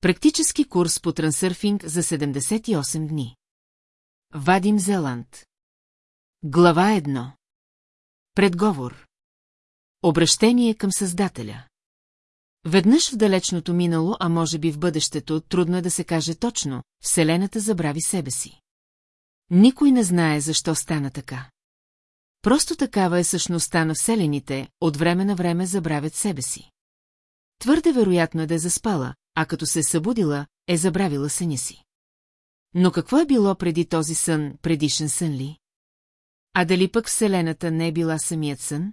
Практически курс по трансърфинг за 78 дни. Вадим Зеланд. Глава 1. Предговор. Обращение към Създателя. Веднъж в далечното минало, а може би в бъдещето, трудно е да се каже точно, Вселената забрави себе си. Никой не знае защо стана така. Просто такава е същността на вселените, от време на време забравят себе си. Твърде вероятно е да е заспала, а като се е събудила, е забравила съня си. Но какво е било преди този сън, предишен сън ли? А дали пък Вселената не е била самият сън?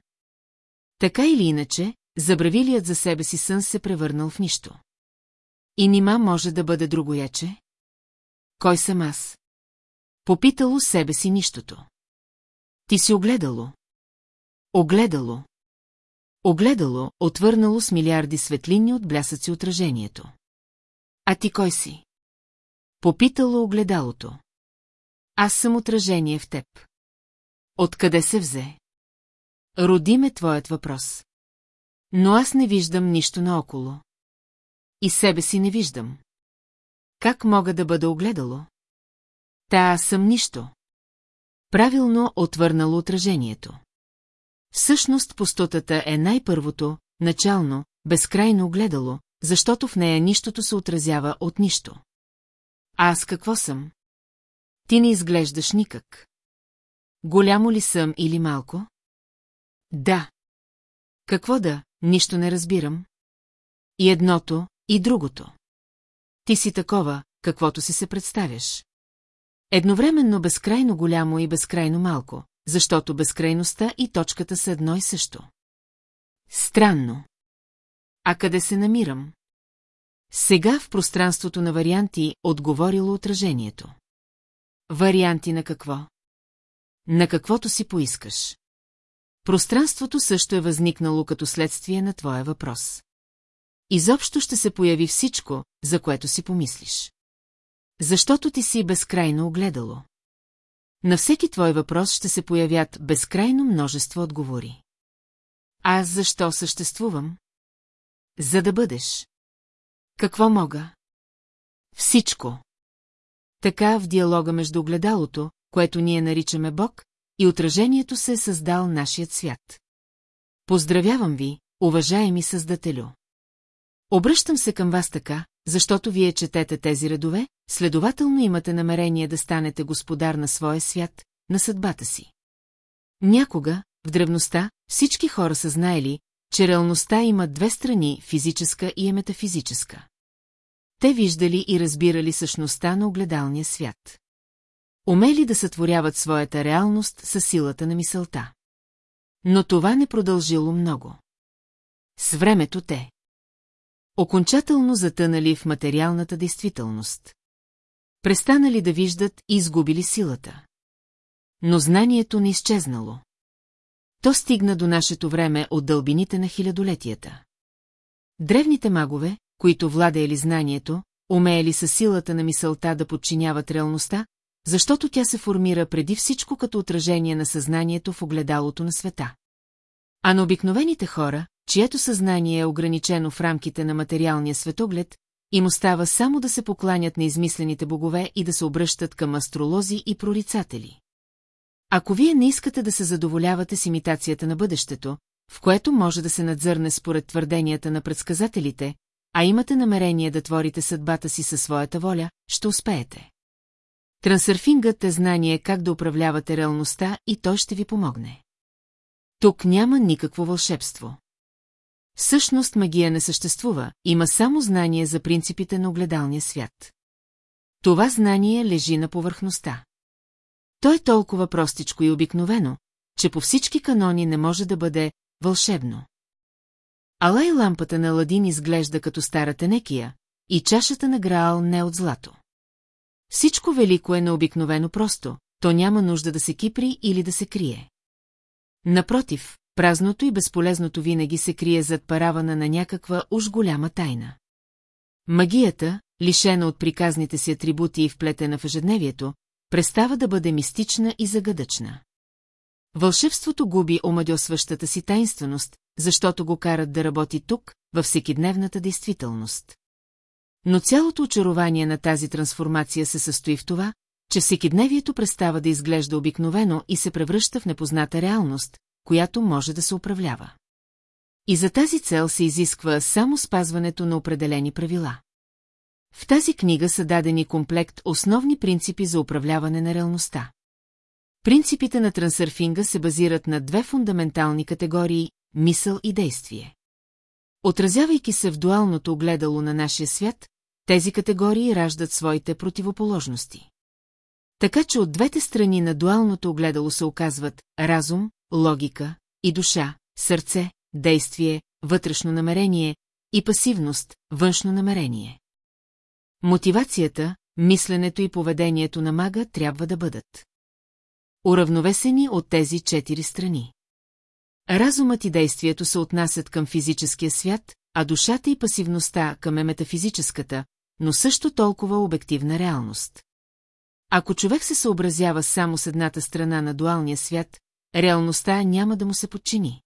Така или иначе, забравилият за себе си сън се превърнал в нищо. И нима може да бъде другояче? Кой съм аз? Попитало себе си нищото. Ти си огледало. Огледало. Огледало, отвърнало с милиарди светлини от блясъци отражението. А ти кой си? Попитало огледалото. Аз съм отражение в теб. Откъде се взе? Роди ме твоят въпрос. Но аз не виждам нищо наоколо. И себе си не виждам. Как мога да бъда огледало? Та аз съм нищо. Правилно отвърнало отражението. Всъщност пустотата е най-първото, начално, безкрайно огледало, защото в нея нищото се отразява от нищо. А аз какво съм? Ти не изглеждаш никак. Голямо ли съм или малко? Да. Какво да, нищо не разбирам. И едното, и другото. Ти си такова, каквото си се представяш. Едновременно безкрайно голямо и безкрайно малко, защото безкрайността и точката са едно и също. Странно. А къде се намирам? Сега в пространството на варианти отговорило отражението. Варианти на какво? На каквото си поискаш. Пространството също е възникнало като следствие на твоя въпрос. Изобщо ще се появи всичко, за което си помислиш. Защото ти си безкрайно огледало. На всеки твой въпрос ще се появят безкрайно множество отговори. Аз защо съществувам? За да бъдеш. Какво мога? Всичко. Така в диалога между огледалото, което ние наричаме Бог, и отражението се е създал нашият свят. Поздравявам ви, уважаеми Създателю! Обръщам се към вас така, защото вие четете тези редове, следователно имате намерение да станете господар на своя свят, на съдбата си. Някога, в древността, всички хора са знаели, че реалността има две страни, физическа и е метафизическа. Те виждали и разбирали същността на огледалния свят. Умели да сътворяват своята реалност със силата на мисълта. Но това не продължило много. С времето те. Окончателно затънали в материалната действителност. Престанали да виждат и изгубили силата. Но знанието не изчезнало. То стигна до нашето време от дълбините на хилядолетията. Древните магове, които владеели знанието, умеели със силата на мисълта да подчиняват реалността, защото тя се формира преди всичко като отражение на съзнанието в огледалото на света. А на обикновените хора, чието съзнание е ограничено в рамките на материалния светоглед, им остава само да се покланят на измислените богове и да се обръщат към астролози и прорицатели. Ако вие не искате да се задоволявате с имитацията на бъдещето, в което може да се надзърне според твърденията на предсказателите, а имате намерение да творите съдбата си със своята воля, ще успеете. Трансърфингът е знание как да управлявате реалността и той ще ви помогне. Тук няма никакво вълшебство. Всъщност магия не съществува, има само знание за принципите на огледалния свят. Това знание лежи на повърхността. То е толкова простичко и обикновено, че по всички канони не може да бъде вълшебно. Ала и лампата на Ладин изглежда като стара тенекия, и чашата на Граал не от злато. Всичко велико е необикновено просто, то няма нужда да се кипри или да се крие. Напротив, празното и безполезното винаги се крие зад паравана на някаква уж голяма тайна. Магията, лишена от приказните си атрибути и вплетена в ежедневието, престава да бъде мистична и загадъчна. Вълшебството губи омадьосващата си тайнственост, защото го карат да работи тук, във всекидневната действителност. Но цялото очарование на тази трансформация се състои в това, че всекидневието престава да изглежда обикновено и се превръща в непозната реалност, която може да се управлява. И за тази цел се изисква само спазването на определени правила. В тази книга са дадени комплект основни принципи за управляване на реалността. Принципите на трансърфинга се базират на две фундаментални категории – мисъл и действие. Отразявайки се в дуалното огледало на нашия свят, тези категории раждат своите противоположности. Така че от двете страни на дуалното огледало се оказват разум, логика и душа, сърце, действие, вътрешно намерение и пасивност, външно намерение. Мотивацията, мисленето и поведението на мага трябва да бъдат уравновесени от тези четири страни. Разумът и действието се отнасят към физическия свят, а душата и пасивността към е метафизическата, но също толкова обективна реалност. Ако човек се съобразява само с едната страна на дуалния свят, реалността няма да му се подчини.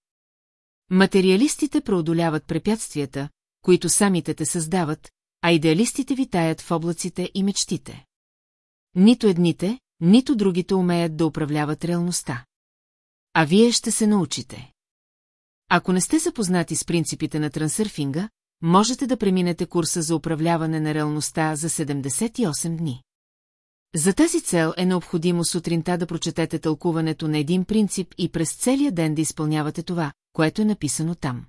Материалистите преодоляват препятствията, които самите те създават, а идеалистите витаят в облаците и мечтите. Нито едните, нито другите умеят да управляват реалността. А вие ще се научите. Ако не сте запознати с принципите на трансърфинга, можете да преминете курса за управляване на реалността за 78 дни. За тази цел е необходимо сутринта да прочетете тълкуването на един принцип и през целия ден да изпълнявате това, което е написано там.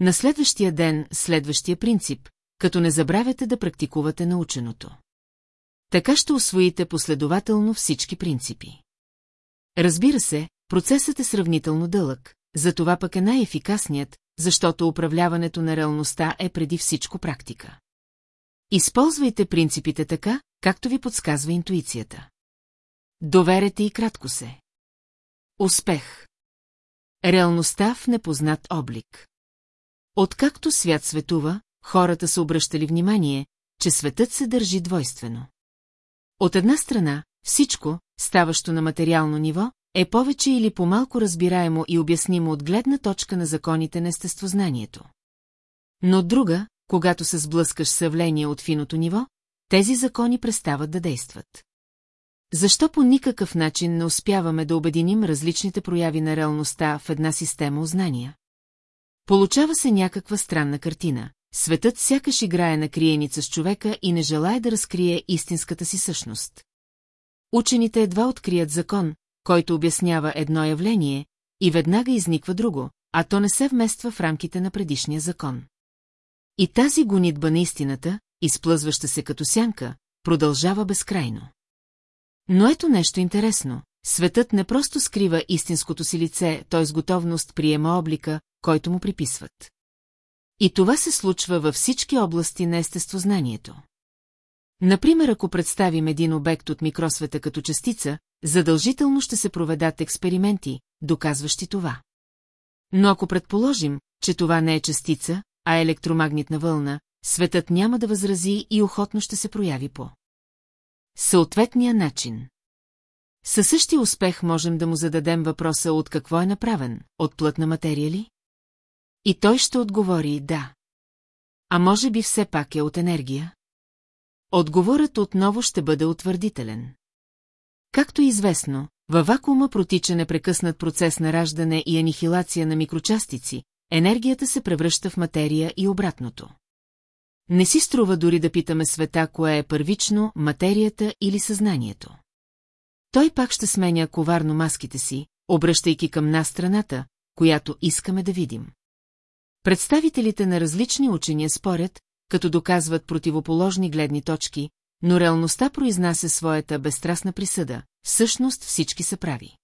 На следващия ден, следващия принцип, като не забравяте да практикувате наученото. Така ще освоите последователно всички принципи. Разбира се, процесът е сравнително дълъг, затова пък е най-ефикасният, защото управляването на реалността е преди всичко практика. Използвайте принципите така, както ви подсказва интуицията. Доверете и кратко се. Успех. Реалността в непознат облик. Откакто свят светува, хората са обръщали внимание, че светът се държи двойствено. От една страна, всичко, ставащо на материално ниво, е повече или по-малко разбираемо и обяснимо от гледна точка на законите на естествознанието. Но друга, когато се сблъскаш с явление от финото ниво, тези закони престават да действат. Защо по никакъв начин не успяваме да обединим различните прояви на реалността в една система знания? Получава се някаква странна картина. Светът сякаш играе на криеница с човека и не желая да разкрие истинската си същност. Учените едва открият закон, който обяснява едно явление, и веднага изниква друго, а то не се вмества в рамките на предишния закон. И тази гонитба на истината, изплъзваща се като сянка, продължава безкрайно. Но ето нещо интересно. Светът не просто скрива истинското си лице, с готовност приема облика, който му приписват. И това се случва във всички области на естествознанието. Например, ако представим един обект от микросвета като частица, задължително ще се проведат експерименти, доказващи това. Но ако предположим, че това не е частица, а електромагнитна вълна, светът няма да възрази и охотно ще се прояви по съответния начин. Със същия успех можем да му зададем въпроса от какво е направен, от плътна материя ли? И той ще отговори да. А може би все пак е от енергия? Отговорът отново ще бъде утвърдителен. Както е известно, във вакуума протича непрекъснат процес на раждане и анихилация на микрочастици, енергията се превръща в материя и обратното. Не си струва дори да питаме света, кое е първично, материята или съзнанието. Той пак ще сменя коварно маските си, обръщайки към нас страната, която искаме да видим. Представителите на различни учения спорят, като доказват противоположни гледни точки, но реалността произнася своята безстрастна присъда, всъщност всички са прави.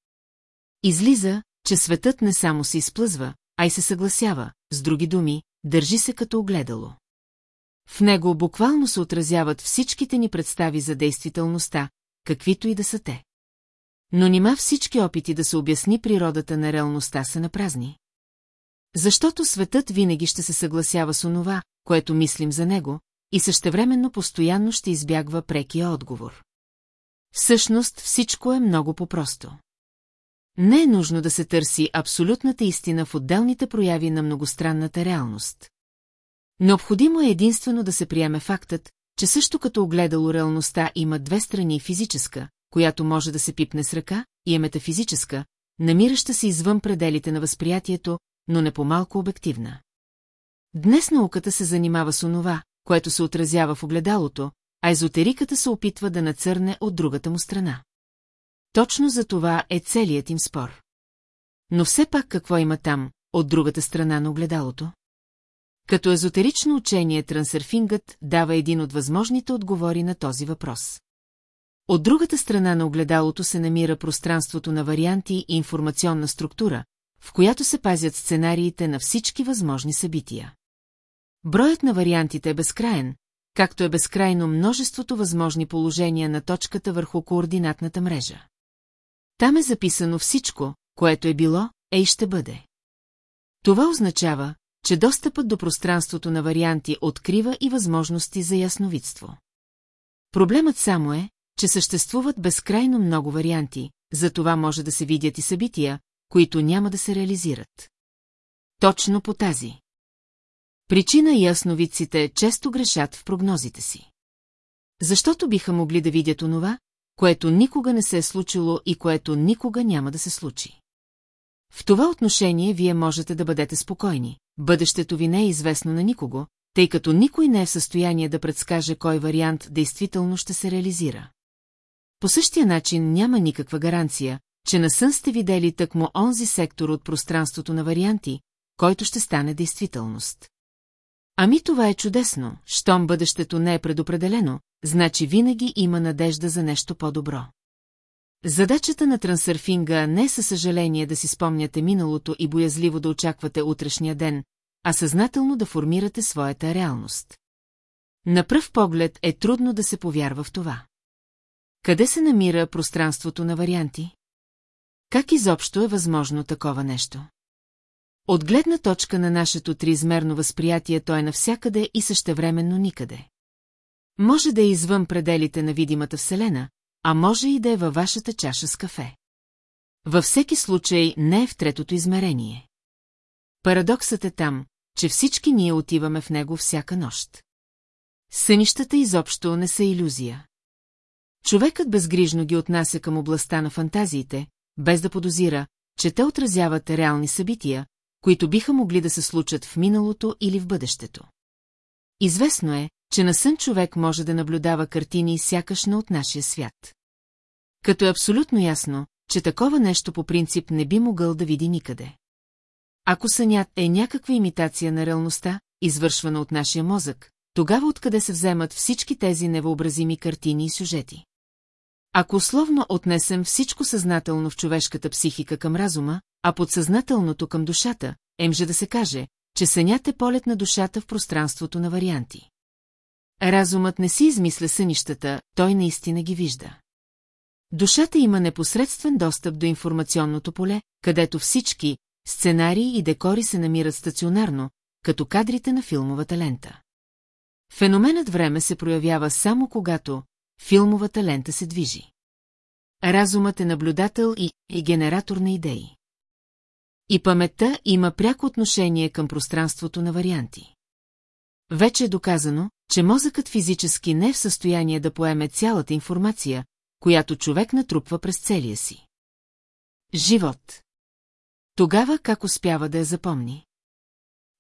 Излиза, че светът не само се изплъзва, а и се съгласява, с други думи, държи се като огледало. В него буквално се отразяват всичките ни представи за действителността, каквито и да са те. Но нима всички опити да се обясни природата на реалността са напразни. Защото светът винаги ще се съгласява с онова, което мислим за него, и същевременно постоянно ще избягва прекия отговор. Всъщност всичко е много по-просто. Не е нужно да се търси абсолютната истина в отделните прояви на многостранната реалност. Необходимо е единствено да се приеме фактът, че също като огледало реалността има две страни физическа, която може да се пипне с ръка, и е метафизическа, намираща се извън пределите на възприятието, но не по-малко обективна. Днес науката се занимава с онова, което се отразява в огледалото, а езотериката се опитва да нацърне от другата му страна. Точно за това е целият им спор. Но все пак какво има там, от другата страна на огледалото? Като езотерично учение трансърфингът дава един от възможните отговори на този въпрос. От другата страна на огледалото се намира пространството на варианти и информационна структура, в която се пазят сценариите на всички възможни събития. Броят на вариантите е безкраен, както е безкрайно множеството възможни положения на точката върху координатната мрежа. Там е записано всичко, което е било, е и ще бъде. Това означава, че достъпът до пространството на варианти открива и възможности за ясновидство. Проблемът само е, че съществуват безкрайно много варианти, за това може да се видят и събития, които няма да се реализират. Точно по тази. Причина ясновидците често грешат в прогнозите си. Защото биха могли да видят онова, което никога не се е случило и което никога няма да се случи. В това отношение вие можете да бъдете спокойни. Бъдещето ви не е известно на никого, тъй като никой не е в състояние да предскаже кой вариант действително ще се реализира. По същия начин няма никаква гаранция, че на сън сте видели тъкмо онзи сектор от пространството на варианти, който ще стане действителност. Ами това е чудесно, щом бъдещето не е предопределено, значи винаги има надежда за нещо по-добро. Задачата на трансърфинга не е със съжаление да си спомняте миналото и боязливо да очаквате утрешния ден, а съзнателно да формирате своята реалност. На пръв поглед е трудно да се повярва в това. Къде се намира пространството на варианти? Как изобщо е възможно такова нещо? От гледна точка на нашето триизмерно възприятие то е навсякъде и същевременно никъде. Може да е извън пределите на видимата вселена, а може и да е във вашата чаша с кафе. Във всеки случай не е в третото измерение. Парадоксът е там, че всички ние отиваме в него всяка нощ. Сънищата изобщо не са иллюзия. Човекът безгрижно ги отнася към областта на фантазиите, без да подозира, че те отразяват реални събития, които биха могли да се случат в миналото или в бъдещето. Известно е, че на сън човек може да наблюдава картини сякаш на от нашия свят. Като е абсолютно ясно, че такова нещо по принцип не би могъл да види никъде. Ако сънят е някаква имитация на реалността, извършвана от нашия мозък, тогава откъде се вземат всички тези невъобразими картини и сюжети? Ако условно отнесем всичко съзнателно в човешката психика към разума, а подсъзнателното към душата, емже да се каже, че сънят е полет на душата в пространството на варианти. Разумът не си измисля сънищата, той наистина ги вижда. Душата има непосредствен достъп до информационното поле, където всички сценарии и декори се намират стационарно, като кадрите на филмовата лента. Феноменът време се проявява само когато филмовата лента се движи. Разумът е наблюдател и, и генератор на идеи. И паметта има пряко отношение към пространството на варианти. Вече е доказано, че мозъкът физически не е в състояние да поеме цялата информация, която човек натрупва през целия си. Живот. Тогава как успява да я запомни?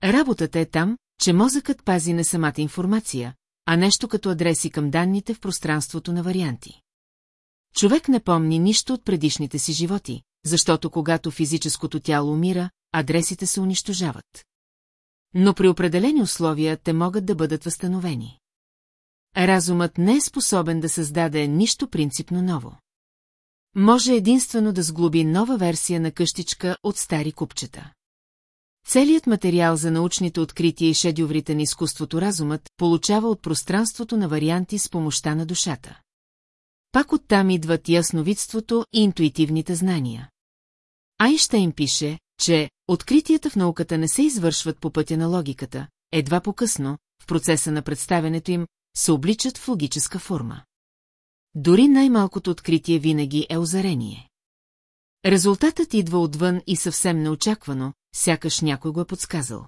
Работата е там, че мозъкът пази не самата информация, а нещо като адреси към данните в пространството на варианти. Човек не помни нищо от предишните си животи, защото когато физическото тяло умира, адресите се унищожават. Но при определени условия те могат да бъдат възстановени. Разумът не е способен да създаде нищо принципно ново. Може единствено да сглоби нова версия на къщичка от стари купчета. Целият материал за научните открития и шедюврите на изкуството разумът получава от пространството на варианти с помощта на душата. Пак оттам идват ясновидството и интуитивните знания. Айнщайн пише, че откритията в науката не се извършват по пътя на логиката, едва по-късно, в процеса на представенето им, се обличат в логическа форма. Дори най-малкото откритие винаги е озарение. Резултатът идва отвън и съвсем неочаквано, сякаш някой го е подсказал.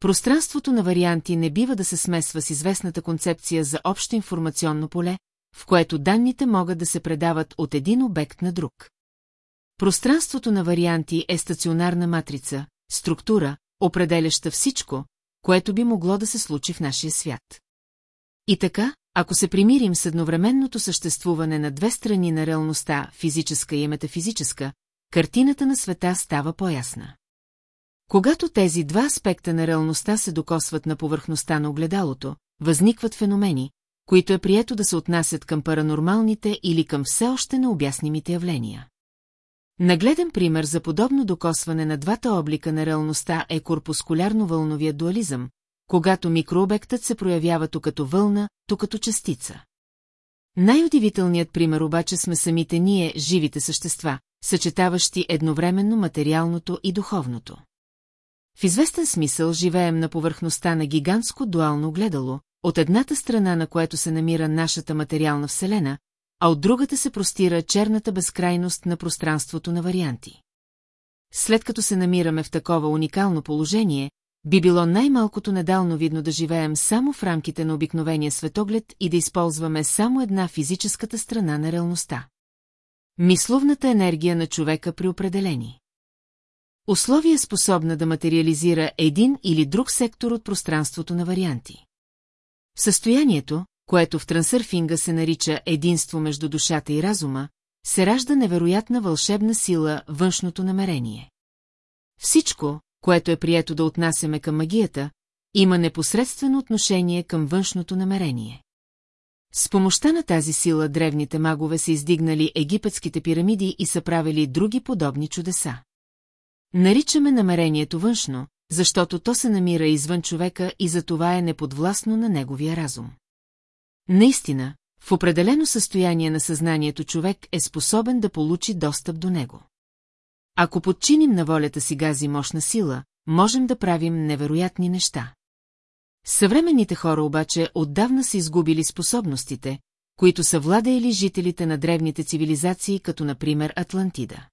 Пространството на варианти не бива да се смесва с известната концепция за общо информационно поле, в което данните могат да се предават от един обект на друг. Пространството на варианти е стационарна матрица, структура, определяща всичко, което би могло да се случи в нашия свят. И така, ако се примирим с едновременното съществуване на две страни на реалността, физическа и метафизическа, картината на света става по-ясна. Когато тези два аспекта на реалността се докосват на повърхността на огледалото, възникват феномени, които е прието да се отнасят към паранормалните или към все още необяснимите явления. Нагледен пример за подобно докосване на двата облика на реалността е корпускулярно-вълновия дуализъм, когато микрообектът се проявява то като вълна, то като частица. Най-удивителният пример обаче сме самите ние, живите същества, съчетаващи едновременно материалното и духовното. В известен смисъл живеем на повърхността на гигантско дуално гледало, от едната страна на което се намира нашата материална вселена, а от другата се простира черната безкрайност на пространството на варианти. След като се намираме в такова уникално положение, би било най-малкото недално видно да живеем само в рамките на обикновения светоглед и да използваме само една физическата страна на реалността. Мисловната енергия на човека при определени. Условие способна да материализира един или друг сектор от пространството на варианти. Състоянието, което в трансърфинга се нарича единство между душата и разума, се ражда невероятна вълшебна сила външното намерение. Всичко, което е прието да отнасяме към магията, има непосредствено отношение към външното намерение. С помощта на тази сила древните магове са издигнали египетските пирамиди и са правили други подобни чудеса. Наричаме намерението външно, защото то се намира извън човека и за това е неподвластно на неговия разум. Наистина, в определено състояние на съзнанието човек е способен да получи достъп до него. Ако подчиним на волята си гази мощна сила, можем да правим невероятни неща. Съвременните хора обаче отдавна са изгубили способностите, които са владеели жителите на древните цивилизации, като например Атлантида.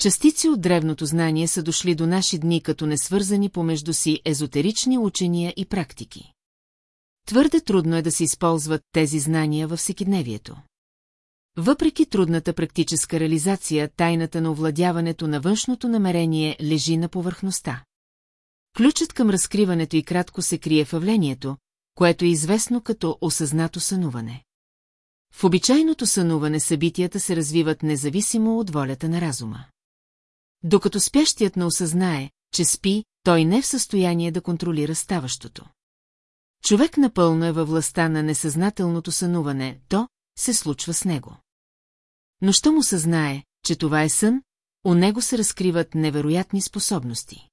Частици от древното знание са дошли до наши дни като несвързани помежду си езотерични учения и практики. Твърде трудно е да се използват тези знания във всекидневието. Въпреки трудната практическа реализация, тайната на овладяването на външното намерение лежи на повърхността. Ключът към разкриването и кратко се крие в явлението, което е известно като осъзнато сънуване. В обичайното сънуване събитията се развиват независимо от волята на разума. Докато спящият не осъзнае, че спи, той не е в състояние да контролира ставащото. Човек напълно е във властта на несъзнателното сънуване, то се случва с него. Но що му съзнае, че това е сън, у него се разкриват невероятни способности.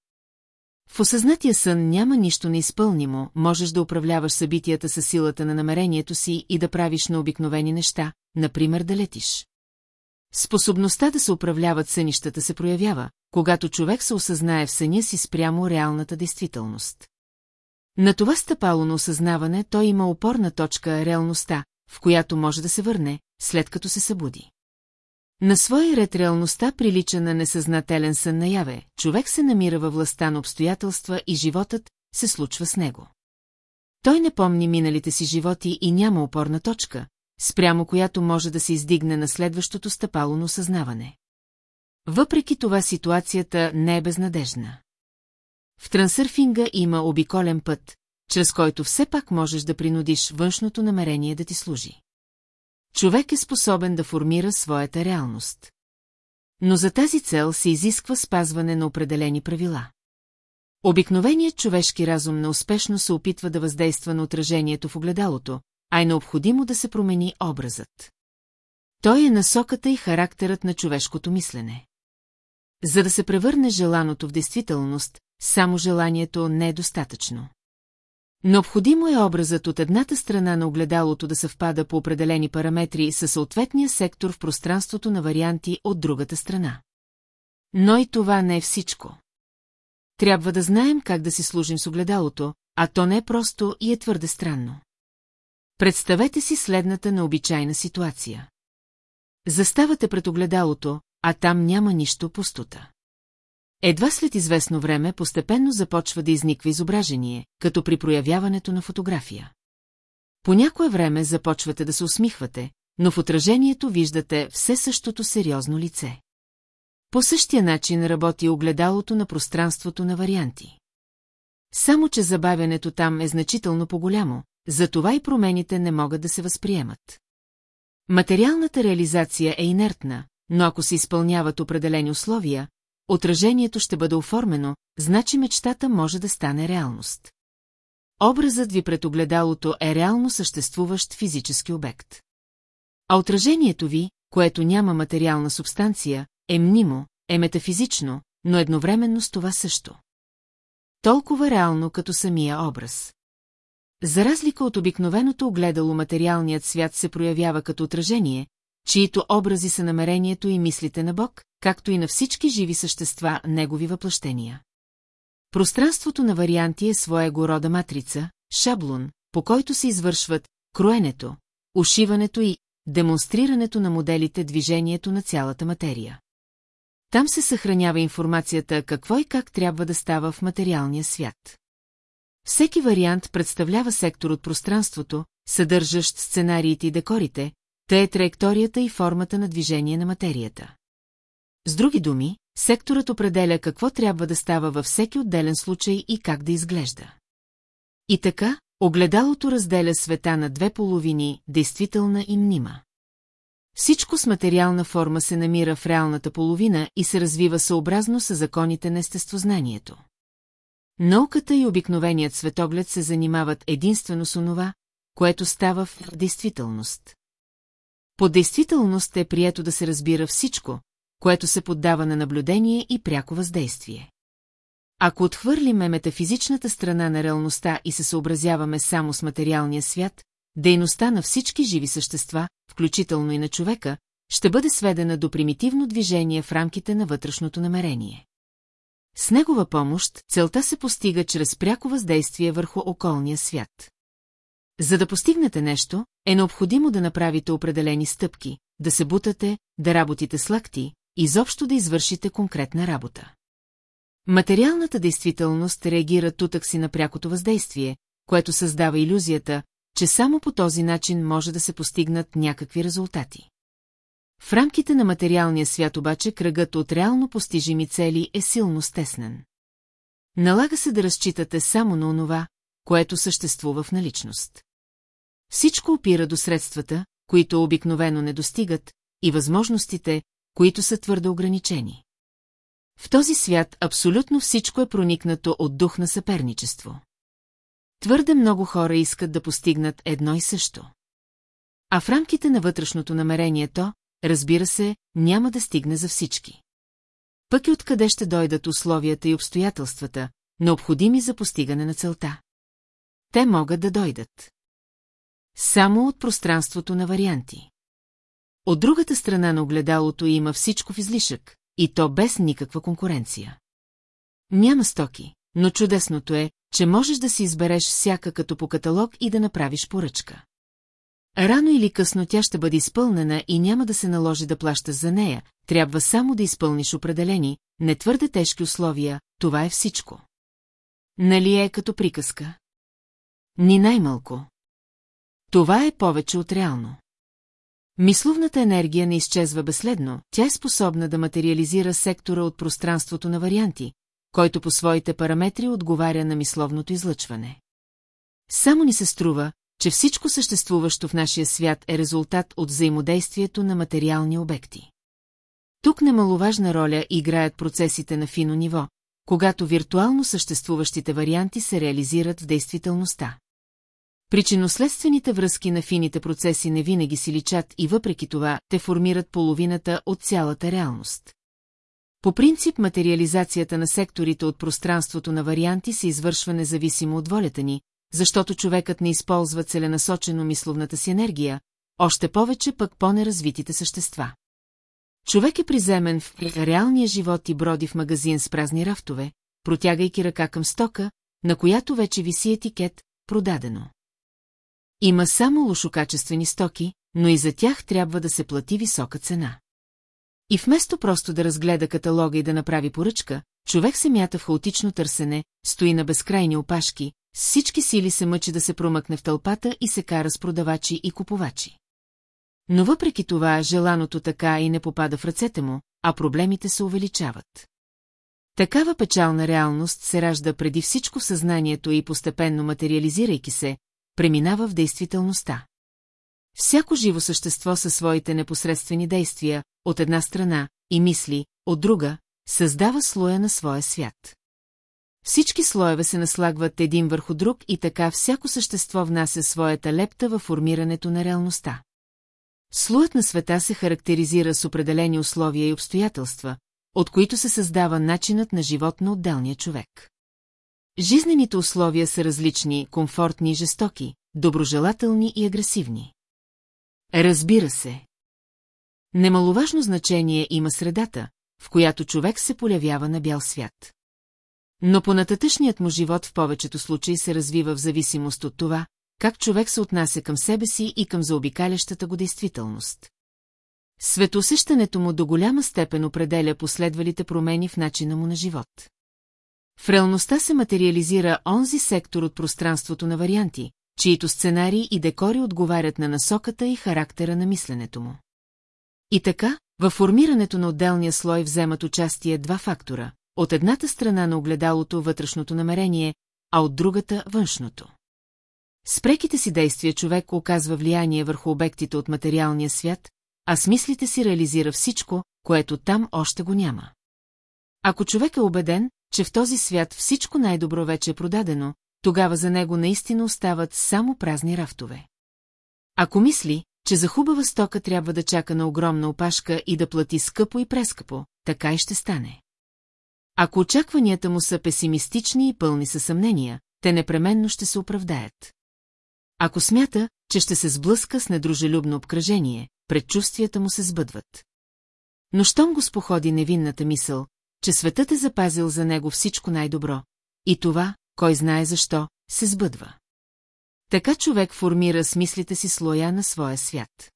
В осъзнатия сън няма нищо неизпълнимо, можеш да управляваш събитията със силата на намерението си и да правиш необикновени неща, например да летиш. Способността да се управляват сънищата се проявява, когато човек се осъзнае в съня си спрямо реалната действителност. На това стъпало на осъзнаване той има опорна точка реалността, в която може да се върне, след като се събуди. На своя ред реалността прилича на несъзнателен сън наяве, човек се намира във властта на обстоятелства и животът се случва с него. Той не помни миналите си животи и няма опорна точка, спрямо която може да се издигне на следващото стъпало на осъзнаване. Въпреки това ситуацията не е безнадежна. В трансърфинга има обиколен път, чрез който все пак можеш да принудиш външното намерение да ти служи. Човек е способен да формира своята реалност. Но за тази цел се изисква спазване на определени правила. Обикновеният човешки разум неуспешно се опитва да въздейства на отражението в огледалото, а е необходимо да се промени образът. Той е насоката и характерът на човешкото мислене. За да се превърне желаното в действителност, само желанието не е достатъчно. Необходимо е образът от едната страна на огледалото да съвпада по определени параметри със съответния сектор в пространството на варианти от другата страна. Но и това не е всичко. Трябва да знаем как да си служим с огледалото, а то не е просто и е твърде странно. Представете си следната необичайна ситуация. Заставате пред огледалото, а там няма нищо пустота. Едва след известно време постепенно започва да изниква изображение, като при проявяването на фотография. По някое време започвате да се усмихвате, но в отражението виждате все същото сериозно лице. По същия начин работи огледалото на пространството на варианти. Само, че забавянето там е значително по-голямо, затова и промените не могат да се възприемат. Материалната реализация е инертна, но ако се изпълняват определени условия, отражението ще бъде оформено, значи мечтата може да стане реалност. Образът ви пред огледалото е реално съществуващ физически обект. А отражението ви, което няма материална субстанция, е мнимо, е метафизично, но едновременно с това също. Толкова реално като самия образ. За разлика от обикновеното огледало материалният свят се проявява като отражение, чието образи са намерението и мислите на Бог, както и на всички живи същества, негови въплъщения. Пространството на варианти е своего рода матрица, шаблон, по който се извършват кроенето, ушиването и демонстрирането на моделите движението на цялата материя. Там се съхранява информацията какво и как трябва да става в материалния свят. Всеки вариант представлява сектор от пространството, съдържащ сценариите и декорите, те е траекторията и формата на движение на материята. С други думи, секторът определя какво трябва да става във всеки отделен случай и как да изглежда. И така, огледалото разделя света на две половини, действителна и мнима. Всичко с материална форма се намира в реалната половина и се развива съобразно с законите на естествознанието. Науката и обикновеният светоглед се занимават единствено с онова, което става в действителност. По действителност е прието да се разбира всичко, което се поддава на наблюдение и пряко въздействие. Ако отхвърлиме метафизичната страна на реалността и се съобразяваме само с материалния свят, дейността на всички живи същества, включително и на човека, ще бъде сведена до примитивно движение в рамките на вътрешното намерение. С негова помощ целта се постига чрез пряко въздействие върху околния свят. За да постигнете нещо, е необходимо да направите определени стъпки, да се бутате, да работите с лакти, изобщо да извършите конкретна работа. Материалната действителност реагира тутък си на прякото въздействие, което създава иллюзията, че само по този начин може да се постигнат някакви резултати. В рамките на материалния свят обаче кръгът от реално постижими цели е силно стеснен. Налага се да разчитате само на онова, което съществува в наличност. Всичко опира до средствата, които обикновено не достигат, и възможностите, които са твърде ограничени. В този свят абсолютно всичко е проникнато от дух на съперничество. Твърде много хора искат да постигнат едно и също. А в рамките на вътрешното намерение то, разбира се, няма да стигне за всички. Пък и откъде ще дойдат условията и обстоятелствата, необходими за постигане на целта. Те могат да дойдат. Само от пространството на варианти. От другата страна на огледалото има всичко в излишък, и то без никаква конкуренция. Няма стоки, но чудесното е, че можеш да си избереш всяка като по каталог и да направиш поръчка. Рано или късно тя ще бъде изпълнена и няма да се наложи да плащаш за нея, трябва само да изпълниш определени, не твърде тежки условия, това е всичко. Нали е като приказка? Ни най-малко. Това е повече от реално. Мисловната енергия не изчезва безследно, тя е способна да материализира сектора от пространството на варианти, който по своите параметри отговаря на мисловното излъчване. Само ни се струва, че всичко съществуващо в нашия свят е резултат от взаимодействието на материални обекти. Тук немаловажна роля играят процесите на фино ниво, когато виртуално съществуващите варианти се реализират в действителността. Причинно-следствените връзки на фините процеси не винаги си личат и въпреки това те формират половината от цялата реалност. По принцип материализацията на секторите от пространството на варианти се извършва независимо от волята ни, защото човекът не използва целенасочено мисловната си енергия, още повече пък по-неразвитите същества. Човек е приземен в реалния живот и броди в магазин с празни рафтове, протягайки ръка към стока, на която вече виси етикет «Продадено». Има само лошокачествени стоки, но и за тях трябва да се плати висока цена. И вместо просто да разгледа каталога и да направи поръчка, човек се мята в хаотично търсене, стои на безкрайни опашки, с всички сили се мъчи да се промъкне в тълпата и се кара с продавачи и купувачи. Но въпреки това, желаното така и не попада в ръцете му, а проблемите се увеличават. Такава печална реалност се ражда преди всичко в съзнанието и постепенно материализирайки се, преминава в действителността. Всяко живо същество със своите непосредствени действия, от една страна, и мисли, от друга, създава слоя на своя свят. Всички слоеве се наслагват един върху друг и така всяко същество внася своята лепта във формирането на реалността. Слоят на света се характеризира с определени условия и обстоятелства, от които се създава начинът на живот на отделния човек. Жизнените условия са различни, комфортни и жестоки, доброжелателни и агресивни. Разбира се. Немаловажно значение има средата, в която човек се полявява на бял свят. Но понататъчният му живот в повечето случаи се развива в зависимост от това, как човек се отнася към себе си и към заобикалящата го действителност. Светосъщането му до голяма степен определя последвалите промени в начина му на живот. В реалността се материализира онзи сектор от пространството на варианти, чието сценарии и декори отговарят на насоката и характера на мисленето му. И така, във формирането на отделния слой вземат участие два фактора. От едната страна на огледалото вътрешното намерение, а от другата външното. С преките си действия човек оказва влияние върху обектите от материалния свят, а с мислите си реализира всичко, което там още го няма. Ако човек е убеден, че в този свят всичко най-добро вече е продадено, тогава за него наистина остават само празни рафтове. Ако мисли, че за хубава стока трябва да чака на огромна опашка и да плати скъпо и прескъпо, така и ще стане. Ако очакванията му са песимистични и пълни със съмнения, те непременно ще се оправдаят. Ако смята, че ще се сблъска с недружелюбно обкръжение, предчувствията му се сбъдват. Но щом го споходи невинната мисъл, че светът е запазил за него всичко най-добро, и това, кой знае защо, се сбъдва. Така човек формира с мислите си слоя на своя свят.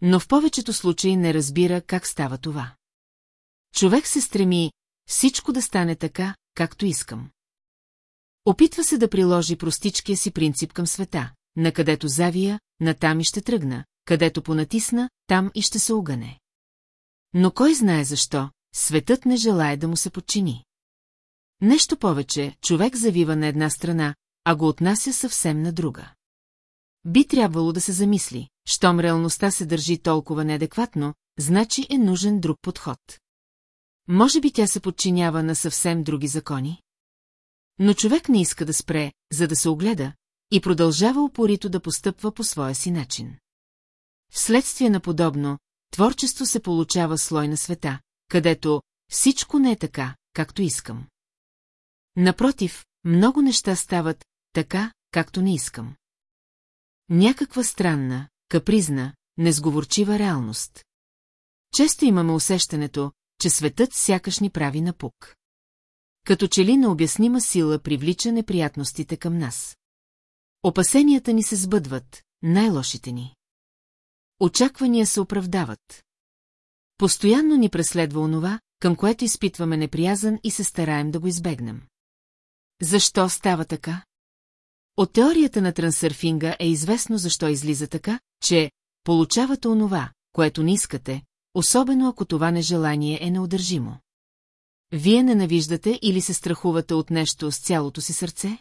Но в повечето случаи не разбира как става това. Човек се стреми всичко да стане така, както искам. Опитва се да приложи простичкия си принцип към света, на където завия, натам и ще тръгна, където понатисна, там и ще се угане. Но кой знае защо, светът не желая да му се подчини. Нещо повече, човек завива на една страна, а го отнася съвсем на друга. Би трябвало да се замисли, щом реалността се държи толкова неадекватно, значи е нужен друг подход. Може би тя се подчинява на съвсем други закони? Но човек не иска да спре, за да се огледа, и продължава упорито да постъпва по своя си начин. Вследствие на подобно, творчество се получава слой на света, където всичко не е така, както искам. Напротив, много неща стават така, както не искам. Някаква странна, капризна, незговорчива реалност. Често имаме усещането, че светът сякаш ни прави напук. Като че ли необяснима сила привлича неприятностите към нас. Опасенията ни се сбъдват, най-лошите ни. Очаквания се оправдават. Постоянно ни преследва онова, към което изпитваме неприязан и се стараем да го избегнем. Защо става така? От теорията на трансърфинга е известно защо излиза така, че получавате онова, което не искате, особено ако това нежелание е неудържимо. Вие ненавиждате или се страхувате от нещо с цялото си сърце?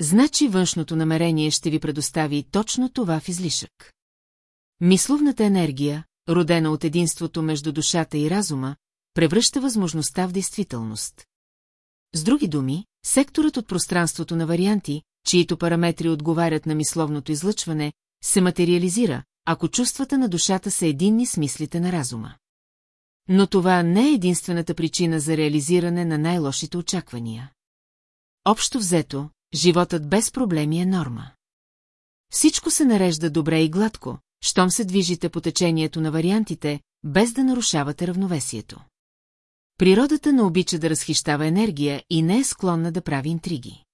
Значи външното намерение ще ви предостави точно това в излишък. Мисловната енергия, родена от единството между душата и разума, превръща възможността в действителност. С други думи, секторът от пространството на варианти, чието параметри отговарят на мисловното излъчване, се материализира, ако чувствата на душата са единни с мислите на разума. Но това не е единствената причина за реализиране на най-лошите очаквания. Общо взето, животът без проблеми е норма. Всичко се нарежда добре и гладко, щом се движите по течението на вариантите, без да нарушавате равновесието. Природата не обича да разхищава енергия и не е склонна да прави интриги.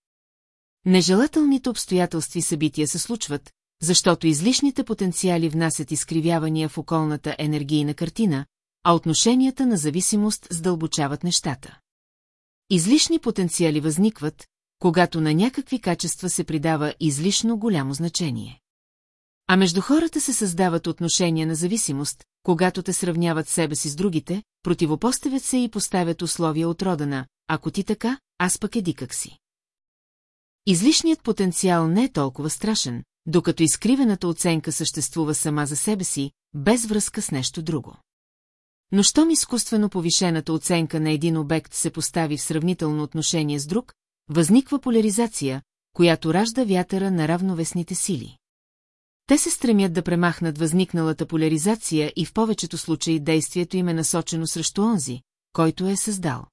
Нежелателните обстоятелства и събития се случват, защото излишните потенциали внасят изкривявания в околната енергийна картина, а отношенията на зависимост сдълбочават нещата. Излишни потенциали възникват, когато на някакви качества се придава излишно голямо значение. А между хората се създават отношения на зависимост, когато те сравняват себе си с другите, противопоставят се и поставят условия от родана, ако ти така, аз пък еди как си. Излишният потенциал не е толкова страшен, докато изкривената оценка съществува сама за себе си, без връзка с нещо друго. Но щом изкуствено повишената оценка на един обект се постави в сравнително отношение с друг, възниква поляризация, която ражда вятъра на равновесните сили. Те се стремят да премахнат възникналата поляризация и в повечето случаи действието им е насочено срещу онзи, който е създал.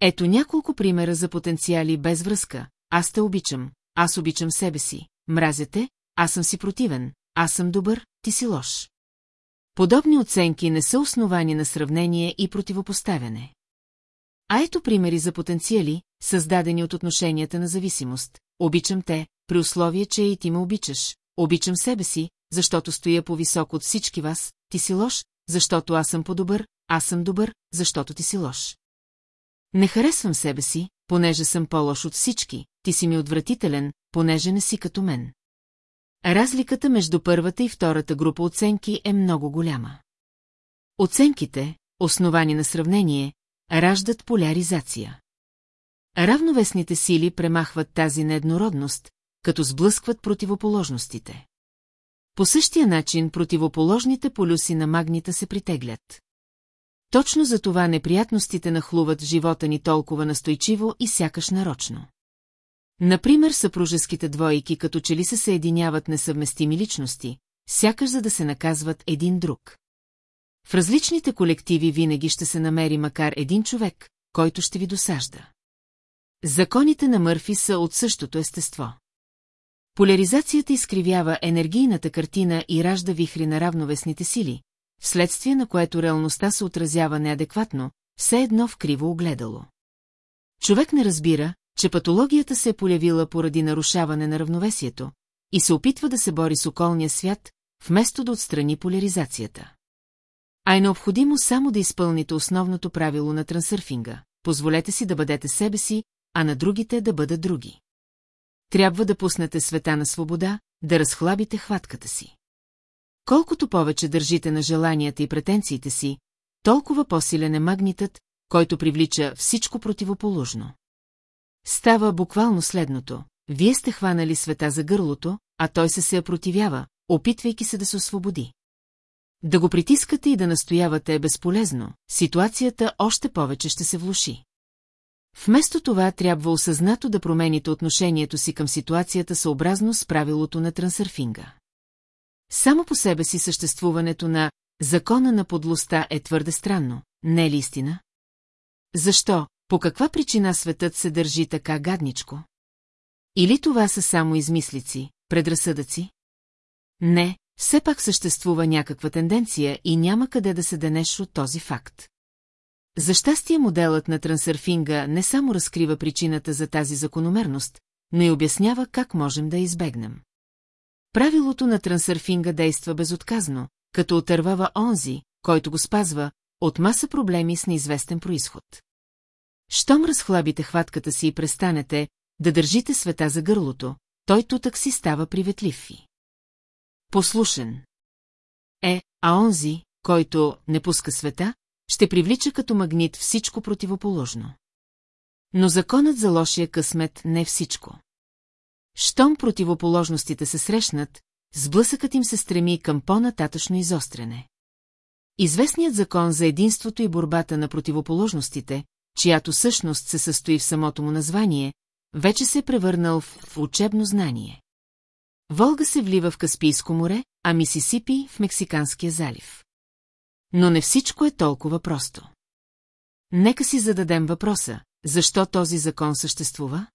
Ето няколко примера за потенциали без връзка. Аз те обичам, аз обичам себе си, мразете, аз съм си противен, аз съм добър, ти си лош. Подобни оценки не са основани на сравнение и противопоставяне. А ето примери за потенциали, създадени от отношенията на зависимост. Обичам те, при условие, че и ти ме обичаш. Обичам себе си, защото стоя по-високо от всички вас, ти си лош, защото аз съм по-добър, аз съм добър, защото ти си лош. Не харесвам себе си, понеже съм по-лош от всички, ти си ми отвратителен, понеже не си като мен. Разликата между първата и втората група оценки е много голяма. Оценките, основани на сравнение, раждат поляризация. Равновесните сили премахват тази нееднородност, като сблъскват противоположностите. По същия начин противоположните полюси на магнита се притеглят. Точно за това неприятностите нахлуват живота ни толкова настойчиво и сякаш нарочно. Например, съпружеските двойки като че ли се съединяват несъвместими личности, сякаш за да се наказват един друг. В различните колективи винаги ще се намери макар един човек, който ще ви досажда. Законите на Мърфи са от същото естество. Поляризацията изкривява енергийната картина и ражда вихри на равновесните сили, вследствие на което реалността се отразява неадекватно, все едно в криво огледало. Човек не разбира, че патологията се е полявила поради нарушаване на равновесието и се опитва да се бори с околния свят, вместо да отстрани поляризацията. А е необходимо само да изпълните основното правило на трансърфинга. Позволете си да бъдете себе си, а на другите да бъдат други. Трябва да пуснете света на свобода, да разхлабите хватката си. Колкото повече държите на желанията и претенциите си, толкова по-силен е магнитът, който привлича всичко противоположно. Става буквално следното. Вие сте хванали света за гърлото, а той се се противява, опитвайки се да се освободи. Да го притискате и да настоявате е безполезно, ситуацията още повече ще се влуши. Вместо това трябва осъзнато да промените отношението си към ситуацията съобразно с правилото на трансърфинга. Само по себе си съществуването на закона на подлостта е твърде странно, не е ли истина? Защо, по каква причина светът се държи така гадничко? Или това са само измислици, предразсъдъци? Не, все пак съществува някаква тенденция и няма къде да се денеш от този факт. За щастие моделът на трансърфинга не само разкрива причината за тази закономерност, но и обяснява как можем да избегнем. Правилото на трансърфинга действа безотказно, като отървава онзи, който го спазва, от маса проблеми с неизвестен происход. Щом разхлабите хватката си и престанете да държите света за гърлото, той тутък си става приветлив и. Послушен. Е, а онзи, който не пуска света, ще привлича като магнит всичко противоположно. Но законът за лошия късмет не е всичко. Щом противоположностите се срещнат, сблъсъкът им се стреми към по-нататъчно изострене. Известният закон за единството и борбата на противоположностите, чиято същност се състои в самото му название, вече се е превърнал в, учебно знание. Волга се влива в Каспийско море, а Мисисипи в Мексиканския залив. Но не всичко е толкова просто. Нека си зададем въпроса, защо този закон съществува?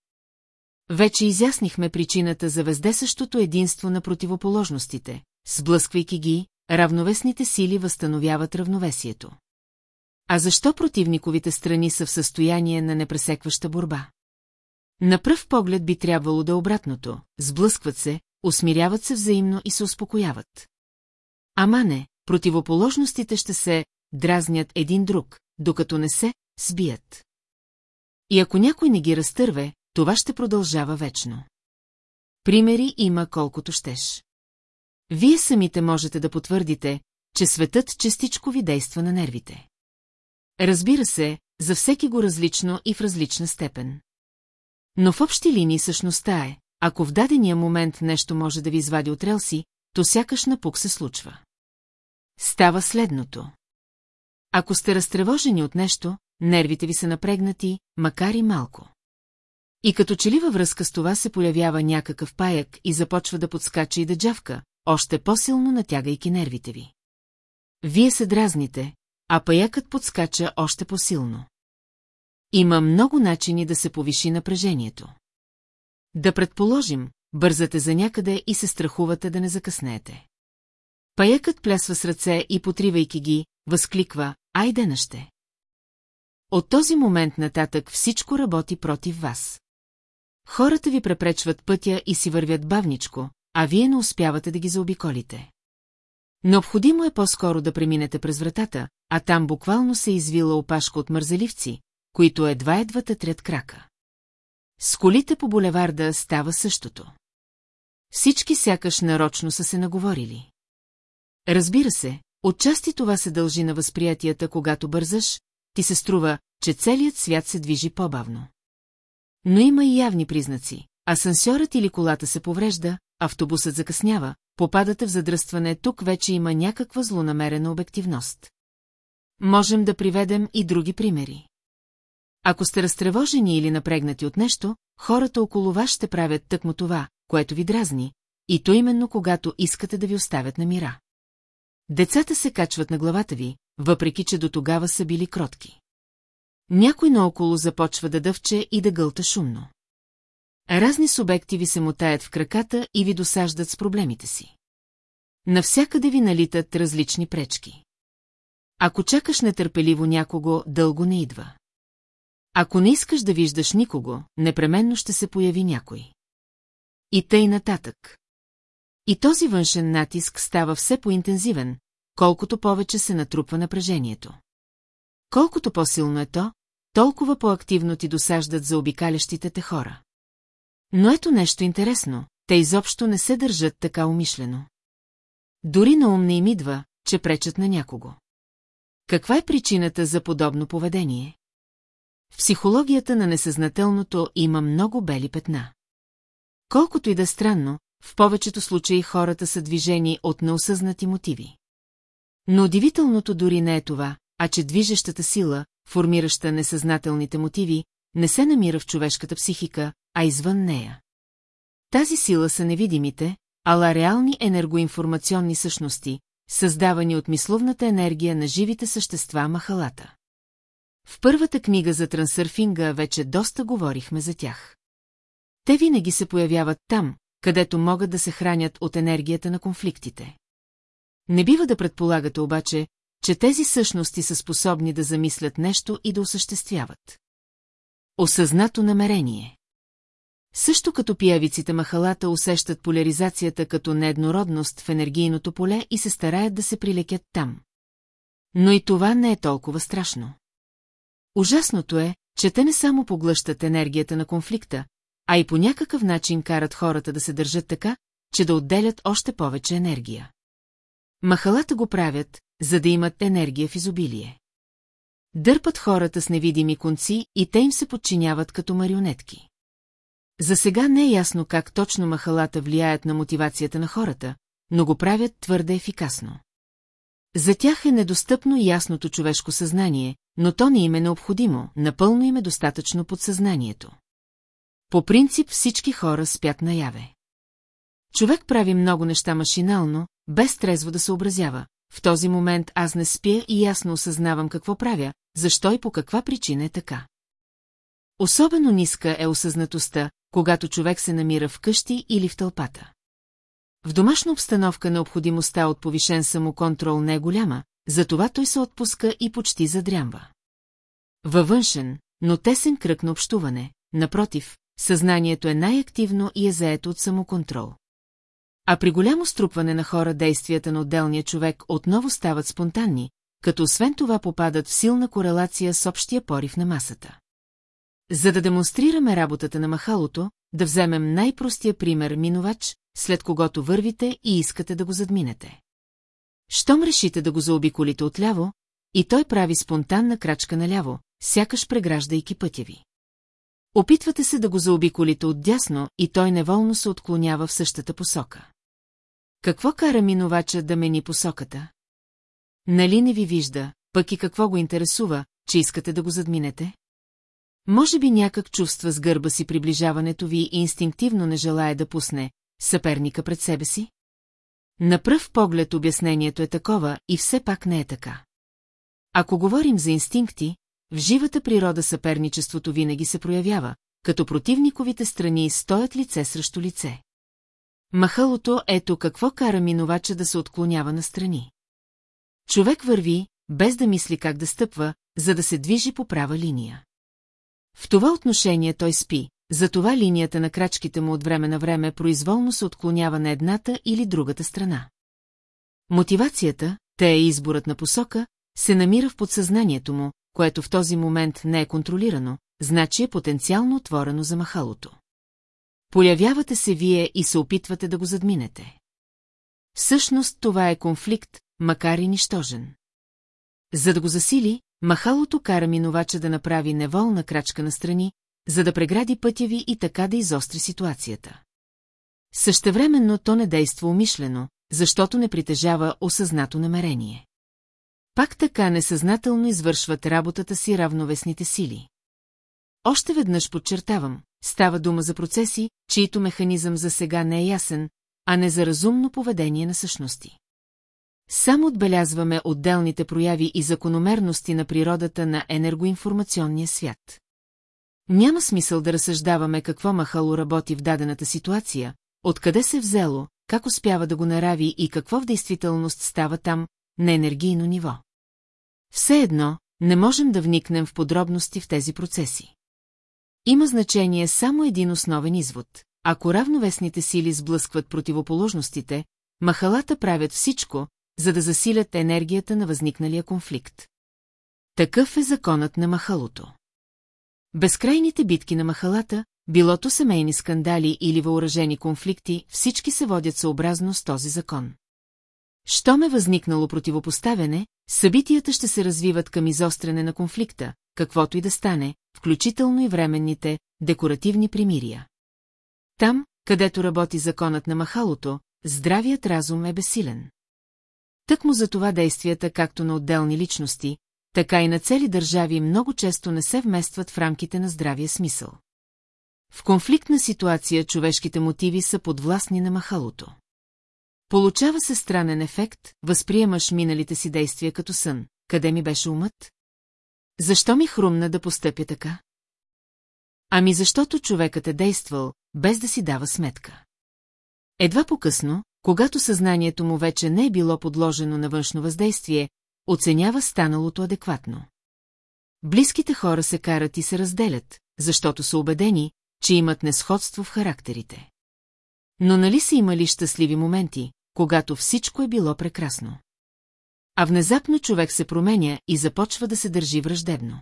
Вече изяснихме причината за вездесъщото единство на противоположностите. Сблъсквайки ги, равновесните сили възстановяват равновесието. А защо противниковите страни са в състояние на непресекваща борба? На пръв поглед би трябвало да е обратното, сблъскват се, усмиряват се взаимно и се успокояват. Ама не, противоположностите ще се дразнят един друг, докато не се сбият. И ако някой не ги разтърве, това ще продължава вечно. Примери има колкото щеш. Вие самите можете да потвърдите, че светът частичко ви действа на нервите. Разбира се, за всеки го различно и в различна степен. Но в общи линии същността е, ако в дадения момент нещо може да ви извади от релси, то сякаш напук се случва. Става следното. Ако сте разтревожени от нещо, нервите ви са напрегнати, макар и малко. И като че ли във връзка с това се появява някакъв паяк и започва да подскача и да джавка, още по-силно натягайки нервите ви. Вие се дразните, а паякът подскача още по-силно. Има много начини да се повиши напрежението. Да предположим, бързате за някъде и се страхувате да не закъснеете. Паякът плясва с ръце и потривайки ги, възкликва «Айде наще!». От този момент нататък всичко работи против вас. Хората ви препречват пътя и си вървят бавничко, а вие не успявате да ги заобиколите. Необходимо е по-скоро да преминете през вратата, а там буквално се извила опашка от мързеливци, които едва-едва трет крака. С колите по булеварда става същото. Всички сякаш нарочно са се наговорили. Разбира се, отчасти това се дължи на възприятията, когато бързаш, ти се струва, че целият свят се движи по-бавно. Но има и явни признаци. Асансьорът или колата се поврежда, автобусът закъснява, попадате в задръстване, тук вече има някаква злонамерена обективност. Можем да приведем и други примери. Ако сте разтревожени или напрегнати от нещо, хората около вас ще правят тъкмо това, което ви дразни, и то именно когато искате да ви оставят на мира. Децата се качват на главата ви, въпреки че до тогава са били кротки. Някой наоколо започва да дъвче и да гълта шумно. Разни субекти ви се мотаят в краката и ви досаждат с проблемите си. Навсякъде ви налитат различни пречки. Ако чакаш нетърпеливо някого, дълго не идва. Ако не искаш да виждаш никого, непременно ще се появи някой. И тъй нататък. И този външен натиск става все по-интензивен, колкото повече се натрупва напрежението. Колкото по-силно е то, толкова по-активно ти досаждат за обикалящите те хора. Но ето нещо интересно, те изобщо не се държат така умишлено. Дори на ум не им идва, че пречат на някого. Каква е причината за подобно поведение? В психологията на несъзнателното има много бели петна. Колкото и да е странно, в повечето случаи хората са движени от неосъзнати мотиви. Но удивителното дори не е това, а че движещата сила, формираща несъзнателните мотиви, не се намира в човешката психика, а извън нея. Тази сила са невидимите, ала реални енергоинформационни същности, създавани от мисловната енергия на живите същества махалата. В първата книга за трансърфинга вече доста говорихме за тях. Те винаги се появяват там, където могат да се хранят от енергията на конфликтите. Не бива да предполагате обаче, че тези същности са способни да замислят нещо и да осъществяват. Осъзнато намерение Също като пиявиците махалата усещат поляризацията като нееднородност в енергийното поле и се стараят да се прилекят там. Но и това не е толкова страшно. Ужасното е, че те не само поглъщат енергията на конфликта, а и по някакъв начин карат хората да се държат така, че да отделят още повече енергия. Махалата го правят, за да имат енергия в изобилие. Дърпат хората с невидими конци и те им се подчиняват като марионетки. За сега не е ясно как точно махалата влияят на мотивацията на хората, но го правят твърде ефикасно. За тях е недостъпно ясното човешко съзнание, но то не им е необходимо, напълно им е достатъчно подсъзнанието. По принцип всички хора спят наяве. Човек прави много неща машинално, без трезво да съобразява. В този момент аз не спя и ясно осъзнавам какво правя, защо и по каква причина е така. Особено ниска е осъзнатостта, когато човек се намира в къщи или в тълпата. В домашна обстановка необходимостта от повишен самоконтрол не е голяма, затова той се отпуска и почти задрямва. Във външен, но тесен кръг на общуване, напротив, съзнанието е най-активно и е заето от самоконтрол. А при голямо струпване на хора действията на отделния човек отново стават спонтанни, като освен това попадат в силна корелация с общия порив на масата. За да демонстрираме работата на махалото, да вземем най-простия пример минувач, след когото вървите и искате да го задминете. Щом решите да го заобиколите отляво, и той прави спонтанна крачка наляво, сякаш преграждайки пътя ви. Опитвате се да го заобиколите отдясно и той неволно се отклонява в същата посока. Какво кара минувача да мени посоката? Нали не ви вижда, пък и какво го интересува, че искате да го задминете? Може би някак чувства с гърба си приближаването ви и инстинктивно не желая да пусне съперника пред себе си? На пръв поглед обяснението е такова и все пак не е така. Ако говорим за инстинкти, в живата природа съперничеството винаги се проявява, като противниковите страни стоят лице срещу лице. Махалото ето какво кара минувача да се отклонява на страни. Човек върви, без да мисли как да стъпва, за да се движи по права линия. В това отношение той спи, затова линията на крачките му от време на време произволно се отклонява на едната или другата страна. Мотивацията, те е изборът на посока, се намира в подсъзнанието му, което в този момент не е контролирано, значи е потенциално отворено за махалото. Появявате се вие и се опитвате да го задминете. Всъщност това е конфликт, макар и нищожен. За да го засили, махалото кара минувача да направи неволна крачка настрани, за да прегради пътя ви и така да изостри ситуацията. Същевременно то не действа умишлено, защото не притежава осъзнато намерение. Пак така несъзнателно извършват работата си равновесните сили. Още веднъж подчертавам, става дума за процеси, чието механизъм за сега не е ясен, а не за разумно поведение на същности. Само отбелязваме отделните прояви и закономерности на природата на енергоинформационния свят. Няма смисъл да разсъждаваме какво махало работи в дадената ситуация, откъде се взело, как успява да го нарави и какво в действителност става там, на енергийно ниво. Все едно, не можем да вникнем в подробности в тези процеси. Има значение само един основен извод. Ако равновесните сили сблъскват противоположностите, махалата правят всичко, за да засилят енергията на възникналия конфликт. Такъв е законът на махалото. Безкрайните битки на махалата, билото семейни скандали или въоръжени конфликти, всички се водят съобразно с този закон. Щом е възникнало противопоставяне, събитията ще се развиват към изострене на конфликта, каквото и да стане, включително и временните, декоративни примирия. Там, където работи законът на махалото, здравият разум е безсилен. Тък му за това действията както на отделни личности, така и на цели държави много често не се вместват в рамките на здравия смисъл. В конфликтна ситуация човешките мотиви са подвластни на махалото. Получава се странен ефект, възприемаш миналите си действия като сън. Къде ми беше умът? Защо ми хрумна да постъпя така? Ами защото човекът е действал, без да си дава сметка. Едва по-късно, когато съзнанието му вече не е било подложено на външно въздействие, оценява станалото адекватно. Близките хора се карат и се разделят, защото са убедени, че имат несходство в характерите. Но нали са имали щастливи моменти, когато всичко е било прекрасно? А внезапно човек се променя и започва да се държи враждебно.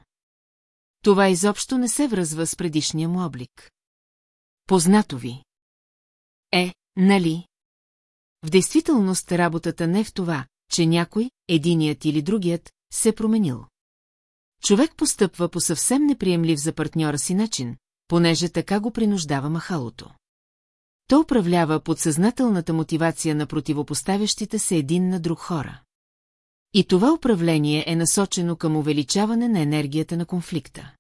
Това изобщо не се връзва с предишния му облик. Познато ви. Е, нали? В действителност работата не е в това, че някой, единият или другият, се е променил. Човек постъпва по съвсем неприемлив за партньора си начин, понеже така го принуждава махалото. То управлява подсъзнателната мотивация на противопоставящите се един на друг хора. И това управление е насочено към увеличаване на енергията на конфликта.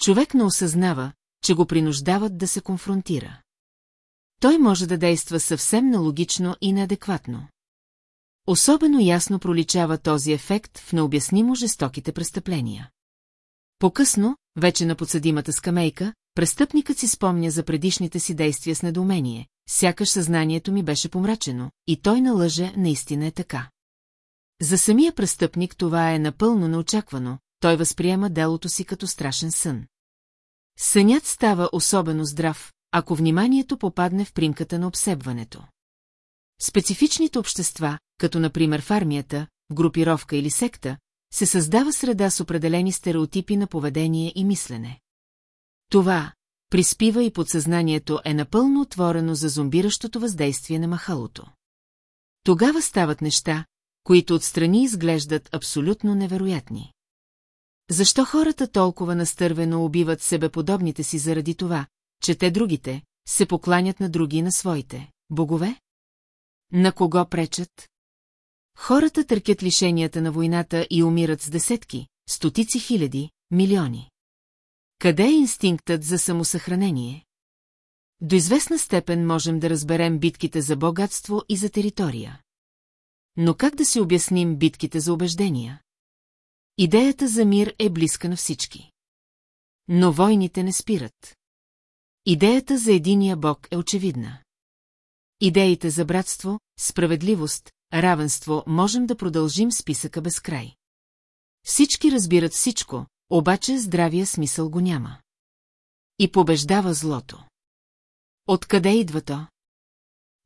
Човек не осъзнава, че го принуждават да се конфронтира. Той може да действа съвсем нелогично и неадекватно. Особено ясно проличава този ефект в необяснимо жестоките престъпления. По-късно, вече на подсъдимата скамейка, престъпникът си спомня за предишните си действия с недоумение, сякаш съзнанието ми беше помрачено, и той налъже наистина е така. За самия престъпник това е напълно неочаквано, той възприема делото си като страшен сън. Сънят става особено здрав, ако вниманието попадне в примката на обсебването. Специфичните общества, като например в армията, групировка или секта, се създава среда с определени стереотипи на поведение и мислене. Това, приспива и подсъзнанието е напълно отворено за зомбиращото въздействие на махалото. Тогава стават неща, които отстрани изглеждат абсолютно невероятни. Защо хората толкова настървено убиват себеподобните си заради това, че те другите се покланят на други и на своите богове? На кого пречат? Хората търкят лишенията на войната и умират с десетки, стотици хиляди, милиони. Къде е инстинктът за самосъхранение? До известна степен можем да разберем битките за богатство и за територия. Но как да си обясним битките за убеждения? Идеята за мир е близка на всички. Но войните не спират. Идеята за единия бог е очевидна. Идеите за братство, справедливост, равенство можем да продължим списъка без край. Всички разбират всичко, обаче здравия смисъл го няма. И побеждава злото. Откъде идва то?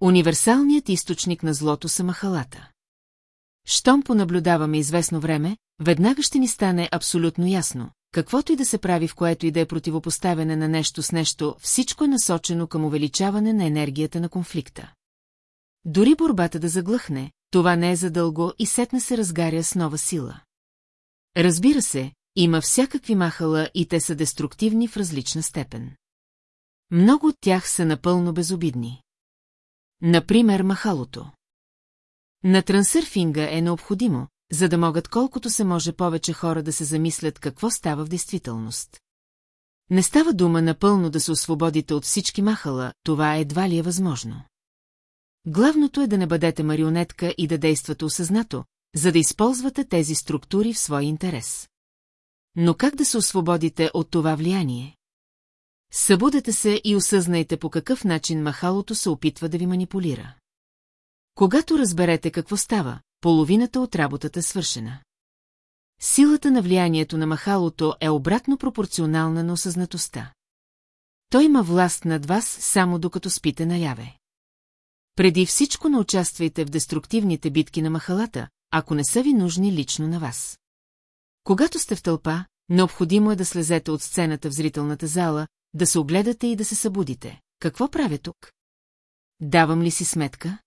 Универсалният източник на злото са махалата. Щом понаблюдаваме известно време, веднага ще ни стане абсолютно ясно. Каквото и да се прави в което и да е противопоставяне на нещо с нещо, всичко е насочено към увеличаване на енергията на конфликта. Дори борбата да заглъхне, това не е задълго и сетне се разгаря с нова сила. Разбира се, има всякакви махала и те са деструктивни в различна степен. Много от тях са напълно безобидни. Например, махалото. На трансърфинга е необходимо, за да могат колкото се може повече хора да се замислят какво става в действителност. Не става дума напълно да се освободите от всички махала, това едва ли е възможно. Главното е да не бъдете марионетка и да действате осъзнато, за да използвате тези структури в свой интерес. Но как да се освободите от това влияние? Събудете се и осъзнайте по какъв начин махалото се опитва да ви манипулира. Когато разберете какво става, половината от работата е свършена. Силата на влиянието на махалото е обратно пропорционална на осъзнатостта. Той има власт над вас само докато спите наяве. Преди всичко не участвайте в деструктивните битки на махалата, ако не са ви нужни лично на вас. Когато сте в тълпа, необходимо е да слезете от сцената в зрителната зала, да се огледате и да се събудите. Какво правя тук? Давам ли си сметка?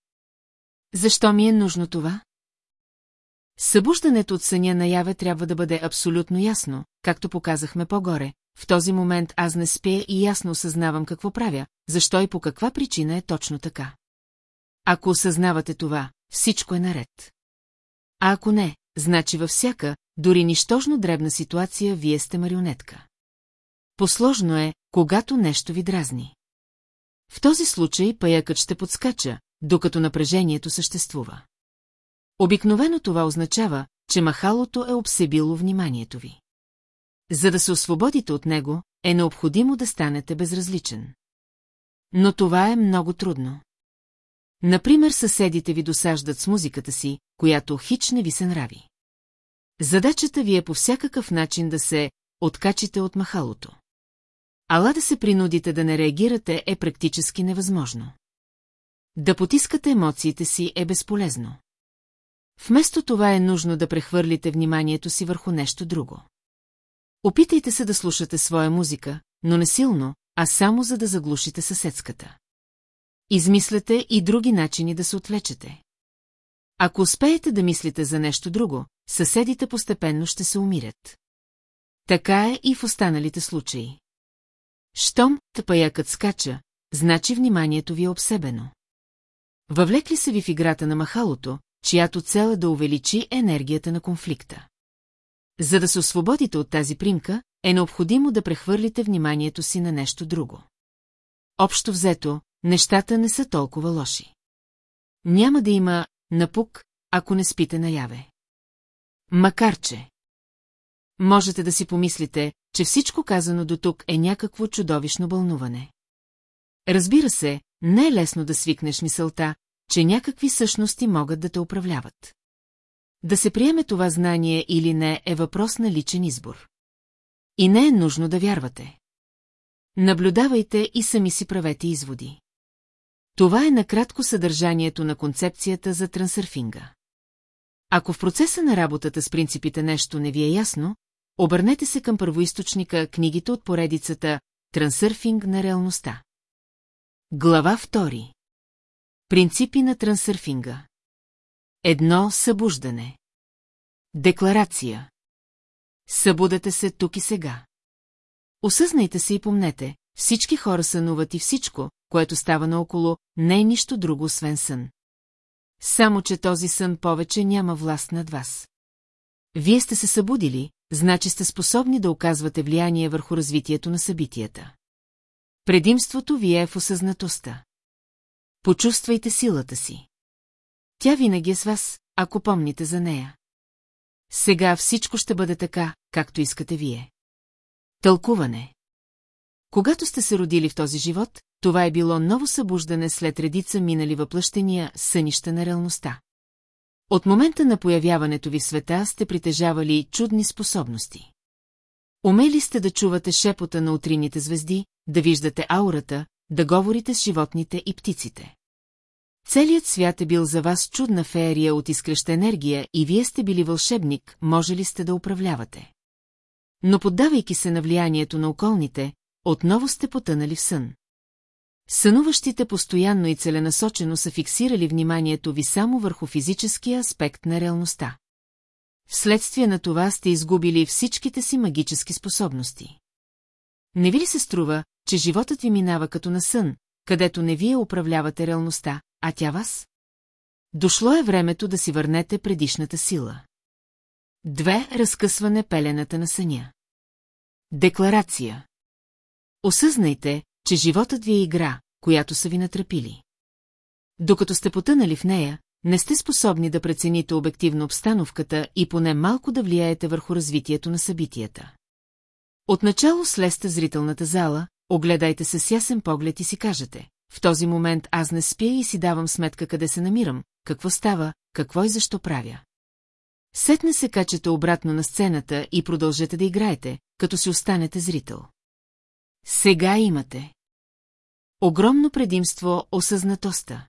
Защо ми е нужно това? Събуждането от съня наяве трябва да бъде абсолютно ясно, както показахме по-горе. В този момент аз не спя и ясно осъзнавам какво правя, защо и по каква причина е точно така. Ако осъзнавате това, всичко е наред. А ако не, значи във всяка, дори нищожно дребна ситуация, вие сте марионетка. Посложно е, когато нещо ви дразни. В този случай паякът ще подскача, докато напрежението съществува. Обикновено това означава, че махалото е обсебило вниманието ви. За да се освободите от него, е необходимо да станете безразличен. Но това е много трудно. Например, съседите ви досаждат с музиката си, която хич не ви се нрави. Задачата ви е по всякакъв начин да се откачите от махалото. Ала да се принудите да не реагирате е практически невъзможно. Да потискате емоциите си е безполезно. Вместо това е нужно да прехвърлите вниманието си върху нещо друго. Опитайте се да слушате своя музика, но не силно, а само за да заглушите съседската. Измисляте и други начини да се отвлечете. Ако успеете да мислите за нещо друго, съседите постепенно ще се умирят. Така е и в останалите случаи. Щом тъпаякът скача, значи вниманието ви е обсебено. Въвлекли се ви в играта на махалото, чиято цел е да увеличи енергията на конфликта. За да се освободите от тази примка, е необходимо да прехвърлите вниманието си на нещо друго. Общо взето, нещата не са толкова лоши. Няма да има напук, ако не спите наяве. Макар че. Можете да си помислите, че всичко казано до тук е някакво чудовищно бълнуване. Разбира се, не е лесно да свикнеш мисълта, че някакви същности могат да те управляват. Да се приеме това знание или не е въпрос на личен избор. И не е нужно да вярвате. Наблюдавайте и сами си правете изводи. Това е накратко съдържанието на концепцията за трансърфинга. Ако в процеса на работата с принципите нещо не ви е ясно, обърнете се към първоисточника книгите от поредицата Трансърфинг на реалността. Глава 2. Принципи на трансърфинга. Едно събуждане. Декларация. Събудете се тук и сега. Осъзнайте се и помнете, всички хора сънуват и всичко, което става наоколо, не е нищо друго, освен сън. Само, че този сън повече няма власт над вас. Вие сте се събудили, значи сте способни да оказвате влияние върху развитието на събитията. Предимството ви е в осъзнатостта. Почувствайте силата си. Тя винаги е с вас, ако помните за нея. Сега всичко ще бъде така, както искате вие. Тълкуване. Когато сте се родили в този живот, това е било ново събуждане след редица минали въплъщения, сънища на реалността. От момента на появяването ви в света сте притежавали чудни способности. Умели сте да чувате шепота на утрините звезди, да виждате аурата, да говорите с животните и птиците. Целият свят е бил за вас чудна феерия от изкреща енергия и вие сте били вълшебник, може ли сте да управлявате. Но поддавайки се на влиянието на околните, отново сте потънали в сън. Сънуващите постоянно и целенасочено са фиксирали вниманието ви само върху физическия аспект на реалността. Вследствие на това сте изгубили всичките си магически способности. Не ви ли се струва, че животът ви минава като на сън, където не вие управлявате реалността, а тя вас? Дошло е времето да си върнете предишната сила. Две разкъсване пелената на съня. Декларация. Осъзнайте, че животът ви е игра, която са ви натрапили. Докато сте потънали в нея, не сте способни да прецените обективно обстановката и поне малко да влияете върху развитието на събитията. Отначало слезте зрителната зала, огледайте се с ясен поглед и си кажете, в този момент аз не спя и си давам сметка къде се намирам, какво става, какво и защо правя. Сетне се качете обратно на сцената и продължете да играете, като си останете зрител. Сега имате. Огромно предимство осъзнатостта.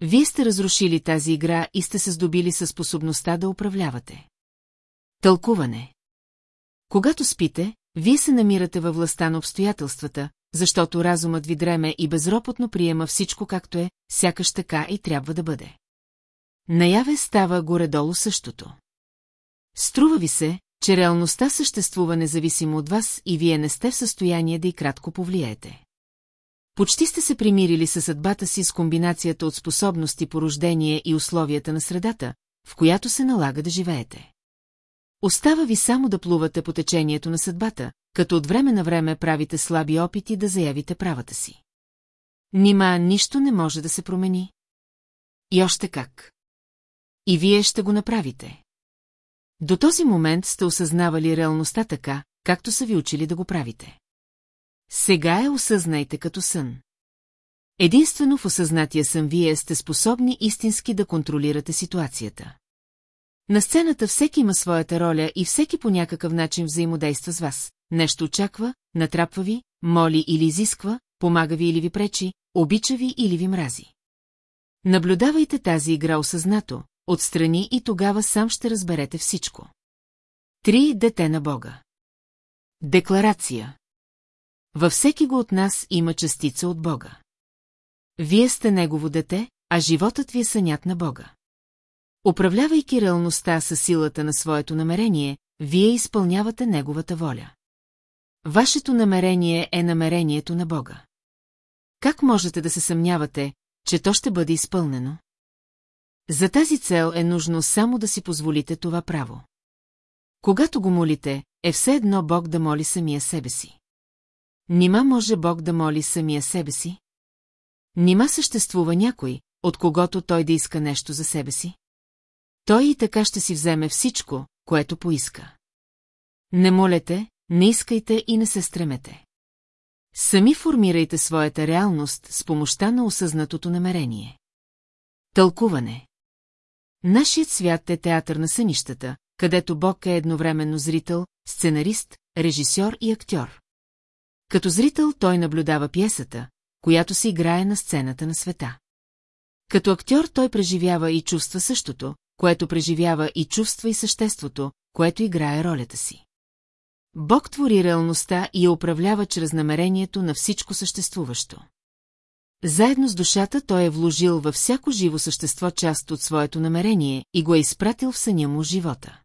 Вие сте разрушили тази игра и сте се здобили със способността да управлявате. Тълкуване. Когато спите, вие се намирате във властта на обстоятелствата, защото разумът ви дреме и безропотно приема всичко както е, сякаш така и трябва да бъде. Наяве става горе-долу същото. Струва ви се, че реалността съществува независимо от вас и вие не сте в състояние да и кратко повлияете. Почти сте се примирили със съдбата си с комбинацията от способности по рождение и условията на средата, в която се налага да живеете. Остава ви само да плувате по течението на съдбата, като от време на време правите слаби опити да заявите правата си. Нима нищо не може да се промени. И още как. И вие ще го направите. До този момент сте осъзнавали реалността така, както са ви учили да го правите. Сега я осъзнайте като сън. Единствено в осъзнатия сън вие сте способни истински да контролирате ситуацията. На сцената всеки има своята роля и всеки по някакъв начин взаимодейства с вас. Нещо очаква, натрапва ви, моли или изисква, помага ви или ви пречи, обича ви или ви мрази. Наблюдавайте тази игра осъзнато, отстрани и тогава сам ще разберете всичко. Три дете на Бога. Декларация. Във всеки го от нас има частица от Бога. Вие сте Негово дете, а животът ви е сънят на Бога. Управлявайки реалността със силата на своето намерение, вие изпълнявате Неговата воля. Вашето намерение е намерението на Бога. Как можете да се съмнявате, че то ще бъде изпълнено? За тази цел е нужно само да си позволите това право. Когато го молите, е все едно Бог да моли самия себе си. Нима може Бог да моли самия себе си? Нима съществува някой, от когото той да иска нещо за себе си? Той и така ще си вземе всичко, което поиска. Не молете, не искайте и не се стремете. Сами формирайте своята реалност с помощта на осъзнатото намерение. Тълкуване Нашият свят е театър на сънищата, където Бог е едновременно зрител, сценарист, режисьор и актьор. Като зрител той наблюдава пиесата, която се играе на сцената на света. Като актьор той преживява и чувства същото, което преживява и чувства и съществото, което играе ролята си. Бог твори реалността и я управлява чрез намерението на всичко съществуващо. Заедно с душата той е вложил във всяко живо същество част от своето намерение и го е изпратил в съня му живота.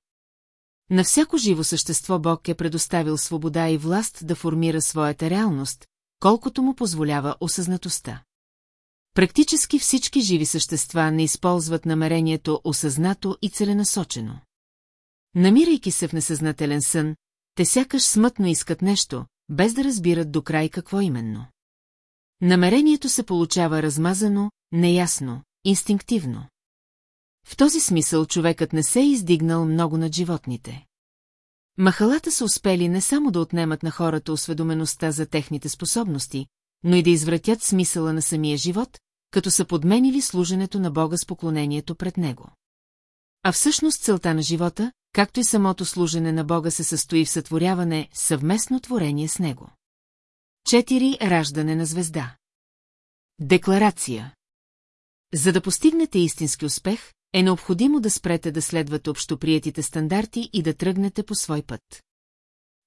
На всяко живо същество Бог е предоставил свобода и власт да формира своята реалност, колкото му позволява осъзнатостта. Практически всички живи същества не използват намерението осъзнато и целенасочено. Намирайки се в несъзнателен сън, те сякаш смътно искат нещо, без да разбират до край какво именно. Намерението се получава размазано, неясно, инстинктивно. В този смисъл човекът не се е издигнал много над животните. Махалата са успели не само да отнемат на хората осведомеността за техните способности, но и да извратят смисъла на самия живот, като са подменили служенето на Бога с поклонението пред Него. А всъщност целта на живота, както и самото служене на Бога се състои в сътворяване съвместно творение с Него. 4. Раждане на звезда Декларация За да постигнете истински успех, е необходимо да спрете да следвате общоприетите стандарти и да тръгнете по свой път.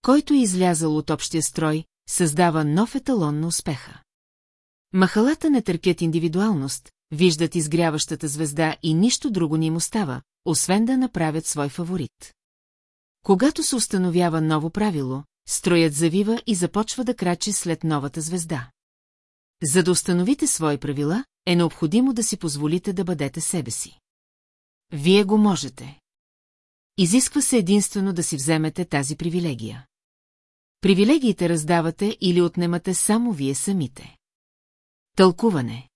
Който е излязал от общия строй, създава нов еталон на успеха. Махалата не търпят индивидуалност, виждат изгряващата звезда и нищо друго ни им остава, освен да направят свой фаворит. Когато се установява ново правило, строят завива и започва да крачи след новата звезда. За да установите свои правила, е необходимо да си позволите да бъдете себе си. Вие го можете. Изисква се единствено да си вземете тази привилегия. Привилегиите раздавате или отнемате само вие самите. Тълкуване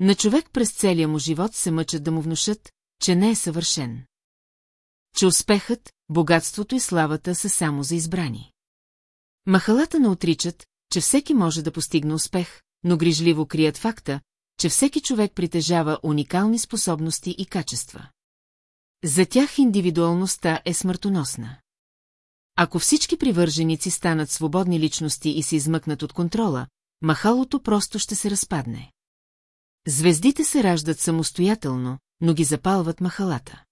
На човек през целия му живот се мъчат да му внушат, че не е съвършен. Че успехът, богатството и славата са само за избрани. Махалата не отричат, че всеки може да постигне успех, но грижливо крият факта, че всеки човек притежава уникални способности и качества. За тях индивидуалността е смъртоносна. Ако всички привърженици станат свободни личности и се измъкнат от контрола, махалото просто ще се разпадне. Звездите се раждат самостоятелно, но ги запалват махалата.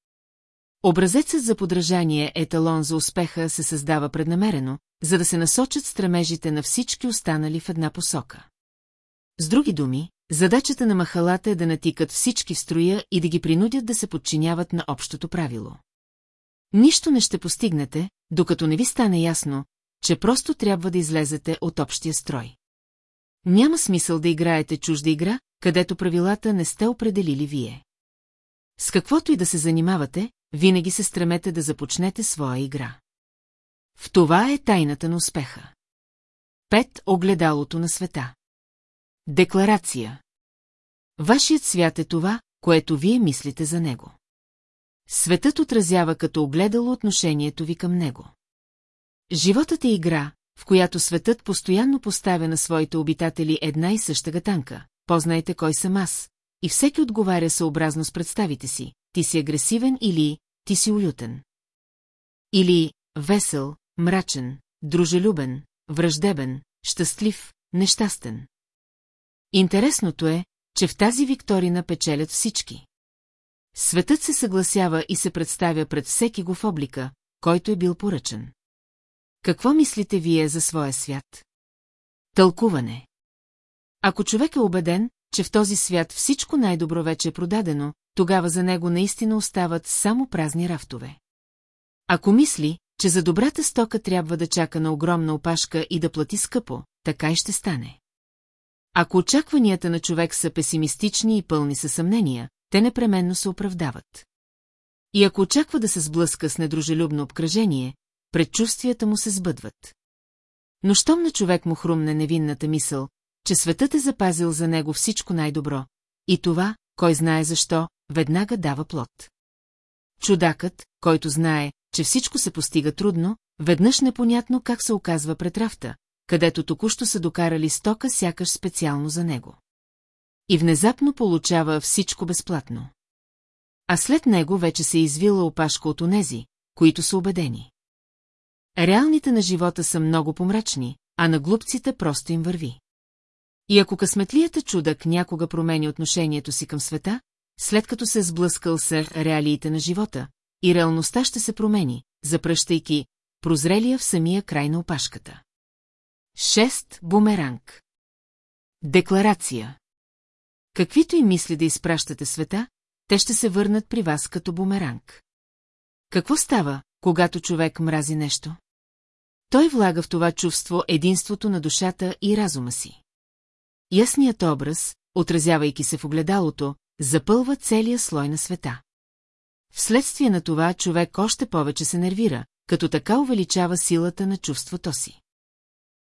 Образецът за подражание еталон за успеха се създава преднамерено, за да се насочат стремежите на всички останали в една посока. С други думи, задачата на махалата е да натикат всички в строя и да ги принудят да се подчиняват на общото правило. Нищо не ще постигнете, докато не ви стане ясно, че просто трябва да излезете от общия строй. Няма смисъл да играете чужда игра, където правилата не сте определили вие. С каквото и да се занимавате, винаги се стремете да започнете своя игра. В това е тайната на успеха. Пет огледалото на света. Декларация. Вашият свят е това, което вие мислите за него. Светът отразява като огледало отношението ви към него. Животът е игра, в която светът постоянно поставя на своите обитатели една и съща гатанка. Познайте кой съм аз, и всеки отговаря съобразно с представите си. Ти си агресивен или ти си уютен. Или весел, мрачен, дружелюбен, враждебен, щастлив, нещастен. Интересното е, че в тази Викторина печелят всички. Светът се съгласява и се представя пред всеки го в облика, който е бил поръчен. Какво мислите вие за своя свят? Тълкуване. Ако човек е убеден, че в този свят всичко най-добро вече е продадено, тогава за него наистина остават само празни рафтове. Ако мисли, че за добрата стока трябва да чака на огромна опашка и да плати скъпо, така и ще стане. Ако очакванията на човек са песимистични и пълни със съмнения, те непременно се оправдават. И ако очаква да се сблъска с недружелюбно обкръжение, предчувствията му се сбъдват. Но щом на човек му хрумне невинната мисъл, че светът е запазил за него всичко най-добро, и това, кой знае защо, веднага дава плод. Чудакът, който знае, че всичко се постига трудно, веднъж непонятно как се оказва пред рафта, където току-що са докарали стока сякаш специално за него. И внезапно получава всичко безплатно. А след него вече се извила опашка от онези, които са убедени. Реалните на живота са много помрачни, а на глупците просто им върви. И ако късметлията чудак някога промени отношението си към света, след като се е сблъскал с реалиите на живота, и реалността ще се промени, запръщайки прозрелия в самия край на опашката. 6. Бумеранг Декларация Каквито и мисли да изпращате света, те ще се върнат при вас като бумеранг. Какво става, когато човек мрази нещо? Той влага в това чувство единството на душата и разума си. Ясният образ, отразявайки се в огледалото, запълва целия слой на света. Вследствие на това човек още повече се нервира, като така увеличава силата на чувството си.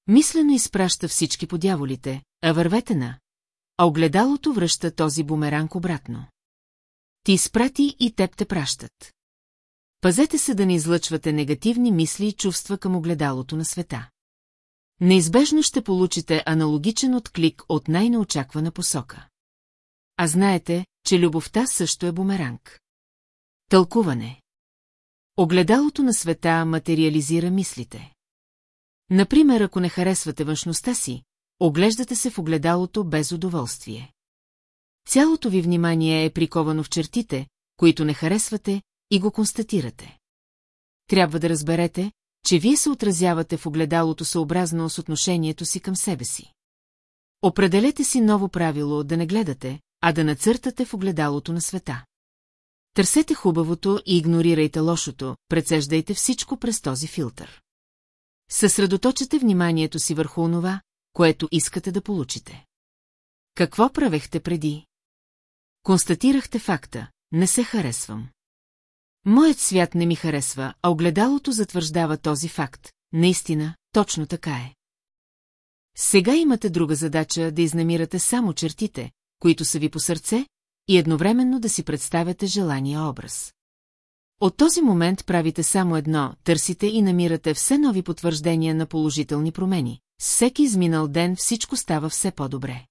Мислено изпраща всички по дяволите, а вървете на, а огледалото връща този бумеранг обратно. Ти изпрати и теб те пращат. Пазете се да не излъчвате негативни мисли и чувства към огледалото на света. Неизбежно ще получите аналогичен отклик от най-неочаквана посока. А знаете, че любовта също е бумеранг. Тълкуване Огледалото на света материализира мислите. Например, ако не харесвате външността си, оглеждате се в огледалото без удоволствие. Цялото ви внимание е приковано в чертите, които не харесвате, и го констатирате. Трябва да разберете, че вие се отразявате в огледалото съобразно с отношението си към себе си. Определете си ново правило да не гледате, а да нацъртате в огледалото на света. Търсете хубавото и игнорирайте лошото, прецеждайте всичко през този филтър. Съсредоточете вниманието си върху онова, което искате да получите. Какво правехте преди? Констатирахте факта, не се харесвам. Моят свят не ми харесва, а огледалото затвърждава този факт. Наистина, точно така е. Сега имате друга задача да изнамирате само чертите, които са ви по сърце, и едновременно да си представяте желания образ. От този момент правите само едно, търсите и намирате все нови потвърждения на положителни промени. Всеки изминал ден всичко става все по-добре.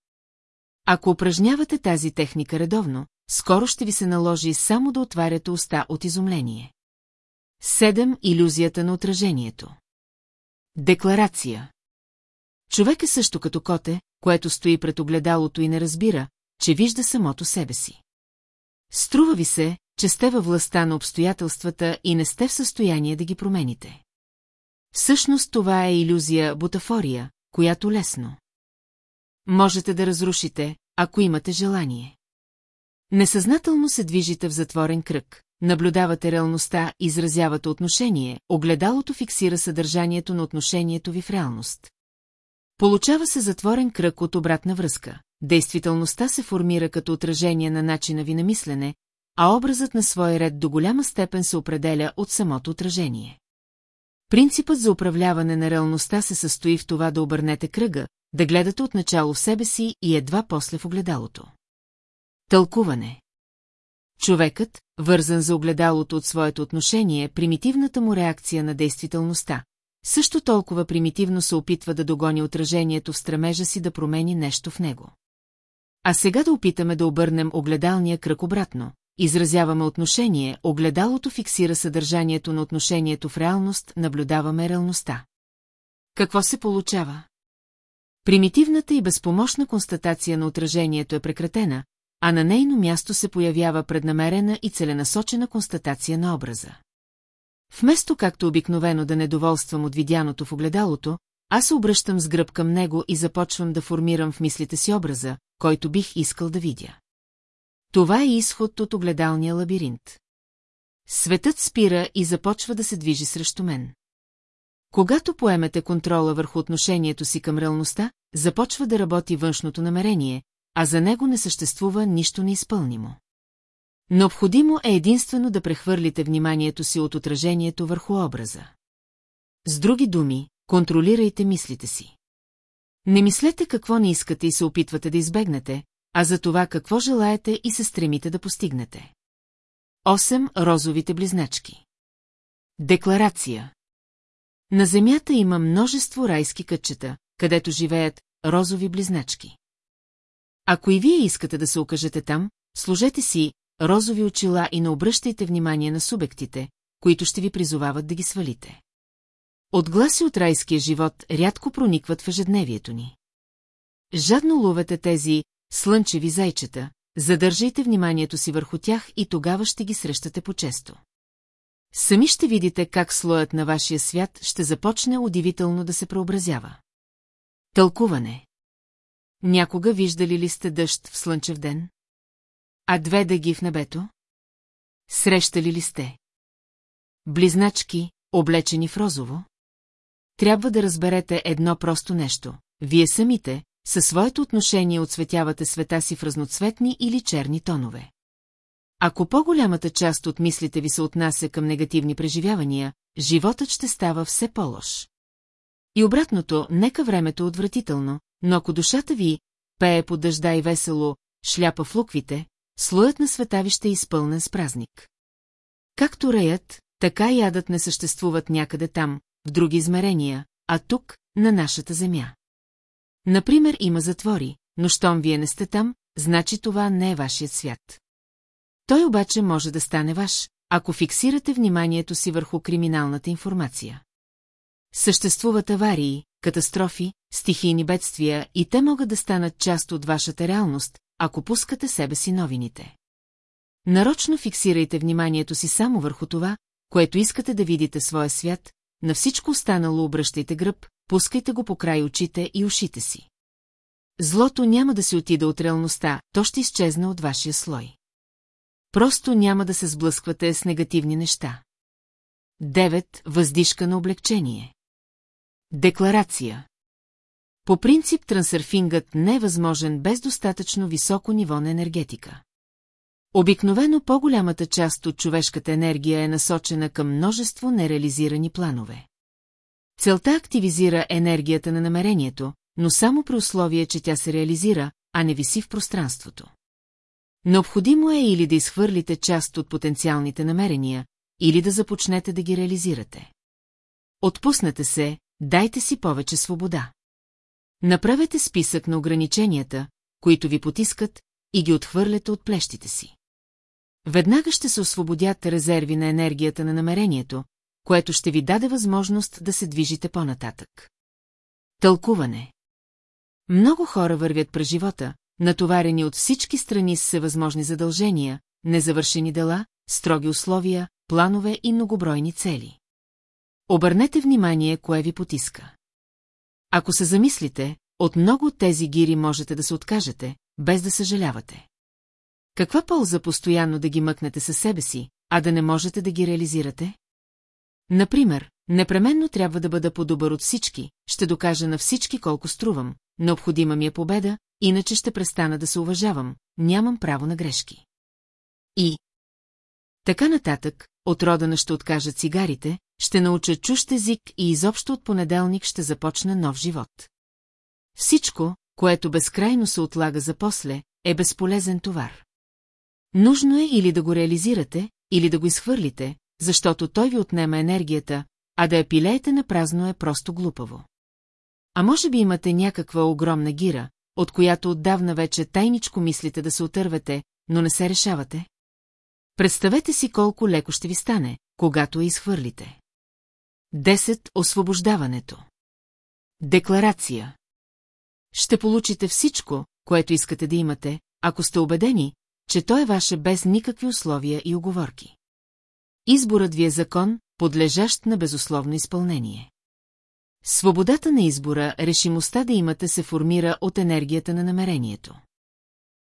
Ако упражнявате тази техника редовно, скоро ще ви се наложи само да отваряте уста от изумление. Седем Иллюзията на отражението Декларация Човек е също като коте, което стои пред огледалото и не разбира, че вижда самото себе си. Струва ви се, че сте във властта на обстоятелствата и не сте в състояние да ги промените. Всъщност това е иллюзия, бутафория, която лесно. Можете да разрушите, ако имате желание. Несъзнателно се движите в затворен кръг, наблюдавате реалността, изразявате отношение, огледалото фиксира съдържанието на отношението ви в реалност. Получава се затворен кръг от обратна връзка. Действителността се формира като отражение на начина ви на мислене, а образът на свой ред до голяма степен се определя от самото отражение. Принципът за управляване на реалността се състои в това да обърнете кръга, да гледате отначало в себе си и едва после в огледалото. Тълкуване Човекът, вързан за огледалото от своето отношение, примитивната му реакция на действителността, също толкова примитивно се опитва да догони отражението в стремежа си да промени нещо в него. А сега да опитаме да обърнем огледалния кръг обратно. Изразяваме отношение, огледалото фиксира съдържанието на отношението в реалност, наблюдаваме реалността. Какво се получава? Примитивната и безпомощна констатация на отражението е прекратена, а на нейно място се появява преднамерена и целенасочена констатация на образа. Вместо както обикновено да недоволствам от видяното в огледалото, аз се обръщам с гръб към него и започвам да формирам в мислите си образа, който бих искал да видя. Това е изход от огледалния лабиринт. Светът спира и започва да се движи срещу мен. Когато поемете контрола върху отношението си към реалността, започва да работи външното намерение, а за него не съществува нищо неизпълнимо. Необходимо е единствено да прехвърлите вниманието си от отражението върху образа. С други думи, контролирайте мислите си. Не мислете какво не искате и се опитвате да избегнете, а за това какво желаете и се стремите да постигнете. 8. Розовите близначки Декларация На Земята има множество райски кътчета, където живеят розови близначки. Ако и вие искате да се окажете там, служете си розови очила и не обръщайте внимание на субектите, които ще ви призовават да ги свалите. Отгласи от райския живот рядко проникват в ежедневието ни. Жадно ловете тези слънчеви зайчета, задържайте вниманието си върху тях и тогава ще ги срещате по-често. Сами ще видите как слоят на вашия свят ще започне удивително да се преобразява. Тълкуване Някога виждали ли сте дъжд в слънчев ден? А две дъги в небето? Срещали ли сте? Близначки, облечени в розово? Трябва да разберете едно просто нещо. Вие самите, със своето отношение отсветявате света си в разноцветни или черни тонове. Ако по-голямата част от мислите ви се отнася към негативни преживявания, животът ще става все по-лош. И обратното, нека времето е отвратително, но ако душата ви пее под дъжда и весело, шляпа в луквите, слоят на света ви ще е изпълнен с празник. Както раят, така и ядът не съществуват някъде там, в други измерения, а тук, на нашата земя. Например, има затвори, но щом вие не сте там, значи това не е вашият свят. Той обаче може да стане ваш, ако фиксирате вниманието си върху криминалната информация. Съществуват аварии, катастрофи, стихийни бедствия и те могат да станат част от вашата реалност, ако пускате себе си новините. Нарочно фиксирайте вниманието си само върху това, което искате да видите своя свят, на всичко останало обръщайте гръб, пускайте го по край очите и ушите си. Злото няма да се отида от реалността, то ще изчезне от вашия слой. Просто няма да се сблъсквате с негативни неща. 9. Въздишка на облегчение. Декларация. По принцип трансърфингът не е възможен без достатъчно високо ниво на енергетика. Обикновено по-голямата част от човешката енергия е насочена към множество нереализирани планове. Целта активизира енергията на намерението, но само при условие, че тя се реализира, а не виси в пространството. Необходимо е или да изхвърлите част от потенциалните намерения, или да започнете да ги реализирате. Отпуснете се, дайте си повече свобода. Направете списък на ограниченията, които ви потискат, и ги отхвърляте от плещите си. Веднага ще се освободят резерви на енергията на намерението, което ще ви даде възможност да се движите по-нататък. Тълкуване Много хора вървят през живота, натоварени от всички страни с всевъзможни задължения, незавършени дела, строги условия, планове и многобройни цели. Обърнете внимание, кое ви потиска. Ако се замислите, от много от тези гири можете да се откажете, без да съжалявате. Каква полза постоянно да ги мъкнете със себе си, а да не можете да ги реализирате? Например, непременно трябва да бъда по-добър от всички, ще докажа на всички колко струвам, необходима ми е победа, иначе ще престана да се уважавам, нямам право на грешки. И така нататък, от родана ще откажа цигарите, ще науча чущ език и изобщо от понеделник ще започна нов живот. Всичко, което безкрайно се отлага за после, е безполезен товар. Нужно е или да го реализирате, или да го изхвърлите, защото той ви отнема енергията, а да я пилеете на празно е просто глупаво. А може би имате някаква огромна гира, от която отдавна вече тайничко мислите да се отървете, но не се решавате? Представете си колко леко ще ви стане, когато я изхвърлите. 10. Освобождаването Декларация Ще получите всичко, което искате да имате, ако сте убедени, че то е ваше без никакви условия и оговорки. Изборът ви е закон, подлежащ на безусловно изпълнение. Свободата на избора, решимостта да имате се формира от енергията на намерението.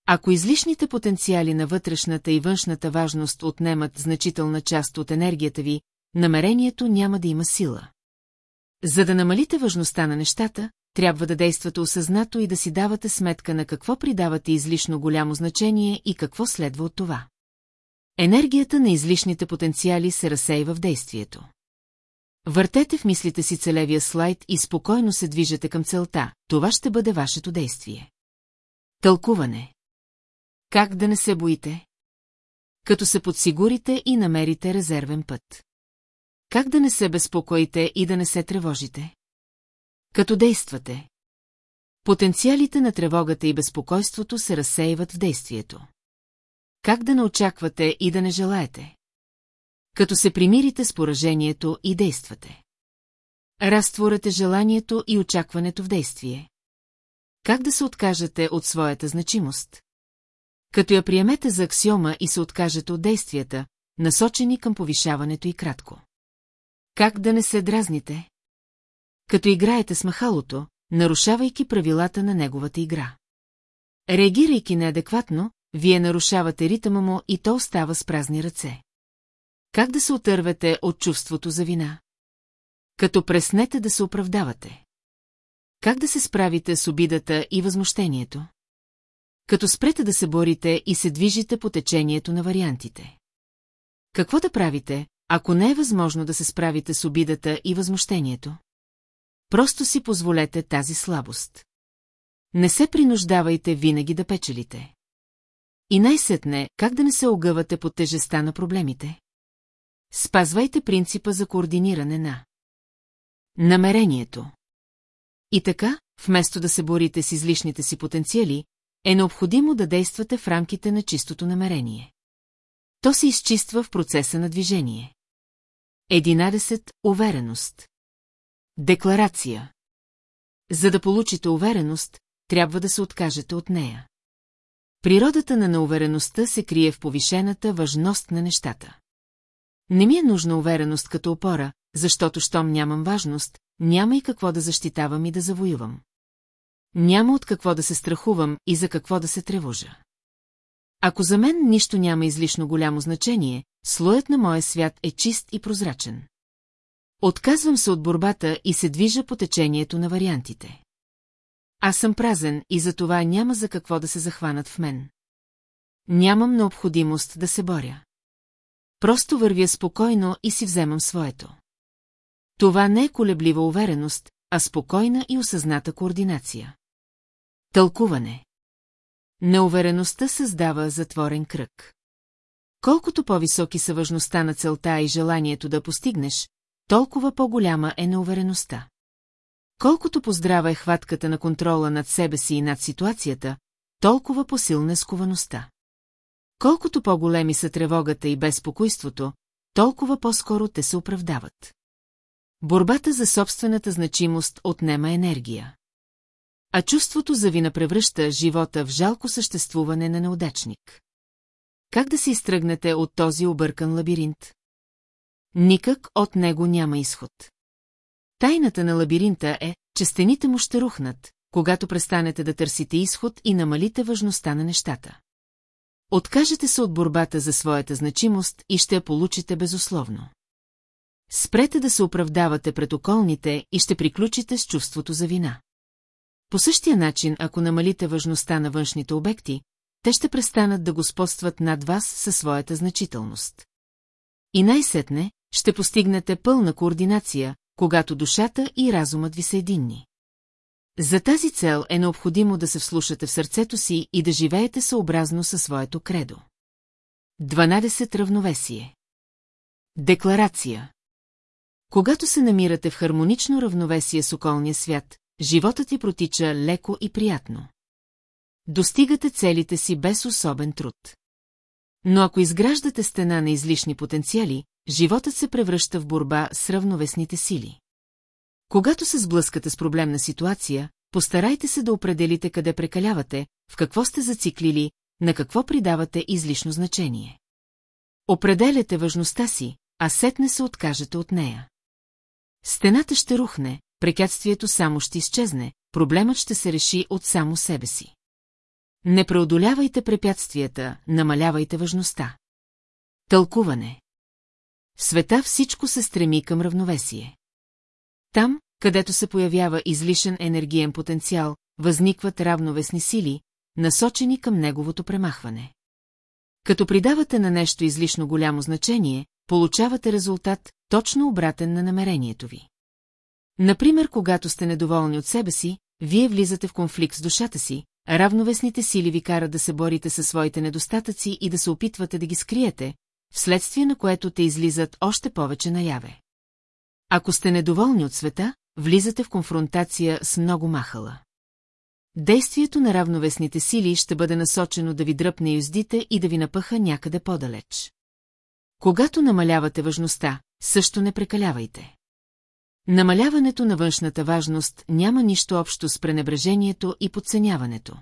Ако излишните потенциали на вътрешната и външната важност отнемат значителна част от енергията ви, намерението няма да има сила. За да намалите важността на нещата, трябва да действате осъзнато и да си давате сметка на какво придавате излишно голямо значение и какво следва от това. Енергията на излишните потенциали се разсейва в действието. Въртете в мислите си целевия слайд и спокойно се движете към целта, това ще бъде вашето действие. Тълкуване Как да не се боите? Като се подсигурите и намерите резервен път. Как да не се безпокоите и да не се тревожите? Като действате. Потенциалите на тревогата и безпокойството се разсеиват в действието. Как да не очаквате и да не желаете? Като се примирите с поражението и действате. Разтворете желанието и очакването в действие. Как да се откажете от своята значимост? Като я приемете за аксиома и се откажете от действията, насочени към повишаването и кратко. Как да не се дразните? Като играете с махалото, нарушавайки правилата на неговата игра. Реагирайки неадекватно, вие нарушавате ритъма му и то остава с празни ръце. Как да се отървете от чувството за вина? Като преснете да се оправдавате. Как да се справите с обидата и възмущението? Като спрете да се борите и се движите по течението на вариантите. Какво да правите, ако не е възможно да се справите с обидата и възмущението? Просто си позволете тази слабост. Не се принуждавайте винаги да печелите. И най-сетне, как да не се огъвате под тежеста на проблемите? Спазвайте принципа за координиране на намерението. И така, вместо да се борите с излишните си потенциали, е необходимо да действате в рамките на чистото намерение. То се изчиства в процеса на движение. 11. Увереност. Декларация. За да получите увереност, трябва да се откажете от нея. Природата на неувереността се крие в повишената важност на нещата. Не ми е нужна увереност като опора, защото щом нямам важност, няма и какво да защитавам и да завоювам. Няма от какво да се страхувам и за какво да се тревожа. Ако за мен нищо няма излишно голямо значение, слоят на моя свят е чист и прозрачен. Отказвам се от борбата и се движа по течението на вариантите. Аз съм празен и за това няма за какво да се захванат в мен. Нямам необходимост да се боря. Просто вървя спокойно и си вземам своето. Това не е колеблива увереност, а спокойна и осъзната координация. Тълкуване Неувереността създава затворен кръг. Колкото по-високи са важността на целта и желанието да постигнеш, толкова по-голяма е неувереността. Колкото поздрава е хватката на контрола над себе си и над ситуацията, толкова посилна е сковаността. Колкото по-големи са тревогата и безпокойството, толкова по-скоро те се оправдават. Борбата за собствената значимост отнема енергия. А чувството за вина превръща живота в жалко съществуване на неудачник. Как да се изтръгнете от този объркан лабиринт? Никак от него няма изход. Тайната на лабиринта е, че стените му ще рухнат, когато престанете да търсите изход и намалите важността на нещата. Откажете се от борбата за своята значимост и ще я получите безусловно. Спрете да се оправдавате пред околните и ще приключите с чувството за вина. По същия начин, ако намалите важността на външните обекти, те ще престанат да господстват над вас със своята значителност. И най-сетне, ще постигнете пълна координация, когато душата и разумът ви са единни. За тази цел е необходимо да се вслушате в сърцето си и да живеете съобразно със своето кредо. 12. Равновесие Декларация Когато се намирате в хармонично равновесие с околния свят, животът ти протича леко и приятно. Достигате целите си без особен труд. Но ако изграждате стена на излишни потенциали, животът се превръща в борба с равновесните сили. Когато се сблъскате с проблемна ситуация, постарайте се да определите къде прекалявате, в какво сте зациклили, на какво придавате излишно значение. Определяте важността си, а сетне се откажете от нея. Стената ще рухне, препятствието само ще изчезне, проблемът ще се реши от само себе си. Не преодолявайте препятствията, намалявайте важността. Тълкуване В света всичко се стреми към равновесие. Там, където се появява излишен енергиен потенциал, възникват равновесни сили, насочени към неговото премахване. Като придавате на нещо излишно голямо значение, получавате резултат, точно обратен на намерението ви. Например, когато сте недоволни от себе си, вие влизате в конфликт с душата си, равновесните сили ви карат да се борите със своите недостатъци и да се опитвате да ги скриете, вследствие на което те излизат още повече наяве. Ако сте недоволни от света, влизате в конфронтация с много махала. Действието на равновесните сили ще бъде насочено да ви дръпне юздите и да ви напъха някъде по-далеч. Когато намалявате важността, също не прекалявайте. Намаляването на външната важност няма нищо общо с пренебрежението и подценяването.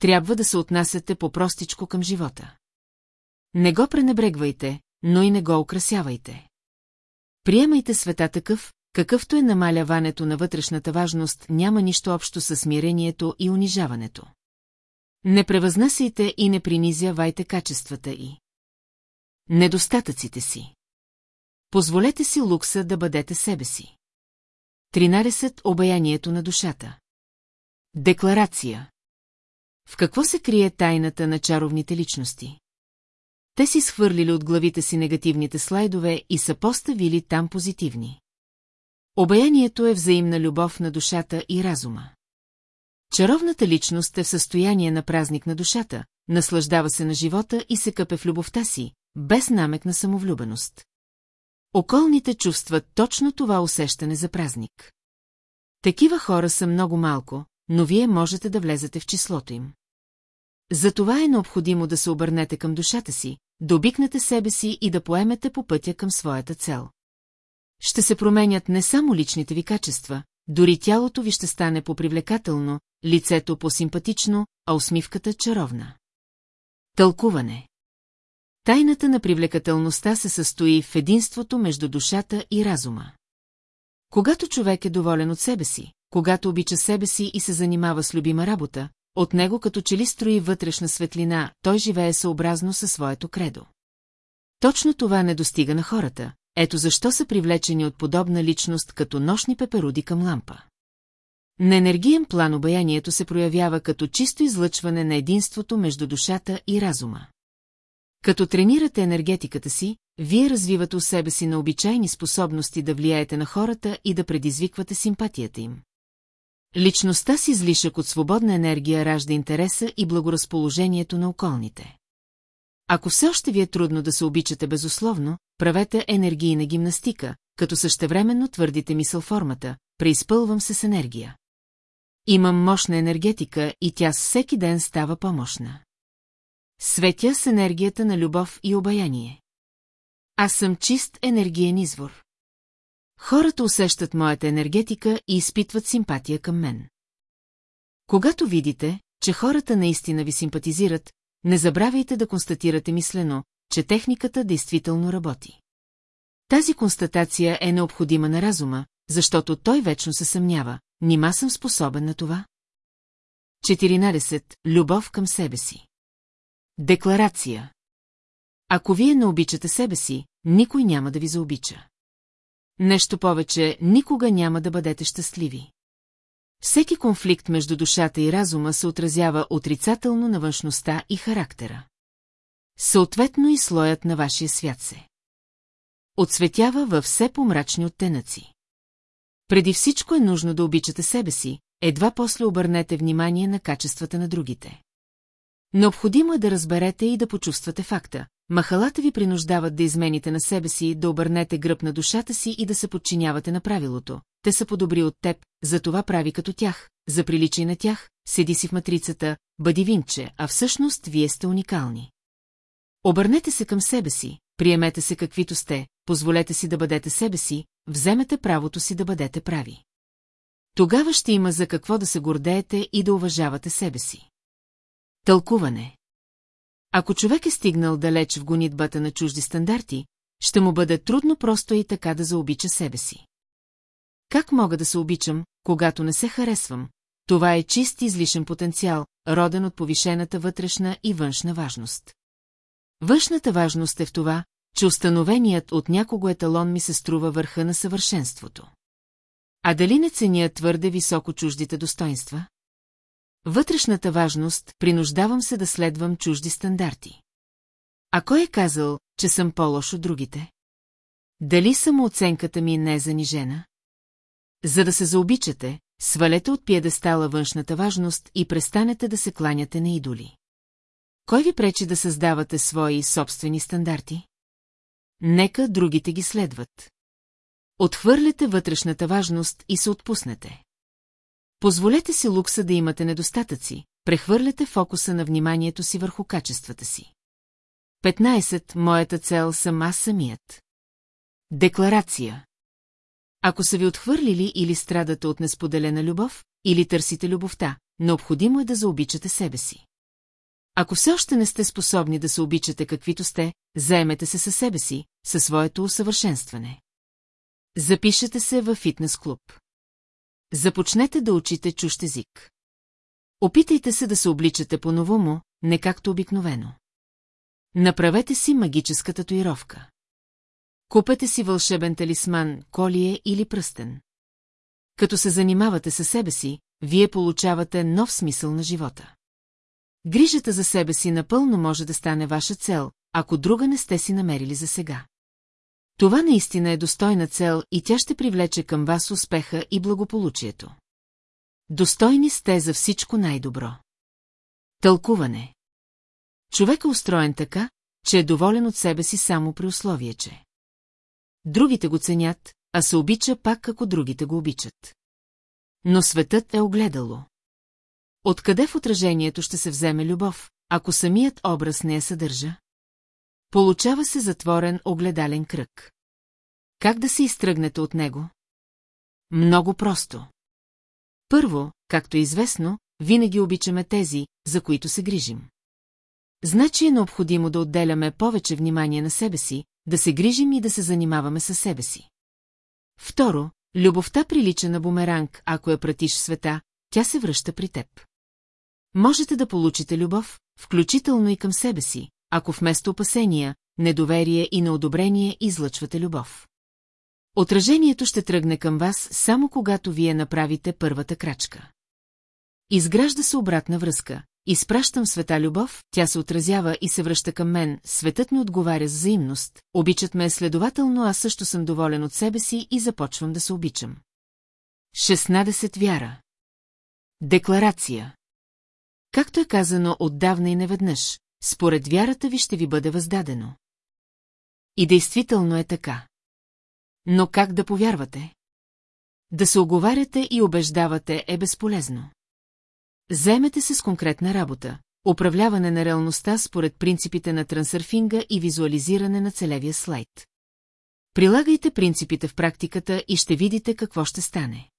Трябва да се отнасяте по-простичко към живота. Не го пренебрегвайте, но и не го украсявайте. Приемайте света такъв, какъвто е намаляването на вътрешната важност, няма нищо общо с смирението и унижаването. Не превъзнасяйте и не принизявайте качествата и. Недостатъците си. Позволете си лукса да бъдете себе си. 13. Обаянието на душата. Декларация. В какво се крие тайната на чаровните личности? Те си схвърлили от главите си негативните слайдове и са поставили там позитивни. Обаянието е взаимна любов на душата и разума. Чаровната личност е в състояние на празник на душата, наслаждава се на живота и се къпе в любовта си, без намек на самовлюбеност. Околните чувстват точно това усещане за празник. Такива хора са много малко, но вие можете да влезете в числото им. Затова е необходимо да се обърнете към душата си, да обикнете себе си и да поемете по пътя към своята цел. Ще се променят не само личните ви качества, дори тялото ви ще стане по-привлекателно, лицето по-симпатично, а усмивката чаровна. Тълкуване Тайната на привлекателността се състои в единството между душата и разума. Когато човек е доволен от себе си, когато обича себе си и се занимава с любима работа, от него като че ли строи вътрешна светлина, той живее съобразно със своето кредо. Точно това не достига на хората, ето защо са привлечени от подобна личност като нощни пеперуди към лампа. На енергиен план обаянието се проявява като чисто излъчване на единството между душата и разума. Като тренирате енергетиката си, вие развивате у себе си на обичайни способности да влияете на хората и да предизвиквате симпатията им. Личността си излишък от свободна енергия ражда интереса и благоразположението на околните. Ако все още ви е трудно да се обичате безусловно, правете енергийна гимнастика, като същевременно твърдите мисъл формата, преизпълвам се с енергия. Имам мощна енергетика и тя всеки ден става по-мощна. Светя с енергията на любов и обаяние. Аз съм чист енергиен извор. Хората усещат моята енергетика и изпитват симпатия към мен. Когато видите, че хората наистина ви симпатизират, не забравяйте да констатирате мислено, че техниката действително работи. Тази констатация е необходима на разума, защото той вечно се съмнява, нима съм способен на това? 14. Любов към себе си. Декларация. Ако вие не обичате себе си, никой няма да ви заобича. Нещо повече, никога няма да бъдете щастливи. Всеки конфликт между душата и разума се отразява отрицателно на външността и характера. Съответно и слоят на вашия свят се. Отсветява във все помрачни оттенъци. Преди всичко е нужно да обичате себе си, едва после обърнете внимание на качествата на другите. Необходимо е да разберете и да почувствате факта. Махалата ви принуждават да измените на себе си, да обърнете гръб на душата си и да се подчинявате на правилото. Те са подобри от теб, за това прави като тях, за приличие на тях, седи си в матрицата, бъди винче, а всъщност вие сте уникални. Обърнете се към себе си, приемете се каквито сте, позволете си да бъдете себе си, вземете правото си да бъдете прави. Тогава ще има за какво да се гордеете и да уважавате себе си. Тълкуване Ако човек е стигнал далеч в гонитбата на чужди стандарти, ще му бъде трудно просто и така да заобича себе си. Как мога да се обичам, когато не се харесвам? Това е чист излишен потенциал, роден от повишената вътрешна и външна важност. Външната важност е в това, че установеният от някого еталон ми се струва върха на съвършенството. А дали не ценя твърде високо чуждите достоинства? Вътрешната важност принуждавам се да следвам чужди стандарти. А кой е казал, че съм по-лош от другите? Дали самооценката ми не е занижена? За да се заобичате, свалете от пиедестала външната важност и престанете да се кланяте на идоли. Кой ви пречи да създавате свои собствени стандарти? Нека другите ги следват. Отхвърляте вътрешната важност и се отпуснете. Позволете си лукса да имате недостатъци, прехвърляте фокуса на вниманието си върху качествата си. 15. Моята цел съм аз самият. Декларация. Ако са ви отхвърлили или страдате от несподелена любов, или търсите любовта, необходимо е да заобичате себе си. Ако все още не сте способни да се обичате каквито сте, заемете се със себе си, със своето усъвършенстване. Запишете се във фитнес клуб. Започнете да учите чущ език. Опитайте се да се обличате по-новому, не както обикновено. Направете си магическа татуировка. Купете си вълшебен талисман, колие или пръстен. Като се занимавате със себе си, вие получавате нов смисъл на живота. Грижата за себе си напълно може да стане ваша цел, ако друга не сте си намерили за сега. Това наистина е достойна цел и тя ще привлече към вас успеха и благополучието. Достойни сте за всичко най-добро. Тълкуване Човек е устроен така, че е доволен от себе си само при условие, че другите го ценят, а се обича пак, ако другите го обичат. Но светът е огледало. Откъде в отражението ще се вземе любов, ако самият образ не я съдържа? Получава се затворен огледален кръг. Как да се изтръгнете от него? Много просто. Първо, както е известно, винаги обичаме тези, за които се грижим. Значи е необходимо да отделяме повече внимание на себе си, да се грижим и да се занимаваме със себе си. Второ, любовта прилича на бумеранг, ако я пратиш в света, тя се връща при теб. Можете да получите любов, включително и към себе си, ако вместо опасения, недоверие и неодобрение излъчвате любов. Отражението ще тръгне към вас само когато вие направите първата крачка. Изгражда се обратна връзка. Изпращам света любов, тя се отразява и се връща към мен, светът ми отговаря с взаимност, обичат ме следователно, аз също съм доволен от себе си и започвам да се обичам. 16 вяра Декларация Както е казано отдавна и неведнъж, според вярата ви ще ви бъде въздадено. И действително е така. Но как да повярвате? Да се оговаряте и убеждавате е безполезно. Заемете се с конкретна работа, управляване на реалността според принципите на трансърфинга и визуализиране на целевия слайд. Прилагайте принципите в практиката и ще видите какво ще стане.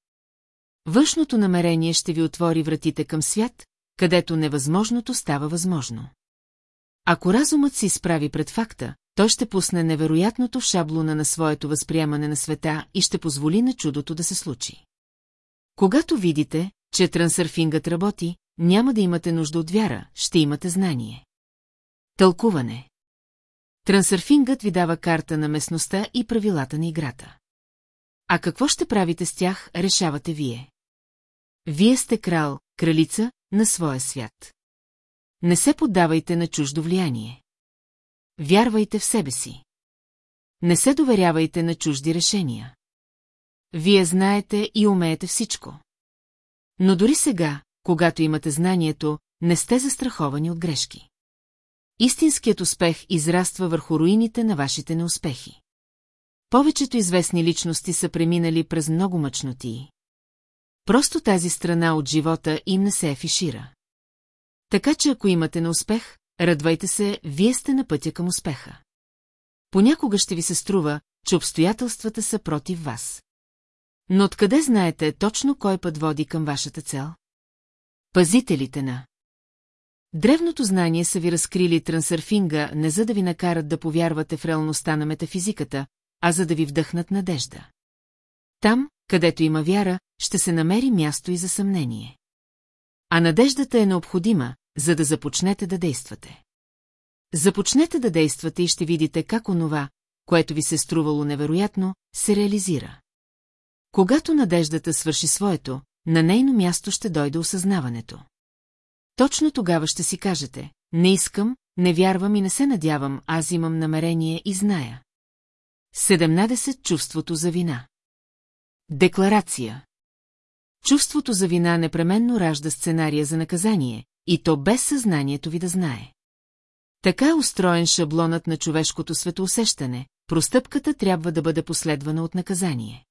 Външното намерение ще ви отвори вратите към свят, където невъзможното става възможно. Ако разумът се изправи пред факта, той ще пусне невероятното шаблона на своето възприемане на света и ще позволи на чудото да се случи. Когато видите, че трансърфингът работи, няма да имате нужда от вяра, ще имате знание. Тълкуване Трансърфингът ви дава карта на местността и правилата на играта. А какво ще правите с тях, решавате вие. Вие сте крал, кралица на своя свят. Не се поддавайте на чуждо влияние. Вярвайте в себе си. Не се доверявайте на чужди решения. Вие знаете и умеете всичко. Но дори сега, когато имате знанието, не сте застраховани от грешки. Истинският успех израства върху руините на вашите неуспехи. Повечето известни личности са преминали през много мъчноти. Просто тази страна от живота им не се афишира. Така че ако имате неуспех, радвайте се, вие сте на пътя към успеха. Понякога ще ви се струва, че обстоятелствата са против вас. Но откъде знаете точно кой път води към вашата цел? Пазителите на. Древното знание са ви разкрили трансърфинга не за да ви накарат да повярвате в реалността на метафизиката, а за да ви вдъхнат надежда. Там, където има вяра, ще се намери място и за съмнение. А надеждата е необходима, за да започнете да действате. Започнете да действате и ще видите как онова, което ви се струвало невероятно, се реализира. Когато надеждата свърши своето, на нейно място ще дойде осъзнаването. Точно тогава ще си кажете, не искам, не вярвам и не се надявам, аз имам намерение и зная. 17. Чувството за вина Декларация Чувството за вина непременно ражда сценария за наказание, и то без съзнанието ви да знае. Така е устроен шаблонът на човешкото светоусещане, простъпката трябва да бъде последвана от наказание.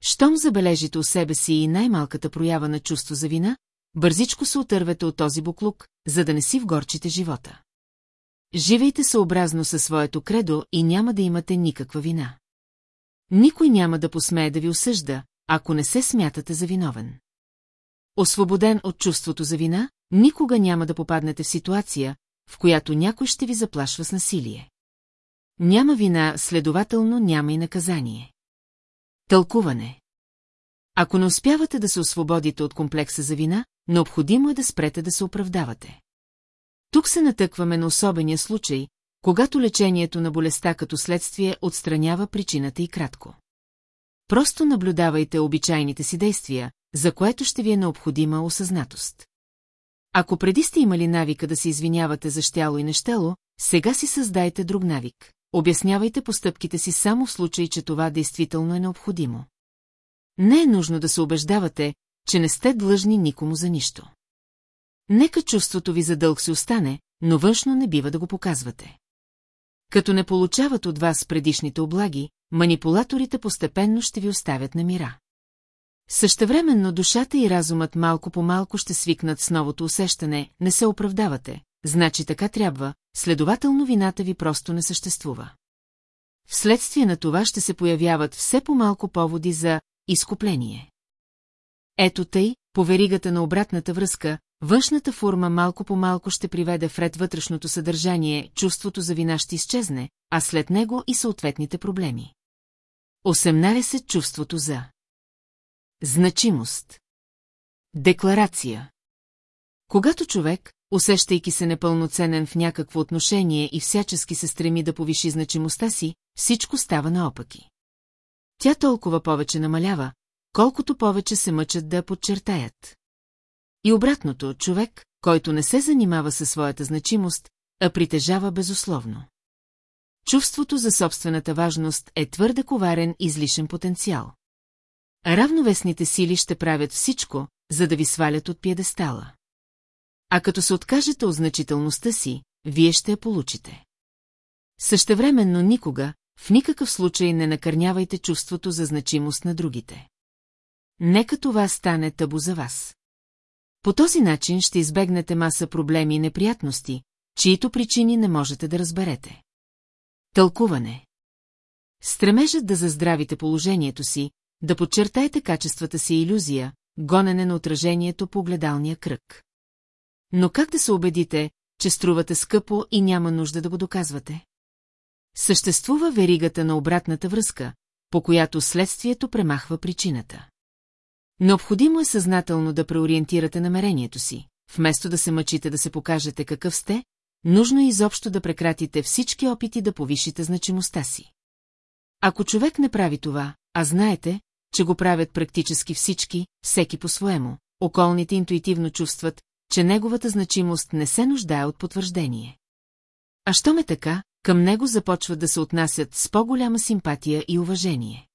Щом забележите у себе си и най-малката проява на чувство за вина, бързичко се отървете от този буклук, за да не си вгорчите живота. Живейте съобразно със своето кредо и няма да имате никаква вина. Никой няма да посмее да ви осъжда, ако не се смятате за виновен. Освободен от чувството за вина, никога няма да попаднете в ситуация, в която някой ще ви заплашва с насилие. Няма вина, следователно няма и наказание. Тълкуване Ако не успявате да се освободите от комплекса за вина, необходимо е да спрете да се оправдавате. Тук се натъкваме на особения случай, когато лечението на болестта като следствие отстранява причината и кратко. Просто наблюдавайте обичайните си действия, за което ще ви е необходима осъзнатост. Ако преди сте имали навика да се извинявате за щяло и нещело, сега си създайте друг навик. Обяснявайте постъпките си само в случай, че това действително е необходимо. Не е нужно да се убеждавате, че не сте длъжни никому за нищо. Нека чувството ви за дълг се остане, но външно не бива да го показвате. Като не получават от вас предишните облаги, манипулаторите постепенно ще ви оставят на мира. Същевременно душата и разумът малко по малко ще свикнат с новото усещане, не се оправдавате, значи така трябва, следователно вината ви просто не съществува. Вследствие на това ще се появяват все по-малко поводи за изкупление. Ето тъй, по веригата на обратната връзка, външната форма малко по малко ще приведе вред вътрешното съдържание, чувството за вина ще изчезне, а след него и съответните проблеми. 18. Чувството за Значимост Декларация Когато човек, усещайки се непълноценен в някакво отношение и всячески се стреми да повиши значимостта си, всичко става наопаки. Тя толкова повече намалява, колкото повече се мъчат да подчертаят. И обратното, човек, който не се занимава със своята значимост, а притежава безусловно. Чувството за собствената важност е твърде коварен излишен потенциал. Равновесните сили ще правят всичко, за да ви свалят от пиедестала. А като се откажете от значителността си, вие ще я получите. Същевременно никога, в никакъв случай не накърнявайте чувството за значимост на другите. Нека това стане табу за вас. По този начин ще избегнете маса проблеми и неприятности, чието причини не можете да разберете. Тълкуване Стремежът да заздравите положението си, да подчертаете качествата си иллюзия, гонене на отражението по гледалния кръг. Но как да се убедите, че струвате скъпо и няма нужда да го доказвате? Съществува веригата на обратната връзка, по която следствието премахва причината. Необходимо е съзнателно да преориентирате намерението си. Вместо да се мъчите да се покажете какъв сте, нужно е изобщо да прекратите всички опити да повишите значимостта си. Ако човек не прави това, а знаете, че го правят практически всички, всеки по-своему, околните интуитивно чувстват, че неговата значимост не се нуждае от потвърждение. А що ме така, към него започват да се отнасят с по-голяма симпатия и уважение.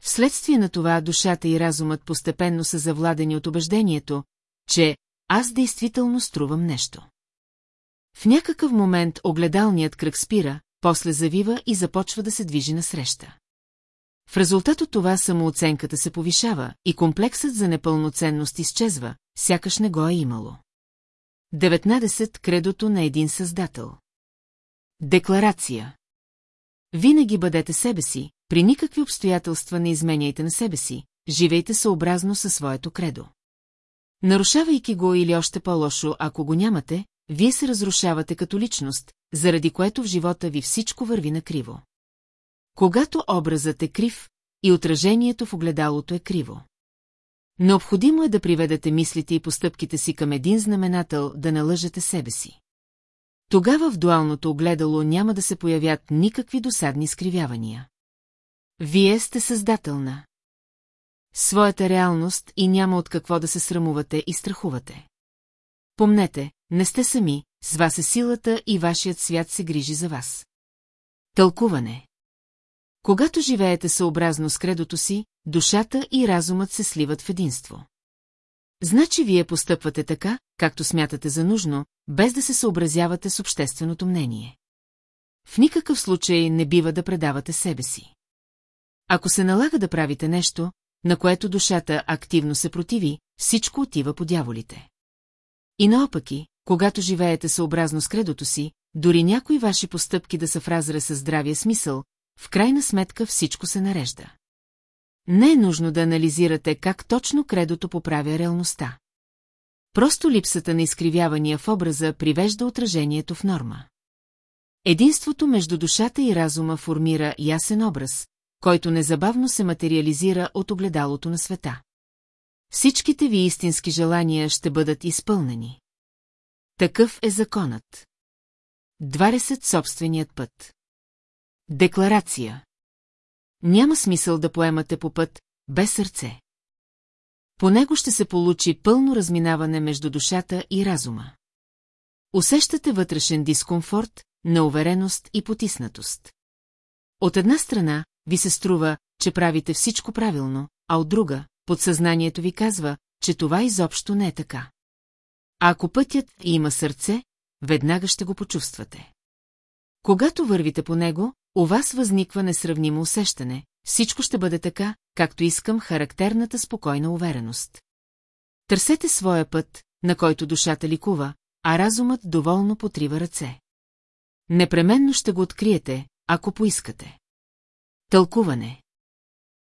Вследствие на това душата и разумът постепенно са завладени от убеждението, че аз действително струвам нещо. В някакъв момент огледалният кръг спира, после завива и започва да се движи насреща. В резултат от това самооценката се повишава и комплексът за непълноценност изчезва, сякаш не го е имало. 19. Кредото на един създател Декларация Винаги бъдете себе си, при никакви обстоятелства не изменяйте на себе си, живейте съобразно със своето кредо. Нарушавайки го или още по-лошо, ако го нямате, вие се разрушавате като личност, заради което в живота ви всичко върви накриво. Когато образът е крив, и отражението в огледалото е криво. Необходимо е да приведете мислите и постъпките си към един знаменател да налъжете себе си. Тогава в дуалното огледало няма да се появят никакви досадни скривявания. Вие сте създателна. Своята реалност и няма от какво да се срамувате и страхувате. Помнете, не сте сами, с вас е силата и вашият свят се грижи за вас. Тълкуване Когато живеете съобразно с кредото си, душата и разумът се сливат в единство. Значи вие постъпвате така, както смятате за нужно, без да се съобразявате с общественото мнение. В никакъв случай не бива да предавате себе си. Ако се налага да правите нещо, на което душата активно се противи, всичко отива по дяволите. И наопаки, когато живеете съобразно с кредото си, дори някои ваши постъпки да са в разрез с здравия смисъл, в крайна сметка всичко се нарежда. Не е нужно да анализирате как точно кредото поправя реалността. Просто липсата на изкривявания в образа привежда отражението в норма. Единството между душата и разума формира ясен образ, който незабавно се материализира от огледалото на света. Всичките ви истински желания ще бъдат изпълнени. Такъв е законът. 20 собственият път. Декларация. Няма смисъл да поемате по път, без сърце. По него ще се получи пълно разминаване между душата и разума. Усещате вътрешен дискомфорт, неувереност и потиснатост. От една страна, ви се струва, че правите всичко правилно, а от друга, подсъзнанието ви казва, че това изобщо не е така. А ако пътят има сърце, веднага ще го почувствате. Когато вървите по него, у вас възниква несравнимо усещане, всичко ще бъде така, както искам характерната спокойна увереност. Търсете своя път, на който душата ликува, а разумът доволно потрива ръце. Непременно ще го откриете, ако поискате. Тълкуване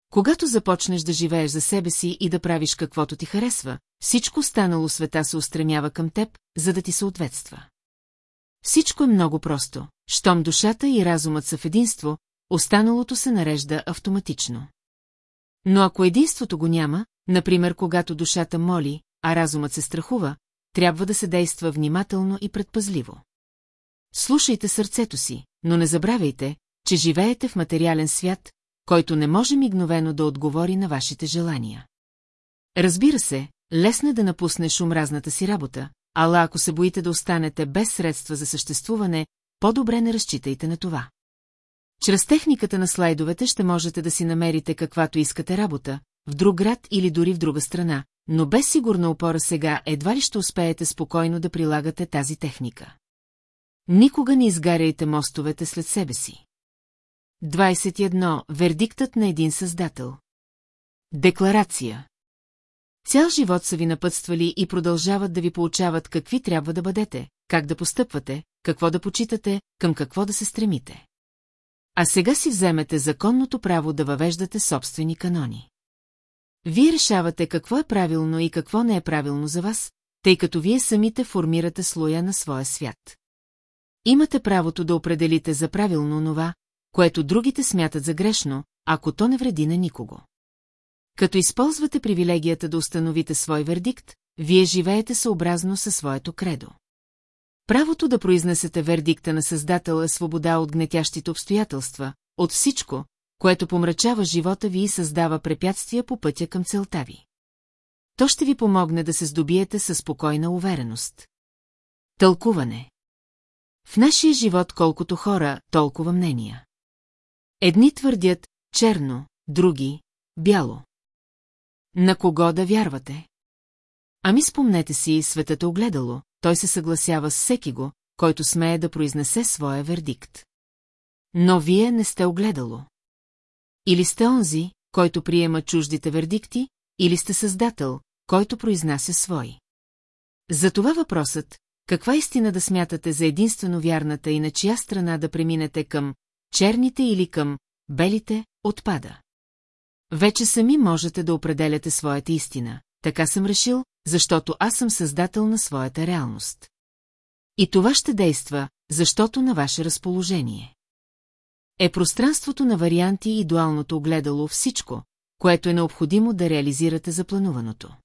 Когато започнеш да живееш за себе си и да правиш каквото ти харесва, всичко станало света се устремява към теб, за да ти съответства. Всичко е много просто. Щом душата и разумът са в единство, останалото се нарежда автоматично. Но ако единството го няма, например когато душата моли, а разумът се страхува, трябва да се действа внимателно и предпазливо. Слушайте сърцето си, но не забравяйте, че живеете в материален свят, който не може мигновено да отговори на вашите желания. Разбира се, лесно е да напуснеш омразната си работа, ала ако се боите да останете без средства за съществуване, по-добре не разчитайте на това. Чрез техниката на слайдовете ще можете да си намерите каквато искате работа, в друг град или дори в друга страна, но без сигурна опора сега едва ли ще успеете спокойно да прилагате тази техника. Никога не изгаряйте мостовете след себе си. 21. Вердиктът на един създател. Декларация. Цял живот са ви напътствали и продължават да ви получават какви трябва да бъдете, как да постъпвате, какво да почитате, към какво да се стремите. А сега си вземете законното право да въвеждате собствени канони. Вие решавате какво е правилно и какво не е правилно за вас, тъй като вие самите формирате слоя на своя свят. Имате правото да определите за правилно онова, което другите смятат за грешно, ако то не вреди на никого. Като използвате привилегията да установите свой вердикт, вие живеете съобразно със своето кредо. Правото да произнесете вердикта на Създател е свобода от гнетящите обстоятелства, от всичко, което помрачава живота ви и създава препятствия по пътя към целта ви. То ще ви помогне да се здобиете със спокойна увереност. Тълкуване В нашия живот колкото хора, толкова мнения. Едни твърдят черно, други – бяло. На кого да вярвате? Ами спомнете си светът огледало, той се съгласява с всеки го, който смее да произнесе своя вердикт. Но вие не сте огледало. Или сте онзи, който приема чуждите вердикти, или сте създател, който произнася свои. Затова въпросът, каква истина да смятате за единствено вярната и на чия страна да преминете към черните или към белите, отпада. Вече сами можете да определяте своята истина. Така съм решил, защото аз съм създател на своята реалност. И това ще действа, защото на ваше разположение. Е пространството на варианти и дуалното огледало всичко, което е необходимо да реализирате заплануваното.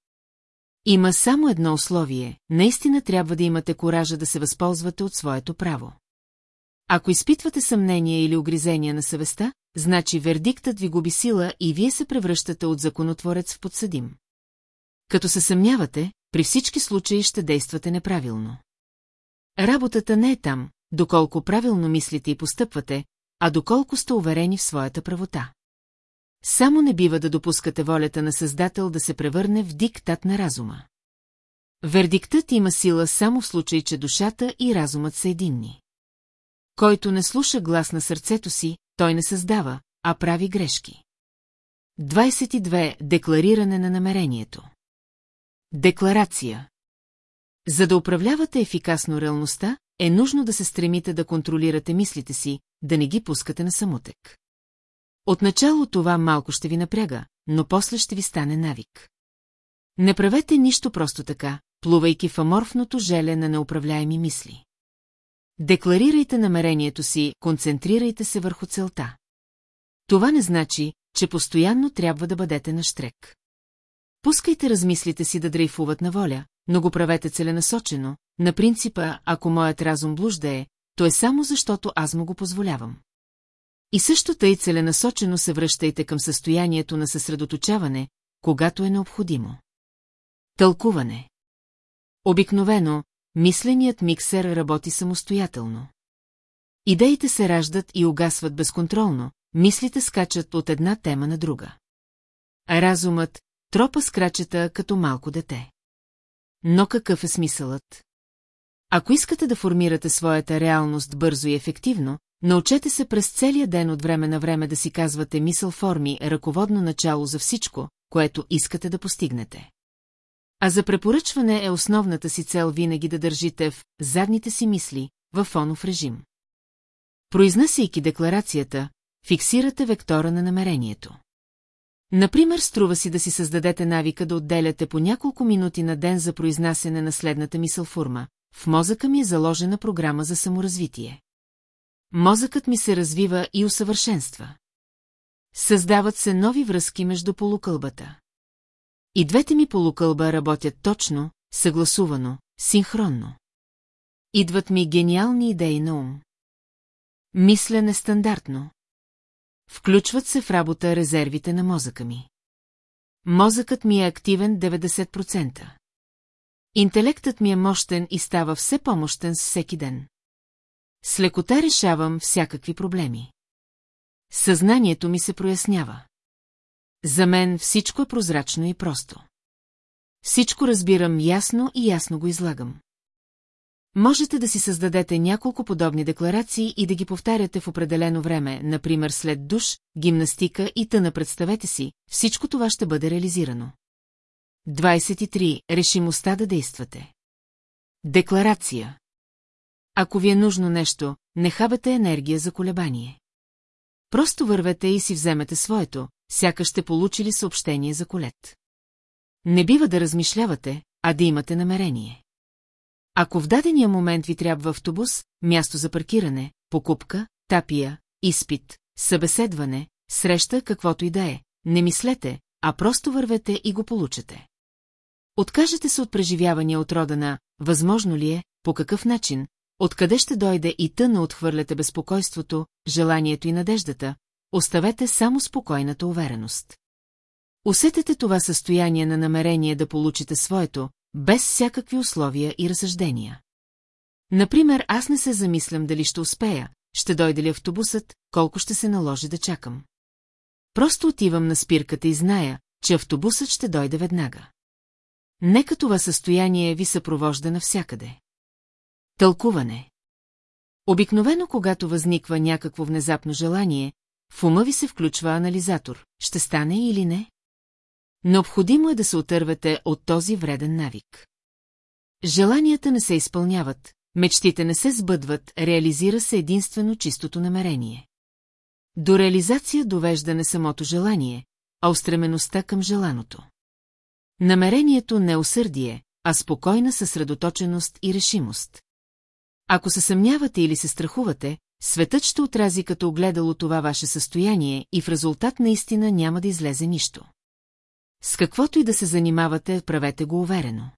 Има само едно условие, наистина трябва да имате коража да се възползвате от своето право. Ако изпитвате съмнение или огризения на съвестта, значи вердиктът ви губи сила и вие се превръщате от законотворец в подсъдим. Като се съмнявате, при всички случаи ще действате неправилно. Работата не е там, доколко правилно мислите и постъпвате, а доколко сте уверени в своята правота. Само не бива да допускате волята на Създател да се превърне в диктат на разума. Вердиктът има сила само в случай, че душата и разумът са единни. Който не слуша глас на сърцето си, той не създава, а прави грешки. 22. Деклариране на намерението Декларация За да управлявате ефикасно реалността, е нужно да се стремите да контролирате мислите си, да не ги пускате на самотек. Отначало това малко ще ви напряга, но после ще ви стане навик. Не правете нищо просто така, плувайки в аморфното желе на неуправляеми мисли. Декларирайте намерението си, концентрирайте се върху целта. Това не значи, че постоянно трябва да бъдете на штрек. Пускайте размислите си да дрейфуват на воля, но го правете целенасочено, на принципа, ако моят разум блужда е, то е само защото аз му го позволявам. И също тъй целенасочено се връщайте към състоянието на съсредоточаване, когато е необходимо. Тълкуване Обикновено, мисленият миксер работи самостоятелно. Идеите се раждат и угасват безконтролно, мислите скачат от една тема на друга. А разумът тропа с крачета като малко дете. Но какъв е смисълът? Ако искате да формирате своята реалност бързо и ефективно, научете се през целия ден от време на време да си казвате мисъл форми ръководно начало за всичко, което искате да постигнете. А за препоръчване е основната си цел винаги да държите в задните си мисли, в фонов режим. Произнасяйки декларацията, фиксирате вектора на намерението. Например, струва си да си създадете навика да отделяте по няколко минути на ден за произнасяне на следната мисъл форма. В мозъка ми е заложена програма за саморазвитие. Мозъкът ми се развива и усъвършенства. Създават се нови връзки между полукълбата. И двете ми полукълба работят точно, съгласувано, синхронно. Идват ми гениални идеи на ум. Мисля нестандартно. Включват се в работа резервите на мозъка ми. Мозъкът ми е активен 90%. Интелектът ми е мощен и става все по-мощен с всеки ден. С лекота решавам всякакви проблеми. Съзнанието ми се прояснява. За мен всичко е прозрачно и просто. Всичко разбирам ясно и ясно го излагам. Можете да си създадете няколко подобни декларации и да ги повтаряте в определено време, например след душ, гимнастика и тъна представете си, всичко това ще бъде реализирано. 23. Решимостта да действате. Декларация. Ако ви е нужно нещо, не хабете енергия за колебание. Просто вървете и си вземете своето, сякаш сте получили съобщение за колет. Не бива да размишлявате, а да имате намерение. Ако в дадения момент ви трябва автобус, място за паркиране, покупка, тапия, изпит, събеседване, среща, каквото и да е, не мислете, а просто вървете и го получите. Откажете се от преживявания от рода на «възможно ли е», по какъв начин, откъде ще дойде и тъна отхвърляте безпокойството, желанието и надеждата, оставете само спокойната увереност. Усетете това състояние на намерение да получите своето, без всякакви условия и разсъждения. Например, аз не се замислям дали ще успея, ще дойде ли автобусът, колко ще се наложи да чакам. Просто отивам на спирката и зная, че автобусът ще дойде веднага. Нека това състояние ви съпровожда навсякъде. Тълкуване Обикновено, когато възниква някакво внезапно желание, в ума ви се включва анализатор. Ще стане или не? Необходимо е да се отървете от този вреден навик. Желанията не се изпълняват, мечтите не се сбъдват, реализира се единствено чистото намерение. До реализация довежда не самото желание, а устремеността към желаното. Намерението не е усърдие, а спокойна съсредоточеност и решимост. Ако се съмнявате или се страхувате, светът ще отрази като огледало това ваше състояние и в резултат наистина няма да излезе нищо. С каквото и да се занимавате, правете го уверено.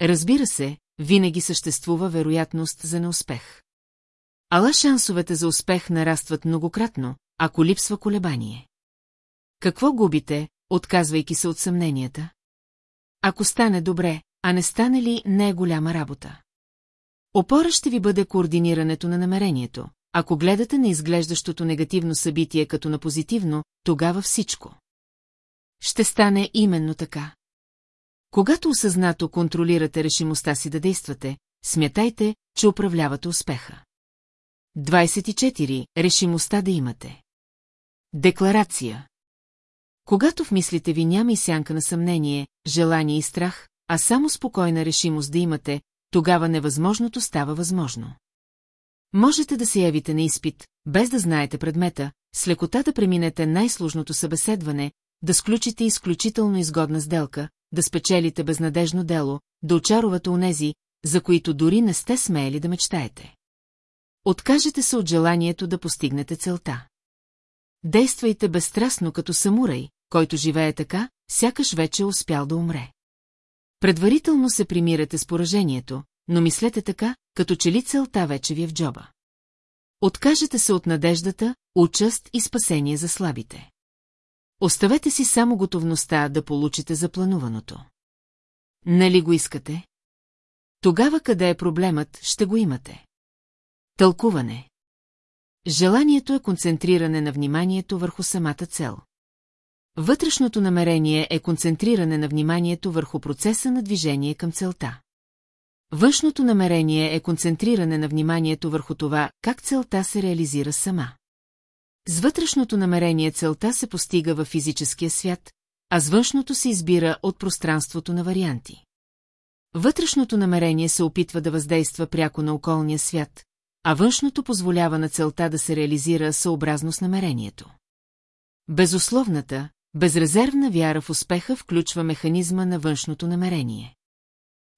Разбира се, винаги съществува вероятност за неуспех. Ала шансовете за успех нарастват многократно, ако липсва колебание. Какво губите, отказвайки се от съмненията? Ако стане добре, а не стане ли, не е голяма работа. Опора ще ви бъде координирането на намерението. Ако гледате на изглеждащото негативно събитие като на позитивно, тогава всичко. Ще стане именно така. Когато осъзнато контролирате решимостта си да действате, смятайте, че управлявате успеха. 24. Решимостта да имате. Декларация. Когато в мислите ви няма и сянка на съмнение, желание и страх, а само спокойна решимост да имате, тогава невъзможното става възможно. Можете да се явите на изпит, без да знаете предмета, с лекота да преминете най-сложното събеседване, да сключите изключително изгодна сделка, да спечелите безнадежно дело, да очарувате онези, за които дори не сте смеели да мечтаете. Откажете се от желанието да постигнете целта. Действайте безстрастно като самурай, който живее така, сякаш вече е успял да умре. Предварително се примирате с поражението, но мислете така, като че ли целта вече ви е в джоба. Откажете се от надеждата, участ и спасение за слабите. Оставете си само готовността да получите заплануваното. Нали го искате? Тогава къде е проблемът, ще го имате. Тълкуване. Желанието е концентриране на вниманието върху самата цел. Вътрешното намерение е концентриране на вниманието върху процеса на движение към целта. Външното намерение е концентриране на вниманието върху това, как целта се реализира сама. С вътрешното намерение целта се постига във физическия свят, а с външното се избира от пространството на варианти. Вътрешното намерение се опитва да въздейства пряко на околния свят, а външното позволява на целта да се реализира съобразно с намерението. Безусловната, безрезервна вяра в успеха включва механизма на външното намерение.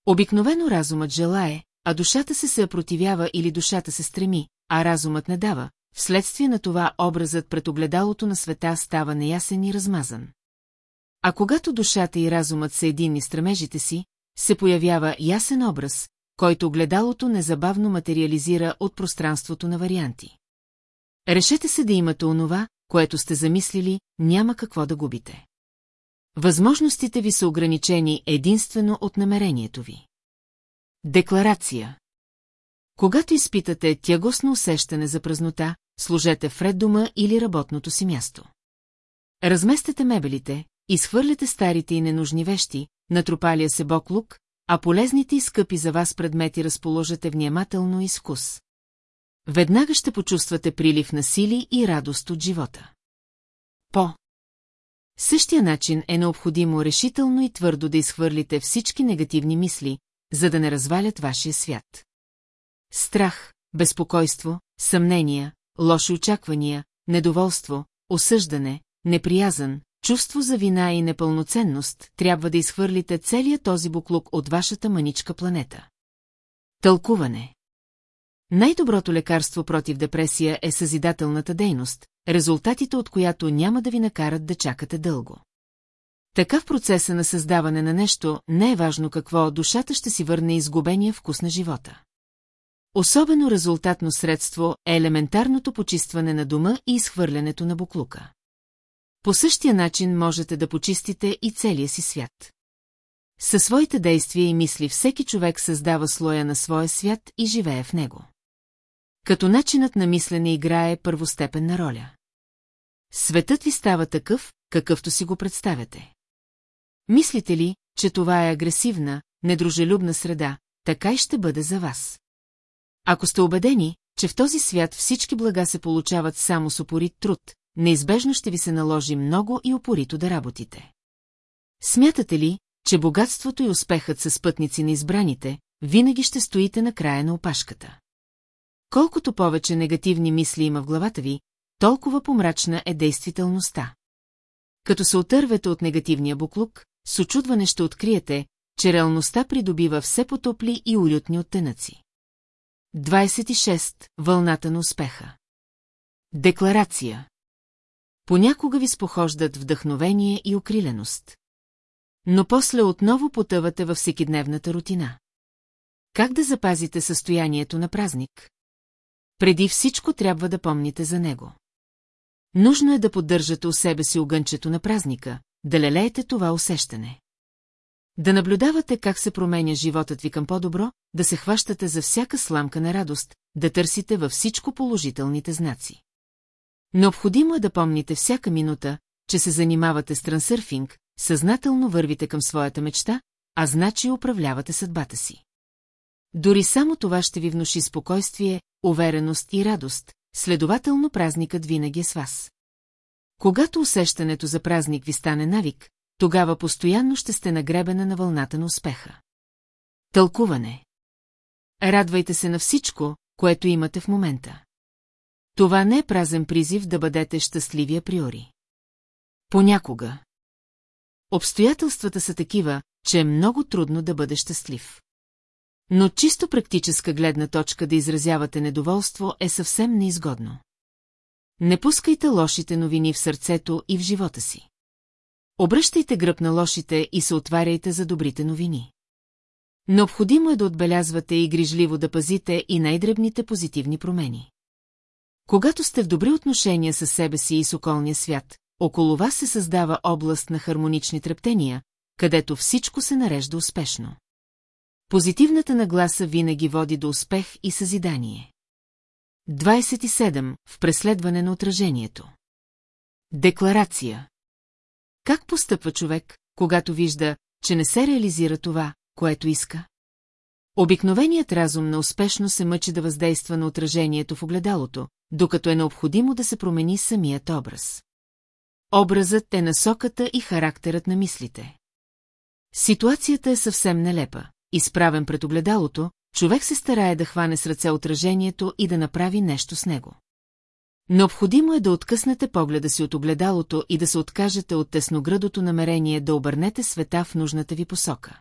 Обикновено разумът желае, а душата се се противява или душата се стреми, а разумът не дава, вследствие на това образът пред огледалото на света става неясен и размазан. А когато душата и разумът са единни стремежите си, се появява ясен образ, който огледалото незабавно материализира от пространството на варианти. Решете се да имате онова, което сте замислили, няма какво да губите. Възможностите ви са ограничени единствено от намерението ви. Декларация Когато изпитате тягостно усещане за празнота, служете в ред дома или работното си място. Разместете мебелите, изхвърляте старите и ненужни вещи, натрупалия се бок лук, а полезните и скъпи за вас предмети разположете внимателно и скус. Веднага ще почувствате прилив на сили и радост от живота. По същия начин е необходимо решително и твърдо да изхвърлите всички негативни мисли, за да не развалят вашия свят. Страх, безпокойство, съмнения, лоши очаквания, недоволство, осъждане, неприязан, чувство за вина и непълноценност, трябва да изхвърлите целият този буклук от вашата маничка планета. Тълкуване Най-доброто лекарство против депресия е съзидателната дейност, резултатите от която няма да ви накарат да чакате дълго. Така в процеса на създаване на нещо не е важно какво душата ще си върне изгубения вкус на живота. Особено резултатно средство е елементарното почистване на дома и изхвърлянето на буклука. По същия начин можете да почистите и целия си свят. Със своите действия и мисли всеки човек създава слоя на своя свят и живее в него. Като начинът на мислене играе първостепенна роля. Светът ви става такъв, какъвто си го представяте. Мислите ли, че това е агресивна, недружелюбна среда, така и ще бъде за вас. Ако сте убедени, че в този свят всички блага се получават само с упорит труд, неизбежно ще ви се наложи много и упорито да работите. Смятате ли, че богатството и успехът са спътници на избраните, винаги ще стоите на края на опашката. Колкото повече негативни мисли има в главата ви, толкова помрачна е действителността. Като се отървете от негативния буклук, с очудване ще откриете, че реалността придобива все потопли и уютни оттенъци. 26. Вълната на успеха Декларация Понякога ви спохождат вдъхновение и окриленост. Но после отново потъвате във всекидневната рутина. Как да запазите състоянието на празник? Преди всичко трябва да помните за него. Нужно е да поддържате у себе си огънчето на празника, да лелеете това усещане. Да наблюдавате как се променя животът ви към по-добро, да се хващате за всяка сламка на радост, да търсите във всичко положителните знаци. Необходимо е да помните всяка минута, че се занимавате с трансърфинг, съзнателно вървите към своята мечта, а значи управлявате съдбата си. Дори само това ще ви внуши спокойствие, увереност и радост, следователно празникът винаги е с вас. Когато усещането за празник ви стане навик, тогава постоянно ще сте нагребена на вълната на успеха. Тълкуване Радвайте се на всичко, което имате в момента. Това не е празен призив да бъдете щастливи априори. Понякога. Обстоятелствата са такива, че е много трудно да бъде щастлив. Но чисто практическа гледна точка да изразявате недоволство е съвсем неизгодно. Не пускайте лошите новини в сърцето и в живота си. Обръщайте гръб на лошите и се отваряйте за добрите новини. Необходимо е да отбелязвате и грижливо да пазите и най-дребните позитивни промени. Когато сте в добри отношения с себе си и с околния свят, около вас се създава област на хармонични трептения, където всичко се нарежда успешно. Позитивната нагласа винаги води до успех и съзидание. 27. В преследване на отражението. Декларация. Как постъпва човек, когато вижда, че не се реализира това, което иска? Обикновеният разум на успешно се мъчи да въздейства на отражението в огледалото, докато е необходимо да се промени самият образ. Образът е насоката и характерът на мислите. Ситуацията е съвсем нелепа. Изправен пред огледалото, човек се старае да хване с ръце отражението и да направи нещо с него. Необходимо е да откъснете погледа си от огледалото и да се откажете от тесноградото намерение да обърнете света в нужната ви посока.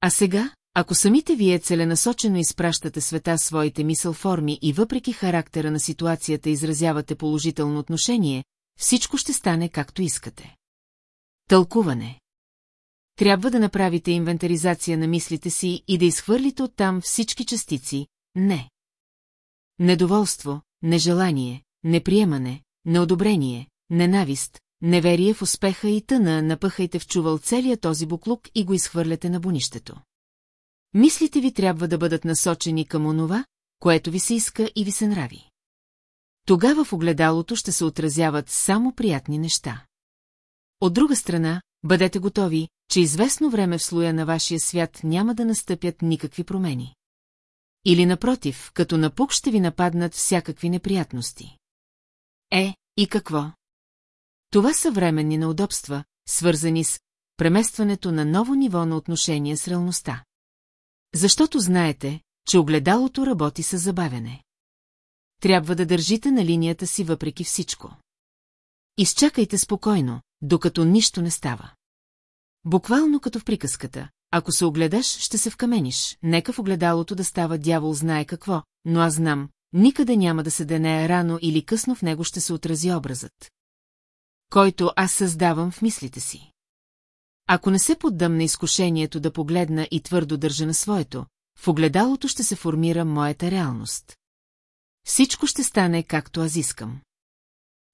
А сега, ако самите вие целенасочено изпращате света своите мисъл форми и въпреки характера на ситуацията изразявате положително отношение, всичко ще стане както искате. Тълкуване Трябва да направите инвентаризация на мислите си и да изхвърлите оттам всички частици «не». Недоволство, нежелание, неприемане, неодобрение, ненавист, неверие в успеха и тъна напъхайте в чувал целия този буклук и го изхвърляте на бунището. Мислите ви трябва да бъдат насочени към онова, което ви се иска и ви се нрави. Тогава в огледалото ще се отразяват само приятни неща. От друга страна, бъдете готови, че известно време в слоя на вашия свят няма да настъпят никакви промени. Или напротив, като напук ще ви нападнат всякакви неприятности. Е, и какво? Това са временни неудобства, свързани с преместването на ново ниво на отношение с реалността. Защото знаете, че огледалото работи с забавяне. Трябва да държите на линията си въпреки всичко. Изчакайте спокойно, докато нищо не става. Буквално като в приказката, ако се огледаш, ще се вкамениш, нека в огледалото да става дявол знае какво, но аз знам, никъде няма да се денее рано или късно в него ще се отрази образът. Който аз създавам в мислите си. Ако не се поддам на изкушението да погледна и твърдо държа на своето, в огледалото ще се формира моята реалност. Всичко ще стане както аз искам.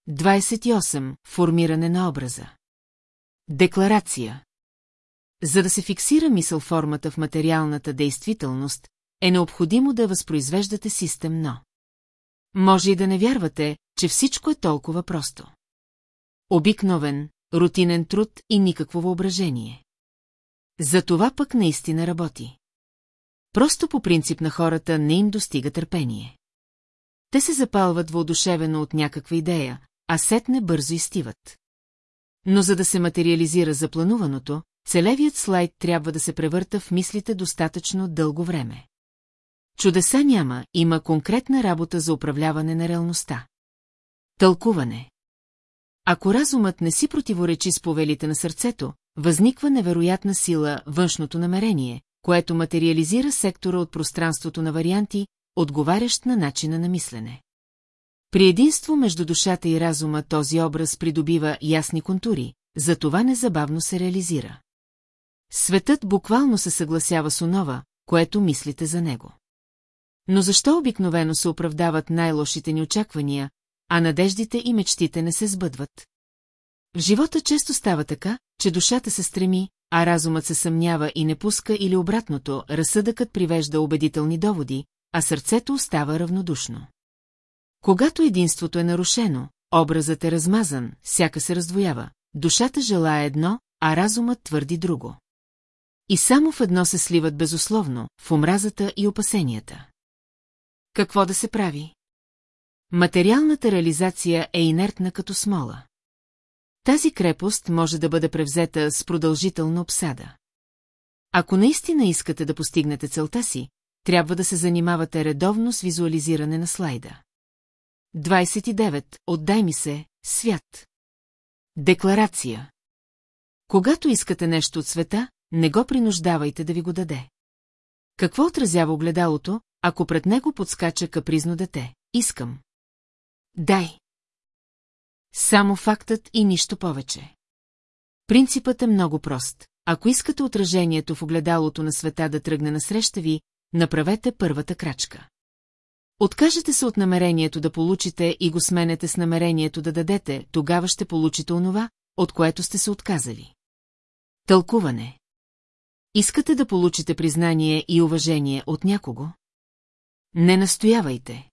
28. Формиране на образа. Декларация. За да се фиксира мисъл формата в материалната действителност, е необходимо да възпроизвеждате системно. Може и да не вярвате, че всичко е толкова просто. Обикновен, рутинен труд и никакво въображение. За това пък наистина работи. Просто по принцип на хората не им достига търпение. Те се запалват въодушевено от някаква идея, а сетне бързо изтиват. Но за да се материализира заплануваното, целевият слайд трябва да се превърта в мислите достатъчно дълго време. Чудеса няма, има конкретна работа за управляване на реалността. Тълкуване Ако разумът не си противоречи с повелите на сърцето, възниква невероятна сила външното намерение, което материализира сектора от пространството на варианти, отговарящ на начина на мислене. При единство между душата и разума този образ придобива ясни контури, затова незабавно се реализира. Светът буквално се съгласява с онова, което мислите за него. Но защо обикновено се оправдават най-лошите ни очаквания, а надеждите и мечтите не се сбъдват? В живота често става така, че душата се стреми, а разумът се съмнява и не пуска или обратното, разсъдъкът привежда убедителни доводи, а сърцето остава равнодушно. Когато единството е нарушено, образът е размазан, сяка се раздвоява, душата желая едно, а разумът твърди друго. И само в едно се сливат безусловно, в омразата и опасенията. Какво да се прави? Материалната реализация е инертна като смола. Тази крепост може да бъде превзета с продължителна обсада. Ако наистина искате да постигнете целта си, трябва да се занимавате редовно с визуализиране на слайда. 29. Отдай ми се, свят. Декларация. Когато искате нещо от света, не го принуждавайте да ви го даде. Какво отразява огледалото, ако пред него подскача капризно дете? Искам. Дай. Само фактът и нищо повече. Принципът е много прост. Ако искате отражението в огледалото на света да тръгне насреща ви, направете първата крачка. Откажете се от намерението да получите и го сменете с намерението да дадете, тогава ще получите онова, от което сте се отказали. Тълкуване Искате да получите признание и уважение от някого? Не настоявайте.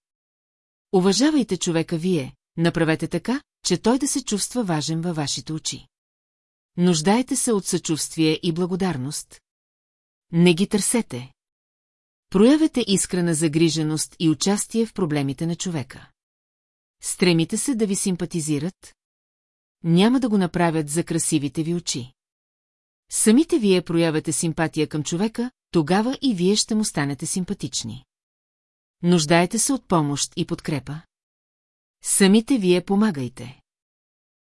Уважавайте човека вие, направете така, че той да се чувства важен във вашите очи. Нуждаете се от съчувствие и благодарност. Не ги търсете. Проявете искрена загриженост и участие в проблемите на човека. Стремите се да ви симпатизират? Няма да го направят за красивите ви очи. Самите вие проявете симпатия към човека, тогава и вие ще му станете симпатични. Нуждаете се от помощ и подкрепа. Самите вие помагайте.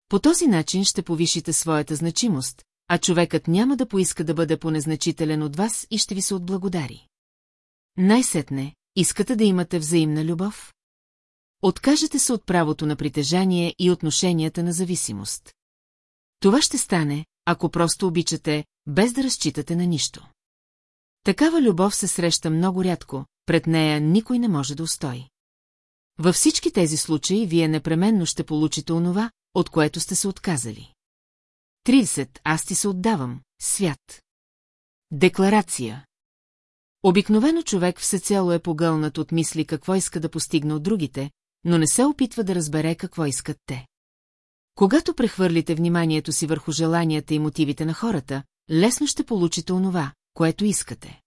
По този начин ще повишите своята значимост, а човекът няма да поиска да бъде понезначителен от вас и ще ви се отблагодари. Най-сетне, искате да имате взаимна любов? Откажете се от правото на притежание и отношенията на зависимост. Това ще стане, ако просто обичате, без да разчитате на нищо. Такава любов се среща много рядко, пред нея никой не може да устои. Във всички тези случаи вие непременно ще получите онова, от което сте се отказали. 30. Аз ти се отдавам, свят. Декларация. Обикновено човек всецело е погълнат от мисли какво иска да постигне от другите, но не се опитва да разбере какво искат те. Когато прехвърлите вниманието си върху желанията и мотивите на хората, лесно ще получите онова, което искате.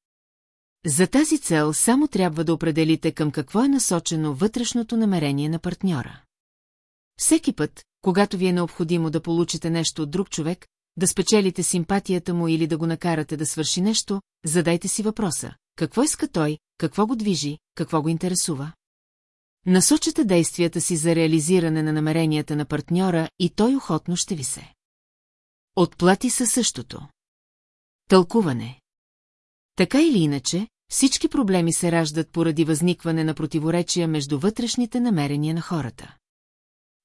За тази цел само трябва да определите към какво е насочено вътрешното намерение на партньора. Всеки път, когато ви е необходимо да получите нещо от друг човек, да спечелите симпатията му или да го накарате да свърши нещо, задайте си въпроса. Какво иска той, какво го движи, какво го интересува? Насочете действията си за реализиране на намеренията на партньора и той охотно ще ви се. Отплати със същото. Тълкуване. Така или иначе, всички проблеми се раждат поради възникване на противоречия между вътрешните намерения на хората.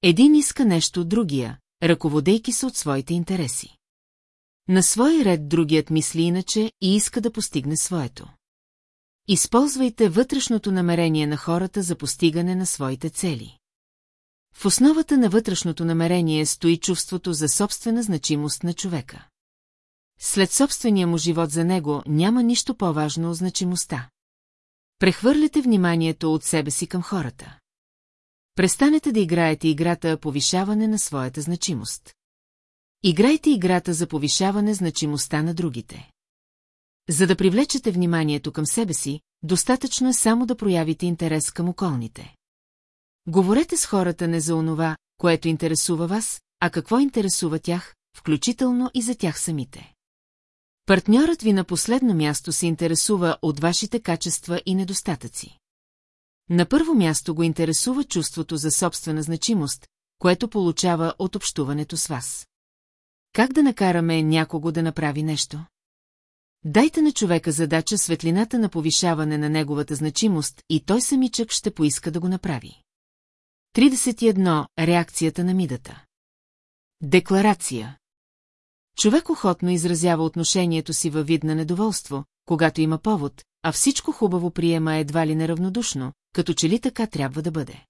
Един иска нещо от другия, ръководейки се от своите интереси. На свой ред другият мисли иначе и иска да постигне своето. Използвайте вътрешното намерение на хората за постигане на своите цели. В основата на вътрешното намерение стои чувството за собствена значимост на човека. След собствения му живот за него няма нищо по-важно от значимостта. Прехвърляте вниманието от себе си към хората. Престанете да играете играта повишаване на своята значимост. Играйте играта за повишаване значимостта на другите. За да привлечете вниманието към себе си, достатъчно е само да проявите интерес към околните. Говорете с хората не за онова, което интересува вас, а какво интересува тях, включително и за тях самите. Партньорът ви на последно място се интересува от вашите качества и недостатъци. На първо място го интересува чувството за собствена значимост, което получава от общуването с вас. Как да накараме някого да направи нещо? Дайте на човека задача светлината на повишаване на неговата значимост и той самичък ще поиска да го направи. 31. Реакцията на мидата Декларация Човек охотно изразява отношението си във вид на недоволство, когато има повод, а всичко хубаво приема едва ли неравнодушно, като че ли така трябва да бъде.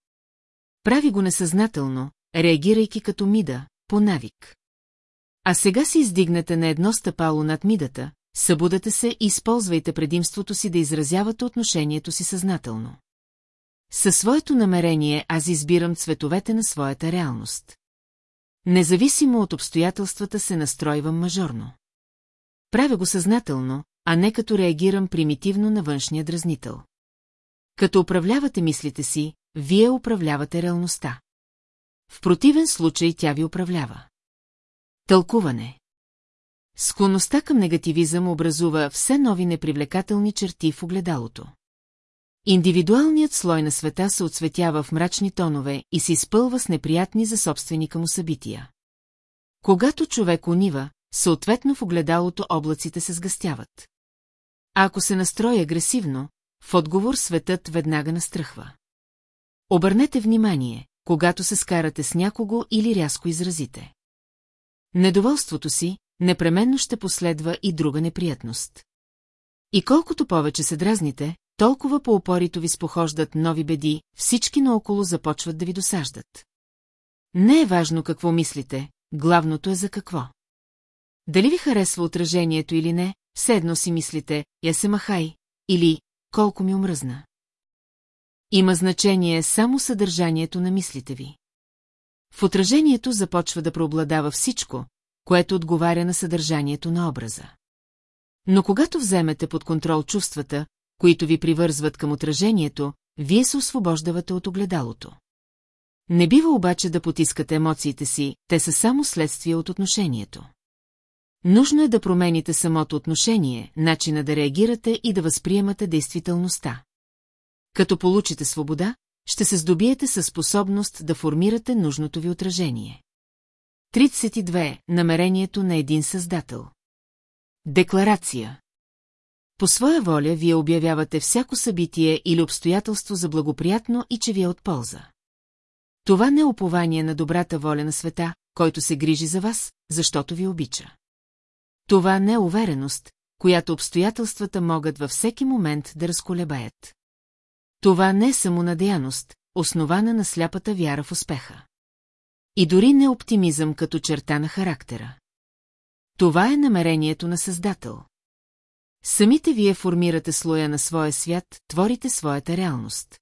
Прави го несъзнателно, реагирайки като мида, по навик. А сега си издигнете на едно стъпало над мидата, събудете се и използвайте предимството си да изразявате отношението си съзнателно. Със своето намерение аз избирам цветовете на своята реалност. Независимо от обстоятелствата се настройвам мажорно. Правя го съзнателно, а не като реагирам примитивно на външния дразнител. Като управлявате мислите си, вие управлявате реалността. В противен случай тя ви управлява. Тълкуване Склонността към негативизъм образува все нови непривлекателни черти в огледалото. Индивидуалният слой на света се отсветява в мрачни тонове и се изпълва с неприятни за собственика му събития. Когато човек унива, съответно в огледалото облаците се сгъстяват. А ако се настрои агресивно, в отговор светът веднага настръхва. Обърнете внимание, когато се скарате с някого или рязко изразите. Недоволството си непременно ще последва и друга неприятност. И колкото повече се дразните, толкова по опорито ви спохождат нови беди, всички наоколо започват да ви досаждат. Не е важно какво мислите, главното е за какво. Дали ви харесва отражението или не, все си мислите, я се махай, или колко ми омръзна. Има значение само съдържанието на мислите ви. В отражението започва да преобладава всичко, което отговаря на съдържанието на образа. Но когато вземете под контрол чувствата, които ви привързват към отражението, вие се освобождавате от огледалото. Не бива обаче да потискате емоциите си, те са само следствие от отношението. Нужно е да промените самото отношение, начина да реагирате и да възприемате действителността. Като получите свобода, ще се здобиете със способност да формирате нужното ви отражение. 32. Намерението на един създател Декларация По своя воля вие обявявате всяко събитие или обстоятелство за благоприятно и че ви е от полза. Това не е упование на добрата воля на света, който се грижи за вас, защото ви обича. Това не е увереност, която обстоятелствата могат във всеки момент да разколебаят. Това не е самонадеяност, основана на сляпата вяра в успеха. И дори не оптимизъм като черта на характера. Това е намерението на Създател. Самите вие формирате слоя на своя свят, творите своята реалност.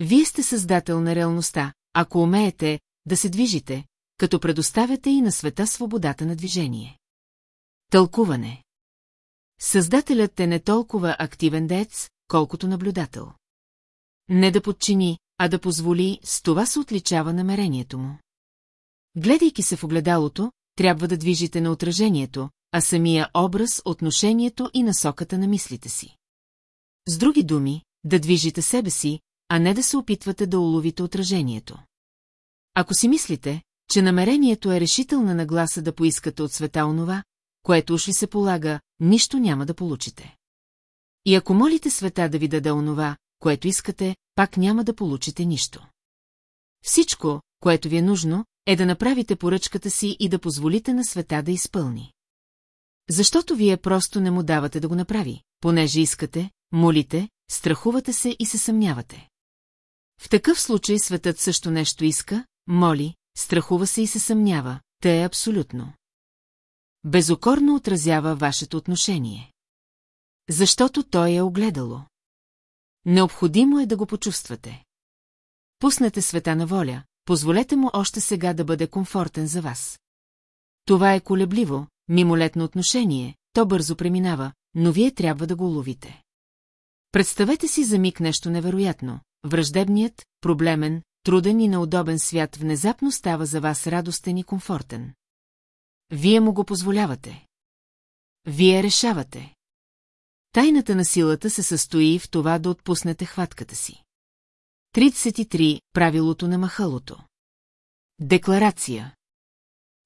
Вие сте създател на реалността, ако умеете да се движите, като предоставяте и на света свободата на движение. Тълкуване Създателят е не толкова активен дец, колкото наблюдател. Не да подчини, а да позволи, с това се отличава намерението му. Гледайки се в огледалото, трябва да движите на отражението, а самия образ, отношението и насоката на мислите си. С други думи, да движите себе си, а не да се опитвате да уловите отражението. Ако си мислите, че намерението е решителна нагласа да поискате от света онова, което уж ви се полага, нищо няма да получите. И ако молите света да ви даде онова, което искате, пак няма да получите нищо. Всичко, което ви е нужно, е да направите поръчката си и да позволите на света да изпълни. Защото вие просто не му давате да го направи, понеже искате, молите, страхувате се и се съмнявате. В такъв случай светът също нещо иска, моли, страхува се и се съмнява, те е абсолютно. Безокорно отразява вашето отношение. Защото той е огледало. Необходимо е да го почувствате. Пуснете света на воля, позволете му още сега да бъде комфортен за вас. Това е колебливо, мимолетно отношение, то бързо преминава, но вие трябва да го ловите. Представете си за миг нещо невероятно. Враждебният, проблемен, труден и неудобен свят внезапно става за вас радостен и комфортен. Вие му го позволявате. Вие решавате. Тайната на силата се състои в това да отпуснете хватката си. 33. Правилото на махалото Декларация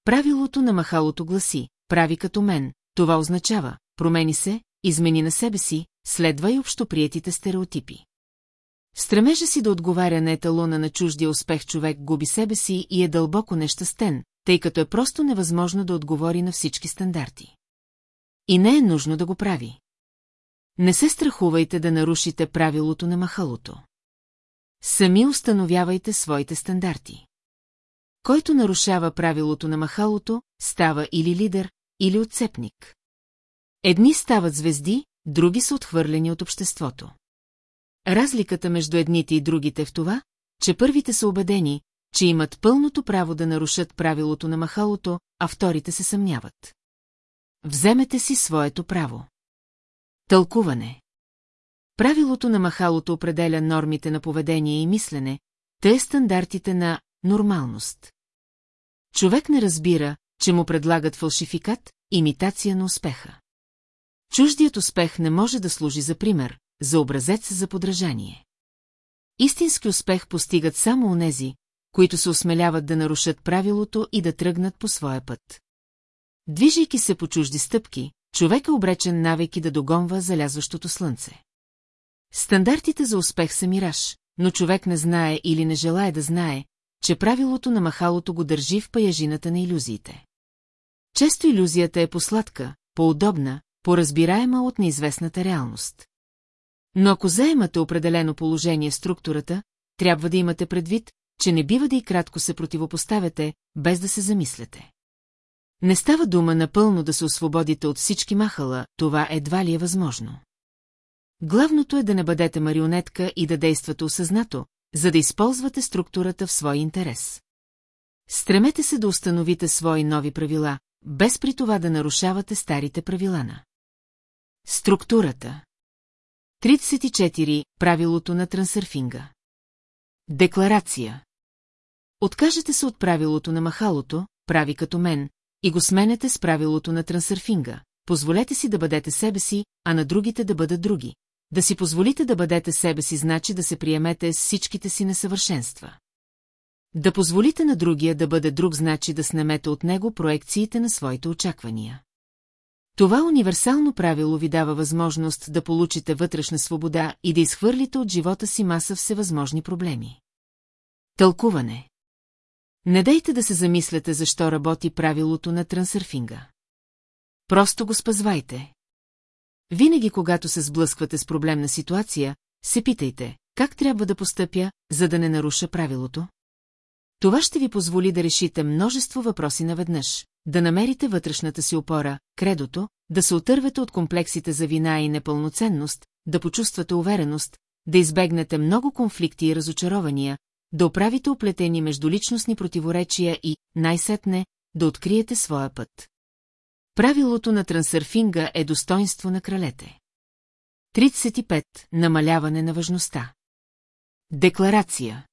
Правилото на махалото гласи, прави като мен, това означава, промени се, измени на себе си, следва и общоприетите стереотипи. Стремежа си да отговаря на еталона на чуждия успех човек губи себе си и е дълбоко нещастен, тъй като е просто невъзможно да отговори на всички стандарти. И не е нужно да го прави. Не се страхувайте да нарушите правилото на махалото. Сами установявайте своите стандарти. Който нарушава правилото на махалото, става или лидер, или отцепник. Едни стават звезди, други са отхвърлени от обществото. Разликата между едните и другите е в това, че първите са убедени, че имат пълното право да нарушат правилото на махалото, а вторите се съмняват. Вземете си своето право. Тълкуване Правилото на махалото определя нормите на поведение и мислене, те стандартите на нормалност. Човек не разбира, че му предлагат фалшификат, имитация на успеха. Чуждият успех не може да служи за пример, за образец за подражание. Истински успех постигат само онези, които се осмеляват да нарушат правилото и да тръгнат по своя път. Движейки се по чужди стъпки, човек е обречен навеки да догонва залязващото слънце. Стандартите за успех са мираж, но човек не знае или не желая да знае, че правилото на махалото го държи в паяжината на иллюзиите. Често иллюзията е посладка, по-удобна, по-разбираема от неизвестната реалност. Но ако заемате определено положение структурата, трябва да имате предвид, че не бива да и кратко се противопоставяте, без да се замисляте. Не става дума напълно да се освободите от всички махала, това едва ли е възможно. Главното е да не бъдете марионетка и да действате осъзнато, за да използвате структурата в свой интерес. Стремете се да установите свои нови правила, без при това да нарушавате старите правила на. Структурата 34. Правилото на трансърфинга Декларация Откажете се от правилото на махалото, прави като мен, и го сменете с правилото на трансърфинга. Позволете си да бъдете себе си, а на другите да бъдат други. Да си позволите да бъдете себе си значи да се приемете с всичките си несъвършенства. Да позволите на другия да бъде друг значи да снемете от него проекциите на своите очаквания. Това универсално правило ви дава възможност да получите вътрешна свобода и да изхвърлите от живота си маса всевъзможни проблеми. Тълкуване Не дайте да се замисляте защо работи правилото на трансърфинга. Просто го спазвайте. Винаги, когато се сблъсквате с проблемна ситуация, се питайте, как трябва да постъпя, за да не наруша правилото? Това ще ви позволи да решите множество въпроси наведнъж, да намерите вътрешната си опора, кредото, да се отървете от комплексите за вина и непълноценност, да почувствате увереност, да избегнете много конфликти и разочарования, да оправите оплетени междуличностни противоречия и, най-сетне, да откриете своя път. Правилото на трансърфинга е достоинство на кралете. 35. Намаляване на важността. Декларация.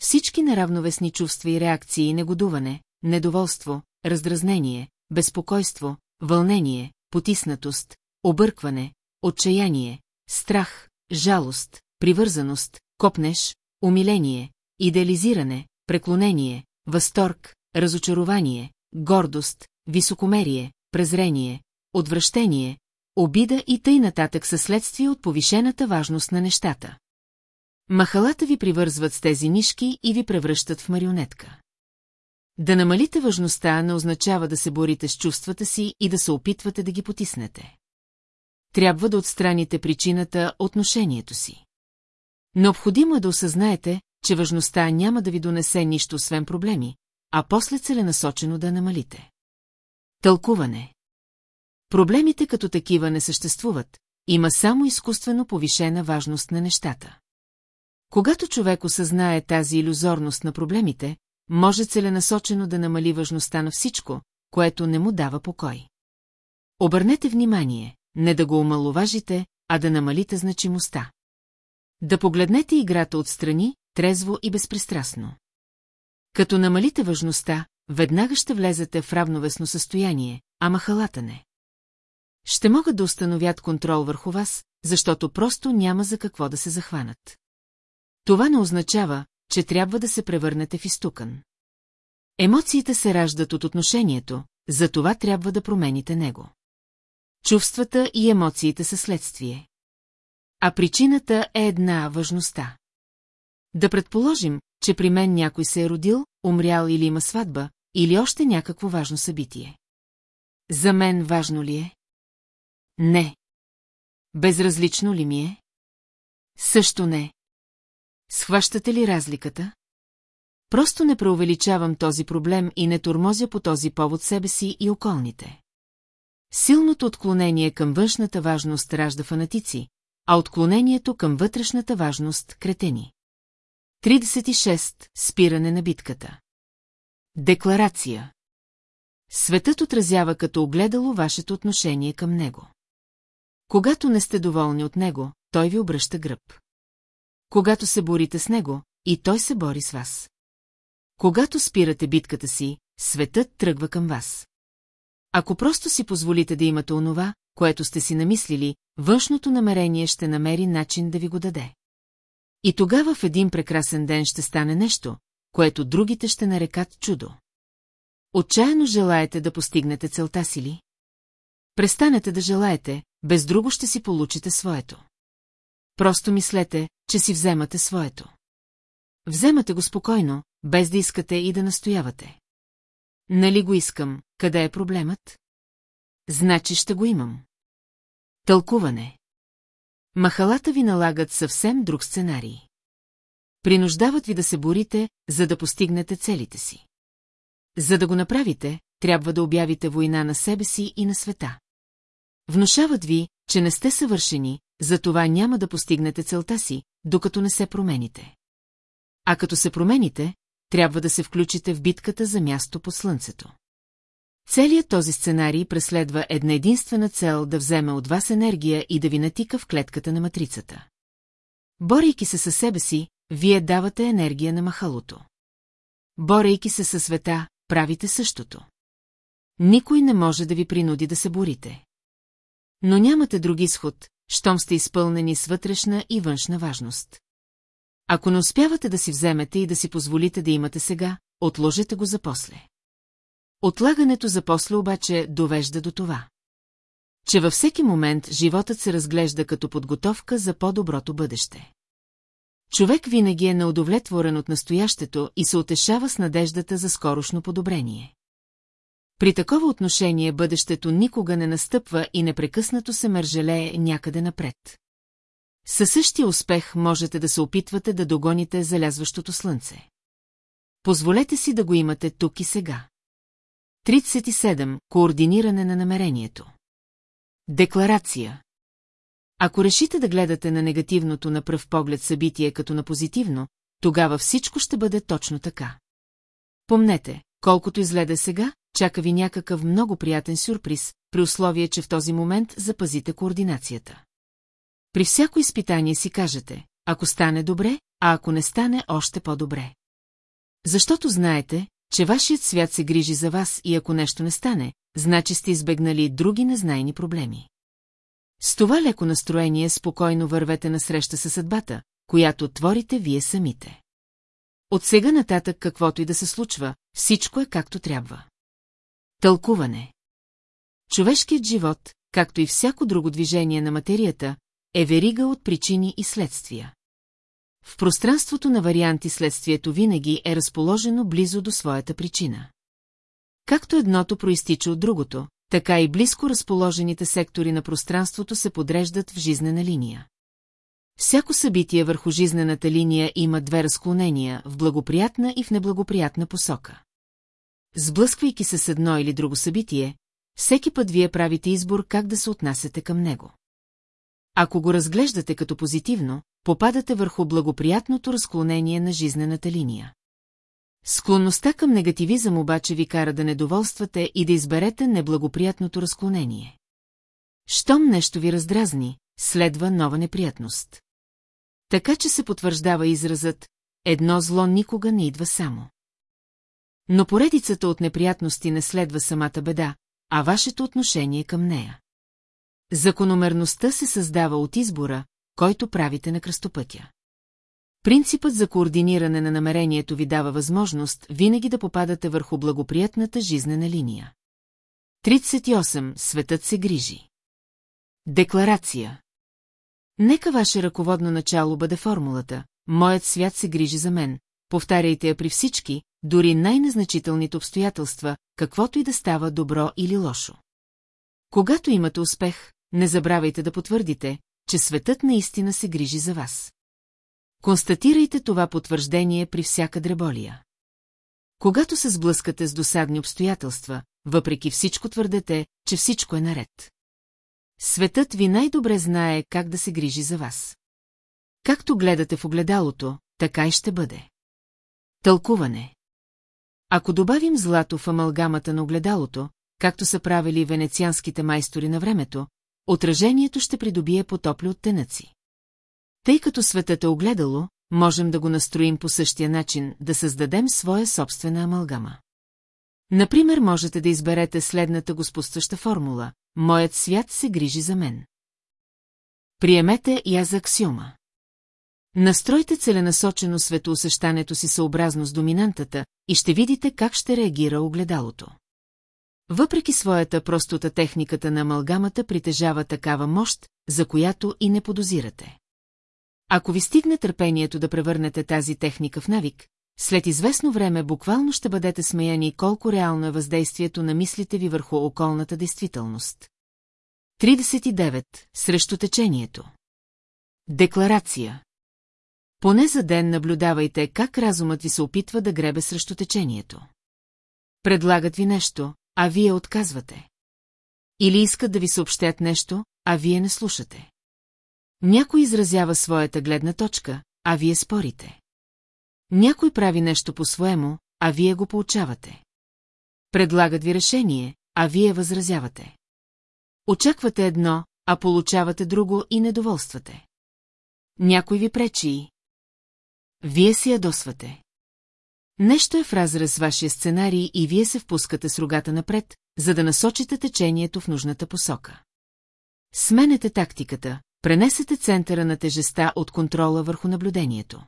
Всички неравновесни чувства и реакции, негодуване, недоволство, раздразнение, безпокойство, вълнение, потиснатост, объркване, отчаяние, страх, жалост, привързаност, копнеш, умиление, идеализиране, преклонение, възторг, разочарование, гордост, високомерие, презрение, отвращение, обида и тъй нататък са следствие от повишената важност на нещата. Махалата ви привързват с тези нишки и ви превръщат в марионетка. Да намалите важността не означава да се борите с чувствата си и да се опитвате да ги потиснете. Трябва да отстраните причината отношението си. Необходимо е да осъзнаете, че важността няма да ви донесе нищо освен проблеми, а после целенасочено да намалите. Тълкуване Проблемите като такива не съществуват, има само изкуствено повишена важност на нещата. Когато човек осъзнае тази иллюзорност на проблемите, може целенасочено да намали важността на всичко, което не му дава покой. Обърнете внимание, не да го омаловажите, а да намалите значимостта. Да погледнете играта отстрани, трезво и безпристрастно. Като намалите важността, веднага ще влезете в равновесно състояние, а махалата не. Ще могат да установят контрол върху вас, защото просто няма за какво да се захванат. Това не означава, че трябва да се превърнете в изтукан. Емоциите се раждат от отношението, за това трябва да промените него. Чувствата и емоциите са следствие. А причината е една важността. Да предположим, че при мен някой се е родил, умрял или има сватба, или още някакво важно събитие. За мен важно ли е? Не. Безразлично ли ми е? Също не. Схващате ли разликата? Просто не преувеличавам този проблем и не тормозя по този повод себе си и околните. Силното отклонение към външната важност ражда фанатици, а отклонението към вътрешната важност – кретени. 36. Спиране на битката Декларация Светът отразява като огледало вашето отношение към него. Когато не сте доволни от него, той ви обръща гръб. Когато се борите с него, и той се бори с вас. Когато спирате битката си, светът тръгва към вас. Ако просто си позволите да имате онова, което сте си намислили, външното намерение ще намери начин да ви го даде. И тогава в един прекрасен ден ще стане нещо, което другите ще нарекат чудо. Отчаяно желаете да постигнете целта си ли? Престанете да желаете, без друго ще си получите своето. Просто мислете, че си вземате своето. Вземате го спокойно, без да искате и да настоявате. Нали го искам, къде е проблемът? Значи ще го имам. Тълкуване. Махалата ви налагат съвсем друг сценарий. Принуждават ви да се борите, за да постигнете целите си. За да го направите, трябва да обявите война на себе си и на света. Внушават ви, че не сте съвършени, затова няма да постигнете целта си, докато не се промените. А като се промените, трябва да се включите в битката за място по слънцето. Целият този сценарий преследва една единствена цел да вземе от вас енергия и да ви натика в клетката на матрицата. Борейки се със себе си, вие давате енергия на махалото. Борейки се със света, правите същото. Никой не може да ви принуди да се борите. Но нямате друг изход, щом сте изпълнени с вътрешна и външна важност. Ако не успявате да си вземете и да си позволите да имате сега, отложете го за после. Отлагането за после обаче довежда до това. Че във всеки момент животът се разглежда като подготовка за по-доброто бъдеще. Човек винаги е неудовлетворен от настоящето и се утешава с надеждата за скорошно подобрение. При такова отношение бъдещето никога не настъпва и непрекъснато се мържелее някъде напред. Със същия успех можете да се опитвате да догоните залязващото слънце. Позволете си да го имате тук и сега. 37. Координиране на намерението. Декларация. Ако решите да гледате на негативното на пръв поглед събитие като на позитивно, тогава всичко ще бъде точно така. Помнете, колкото изледе сега, чака ви някакъв много приятен сюрприз, при условие, че в този момент запазите координацията. При всяко изпитание си кажете, ако стане добре, а ако не стане още по-добре. Защото знаете, че вашият свят се грижи за вас и ако нещо не стане, значи сте избегнали други незнайни проблеми. С това леко настроение спокойно вървете на среща със съдбата, която творите вие самите. От сега нататък каквото и да се случва, всичко е както трябва. Тълкуване Човешкият живот, както и всяко друго движение на материята, е верига от причини и следствия. В пространството на варианти следствието винаги е разположено близо до своята причина. Както едното проистича от другото, така и близко разположените сектори на пространството се подреждат в жизнена линия. Всяко събитие върху жизнената линия има две разклонения, в благоприятна и в неблагоприятна посока. Сблъсквайки се с едно или друго събитие, всеки път вие правите избор как да се отнасяте към него. Ако го разглеждате като позитивно, попадате върху благоприятното разклонение на жизнената линия. Склонността към негативизъм обаче ви кара да недоволствате и да изберете неблагоприятното разклонение. Щом нещо ви раздразни, следва нова неприятност. Така че се потвърждава изразът «едно зло никога не идва само». Но поредицата от неприятности не следва самата беда, а вашето отношение към нея. Закономерността се създава от избора, който правите на кръстопътя. Принципът за координиране на намерението ви дава възможност винаги да попадате върху благоприятната жизнена линия. 38. Светът се грижи. Декларация. Нека ваше ръководно начало бъде формулата «Моят свят се грижи за мен», повтаряйте я при всички, дори най-незначителните обстоятелства, каквото и да става добро или лошо. Когато имате успех, не забравяйте да потвърдите, че светът наистина се грижи за вас. Констатирайте това потвърждение при всяка дреболия. Когато се сблъскате с досадни обстоятелства, въпреки всичко твърдете, че всичко е наред. Светът ви най-добре знае как да се грижи за вас. Както гледате в огледалото, така и ще бъде. Тълкуване Ако добавим злато в амалгамата на огледалото, както са правили венецианските майстори на времето, отражението ще придобие потопли оттенъци. Тъй като светът е огледало, можем да го настроим по същия начин, да създадем своя собствена амалгама. Например, можете да изберете следната господстваща формула «Моят свят се грижи за мен». Приемете я за аксиома. Настройте целенасочено светоусещането си съобразно с доминантата и ще видите как ще реагира огледалото. Въпреки своята простота техниката на амалгамата притежава такава мощ, за която и не подозирате. Ако ви стигне търпението да превърнете тази техника в навик, след известно време буквално ще бъдете смеяни колко реално е въздействието на мислите ви върху околната действителност. 39. Срещу течението. Декларация. Поне за ден наблюдавайте как разумът ви се опитва да гребе срещу течението. Предлагат ви нещо, а вие отказвате. Или искат да ви съобщят нещо, а вие не слушате. Някой изразява своята гледна точка, а вие спорите. Някой прави нещо по-своему, а вие го получавате. Предлагат ви решение, а вие възразявате. Очаквате едно, а получавате друго и недоволствате. Някой ви пречи. Вие си ядосвате. Нещо е в разрез с вашия сценарий и вие се впускате с рогата напред, за да насочите течението в нужната посока. Сменете тактиката, пренесете центъра на тежеста от контрола върху наблюдението.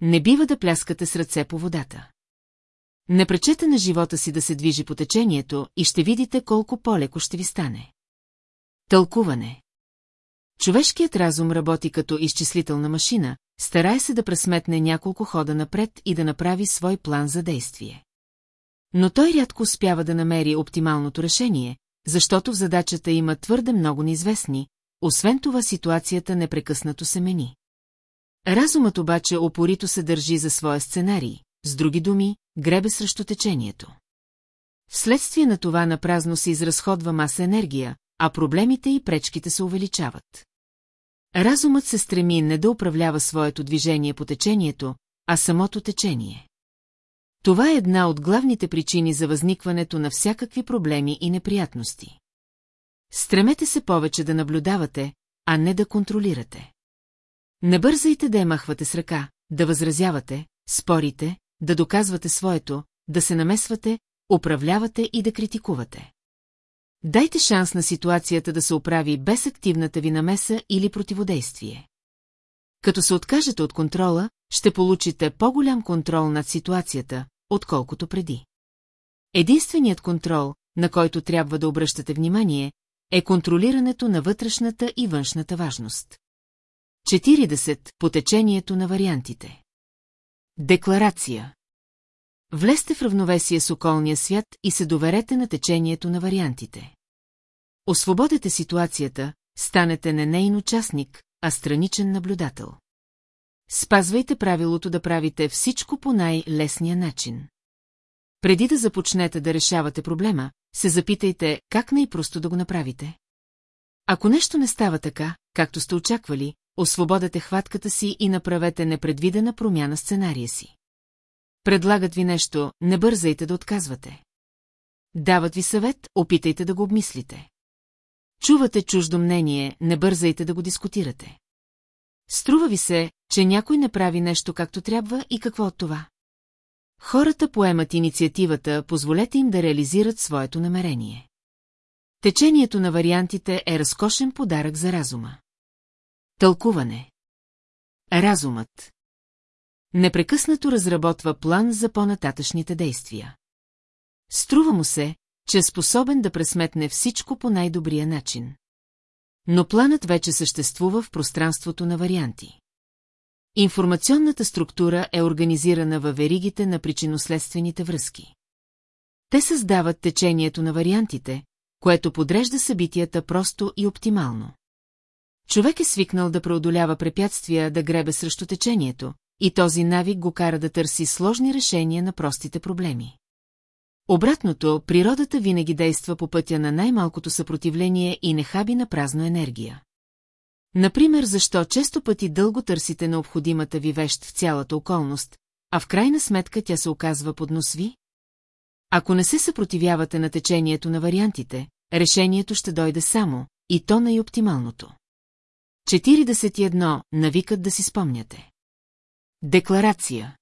Не бива да пляскате с ръце по водата. Не пречете на живота си да се движи по течението и ще видите колко по-леко ще ви стане. Тълкуване Човешкият разум работи като изчислителна машина, старае се да пресметне няколко хода напред и да направи свой план за действие. Но той рядко успява да намери оптималното решение, защото в задачата има твърде много неизвестни, освен това ситуацията непрекъснато се мени. Разумът обаче опорито се държи за своя сценарий, с други думи, гребе срещу течението. Вследствие на това на празно се изразходва маса енергия, а проблемите и пречките се увеличават. Разумът се стреми не да управлява своето движение по течението, а самото течение. Това е една от главните причини за възникването на всякакви проблеми и неприятности. Стремете се повече да наблюдавате, а не да контролирате. Не бързайте да я махвате с ръка, да възразявате, спорите, да доказвате своето, да се намесвате, управлявате и да критикувате. Дайте шанс на ситуацията да се оправи без активната ви намеса или противодействие. Като се откажете от контрола, ще получите по-голям контрол над ситуацията, отколкото преди. Единственият контрол, на който трябва да обръщате внимание, е контролирането на вътрешната и външната важност. 40. Потечението на вариантите. Декларация. Влезте в равновесие с околния свят и се доверете на течението на вариантите. Освободете ситуацията, станете не нейн участник, а страничен наблюдател. Спазвайте правилото да правите всичко по най-лесния начин. Преди да започнете да решавате проблема, се запитайте как най-просто да го направите. Ако нещо не става така, както сте очаквали, освободете хватката си и направете непредвидена промяна сценария си. Предлагат ви нещо, не бързайте да отказвате. Дават ви съвет, опитайте да го обмислите. Чувате чуждо мнение, не бързайте да го дискутирате. Струва ви се, че някой не прави нещо както трябва и какво от това? Хората поемат инициативата, позволете им да реализират своето намерение. Течението на вариантите е разкошен подарък за разума. Тълкуване Разумът Непрекъснато разработва план за по-нататъчните действия. Струва му се, че е способен да пресметне всичко по най-добрия начин. Но планът вече съществува в пространството на варианти. Информационната структура е организирана във веригите на причинно-следствените връзки. Те създават течението на вариантите, което подрежда събитията просто и оптимално. Човек е свикнал да преодолява препятствия да гребе срещу течението, и този навик го кара да търси сложни решения на простите проблеми. Обратното, природата винаги действа по пътя на най-малкото съпротивление и не хаби на празно енергия. Например, защо често пъти дълго търсите необходимата ви вещ в цялата околност, а в крайна сметка тя се оказва под нос ви? Ако не се съпротивявате на течението на вариантите, решението ще дойде само, и то най-оптималното. 41. Навикът да си спомняте. Декларация.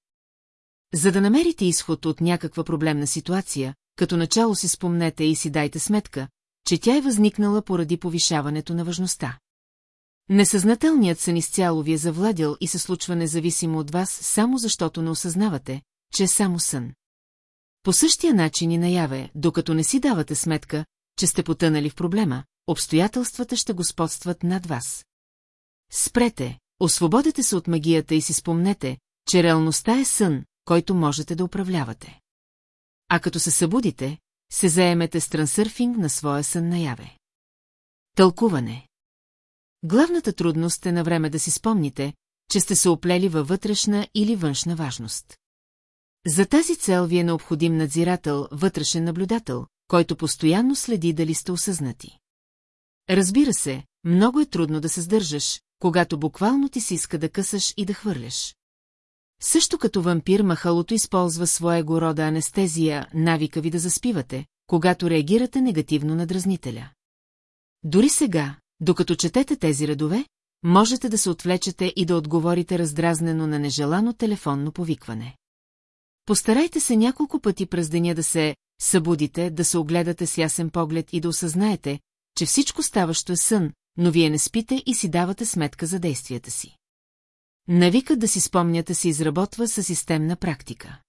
За да намерите изход от някаква проблемна ситуация, като начало си спомнете и си дайте сметка, че тя е възникнала поради повишаването на важността. Несъзнателният сън изцяло ви е завладял и се случва независимо от вас, само защото не осъзнавате, че е само сън. По същия начин и наяве, докато не си давате сметка, че сте потънали в проблема, обстоятелствата ще господстват над вас. Спрете, освободете се от магията и си спомнете, че реалността е сън, който можете да управлявате. А като се събудите, се заемете с трансърфинг на своя сън наяве. Тълкуване Главната трудност е на време да си спомните, че сте се оплели във вътрешна или външна важност. За тази цел ви е необходим надзирател, вътрешен наблюдател, който постоянно следи дали сте осъзнати. Разбира се, много е трудно да се сдържаш, когато буквално ти си иска да късаш и да хвърляш. Също като вампир махалото използва своего рода анестезия, навика ви да заспивате, когато реагирате негативно на дразнителя. Дори сега, докато четете тези редове, можете да се отвлечете и да отговорите раздразнено на нежелано телефонно повикване. Постарайте се няколко пъти през деня да се събудите, да се огледате с ясен поглед и да осъзнаете, че всичко ставащо е сън, но вие не спите и си давате сметка за действията си. Навикът да си спомняте се изработва със системна практика.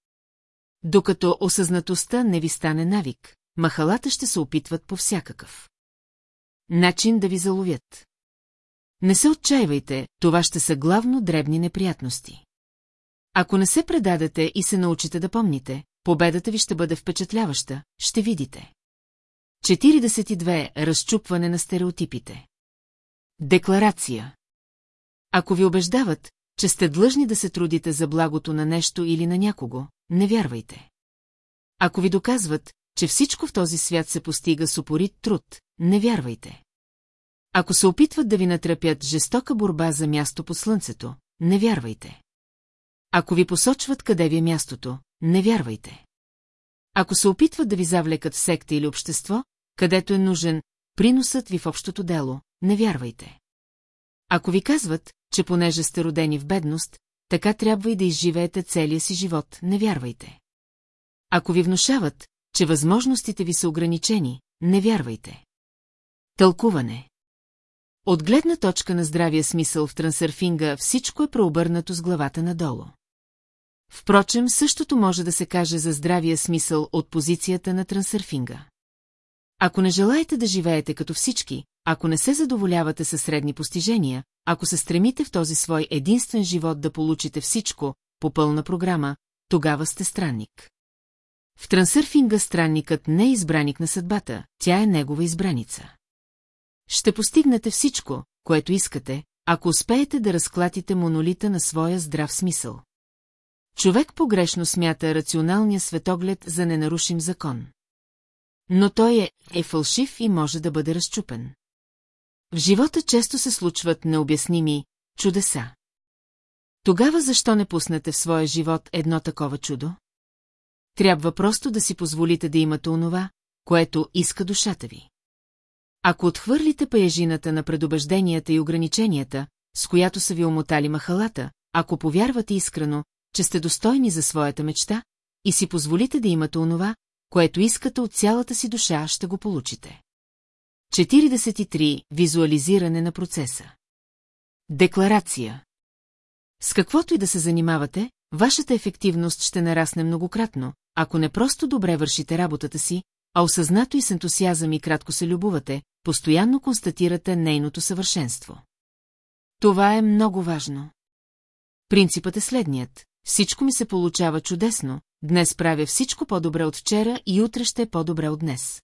Докато осъзнатостта не ви стане навик, махалата ще се опитват по всякакъв. Начин да ви заловят. Не се отчаивайте, това ще са главно дребни неприятности. Ако не се предадете и се научите да помните, победата ви ще бъде впечатляваща, ще видите. 42. Разчупване на стереотипите. Декларация. Ако ви убеждават, че сте длъжни да се трудите за благото на нещо или на някого, не вярвайте. Ако ви доказват, че всичко в този свят се постига с упорит труд, не вярвайте. Ако се опитват да ви натрапят жестока борба за място под слънцето, не вярвайте. Ако ви посочват къде ви е мястото, не вярвайте. Ако се опитват да ви завлекат в секта или общество, където е нужен приносът ви в общото дело, не вярвайте. Ако ви казват, че понеже сте родени в бедност, така трябва и да изживеете целия си живот, не вярвайте. Ако ви внушават, че възможностите ви са ограничени, не вярвайте. Тълкуване От гледна точка на здравия смисъл в трансърфинга всичко е преобърнато с главата надолу. Впрочем, същото може да се каже за здравия смисъл от позицията на трансърфинга. Ако не желаете да живеете като всички, ако не се задоволявате със средни постижения, ако се стремите в този свой единствен живот да получите всичко, по пълна програма, тогава сте странник. В трансърфинга странникът не е избраник на съдбата, тя е негова избраница. Ще постигнете всичко, което искате, ако успеете да разклатите монолита на своя здрав смисъл. Човек погрешно смята рационалния светоглед за ненарушим закон. Но той е, е фалшив и може да бъде разчупен. В живота често се случват необясними чудеса. Тогава защо не пуснете в своя живот едно такова чудо? Трябва просто да си позволите да имате онова, което иска душата ви. Ако отхвърлите паяжината на предубежденията и ограниченията, с която са ви омотали махалата, ако повярвате искрено, че сте достойни за своята мечта, и си позволите да имате онова, което искате от цялата си душа, ще го получите. 43. Визуализиране на процеса. Декларация. С каквото и да се занимавате, вашата ефективност ще нарасне многократно, ако не просто добре вършите работата си, а осъзнато и с ентусиазъм и кратко се любовате, постоянно констатирате нейното съвършенство. Това е много важно. Принципът е следният. Всичко ми се получава чудесно, днес правя всичко по-добре от вчера и утре ще е по-добре от днес.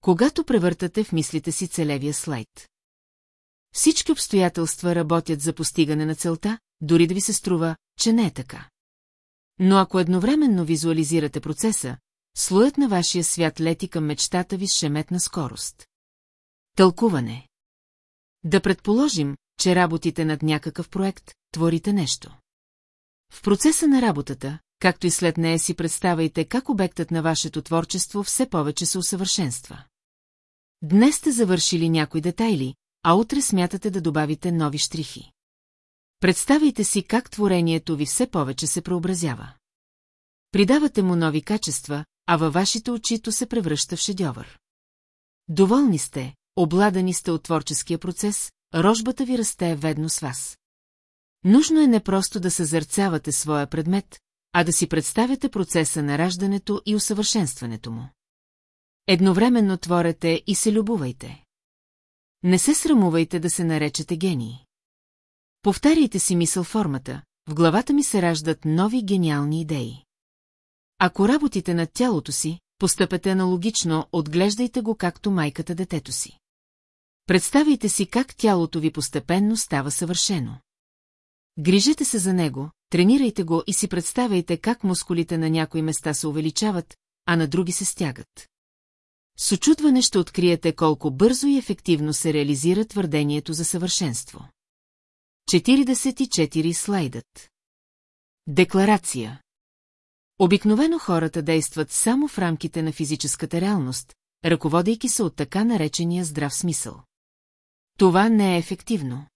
Когато превъртате в мислите си целевия слайд. Всички обстоятелства работят за постигане на целта, дори да ви се струва, че не е така. Но ако едновременно визуализирате процеса, слоят на вашия свят лети към мечтата ви с шеметна скорост. Тълкуване Да предположим, че работите над някакъв проект, творите нещо. В процеса на работата, както и след нея си представайте как обектът на вашето творчество все повече се усъвършенства. Днес сте завършили някои детайли, а утре смятате да добавите нови штрихи. Представайте си как творението ви все повече се преобразява. Придавате му нови качества, а във вашите очи то се превръща в шедьовър. Доволни сте, обладани сте от творческия процес, рожбата ви расте ведно с вас. Нужно е не просто да съзърцавате своя предмет, а да си представяте процеса на раждането и усъвършенстването му. Едновременно творете и се любувайте. Не се срамувайте да се наречете гении. Повтаряйте си мисъл формата, в главата ми се раждат нови гениални идеи. Ако работите над тялото си, постъпете аналогично, отглеждайте го както майката детето си. Представяйте си как тялото ви постепенно става съвършено. Грижете се за него, тренирайте го и си представяйте как мускулите на някои места се увеличават, а на други се стягат. С очудване ще откриете колко бързо и ефективно се реализира твърдението за съвършенство. 44 слайдът. Декларация. Обикновено хората действат само в рамките на физическата реалност, ръководейки се от така наречения здрав смисъл. Това не е ефективно.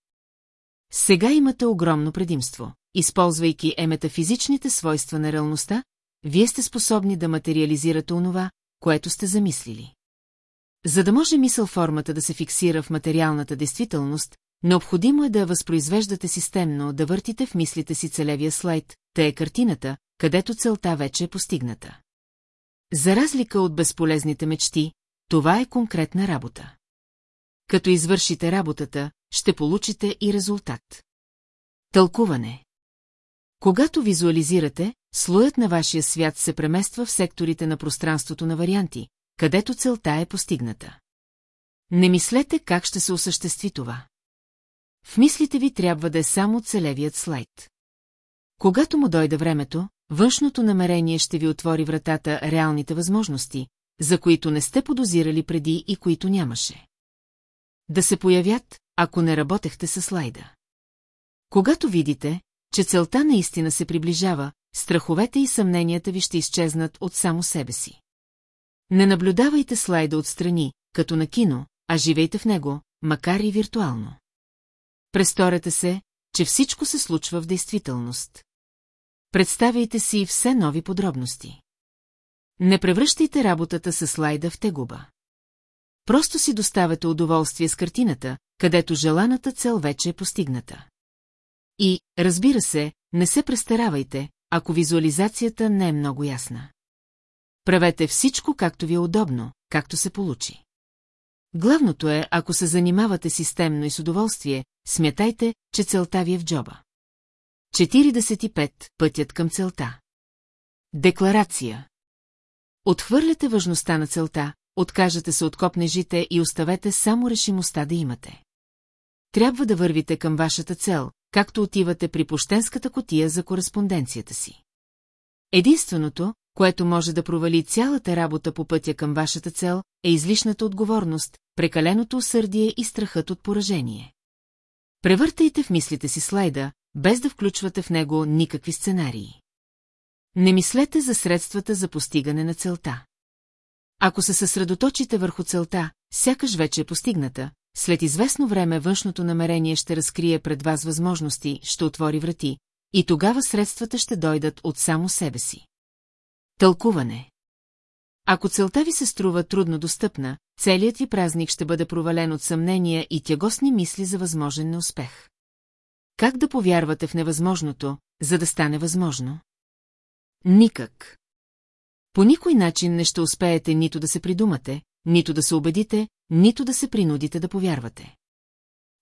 Сега имате огромно предимство. Използвайки еметафизичните свойства на реалността, вие сте способни да материализирате онова, което сте замислили. За да може мисъл формата да се фиксира в материалната действителност, необходимо е да я възпроизвеждате системно, да въртите в мислите си целевия слайд, те е картината, където целта вече е постигната. За разлика от безполезните мечти, това е конкретна работа. Като извършите работата, ще получите и резултат. Тълкуване Когато визуализирате, слоят на вашия свят се премества в секторите на пространството на варианти, където целта е постигната. Не мислете как ще се осъществи това. В мислите ви трябва да е само целевият слайд. Когато му дойде времето, външното намерение ще ви отвори вратата реалните възможности, за които не сте подозирали преди и които нямаше. Да се появят, ако не работехте с слайда. Когато видите, че целта наистина се приближава, страховете и съмненията ви ще изчезнат от само себе си. Не наблюдавайте слайда отстрани, като на кино, а живейте в него, макар и виртуално. Престорете се, че всичко се случва в действителност. Представяйте си все нови подробности. Не превръщайте работата с слайда в тегуба. Просто си доставяте удоволствие с картината, където желаната цел вече е постигната. И, разбира се, не се престаравайте, ако визуализацията не е много ясна. Правете всичко както ви е удобно, както се получи. Главното е, ако се занимавате системно и с удоволствие, смятайте, че целта ви е в джоба. 45. Пътят към целта. Декларация. Отхвърляте важността на целта, откажете се от копнежите и оставете само решимостта да имате. Трябва да вървите към вашата цел, както отивате при пощенската котия за кореспонденцията си. Единственото, което може да провали цялата работа по пътя към вашата цел, е излишната отговорност, прекаленото усърдие и страхът от поражение. Превъртайте в мислите си слайда, без да включвате в него никакви сценарии. Не мислете за средствата за постигане на целта. Ако се съсредоточите върху целта, сякаш вече е постигната, след известно време външното намерение ще разкрие пред вас възможности, ще отвори врати, и тогава средствата ще дойдат от само себе си. Тълкуване Ако целта ви се струва трудно достъпна, целият ви празник ще бъде провален от съмнения и тягосни мисли за възможен неуспех. Как да повярвате в невъзможното, за да стане възможно? Никак. По никой начин не ще успеете нито да се придумате, нито да се убедите, нито да се принудите да повярвате.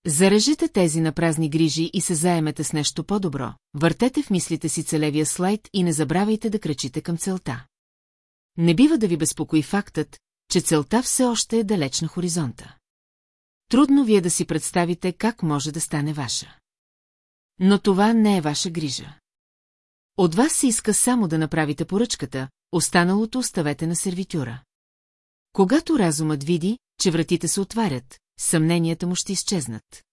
Зарежете тези на празни грижи и се заемете с нещо по-добро, въртете в мислите си целевия слайд и не забравяйте да кръчите към целта. Не бива да ви безпокои фактът, че целта все още е далеч на хоризонта. Трудно ви е да си представите как може да стане ваша. Но това не е ваша грижа. От вас се иска само да направите поръчката, останалото оставете на сервитюра. Когато разумът види, че вратите се отварят, съмненията му ще изчезнат.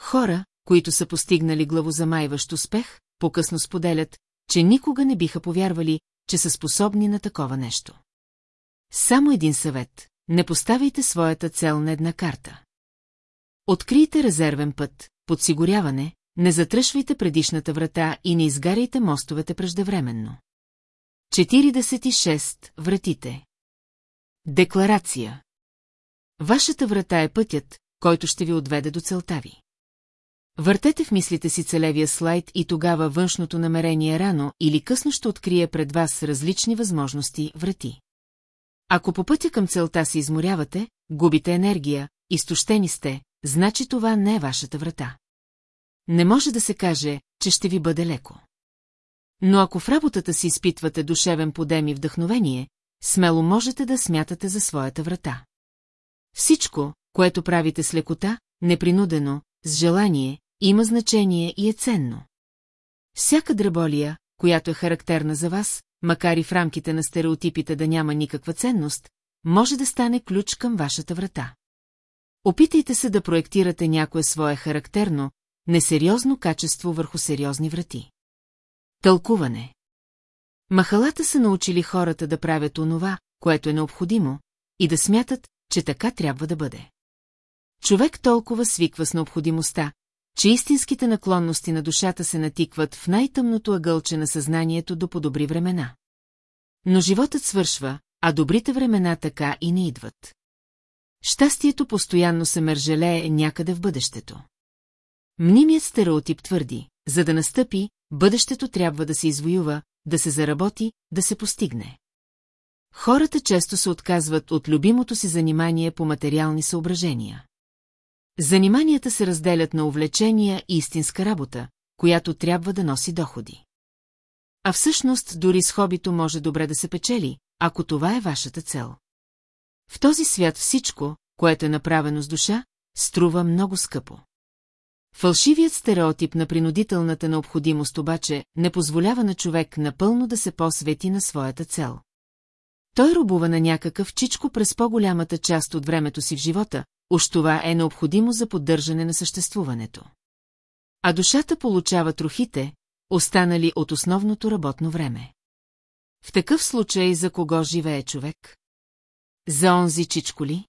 Хора, които са постигнали главозамайващ успех, по-късно споделят, че никога не биха повярвали, че са способни на такова нещо. Само един съвет – не поставяйте своята цел на една карта. Открийте резервен път, подсигуряване, не затръшвайте предишната врата и не изгаряйте мостовете преждевременно. 46. Вратите Декларация Вашата врата е пътят, който ще ви отведе до целта ви. Въртете в мислите си целевия слайд и тогава външното намерение рано или късно ще открие пред вас различни възможности, врати. Ако по пътя към целта се изморявате, губите енергия, изтощени сте, значи това не е вашата врата. Не може да се каже, че ще ви бъде леко. Но ако в работата си изпитвате душевен подем и вдъхновение, смело можете да смятате за своята врата. Всичко, което правите с лекота, непринудено, с желание, има значение и е ценно. Всяка дреболия, която е характерна за вас, макар и в рамките на стереотипите да няма никаква ценност, може да стане ключ към вашата врата. Опитайте се да проектирате някое свое характерно, несериозно качество върху сериозни врати. Тълкуване Махалата са научили хората да правят онова, което е необходимо, и да смятат, че така трябва да бъде. Човек толкова свиква с необходимостта, че истинските наклонности на душата се натикват в най-тъмното ъгълче на съзнанието до подобри времена. Но животът свършва, а добрите времена така и не идват. Щастието постоянно се мържелее някъде в бъдещето. Мнимият стереотип твърди, за да настъпи, бъдещето трябва да се извоюва, да се заработи, да се постигне. Хората често се отказват от любимото си занимание по материални съображения. Заниманията се разделят на увлечения и истинска работа, която трябва да носи доходи. А всъщност дори с хобито може добре да се печели, ако това е вашата цел. В този свят всичко, което е направено с душа, струва много скъпо. Фалшивият стереотип на принудителната необходимост обаче не позволява на човек напълно да се посвети на своята цел. Той рубува на някакъв чичко през по-голямата част от времето си в живота, уж това е необходимо за поддържане на съществуването. А душата получава трохите, останали от основното работно време. В такъв случай за кого живее човек? За онзи чичко ли?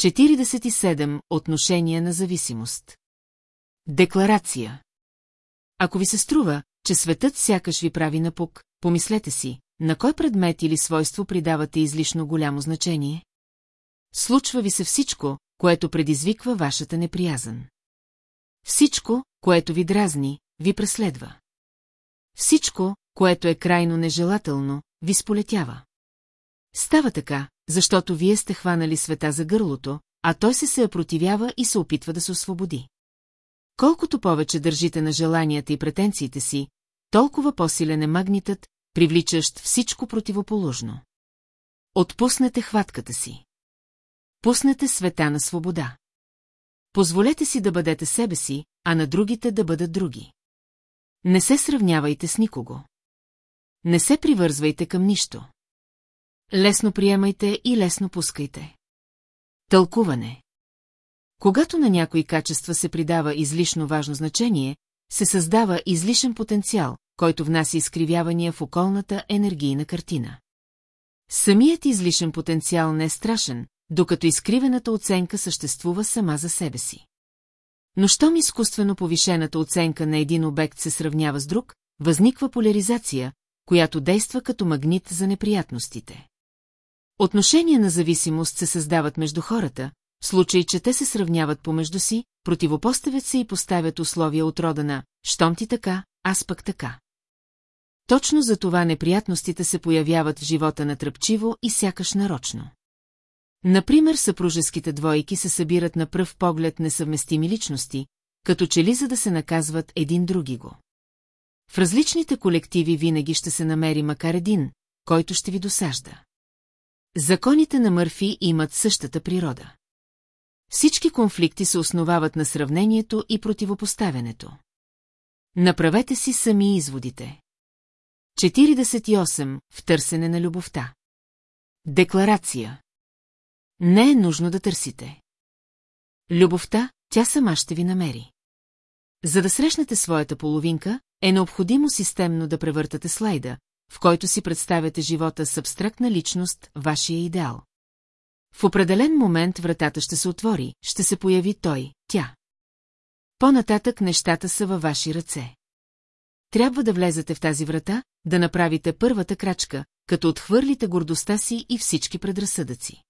47. Отношения на зависимост. Декларация. Ако ви се струва, че светът сякаш ви прави напук, помислете си, на кой предмет или свойство придавате излишно голямо значение? Случва ви се всичко, което предизвиква вашата неприязън. Всичко, което ви дразни, ви преследва. Всичко, което е крайно нежелателно, ви сполетява. Става така, защото вие сте хванали света за гърлото, а той се се опротивява и се опитва да се освободи. Колкото повече държите на желанията и претенциите си, толкова по-силен е магнитът, привличащ всичко противоположно. Отпуснете хватката си. Пуснете света на свобода. Позволете си да бъдете себе си, а на другите да бъдат други. Не се сравнявайте с никого. Не се привързвайте към нищо. Лесно приемайте и лесно пускайте. Тълкуване Когато на някои качества се придава излишно важно значение, се създава излишен потенциал, който внася изкривявания в околната енергийна картина. Самият излишен потенциал не е страшен, докато изкривената оценка съществува сама за себе си. Но щом изкуствено повишената оценка на един обект се сравнява с друг, възниква поляризация, която действа като магнит за неприятностите. Отношения на зависимост се създават между хората, в случай, че те се сравняват помежду си, противопоставят се и поставят условия от рода на «щом ти така, аз пък така». Точно за това неприятностите се появяват в живота натръпчиво и сякаш нарочно. Например, съпружеските двойки се събират на пръв поглед несъвместими личности, като че ли за да се наказват един други го. В различните колективи винаги ще се намери макар един, който ще ви досажда. Законите на Мърфи имат същата природа. Всички конфликти се основават на сравнението и противопоставянето. Направете си сами изводите. 48. В търсене на любовта. Декларация. Не е нужно да търсите. Любовта, тя сама ще ви намери. За да срещнете своята половинка, е необходимо системно да превъртате слайда, в който си представяте живота с абстрактна личност, вашия идеал. В определен момент вратата ще се отвори, ще се появи той, тя. По-нататък нещата са във ваши ръце. Трябва да влезете в тази врата, да направите първата крачка, като отхвърлите гордостта си и всички предразсъдъци.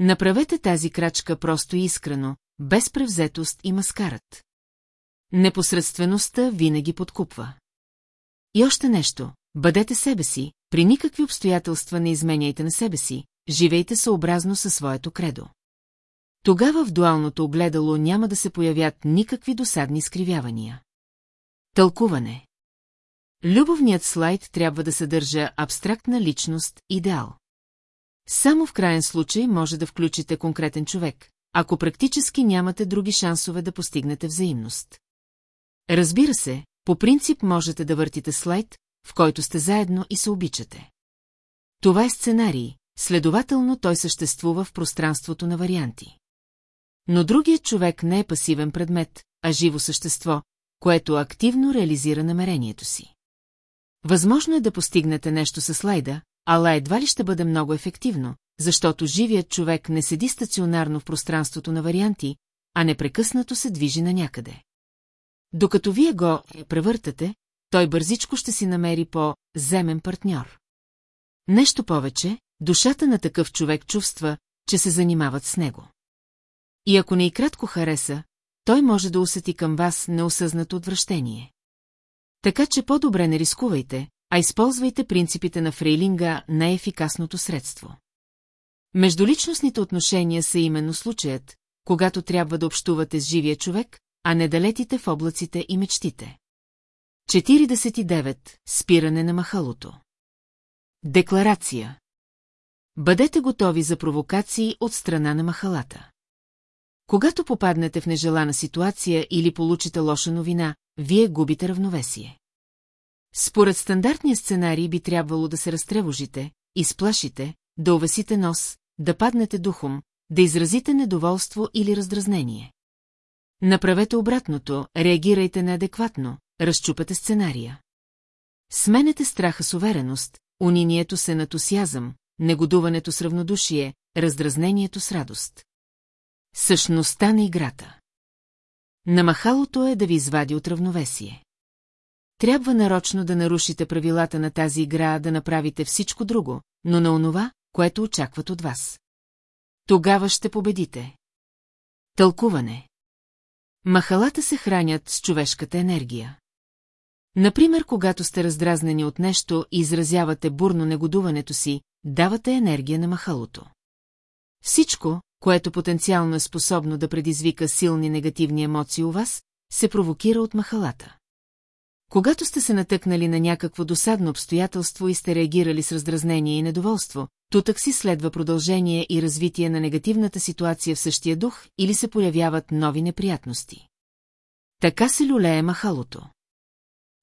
Направете тази крачка просто и искрено, без превзетост и маскарат. Непосредствеността винаги подкупва. И още нещо, бъдете себе си, при никакви обстоятелства не изменяйте на себе си, живейте съобразно със своето кредо. Тогава в дуалното огледало няма да се появят никакви досадни скривявания. Тълкуване Любовният слайд трябва да съдържа абстрактна личност, идеал. Само в крайен случай може да включите конкретен човек, ако практически нямате други шансове да постигнете взаимност. Разбира се, по принцип можете да въртите слайд, в който сте заедно и се обичате. Това е сценарий, следователно той съществува в пространството на варианти. Но другият човек не е пасивен предмет, а живо същество, което активно реализира намерението си. Възможно е да постигнете нещо със слайда, ала едва ли ще бъде много ефективно, защото живият човек не седи стационарно в пространството на варианти, а непрекъснато се движи на някъде. Докато вие го превъртате, той бързичко ще си намери по-земен партньор. Нещо повече, душата на такъв човек чувства, че се занимават с него. И ако не и кратко хареса, той може да усети към вас неосъзнато отвращение. Така че по-добре не рискувайте, а използвайте принципите на Фрейлинга най-ефикасното средство. Междуличностните отношения са именно случаят, когато трябва да общувате с живия човек, а не да летите в облаците и мечтите. 49. Спиране на махалото. Декларация. Бъдете готови за провокации от страна на махалата. Когато попаднете в нежелана ситуация или получите лоша новина, вие губите равновесие. Според стандартния сценарий би трябвало да се разтревожите, изплашите, да увесите нос, да паднете духом, да изразите недоволство или раздразнение. Направете обратното, реагирайте неадекватно, разчупете сценария. Сменете страха с увереност, унинието с ентусиазъм, негодуването с равнодушие, раздразнението с радост. Същността на играта. Намахалото е да ви извади от равновесие. Трябва нарочно да нарушите правилата на тази игра, да направите всичко друго, но на онова, което очакват от вас. Тогава ще победите. Тълкуване. Махалата се хранят с човешката енергия. Например, когато сте раздразнени от нещо и изразявате бурно негодуването си, давате енергия на махалото. Всичко, което потенциално е способно да предизвика силни негативни емоции у вас, се провокира от махалата. Когато сте се натъкнали на някакво досадно обстоятелство и сте реагирали с раздразнение и недоволство, тутък си следва продължение и развитие на негативната ситуация в същия дух или се появяват нови неприятности. Така се люлее махалото.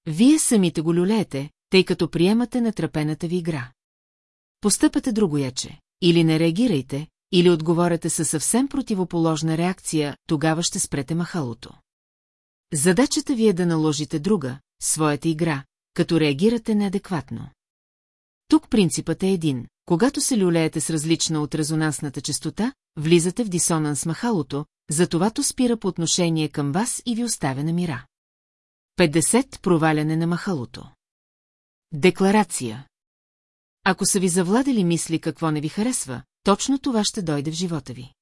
Вие самите го люлеете, тъй като приемате натрапената ви игра. Постъпате другояче. Или не реагирайте, или отговорете със съвсем противоположна реакция, тогава ще спрете махалото. Задачата ви е да наложите друга, своята игра, като реагирате неадекватно. Тук принципът е един. Когато се люлеете с различна от резонансната частота, влизате в дисонанс махалото, затова то спира по отношение към вас и ви оставя на мира. 50. Проваляне на махалото. Декларация. Ако са ви завладели мисли какво не ви харесва, точно това ще дойде в живота ви.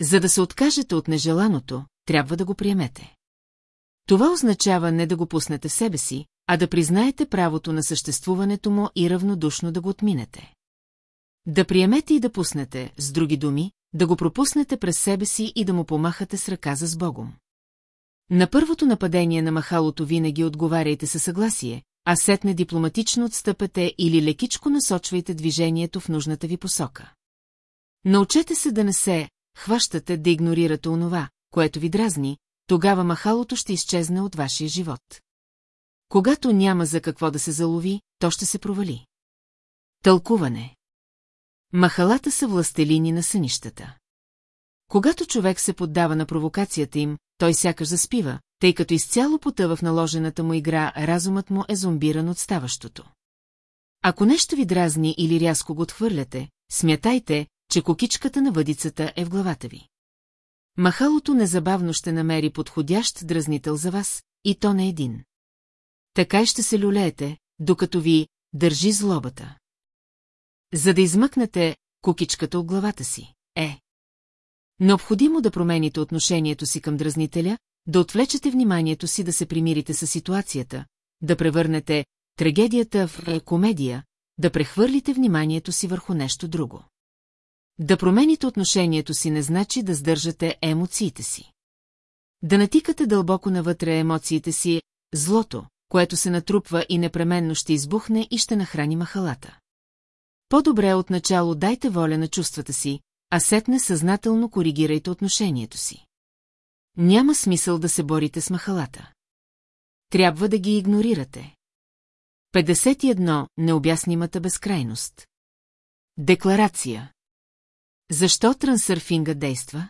За да се откажете от нежеланото, трябва да го приемете. Това означава не да го пуснете себе си, а да признаете правото на съществуването му и равнодушно да го отминете. Да приемете и да пуснете, с други думи, да го пропуснете през себе си и да му помахате с ръка за сбогом. На първото нападение на махалото винаги отговаряйте със съгласие, а сетне дипломатично отстъпете или лекичко насочвайте движението в нужната ви посока. Научете се да не се хващате да игнорирате онова, което ви дразни, тогава махалото ще изчезне от вашия живот. Когато няма за какво да се залови, то ще се провали. Тълкуване Махалата са властелини на сънищата. Когато човек се поддава на провокацията им, той сякаш заспива, тъй като изцяло потъва в наложената му игра, разумът му е зомбиран от ставащото. Ако нещо ви дразни или рязко го отхвърляте, смятайте, че кокичката на въдицата е в главата ви. Махалото незабавно ще намери подходящ дразнител за вас, и то не един. Така и ще се люлеете, докато ви държи злобата. За да измъкнете кукичката от главата си. е. Необходимо да промените отношението си към дразнителя, да отвлечете вниманието си да се примирите с ситуацията, да превърнете трагедията в комедия, да прехвърлите вниманието си върху нещо друго. Да промените отношението си не значи да сдържате емоциите си. Да натикате дълбоко навътре емоциите си злото, което се натрупва и непременно ще избухне и ще нахрани махалата. По-добре отначало дайте воля на чувствата си, а сетне съзнателно коригирайте отношението си. Няма смисъл да се борите с махалата. Трябва да ги игнорирате. 51. Необяснимата безкрайност. Декларация. Защо трансърфинга действа?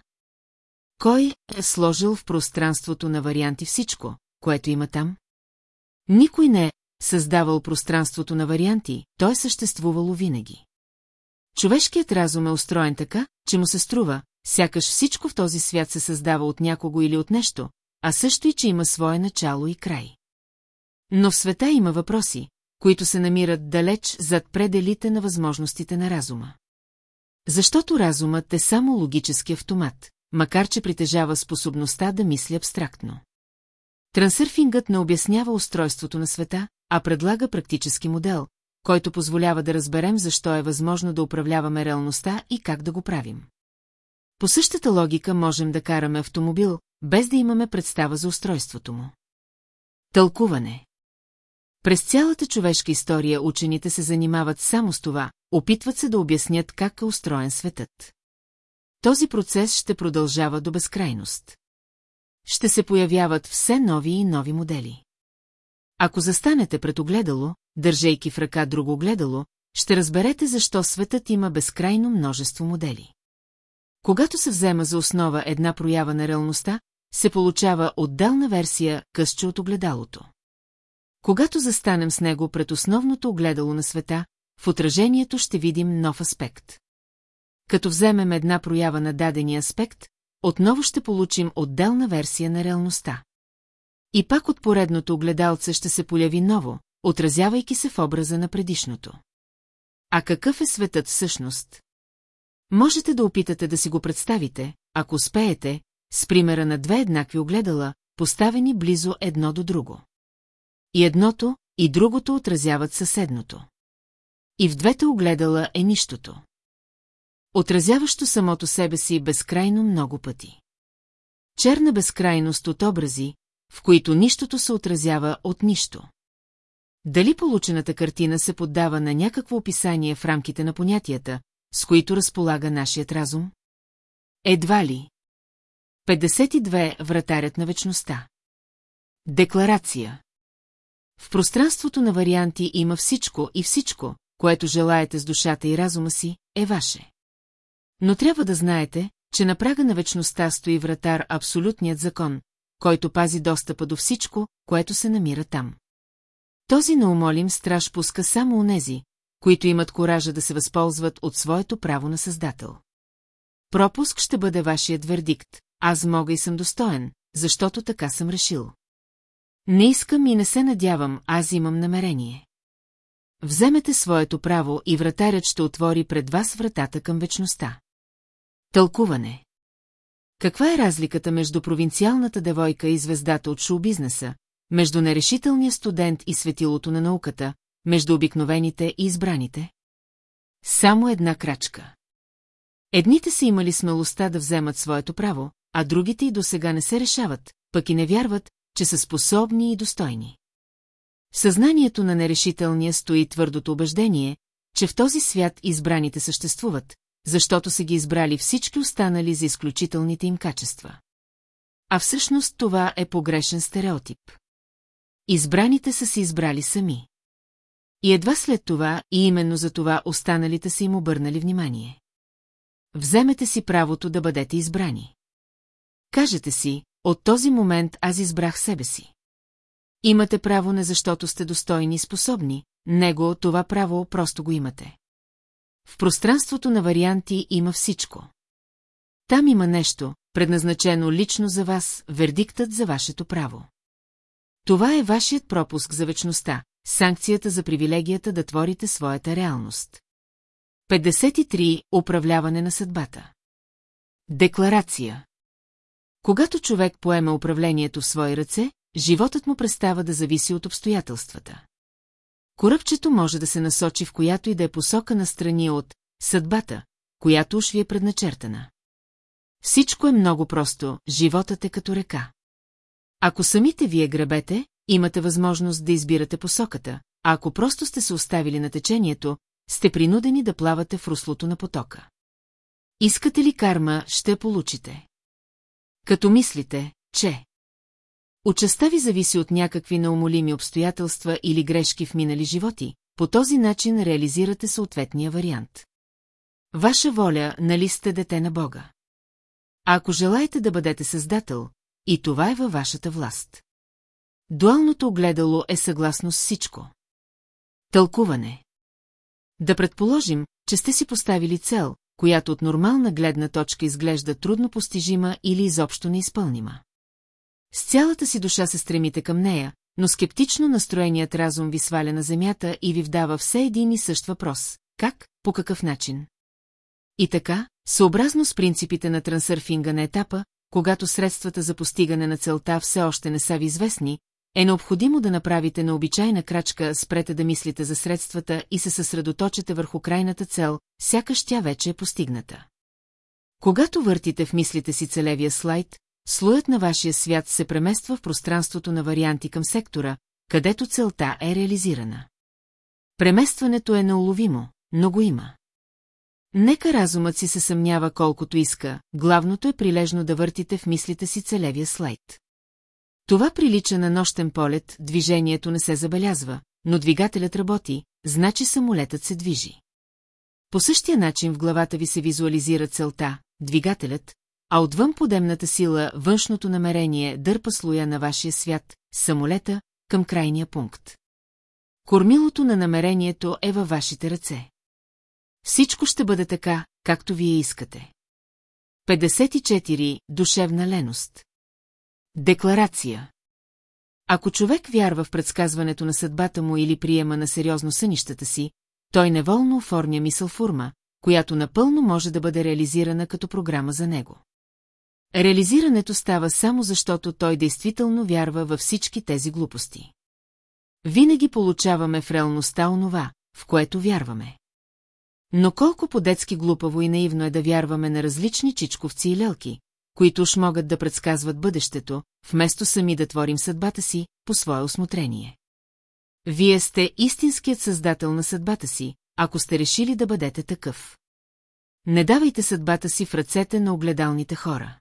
Кой е сложил в пространството на варианти всичко, което има там? Никой не е създавал пространството на варианти, то е съществувало винаги. Човешкият разум е устроен така, че му се струва, сякаш всичко в този свят се създава от някого или от нещо, а също и, че има свое начало и край. Но в света има въпроси, които се намират далеч зад пределите на възможностите на разума. Защото разумът е само логически автомат, макар че притежава способността да мисли абстрактно. Трансърфингът не обяснява устройството на света, а предлага практически модел, който позволява да разберем защо е възможно да управляваме реалността и как да го правим. По същата логика можем да караме автомобил, без да имаме представа за устройството му. Тълкуване През цялата човешка история учените се занимават само с това, опитват се да обяснят как е устроен светът. Този процес ще продължава до безкрайност. Ще се появяват все нови и нови модели. Ако застанете пред огледало, държейки в ръка друго огледало, ще разберете защо светът има безкрайно множество модели. Когато се взема за основа една проява на реалността, се получава отделна версия, късче от огледалото. Когато застанем с него пред основното огледало на света, в отражението ще видим нов аспект. Като вземем една проява на дадения аспект, отново ще получим отделна версия на реалността. И пак от поредното огледалце ще се появи ново, отразявайки се в образа на предишното. А какъв е светът всъщност? Можете да опитате да си го представите, ако успеете, с примера на две еднакви огледала, поставени близо едно до друго. И едното, и другото отразяват съседното. И в двете огледала е нищото. Отразяващо самото себе си безкрайно много пъти. Черна безкрайност от образи, в които нищото се отразява от нищо. Дали получената картина се поддава на някакво описание в рамките на понятията, с които разполага нашият разум? Едва ли. 52. Вратарят на вечността. Декларация. В пространството на варианти има всичко и всичко, което желаете с душата и разума си, е ваше. Но трябва да знаете, че на прага на вечността стои вратар абсолютният закон, който пази достъпа до всичко, което се намира там. Този неумолим страж пуска само онези, които имат коража да се възползват от своето право на създател. Пропуск ще бъде вашият вердикт, аз мога и съм достоен, защото така съм решил. Не искам и не се надявам, аз имам намерение. Вземете своето право и вратарят ще отвори пред вас вратата към вечността. Тълкуване Каква е разликата между провинциалната девойка и звездата от шоу-бизнеса, между нерешителния студент и светилото на науката, между обикновените и избраните? Само една крачка. Едните са имали смелостта да вземат своето право, а другите и до сега не се решават, пък и не вярват, че са способни и достойни. В съзнанието на нерешителния стои твърдото убеждение, че в този свят избраните съществуват, защото са ги избрали всички останали за изключителните им качества. А всъщност това е погрешен стереотип. Избраните са се избрали сами. И едва след това, и именно за това останалите са им обърнали внимание. Вземете си правото да бъдете избрани. Кажете си, от този момент аз избрах себе си. Имате право не защото сте достойни и способни, него това право просто го имате. В пространството на варианти има всичко. Там има нещо, предназначено лично за вас, вердиктът за вашето право. Това е вашият пропуск за вечността, санкцията за привилегията да творите своята реалност. 53. Управляване на съдбата. Декларация Когато човек поема управлението в свои ръце, животът му престава да зависи от обстоятелствата. Коръпчето може да се насочи в която и да е посока на страни от съдбата, която уж ви е предначертана. Всичко е много просто, животът е като река. Ако самите вие гребете, имате възможност да избирате посоката, а ако просто сте се оставили на течението, сте принудени да плавате в руслото на потока. Искате ли карма, ще получите. Като мислите, че... Участта ви зависи от някакви неумолими обстоятелства или грешки в минали животи, по този начин реализирате съответния вариант. Ваша воля, нали сте дете на Бога? А ако желаете да бъдете създател, и това е във вашата власт. Дуалното огледало е съгласно с всичко. Тълкуване. Да предположим, че сте си поставили цел, която от нормална гледна точка изглежда трудно постижима или изобщо неизпълнима. С цялата си душа се стремите към нея, но скептично настроеният разум ви сваля на земята и ви вдава все един и същ въпрос. Как, по какъв начин? И така, съобразно с принципите на трансърфинга на етапа, когато средствата за постигане на целта все още не са ви известни, е необходимо да направите на обичайна крачка, спрете да мислите за средствата и се съсредоточите върху крайната цел, сякаш тя вече е постигната. Когато въртите в мислите си целевия слайд, слоят на вашия свят се премества в пространството на варианти към сектора, където целта е реализирана. Преместването е неуловимо, но го има. Нека разумът си се съмнява колкото иска, главното е прилежно да въртите в мислите си целевия слайд. Това прилича на нощен полет, движението не се забелязва, но двигателят работи, значи самолетът се движи. По същия начин в главата ви се визуализира целта, двигателят, а отвън подемната сила, външното намерение дърпа слоя на вашия свят, самолета, към крайния пункт. Кормилото на намерението е във вашите ръце. Всичко ще бъде така, както вие искате. 54. Душевна леност Декларация Ако човек вярва в предсказването на съдбата му или приема на сериозно сънищата си, той неволно оформя мисъл форма, която напълно може да бъде реализирана като програма за него. Реализирането става само защото той действително вярва във всички тези глупости. Винаги получаваме в реалността онова, в което вярваме. Но колко по-детски глупаво и наивно е да вярваме на различни чичковци и лелки, които уж могат да предсказват бъдещето, вместо сами да творим съдбата си по свое осмотрение. Вие сте истинският създател на съдбата си, ако сте решили да бъдете такъв. Не давайте съдбата си в ръцете на огледалните хора.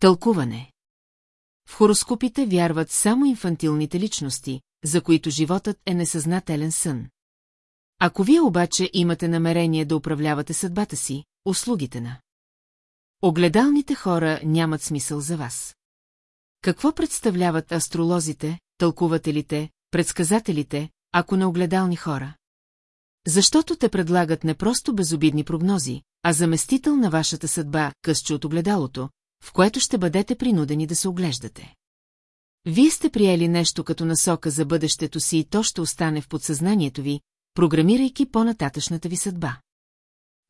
Тълкуване В хороскопите вярват само инфантилните личности, за които животът е несъзнателен сън. Ако вие обаче имате намерение да управлявате съдбата си, услугите на Огледалните хора нямат смисъл за вас. Какво представляват астролозите, тълкувателите, предсказателите, ако не огледални хора? Защото те предлагат не просто безобидни прогнози, а заместител на вашата съдба, късче от огледалото, в което ще бъдете принудени да се оглеждате. Вие сте приели нещо като насока за бъдещето си и то ще остане в подсъзнанието ви, програмирайки по-нататъчната ви съдба.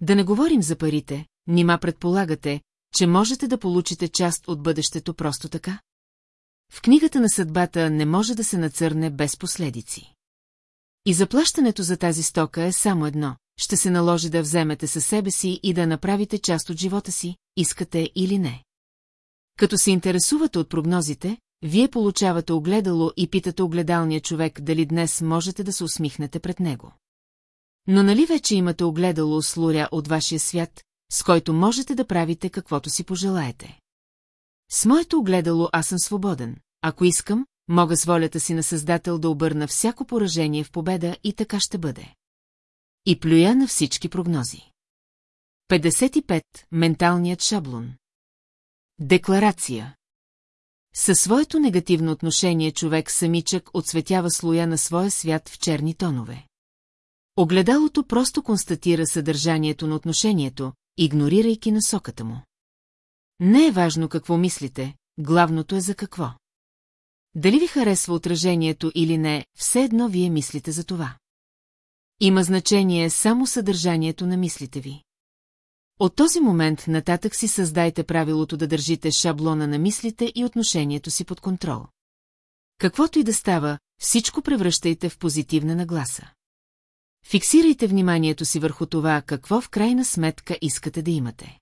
Да не говорим за парите, нима предполагате, че можете да получите част от бъдещето просто така? В книгата на съдбата не може да се нацърне без последици. И заплащането за тази стока е само едно – ще се наложи да вземете със себе си и да направите част от живота си, искате или не. Като се интересувате от прогнозите, вие получавате огледало и питате огледалния човек дали днес можете да се усмихнете пред него. Но нали вече имате огледало с луря от вашия свят, с който можете да правите каквото си пожелаете? С моето огледало аз съм свободен. Ако искам, мога с волята си на Създател да обърна всяко поражение в победа и така ще бъде. И плюя на всички прогнози. 55. Менталният шаблон Декларация Със своето негативно отношение човек самичък отсветява слоя на своя свят в черни тонове. Огледалото просто констатира съдържанието на отношението, игнорирайки насоката му. Не е важно какво мислите, главното е за какво. Дали ви харесва отражението или не, все едно вие мислите за това. Има значение само съдържанието на мислите ви. От този момент нататък си създайте правилото да държите шаблона на мислите и отношението си под контрол. Каквото и да става, всичко превръщайте в позитивна нагласа. Фиксирайте вниманието си върху това, какво в крайна сметка искате да имате.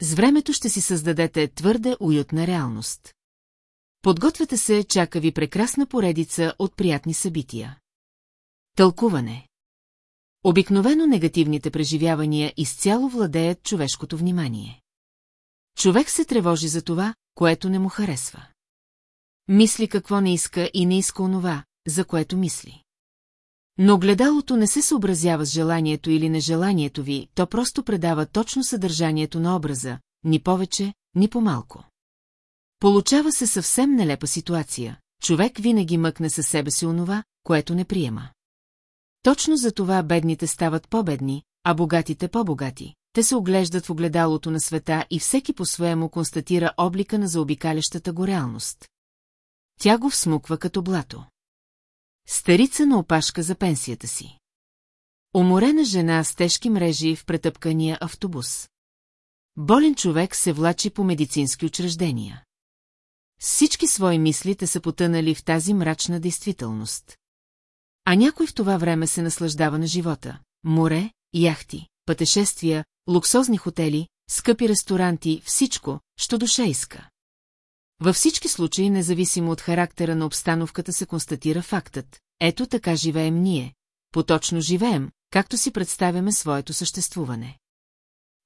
С времето ще си създадете твърде уютна реалност. Подгответе се, чака ви прекрасна поредица от приятни събития. Тълкуване Обикновено негативните преживявания изцяло владеят човешкото внимание. Човек се тревожи за това, което не му харесва. Мисли какво не иска и не иска онова, за което мисли. Но гледалото не се съобразява с желанието или нежеланието ви, то просто предава точно съдържанието на образа, ни повече, ни по-малко. Получава се съвсем нелепа ситуация. Човек винаги мъкне със себе си онова, което не приема. Точно за това бедните стават по-бедни, а богатите по-богати. Те се оглеждат в огледалото на света и всеки по-своему констатира облика на заобикалящата го реалност. Тя го всмуква като блато. Старица на опашка за пенсията си. Уморена жена с тежки мрежи в претъпкания автобус. Болен човек се влачи по медицински учреждения. Всички свои мисли те са потънали в тази мрачна действителност. А някой в това време се наслаждава на живота. Море, яхти, пътешествия, луксозни хотели, скъпи ресторанти, всичко, що душа иска. Във всички случаи, независимо от характера на обстановката, се констатира фактът. Ето така живеем ние. Поточно живеем, както си представяме своето съществуване.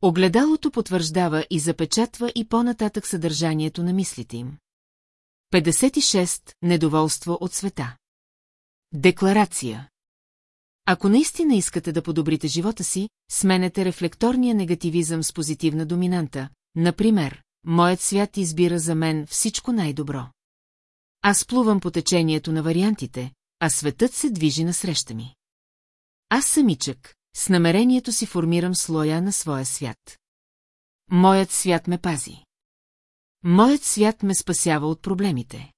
Огледалото потвърждава и запечатва и по-нататък съдържанието на мислите им. 56. Недоволство от света Декларация Ако наистина искате да подобрите живота си, сменете рефлекторния негативизъм с позитивна доминанта. Например, моят свят избира за мен всичко най-добро. Аз плувам по течението на вариантите, а светът се движи насреща ми. Аз самичък, с намерението си формирам слоя на своя свят. Моят свят ме пази. Моят свят ме спасява от проблемите.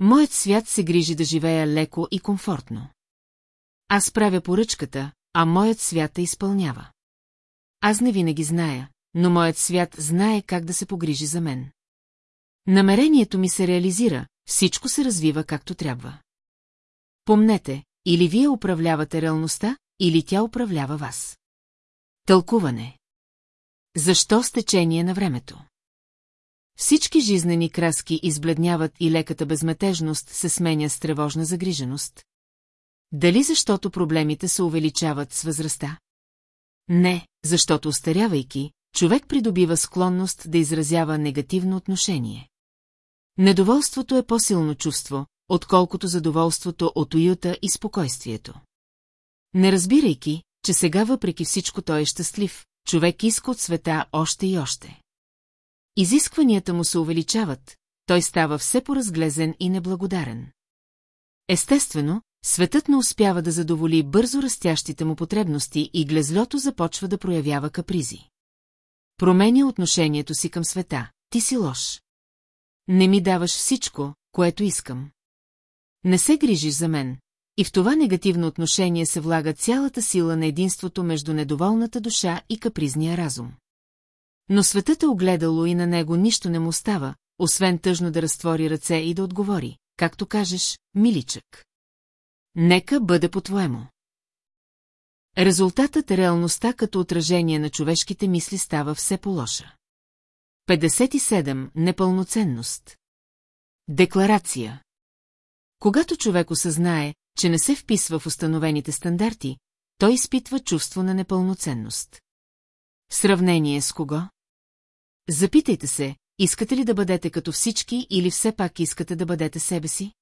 Моят свят се грижи да живея леко и комфортно. Аз правя поръчката, а моят свят я изпълнява. Аз не винаги зная, но моят свят знае как да се погрижи за мен. Намерението ми се реализира, всичко се развива както трябва. Помнете, или вие управлявате реалността, или тя управлява вас. Тълкуване Защо с течение на времето? Всички жизнени краски избледняват и леката безметежност се сменя с тревожна загриженост. Дали защото проблемите се увеличават с възрастта? Не, защото устарявайки, човек придобива склонност да изразява негативно отношение. Недоволството е по-силно чувство, отколкото задоволството от уюта и спокойствието. Не разбирайки, че сега въпреки всичко той е щастлив, човек иска от света още и още. Изискванията му се увеличават, той става все поразглезен и неблагодарен. Естествено, светът не успява да задоволи бързо растящите му потребности и глезлото започва да проявява капризи. Променя отношението си към света, ти си лош. Не ми даваш всичко, което искам. Не се грижиш за мен, и в това негативно отношение се влага цялата сила на единството между недоволната душа и капризния разум. Но светът е огледало и на него нищо не му става, освен тъжно да разтвори ръце и да отговори, както кажеш, миличък. Нека бъде по-твоему. Резултатът е реалността като отражение на човешките мисли става все по-лоша. 57. Непълноценност Декларация Когато човек осъзнае, че не се вписва в установените стандарти, той изпитва чувство на непълноценност. Сравнение с кого? Запитайте се, искате ли да бъдете като всички или все пак искате да бъдете себе си?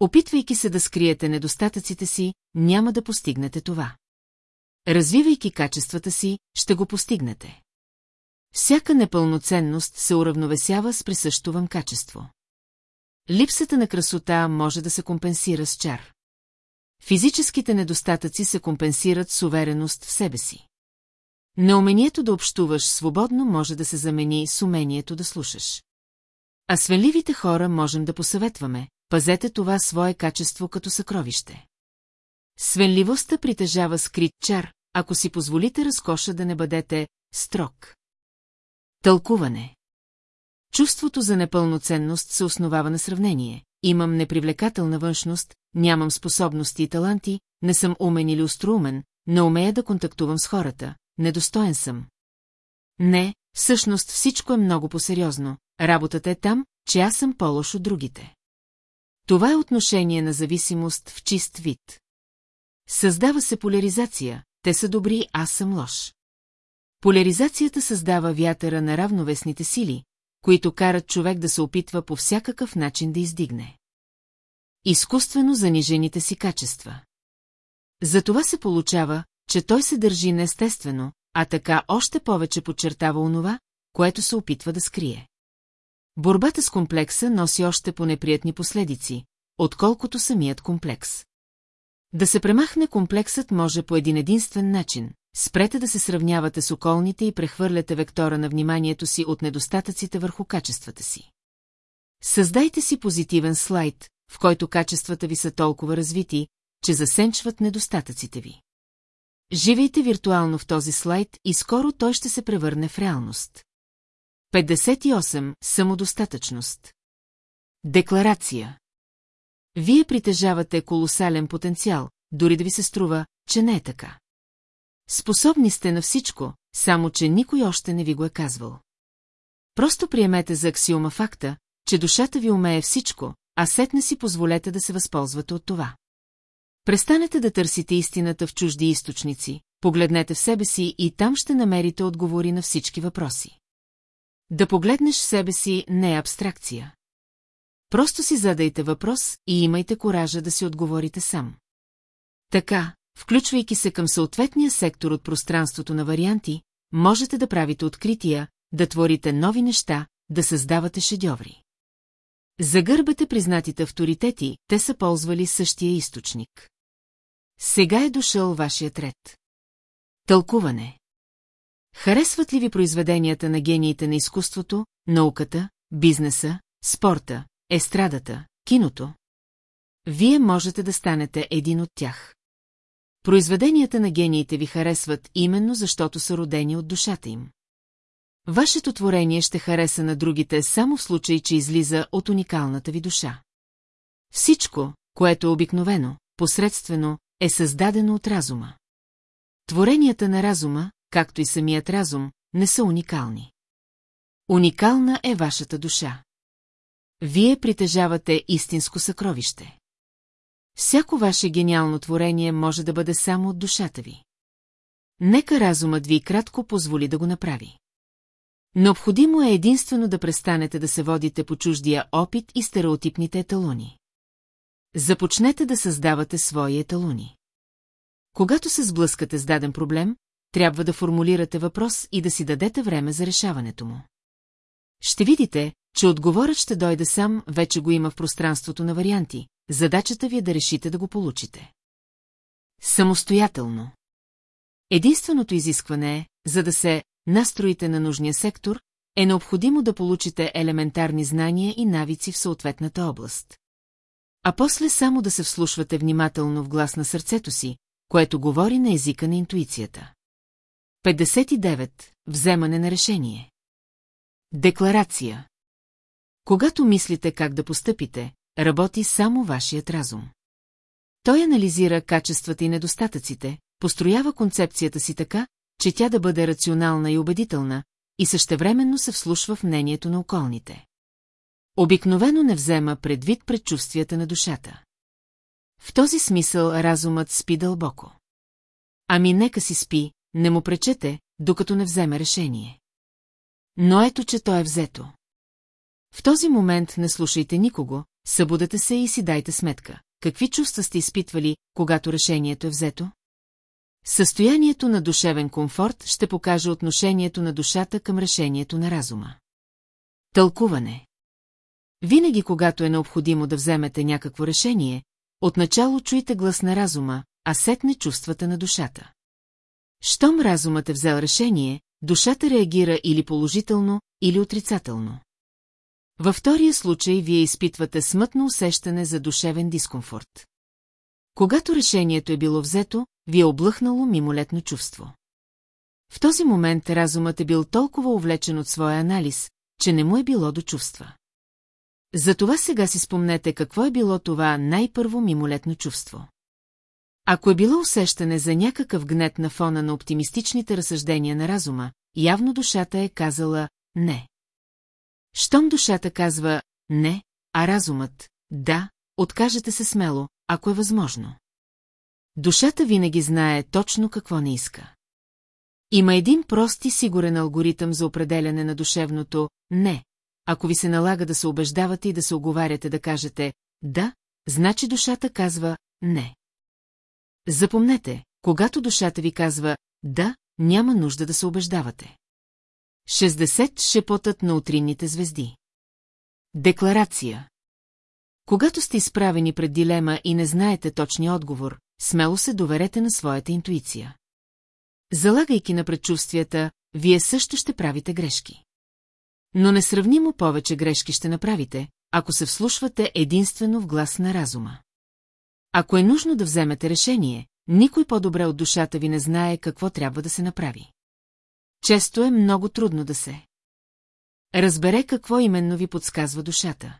Опитвайки се да скриете недостатъците си, няма да постигнете това. Развивайки качествата си, ще го постигнете. Всяка непълноценност се уравновесява с присъщо вам качество. Липсата на красота може да се компенсира с чар. Физическите недостатъци се компенсират с увереност в себе си. Неумението да общуваш свободно може да се замени с умението да слушаш. А свенливите хора можем да посъветваме, пазете това свое качество като съкровище. Свенливостта притежава скрит чар, ако си позволите разкоша да не бъдете строг. Тълкуване Чувството за непълноценност се основава на сравнение. Имам непривлекателна външност, нямам способности и таланти, не съм умен или остроумен, не умея да контактувам с хората, недостоен съм. Не, всъщност всичко е много по-сериозно. Работата е там, че аз съм по-лош от другите. Това е отношение на зависимост в чист вид. Създава се поляризация, те са добри, аз съм лош. Поляризацията създава вятъра на равновесните сили, които карат човек да се опитва по всякакъв начин да издигне. Изкуствено занижените си качества. Затова се получава, че той се държи неестествено, а така още повече подчертава онова, което се опитва да скрие. Борбата с комплекса носи още по неприятни последици, отколкото самият комплекс. Да се премахне комплексът може по един единствен начин. Спрете да се сравнявате с околните и прехвърляте вектора на вниманието си от недостатъците върху качествата си. Създайте си позитивен слайд, в който качествата ви са толкова развити, че засенчват недостатъците ви. Живейте виртуално в този слайд и скоро той ще се превърне в реалност. 58. Самодостатъчност. Декларация. Вие притежавате колосален потенциал, дори да ви се струва, че не е така. Способни сте на всичко, само че никой още не ви го е казвал. Просто приемете за аксиома факта, че душата ви умее всичко, а сетне си позволете да се възползвате от това. Престанете да търсите истината в чужди източници, погледнете в себе си и там ще намерите отговори на всички въпроси. Да погледнеш в себе си не е абстракция. Просто си задайте въпрос и имайте коража да си отговорите сам. Така, включвайки се към съответния сектор от пространството на варианти, можете да правите открития, да творите нови неща, да създавате шедьоври. Загърбете признатите авторитети, те са ползвали същия източник. Сега е дошъл вашият ред. Тълкуване Харесват ли ви произведенията на гениите на изкуството, науката, бизнеса, спорта, естрадата, киното? Вие можете да станете един от тях. Произведенията на гениите ви харесват именно защото са родени от душата им. Вашето творение ще хареса на другите само в случай, че излиза от уникалната ви душа. Всичко, което е обикновено, посредствено, е създадено от разума. Творенията на разума, както и самият разум, не са уникални. Уникална е вашата душа. Вие притежавате истинско съкровище. Всяко ваше гениално творение може да бъде само от душата ви. Нека разумът ви кратко позволи да го направи. Необходимо е единствено да престанете да се водите по чуждия опит и стереотипните еталони. Започнете да създавате свои еталони. Когато се сблъскате с даден проблем, трябва да формулирате въпрос и да си дадете време за решаването му. Ще видите, че отговорът ще дойде сам, вече го има в пространството на варианти, задачата ви е да решите да го получите. Самостоятелно. Единственото изискване е, за да се настроите на нужния сектор, е необходимо да получите елементарни знания и навици в съответната област. А после само да се вслушвате внимателно в глас на сърцето си, което говори на езика на интуицията. 59. Вземане на решение. Декларация. Когато мислите как да постъпите, работи само вашият разум. Той анализира качествата и недостатъците, построява концепцията си така, че тя да бъде рационална и убедителна, и същевременно се вслушва в мнението на околните. Обикновено не взема предвид предчувствията на душата. В този смисъл разумът спи дълбоко. Ами нека си спи, не му пречете, докато не вземе решение. Но ето, че то е взето. В този момент не слушайте никого, събудете се и си дайте сметка. Какви чувства сте изпитвали, когато решението е взето? Състоянието на душевен комфорт ще покаже отношението на душата към решението на разума. Тълкуване Винаги, когато е необходимо да вземете някакво решение, отначало чуйте глас на разума, а сетне чувствата на душата. Щом разумът е взел решение, душата реагира или положително, или отрицателно. Във втория случай вие изпитвате смътно усещане за душевен дискомфорт. Когато решението е било взето, ви е облъхнало мимолетно чувство. В този момент разумът е бил толкова увлечен от своя анализ, че не му е било до чувства. Затова сега си спомнете какво е било това най-първо мимолетно чувство. Ако е било усещане за някакъв гнет на фона на оптимистичните разсъждения на разума, явно душата е казала «не». Щом душата казва «не», а разумът «да», откажете се смело, ако е възможно. Душата винаги знае точно какво не иска. Има един прост и сигурен алгоритъм за определяне на душевното «не». Ако ви се налага да се убеждавате и да се оговаряте да кажете «да», значи душата казва «не». Запомнете, когато душата ви казва «да», няма нужда да се убеждавате. 60 шепотът на утринните звезди. Декларация Когато сте изправени пред дилема и не знаете точния отговор, смело се доверете на своята интуиция. Залагайки на предчувствията, вие също ще правите грешки. Но несравнимо повече грешки ще направите, ако се вслушвате единствено в глас на разума. Ако е нужно да вземете решение, никой по-добре от душата ви не знае какво трябва да се направи. Често е много трудно да се. Разбере какво именно ви подсказва душата.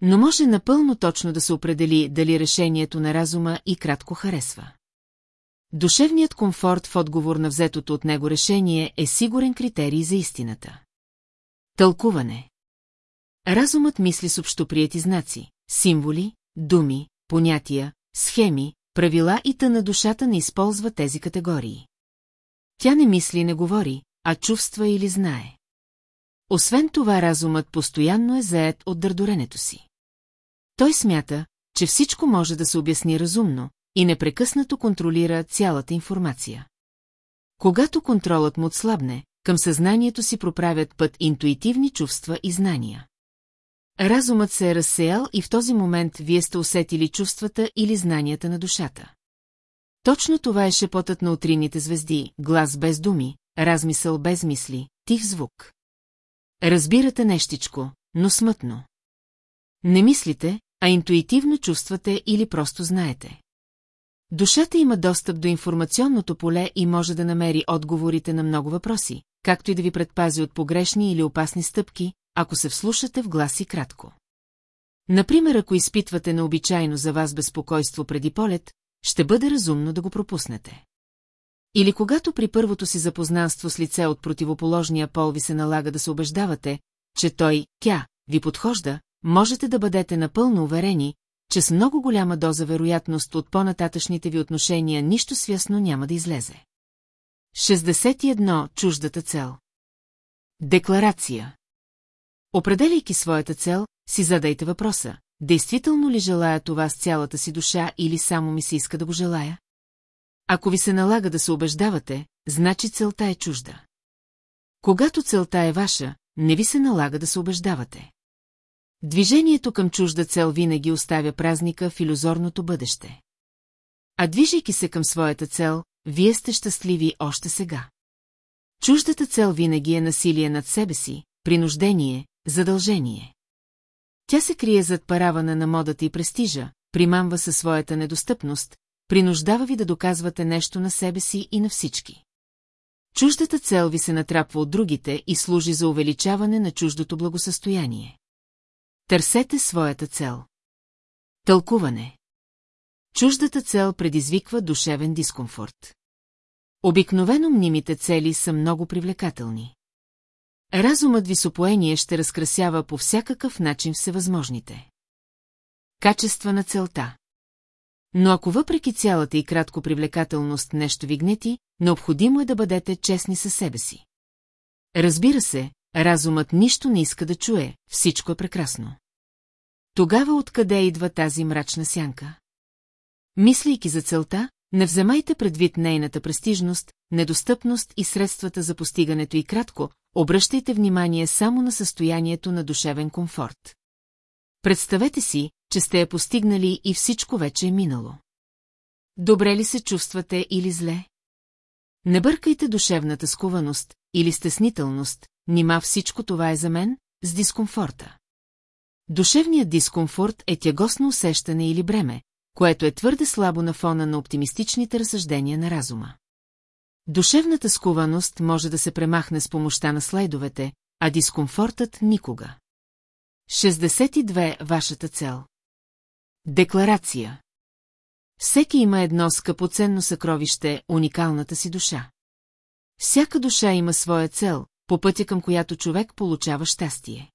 Но може напълно точно да се определи дали решението на разума и кратко харесва. Душевният комфорт в отговор на взетото от него решение е сигурен критерий за истината. Тълкуване Разумът мисли с общоприяти знаци, символи, думи, понятия, схеми, правила и тъна душата не използва тези категории. Тя не мисли и не говори, а чувства или знае. Освен това разумът постоянно е заед от дърдоренето си. Той смята, че всичко може да се обясни разумно и непрекъснато контролира цялата информация. Когато контролът му отслабне, към съзнанието си проправят път интуитивни чувства и знания. Разумът се е разсеял и в този момент вие сте усетили чувствата или знанията на душата. Точно това е шепотът на утринните звезди, глас без думи, размисъл без мисли, тих звук. Разбирате нещичко, но смътно. Не мислите, а интуитивно чувствате или просто знаете. Душата има достъп до информационното поле и може да намери отговорите на много въпроси, както и да ви предпази от погрешни или опасни стъпки, ако се вслушате в гласи кратко. Например, ако изпитвате необичайно за вас безпокойство преди полет, ще бъде разумно да го пропуснете. Или когато при първото си запознанство с лице от противоположния пол ви се налага да се убеждавате, че той, тя, ви подхожда, можете да бъдете напълно уверени, че с много голяма доза вероятност от по-нататъчните ви отношения нищо свясно няма да излезе. 61. Чуждата цел Декларация Определяйки своята цел, си задайте въпроса, действително ли желая това с цялата си душа или само ми се иска да го желая? Ако ви се налага да се убеждавате, значи целта е чужда. Когато целта е ваша, не ви се налага да се убеждавате. Движението към чужда цел винаги оставя празника в иллюзорното бъдеще. А движейки се към своята цел, вие сте щастливи още сега. Чуждата цел винаги е насилие над себе си, принуждение, задължение. Тя се крие зад паравана на модата и престижа, примамва със своята недостъпност, принуждава ви да доказвате нещо на себе си и на всички. Чуждата цел ви се натрапва от другите и служи за увеличаване на чуждото благосъстояние. Търсете своята цел. Тълкуване. Чуждата цел предизвиква душевен дискомфорт. Обикновено мнимите цели са много привлекателни. Разумът ви с опоение ще разкрасява по всякакъв начин всевъзможните. Качества на целта Но ако въпреки цялата и кратко привлекателност нещо ви гнети, необходимо е да бъдете честни със себе си. Разбира се, разумът нищо не иска да чуе, всичко е прекрасно. Тогава откъде идва тази мрачна сянка? Мислейки за целта, не вземайте предвид нейната престижност, недостъпност и средствата за постигането и кратко, обръщайте внимание само на състоянието на душевен комфорт. Представете си, че сте я постигнали и всичко вече е минало. Добре ли се чувствате или зле? Не бъркайте душевната скуваност или стеснителност, нима всичко това е за мен, с дискомфорта. Душевният дискомфорт е тягосно усещане или бреме, което е твърде слабо на фона на оптимистичните разсъждения на разума. Душевната скуваност може да се премахне с помощта на слайдовете, а дискомфортът никога. 62. Вашата цел Декларация Всеки има едно скъпоценно съкровище, уникалната си душа. Всяка душа има своя цел, по пътя към която човек получава щастие.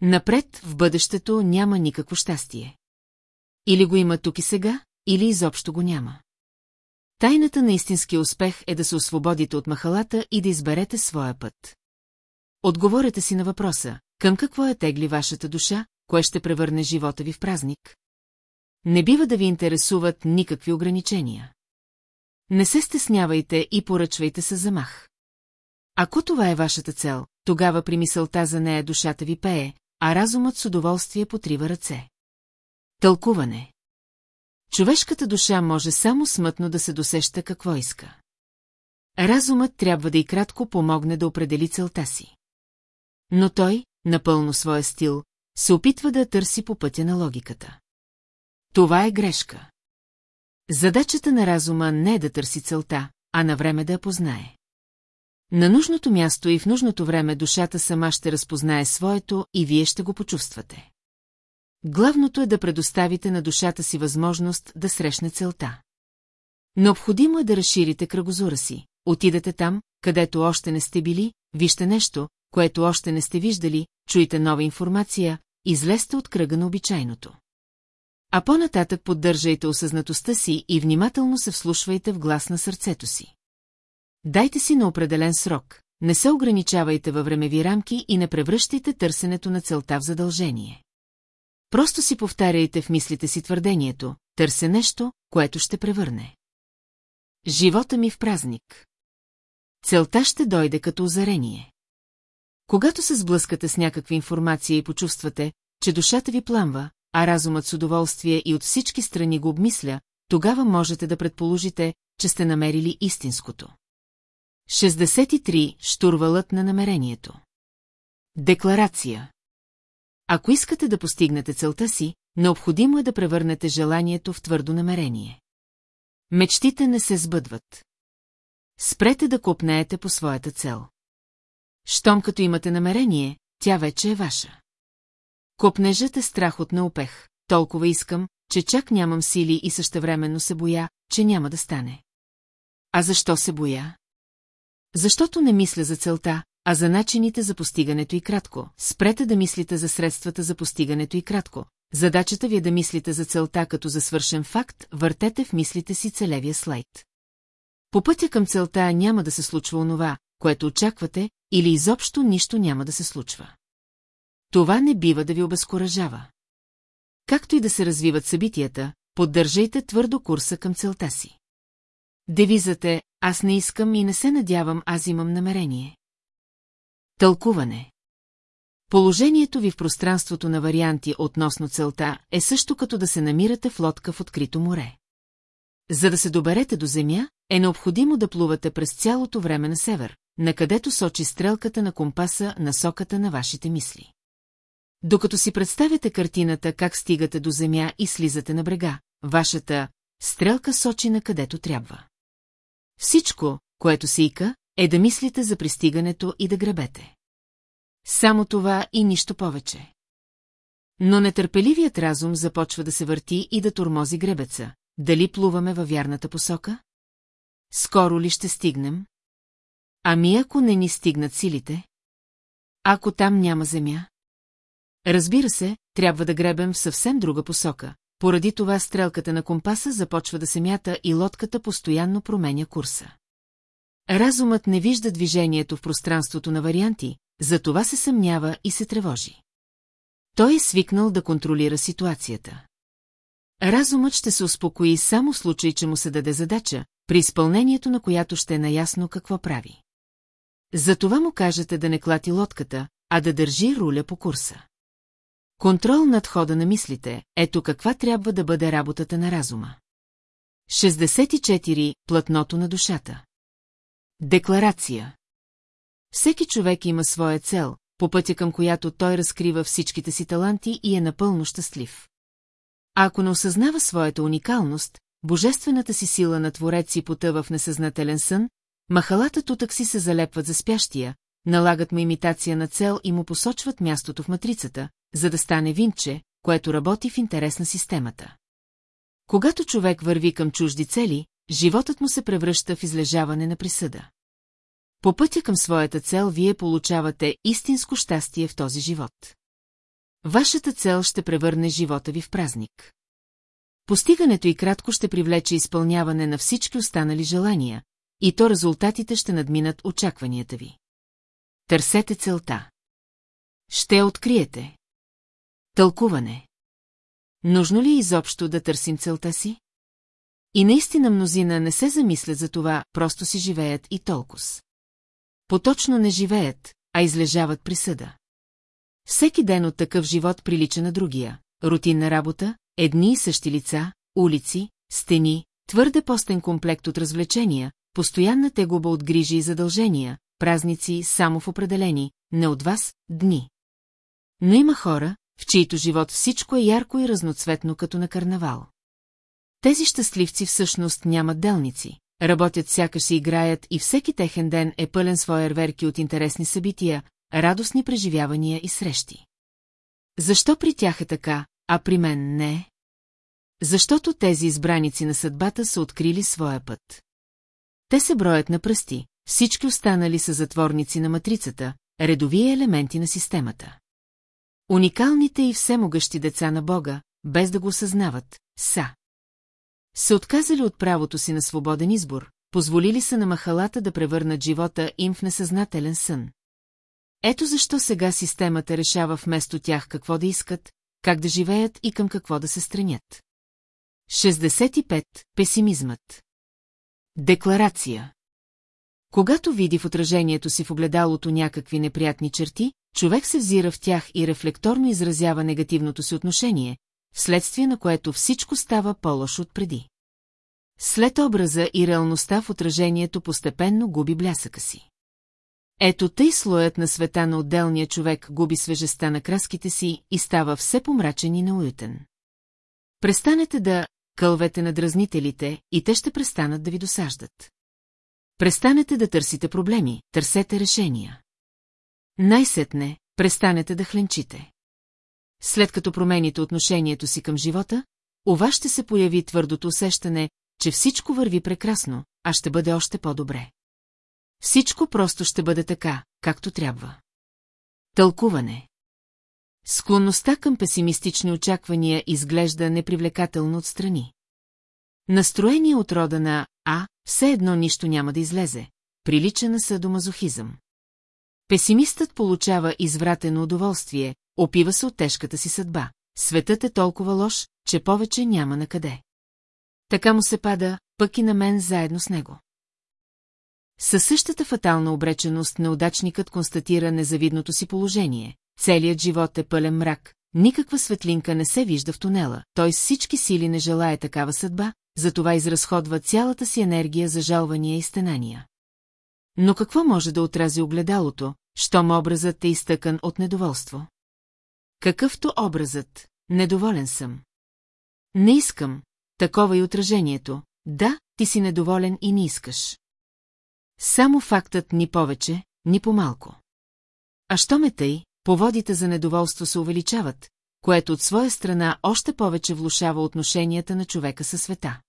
Напред, в бъдещето, няма никакво щастие. Или го има тук и сега, или изобщо го няма. Тайната на истинския успех е да се освободите от махалата и да изберете своя път. Отговорете си на въпроса, към какво е тегли вашата душа, кое ще превърне живота ви в празник? Не бива да ви интересуват никакви ограничения. Не се стеснявайте и поръчвайте се замах. Ако това е вашата цел, тогава при мисълта за нея душата ви пее, а разумът с удоволствие потрива ръце. Тълкуване Човешката душа може само смътно да се досеща какво иска. Разумът трябва да и кратко помогне да определи целта си. Но той, напълно своя стил, се опитва да търси по пътя на логиката. Това е грешка. Задачата на разума не е да търси целта, а на време да я познае. На нужното място и в нужното време душата сама ще разпознае своето и вие ще го почувствате. Главното е да предоставите на душата си възможност да срещне целта. Необходимо е да разширите кръгозура си. Отидете там, където още не сте били, вижте нещо, което още не сте виждали, чуйте нова информация, излезте от кръга на обичайното. А по-нататък поддържайте осъзнатостта си и внимателно се вслушвайте в глас на сърцето си. Дайте си на определен срок, не се ограничавайте във времеви рамки и не превръщайте търсенето на целта в задължение. Просто си повтаряйте в мислите си твърдението, търся нещо, което ще превърне. Живота ми в празник. Целта ще дойде като озарение. Когато се сблъскате с някаква информация и почувствате, че душата ви пламва, а разумът с удоволствие и от всички страни го обмисля, тогава можете да предположите, че сте намерили истинското. 63. Штурвалът на намерението Декларация Ако искате да постигнете целта си, необходимо е да превърнете желанието в твърдо намерение. Мечтите не се сбъдват. Спрете да копнеете по своята цел. Щом като имате намерение, тя вече е ваша. Копнежът е страх от неупех. Толкова искам, че чак нямам сили и същевременно се боя, че няма да стане. А защо се боя? Защото не мисля за целта, а за начините за постигането и кратко. Спрете да мислите за средствата за постигането и кратко. Задачата ви е да мислите за целта като за свършен факт, въртете в мислите си целевия слайд. По пътя към целта няма да се случва онова, което очаквате, или изобщо нищо няма да се случва. Това не бива да ви обезкуражава. Както и да се развиват събитията, поддържайте твърдо курса към целта си. Девизът е «Аз не искам и не се надявам, аз имам намерение». Тълкуване Положението ви в пространството на варианти относно целта е също като да се намирате в лодка в открито море. За да се доберете до земя, е необходимо да плувате през цялото време на север, накъдето сочи стрелката на компаса насоката на вашите мисли. Докато си представяте картината как стигате до земя и слизате на брега, вашата стрелка сочи на където трябва. Всичко, което се ика, е да мислите за пристигането и да гребете. Само това и нищо повече. Но нетърпеливият разум започва да се върти и да тормози гребеца. Дали плуваме във вярната посока? Скоро ли ще стигнем? Ами ако не ни стигнат силите? Ако там няма земя? Разбира се, трябва да гребем в съвсем друга посока. Поради това стрелката на компаса започва да се мята и лодката постоянно променя курса. Разумът не вижда движението в пространството на варианти, затова се съмнява и се тревожи. Той е свикнал да контролира ситуацията. Разумът ще се успокои само в случай, че му се даде задача, при изпълнението на която ще е наясно какво прави. Затова му кажете да не клати лодката, а да държи руля по курса. Контрол над хода на мислите, ето каква трябва да бъде работата на разума. 64. Платното на душата Декларация Всеки човек има своя цел, по пътя към която той разкрива всичките си таланти и е напълно щастлив. Ако не осъзнава своята уникалност, божествената си сила на творец и потъва в несъзнателен сън, махалата тутък си се залепват за спящия, налагат му имитация на цел и му посочват мястото в матрицата, за да стане винче, което работи в интерес на системата. Когато човек върви към чужди цели, животът му се превръща в излежаване на присъда. По пътя към своята цел вие получавате истинско щастие в този живот. Вашата цел ще превърне живота ви в празник. Постигането и кратко ще привлече изпълняване на всички останали желания, и то резултатите ще надминат очакванията ви. Търсете целта. Ще откриете. Тълкуване. Нужно ли е изобщо да търсим целта си? И наистина мнозина не се замислят за това, просто си живеят и толкова. Поточно не живеят, а излежават присъда. Всеки ден от такъв живот прилича на другия. Рутинна работа, едни и същи лица, улици, стени, твърде постен комплект от развлечения, постоянна тегуба от грижи и задължения, празници само в определени, не от вас, дни. Но има хора, в чието живот всичко е ярко и разноцветно като на карнавал. Тези щастливци всъщност нямат делници, работят сякаш си играят и всеки техен ден е пълен с фойерверки от интересни събития, радостни преживявания и срещи. Защо при тях е така, а при мен не Защото тези избраници на съдбата са открили своя път. Те се броят на пръсти, всички останали са затворници на матрицата, редови елементи на системата. Уникалните и всемогъщи деца на Бога, без да го осъзнават, са. Се отказали от правото си на свободен избор, позволили са на махалата да превърнат живота им в несъзнателен сън. Ето защо сега системата решава вместо тях какво да искат, как да живеят и към какво да се странят. 65. Песимизмът Декларация Когато види в отражението си в огледалото някакви неприятни черти, човек се взира в тях и рефлекторно изразява негативното си отношение, вследствие на което всичко става по-лошо от преди. След образа и реалността в отражението постепенно губи блясъка си. Ето тъй слоят на света на отделния човек губи свежестта на краските си и става все помрачен и неуютен. Престанете да кълвете на дразнителите и те ще престанат да ви досаждат. Престанете да търсите проблеми, търсете решения. Най-сетне, престанете да хленчите. След като промените отношението си към живота, у вас ще се появи твърдото усещане, че всичко върви прекрасно, а ще бъде още по-добре. Всичко просто ще бъде така, както трябва. Тълкуване Склонността към песимистични очаквания изглежда непривлекателно отстрани. Настроение от рода на «А», все едно нищо няма да излезе, прилича на съдомазохизъм. Песимистът получава извратено удоволствие, опива се от тежката си съдба. Светът е толкова лош, че повече няма на къде. Така му се пада, пък и на мен заедно с него. Със същата фатална обреченост неудачникът констатира незавидното си положение. Целият живот е пълен мрак, никаква светлинка не се вижда в тунела, той с всички сили не желая такава съдба, затова изразходва цялата си енергия за жалвания и стенания. Но какво може да отрази огледалото, щом образът е изтъкан от недоволство? Какъвто образът, недоволен съм. Не искам, такова и отражението, да, ти си недоволен и не искаш. Само фактът ни повече, ни по-малко. А що ме тъй, поводите за недоволство се увеличават, което от своя страна още повече влушава отношенията на човека със света.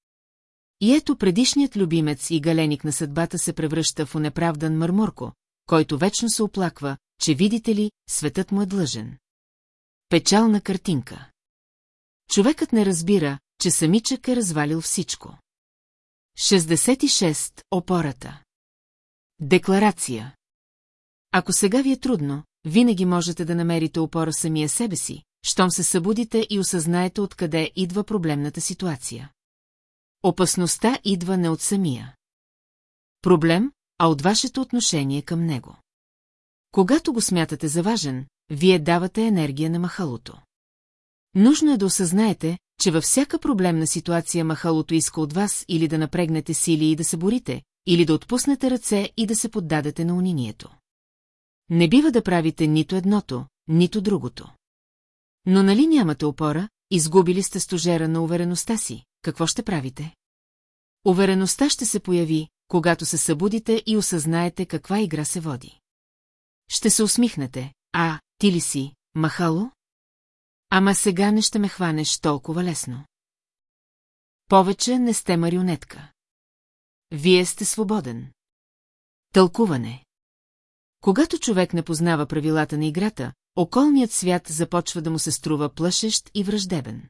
И ето предишният любимец и галеник на съдбата се превръща в унеправдан мърморко, който вечно се оплаква, че видите ли, светът му е длъжен. Печална картинка. Човекът не разбира, че самичък е развалил всичко. 66. Опората Декларация Ако сега ви е трудно, винаги можете да намерите опора самия себе си, щом се събудите и осъзнаете откъде идва проблемната ситуация. Опасността идва не от самия. Проблем, а от вашето отношение към него. Когато го смятате за важен, вие давате енергия на махалото. Нужно е да осъзнаете, че във всяка проблемна ситуация махалото иска от вас или да напрегнете сили и да се борите, или да отпуснете ръце и да се поддадете на унинието. Не бива да правите нито едното, нито другото. Но нали нямате опора, изгубили сте стожера на увереността си, какво ще правите? Увереността ще се появи, когато се събудите и осъзнаете каква игра се води. Ще се усмихнете, а, ти ли си, махало? Ама сега не ще ме хванеш толкова лесно. Повече не сте марионетка. Вие сте свободен. Тълкуване. Когато човек не познава правилата на играта, околният свят започва да му се струва плашещ и враждебен.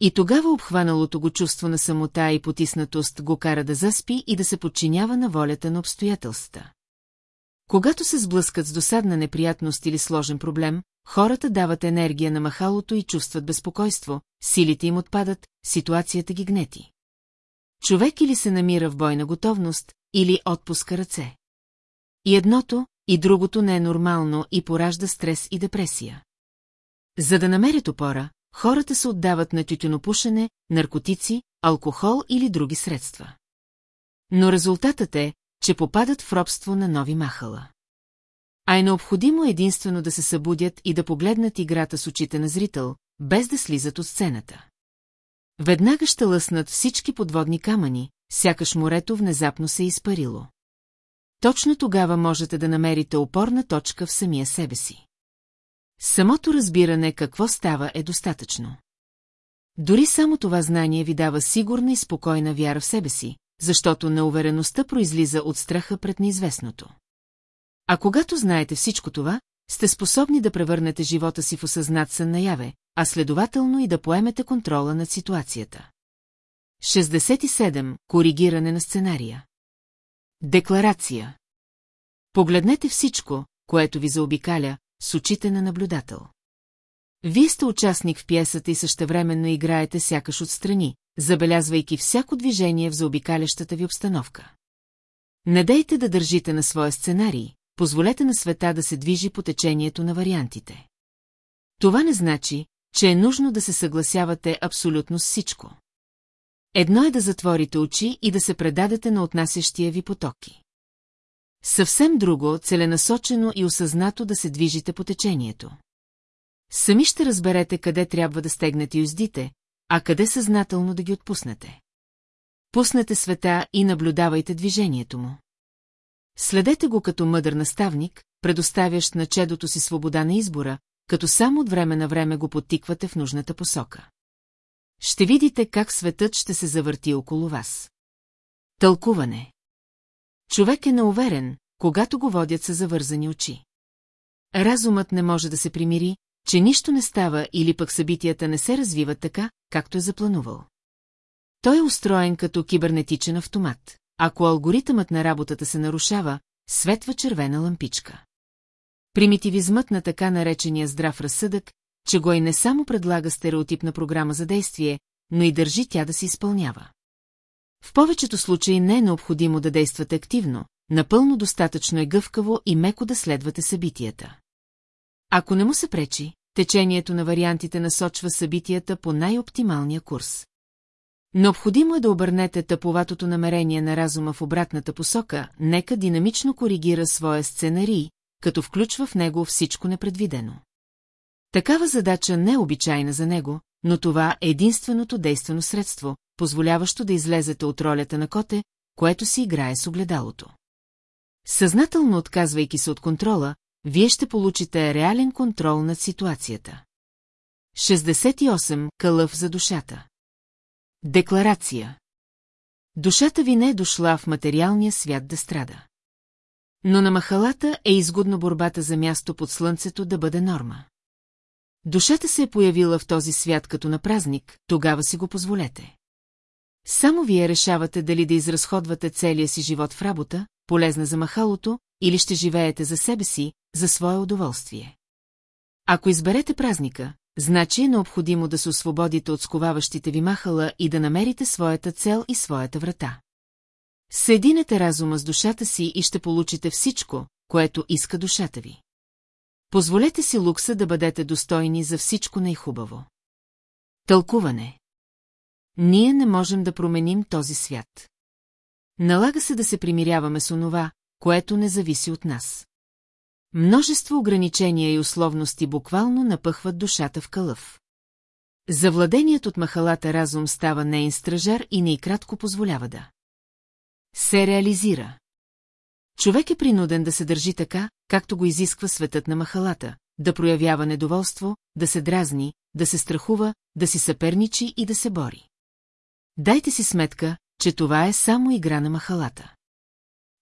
И тогава обхваналото го чувство на самота и потиснатост го кара да заспи и да се подчинява на волята на обстоятелствата. Когато се сблъскат с досадна неприятност или сложен проблем, хората дават енергия на махалото и чувстват безпокойство, силите им отпадат, ситуацията ги гнети. Човек или се намира в бойна готовност, или отпуска ръце. И едното, и другото не е нормално и поражда стрес и депресия. За да намерят опора, хората се отдават на тютюнопушене, наркотици, алкохол или други средства. Но резултатът е, че попадат в робство на нови махала. А е необходимо единствено да се събудят и да погледнат играта с очите на зрител, без да слизат от сцената. Веднага ще лъснат всички подводни камъни, сякаш морето внезапно се е изпарило. Точно тогава можете да намерите опорна точка в самия себе си. Самото разбиране какво става е достатъчно. Дори само това знание ви дава сигурна и спокойна вяра в себе си, защото неувереността произлиза от страха пред неизвестното. А когато знаете всичко това, сте способни да превърнете живота си в осъзнат сън наяве, а следователно и да поемете контрола над ситуацията. 67. Коригиране на сценария Декларация Погледнете всичко, което ви заобикаля, с очите на наблюдател. Вие сте участник в пиесата и същевременно играете сякаш отстрани, забелязвайки всяко движение в заобикалящата ви обстановка. Не дейте да държите на своя сценарий, позволете на света да се движи по течението на вариантите. Това не значи, че е нужно да се съгласявате абсолютно с всичко. Едно е да затворите очи и да се предадете на отнасящия ви потоки. Съвсем друго, целенасочено и осъзнато да се движите по течението. Сами ще разберете къде трябва да стегнете юздите, а къде съзнателно да ги отпуснете. Пуснете света и наблюдавайте движението му. Следете го като мъдър наставник, предоставящ на чедото си свобода на избора, като само от време на време го подтиквате в нужната посока. Ще видите как светът ще се завърти около вас. Тълкуване Човек е неуверен, когато го водят с завързани очи. Разумът не може да се примири, че нищо не става или пък събитията не се развиват така, както е запланувал. Той е устроен като кибернетичен автомат. Ако алгоритъмът на работата се нарушава, светва червена лампичка. Примитивизмът на така наречения здрав разсъдък, че го и не само предлага стереотипна програма за действие, но и държи тя да се изпълнява. В повечето случаи не е необходимо да действате активно, напълно достатъчно е гъвкаво и меко да следвате събитията. Ако не му се пречи, течението на вариантите насочва събитията по най-оптималния курс. Необходимо е да обърнете тъповатото намерение на разума в обратната посока, нека динамично коригира своя сценарий, като включва в него всичко непредвидено. Такава задача не е обичайна за него, но това е единственото действено средство, позволяващо да излезете от ролята на коте, което си играе с огледалото. Съзнателно отказвайки се от контрола, вие ще получите реален контрол над ситуацията. 68. Кълъв за душата Декларация Душата ви не е дошла в материалния свят да страда. Но на махалата е изгодно борбата за място под слънцето да бъде норма. Душата се е появила в този свят като на празник, тогава си го позволете. Само вие решавате дали да изразходвате целия си живот в работа, полезна за махалото, или ще живеете за себе си, за свое удоволствие. Ако изберете празника, значи е необходимо да се освободите от сковаващите ви махала и да намерите своята цел и своята врата. Съединете разума с душата си и ще получите всичко, което иска душата ви. Позволете си лукса да бъдете достойни за всичко най-хубаво. Тълкуване Ние не можем да променим този свят. Налага се да се примиряваме с онова, което не зависи от нас. Множество ограничения и условности буквално напъхват душата в кълъв. Завладеният от махалата разум става нейн стражар и не и кратко позволява да. Се реализира. Човек е принуден да се държи така, както го изисква светът на махалата, да проявява недоволство, да се дразни, да се страхува, да си съперничи и да се бори. Дайте си сметка, че това е само игра на махалата.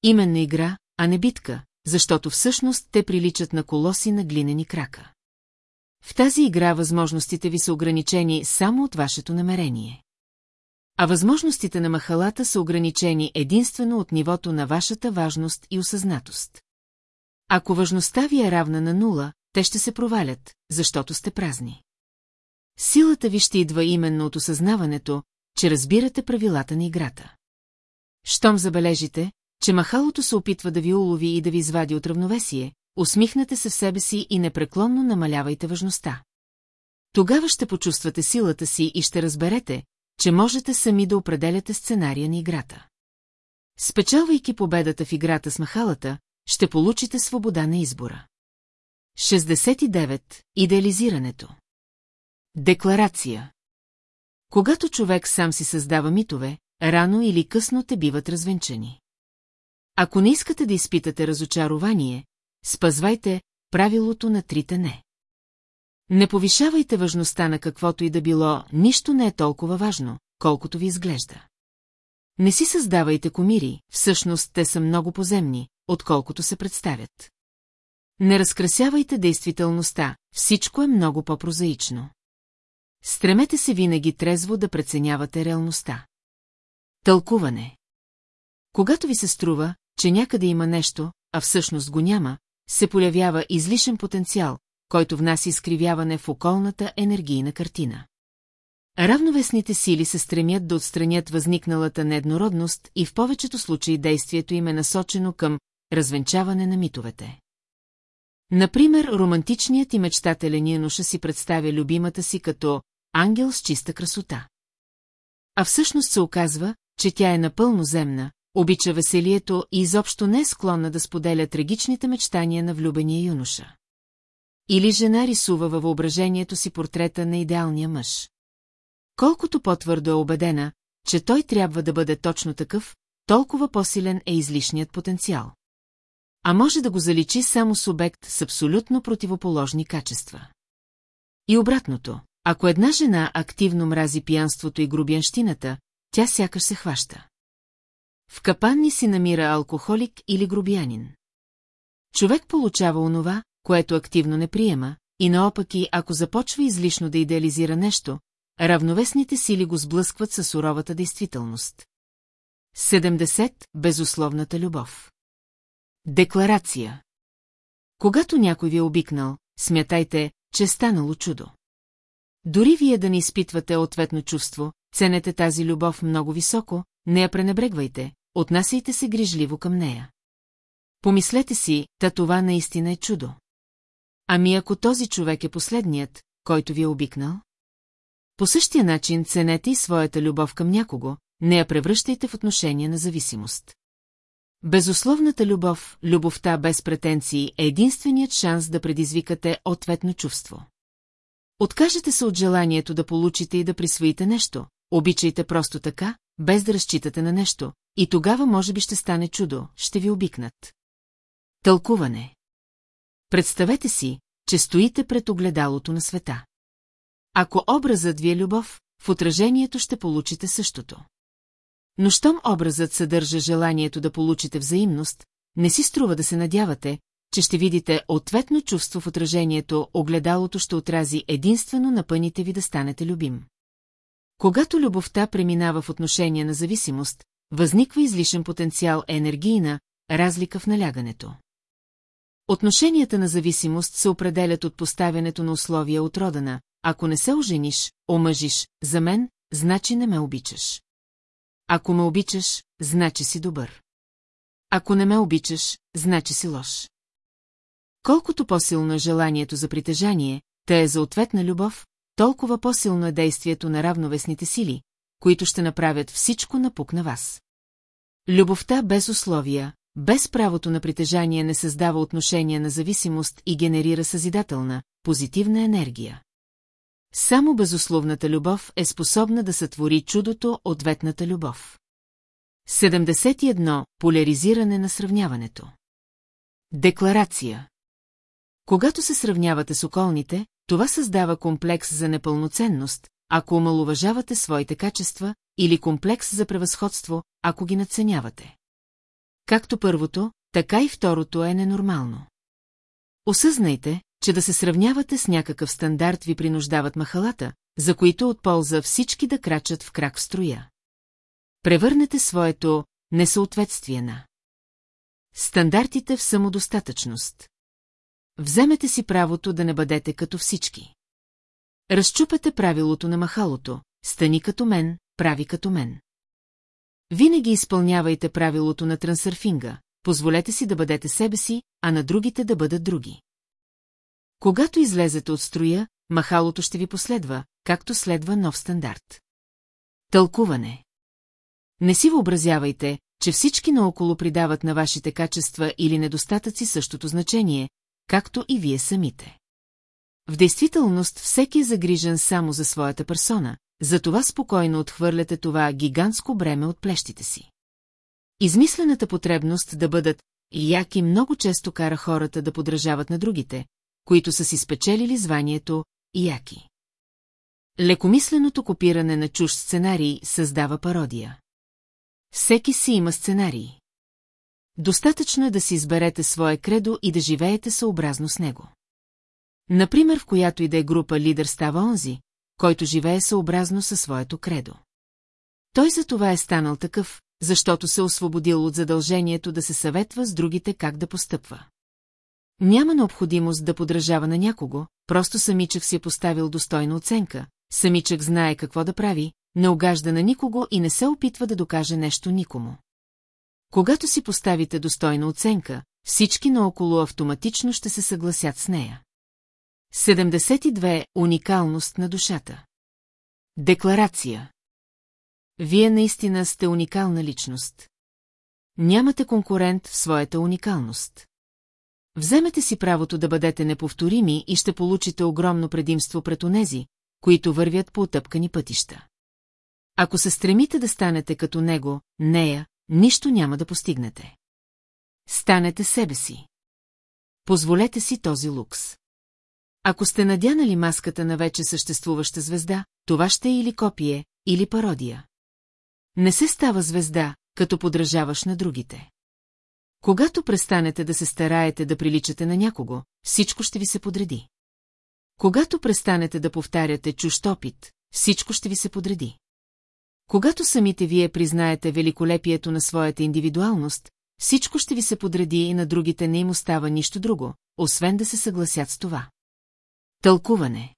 Именно игра, а не битка, защото всъщност те приличат на колоси на глинени крака. В тази игра възможностите ви са ограничени само от вашето намерение. А възможностите на махалата са ограничени единствено от нивото на вашата важност и осъзнатост. Ако важността ви е равна на нула, те ще се провалят, защото сте празни. Силата ви ще идва именно от осъзнаването, че разбирате правилата на играта. Щом забележите, че махалото се опитва да ви улови и да ви извади от равновесие, усмихнете се в себе си и непреклонно намалявайте важността. Тогава ще почувствате силата си и ще разберете, че можете сами да определяте сценария на играта. Спечелвайки победата в играта с махалата, ще получите свобода на избора. 69. Идеализирането Декларация Когато човек сам си създава митове, рано или късно те биват развенчани. Ако не искате да изпитате разочарование, спазвайте правилото на трите не. Не повишавайте важността на каквото и да било, нищо не е толкова важно, колкото ви изглежда. Не си създавайте комири, всъщност те са много поземни, отколкото се представят. Не разкрасявайте действителността, всичко е много по-прозаично. Стремете се винаги трезво да преценявате реалността. Тълкуване Когато ви се струва, че някъде има нещо, а всъщност го няма, се появява излишен потенциал, който внася изкривяване в околната енергийна картина. Равновесните сили се стремят да отстранят възникналата нееднородност и в повечето случаи действието им е насочено към развенчаване на митовете. Например, романтичният и мечтателен юноша си представя любимата си като ангел с чиста красота. А всъщност се оказва, че тя е напълно земна, обича веселието и изобщо не е склонна да споделя трагичните мечтания на влюбения юноша. Или жена рисува във въображението си портрета на идеалния мъж. Колкото по-твърдо е убедена, че той трябва да бъде точно такъв, толкова по-силен е излишният потенциал. А може да го заличи само субект с абсолютно противоположни качества. И обратното, ако една жена активно мрази пиянството и грубянщината, тя сякаш се хваща. В капанни си намира алкохолик или грубянин. Човек получава онова, което активно не приема, и наопаки, ако започва излишно да идеализира нещо, равновесните сили го сблъскват със суровата действителност. 70. Безусловната любов Декларация Когато някой ви е обикнал, смятайте, че е станало чудо. Дори вие да не изпитвате ответно чувство, ценете тази любов много високо, не я пренебрегвайте, отнасяйте се грижливо към нея. Помислете си, та това наистина е чудо. Ами ако този човек е последният, който ви е обикнал? По същия начин ценете и своята любов към някого, не я превръщайте в отношение на зависимост. Безусловната любов, любовта без претенции е единственият шанс да предизвикате ответно чувство. Откажете се от желанието да получите и да присвоите нещо, обичайте просто така, без да разчитате на нещо, и тогава може би ще стане чудо, ще ви обикнат. Тълкуване Представете си, че стоите пред огледалото на света. Ако образът ви е любов, в отражението ще получите същото. Но щом образът съдържа желанието да получите взаимност, не си струва да се надявате, че ще видите ответно чувство в отражението, огледалото ще отрази единствено на пъните ви да станете любим. Когато любовта преминава в отношение на зависимост, възниква излишен потенциал енергийна, разлика в налягането. Отношенията на зависимост се определят от поставянето на условия от родана. Ако не се ожениш, омъжиш, за мен, значи не ме обичаш. Ако ме обичаш, значи си добър. Ако не ме обичаш, значи си лош. Колкото по-силно е желанието за притежание, те е за ответна любов, толкова по-силно е действието на равновесните сили, които ще направят всичко напук на вас. Любовта без условия, без правото на притежание не създава отношения на зависимост и генерира съзидателна, позитивна енергия. Само безусловната любов е способна да сътвори чудото ответната любов. 71. Поляризиране на сравняването. Декларация. Когато се сравнявате с околните, това създава комплекс за непълноценност, ако омалуважавате своите качества, или комплекс за превъзходство, ако ги надценявате. Както първото, така и второто е ненормално. Осъзнайте, че да се сравнявате с някакъв стандарт ви принуждават махалата, за които от полза всички да крачат в крак в строя. Превърнете своето несъответствие на стандартите в самодостатъчност. Вземете си правото да не бъдете като всички. Разчупете правилото на махалото, стани като мен, прави като мен. Винаги изпълнявайте правилото на трансърфинга, позволете си да бъдете себе си, а на другите да бъдат други. Когато излезете от строя, махалото ще ви последва, както следва нов стандарт. Тълкуване Не си въобразявайте, че всички наоколо придават на вашите качества или недостатъци същото значение, както и вие самите. В действителност всеки е загрижен само за своята персона, затова спокойно отхвърляте това гигантско бреме от плещите си. Измислената потребност да бъдат яки много често кара хората да подражават на другите, които са си спечелили званието яки. Лекомисленото копиране на чуж сценарий създава пародия. Всеки си има сценарий. Достатъчно е да си изберете свое кредо и да живеете съобразно с него. Например, в която и да е група лидер става онзи, който живее съобразно със своето кредо. Той за това е станал такъв, защото се освободил от задължението да се съветва с другите как да постъпва. Няма необходимост да подражава на някого, просто самичък си е поставил достойна оценка, самичък знае какво да прави, не огажда на никого и не се опитва да докаже нещо никому. Когато си поставите достойна оценка, всички наоколо автоматично ще се съгласят с нея. 72. Уникалност на душата. Декларация. Вие наистина сте уникална личност. Нямате конкурент в своята уникалност. Вземете си правото да бъдете неповторими и ще получите огромно предимство пред онези, които вървят по отъпкани пътища. Ако се стремите да станете като него, нея, нищо няма да постигнете. Станете себе си. Позволете си този лукс. Ако сте надянали маската на вече съществуваща звезда, това ще е или копие, или пародия. Не се става звезда, като подражаваш на другите. Когато престанете да се стараете да приличате на някого, всичко ще ви се подреди. Когато престанете да повтаряте чужд опит, всичко ще ви се подреди. Когато самите вие признаете великолепието на своята индивидуалност, всичко ще ви се подреди и на другите не им остава нищо друго, освен да се съгласят с това. Тълкуване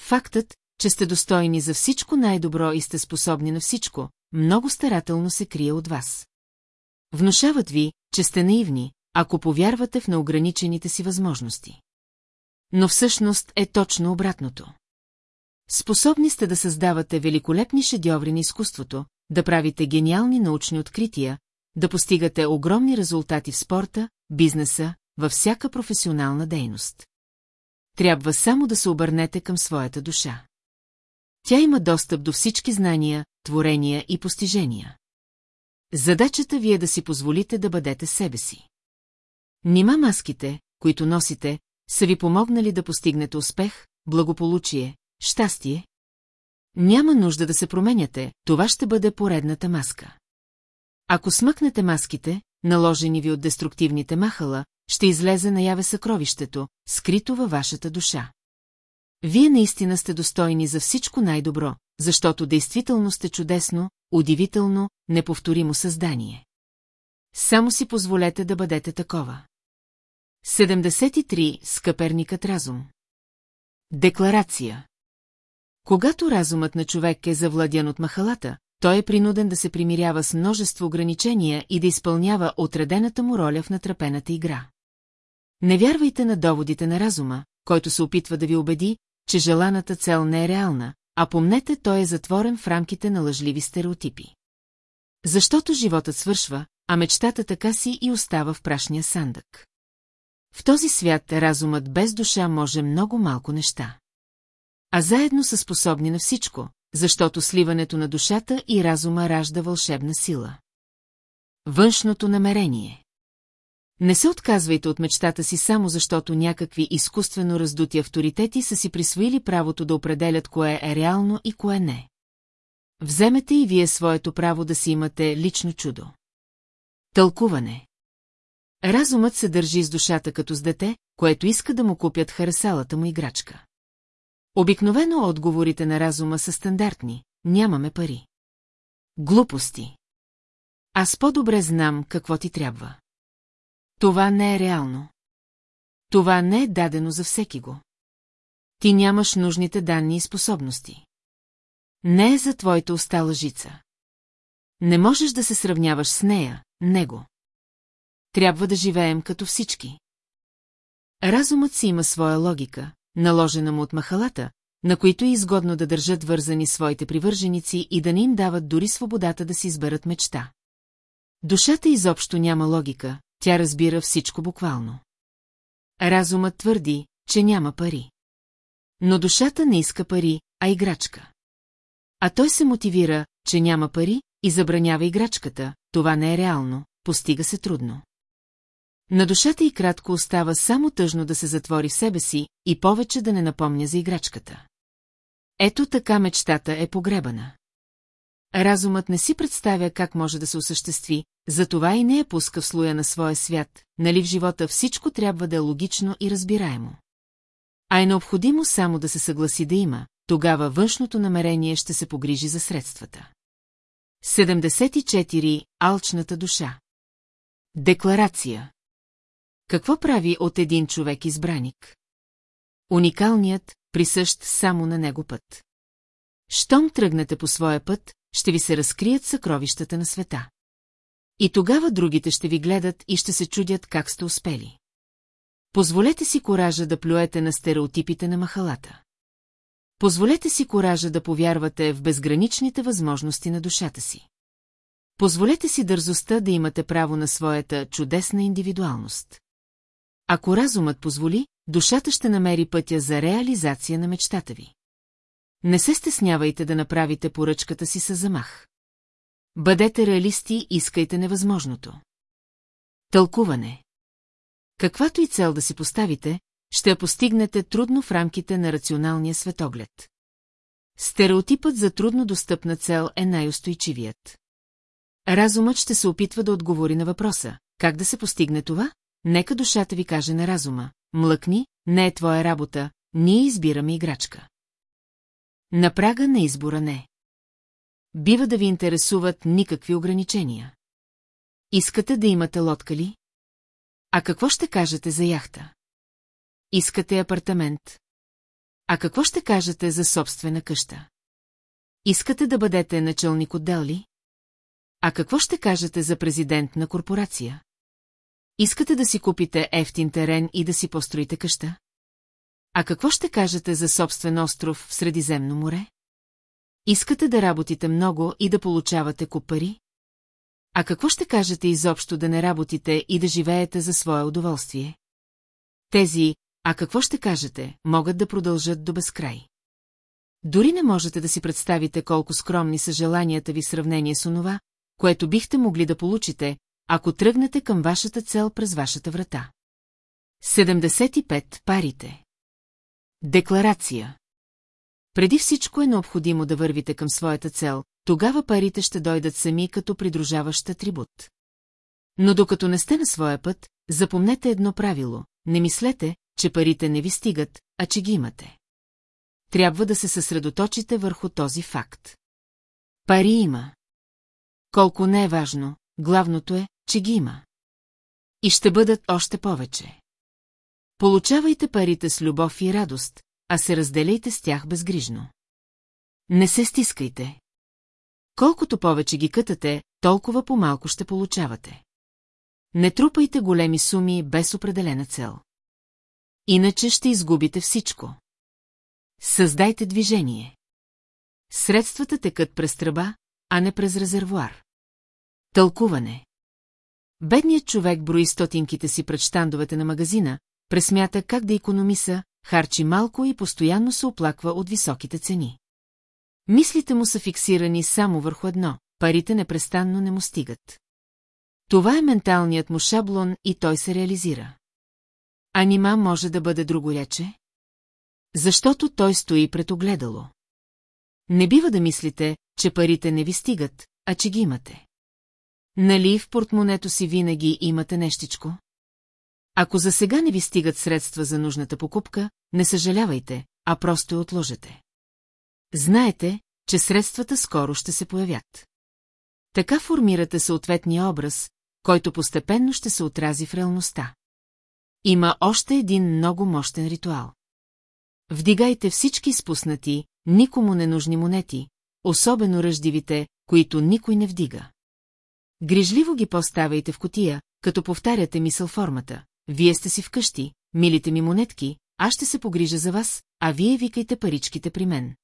Фактът, че сте достойни за всичко най-добро и сте способни на всичко, много старателно се крие от вас. Внушават ви, че сте наивни, ако повярвате в неограничените си възможности. Но всъщност е точно обратното. Способни сте да създавате великолепни шедьоври на изкуството, да правите гениални научни открития, да постигате огромни резултати в спорта, бизнеса, във всяка професионална дейност. Трябва само да се обърнете към своята душа. Тя има достъп до всички знания, творения и постижения. Задачата ви е да си позволите да бъдете себе си. Нима маските, които носите, са ви помогнали да постигнете успех, благополучие, щастие? Няма нужда да се променяте, това ще бъде поредната маска. Ако смъкнете маските, наложени ви от деструктивните махала, ще излезе наяве съкровището, скрито във вашата душа. Вие наистина сте достойни за всичко най-добро, защото действително сте чудесно, удивително, неповторимо създание. Само си позволете да бъдете такова. 73. Скъперникът разум Декларация Когато разумът на човек е завладян от махалата, той е принуден да се примирява с множество ограничения и да изпълнява отредената му роля в натрапената игра. Не вярвайте на доводите на разума, който се опитва да ви убеди, че желаната цел не е реална, а помнете, той е затворен в рамките на лъжливи стереотипи. Защото животът свършва, а мечтата така си и остава в прашния сандък. В този свят разумът без душа може много малко неща. А заедно са способни на всичко, защото сливането на душата и разума ражда вълшебна сила. Външното намерение Не се отказвайте от мечтата си само защото някакви изкуствено раздути авторитети са си присвоили правото да определят кое е реално и кое не. Вземете и вие своето право да си имате лично чудо. Тълкуване Разумът се държи с душата като с дете, което иска да му купят харесалата му играчка. Обикновено отговорите на разума са стандартни – нямаме пари. Глупости. Аз по-добре знам какво ти трябва. Това не е реално. Това не е дадено за всеки го. Ти нямаш нужните данни и способности. Не е за твоята уста лъжица. Не можеш да се сравняваш с нея, него. Трябва да живеем като всички. Разумът си има своя логика, наложена му от махалата, на които е изгодно да държат вързани своите привърженици и да не им дават дори свободата да си изберат мечта. Душата изобщо няма логика, тя разбира всичко буквално. Разумът твърди, че няма пари. Но душата не иска пари, а играчка. А той се мотивира, че няма пари и забранява играчката, това не е реално, постига се трудно. На душата и кратко остава само тъжно да се затвори в себе си и повече да не напомня за играчката. Ето така мечтата е погребана. Разумът не си представя как може да се осъществи, затова и не я пуска в слоя на своя свят, нали в живота всичко трябва да е логично и разбираемо. А е необходимо само да се съгласи да има, тогава външното намерение ще се погрижи за средствата. 74. Алчната душа Декларация Какво прави от един човек избраник? Уникалният, присъщ само на него път. Щом тръгнете по своя път, ще ви се разкрият съкровищата на света. И тогава другите ще ви гледат и ще се чудят как сте успели. Позволете си коража да плюете на стереотипите на махалата. Позволете си коража да повярвате в безграничните възможности на душата си. Позволете си дързостта да имате право на своята чудесна индивидуалност. Ако разумът позволи, душата ще намери пътя за реализация на мечтата ви. Не се стеснявайте да направите поръчката си с замах. Бъдете реалисти, искайте невъзможното. Тълкуване Каквато и цел да си поставите, ще я постигнете трудно в рамките на рационалния светоглед. Стереотипът за трудно достъпна цел е най-устойчивият. Разумът ще се опитва да отговори на въпроса, как да се постигне това? Нека душата ви каже на разума, млъкни, не е твоя работа, ние избираме играчка. На прага на избора не. Бива да ви интересуват никакви ограничения. Искате да имате лодка ли? А какво ще кажете за яхта? Искате апартамент? А какво ще кажете за собствена къща? Искате да бъдете началник отдел ли? А какво ще кажете за президент на корпорация? Искате да си купите ефтин терен и да си построите къща? А какво ще кажете за собствен остров в Средиземно море? Искате да работите много и да получавате куп? А какво ще кажете изобщо да не работите и да живеете за свое удоволствие? Тези, а какво ще кажете, могат да продължат до безкрай. Дори не можете да си представите колко скромни са желанията ви в сравнение с онова, което бихте могли да получите, ако тръгнете към вашата цел през вашата врата. 75. Парите Декларация Преди всичко е необходимо да вървите към своята цел, тогава парите ще дойдат сами като придружаващ атрибут. Но докато не сте на своя път, запомнете едно правило – не мислете, че парите не ви стигат, а че ги имате. Трябва да се съсредоточите върху този факт. Пари има. Колко не е важно, главното е, че ги има. И ще бъдат още повече. Получавайте парите с любов и радост, а се разделяйте с тях безгрижно. Не се стискайте. Колкото повече ги кътате, толкова по-малко ще получавате. Не трупайте големи суми без определена цел. Иначе ще изгубите всичко. Създайте движение. Средствата текат през тръба, а не през резервуар. Тълкуване. Бедният човек брои стотинките си пред щандовете на магазина, пресмята как да економиса, харчи малко и постоянно се оплаква от високите цени. Мислите му са фиксирани само върху едно, парите непрестанно не му стигат. Това е менталният му шаблон и той се реализира. А нима може да бъде другорече? Защото той стои пред огледало. Не бива да мислите, че парите не ви стигат, а че ги имате. Нали в портмонето си винаги имате нещичко? Ако за сега не ви стигат средства за нужната покупка, не съжалявайте, а просто отложете. Знаете, че средствата скоро ще се появят. Така формирате съответния образ, който постепенно ще се отрази в реалността. Има още един много мощен ритуал. Вдигайте всички спуснати, никому ненужни монети, особено ръждивите, които никой не вдига. Грижливо ги поставяйте в котия, като повтаряте мисъл формата. Вие сте си вкъщи, милите ми монетки, аз ще се погрижа за вас, а вие викайте паричките при мен.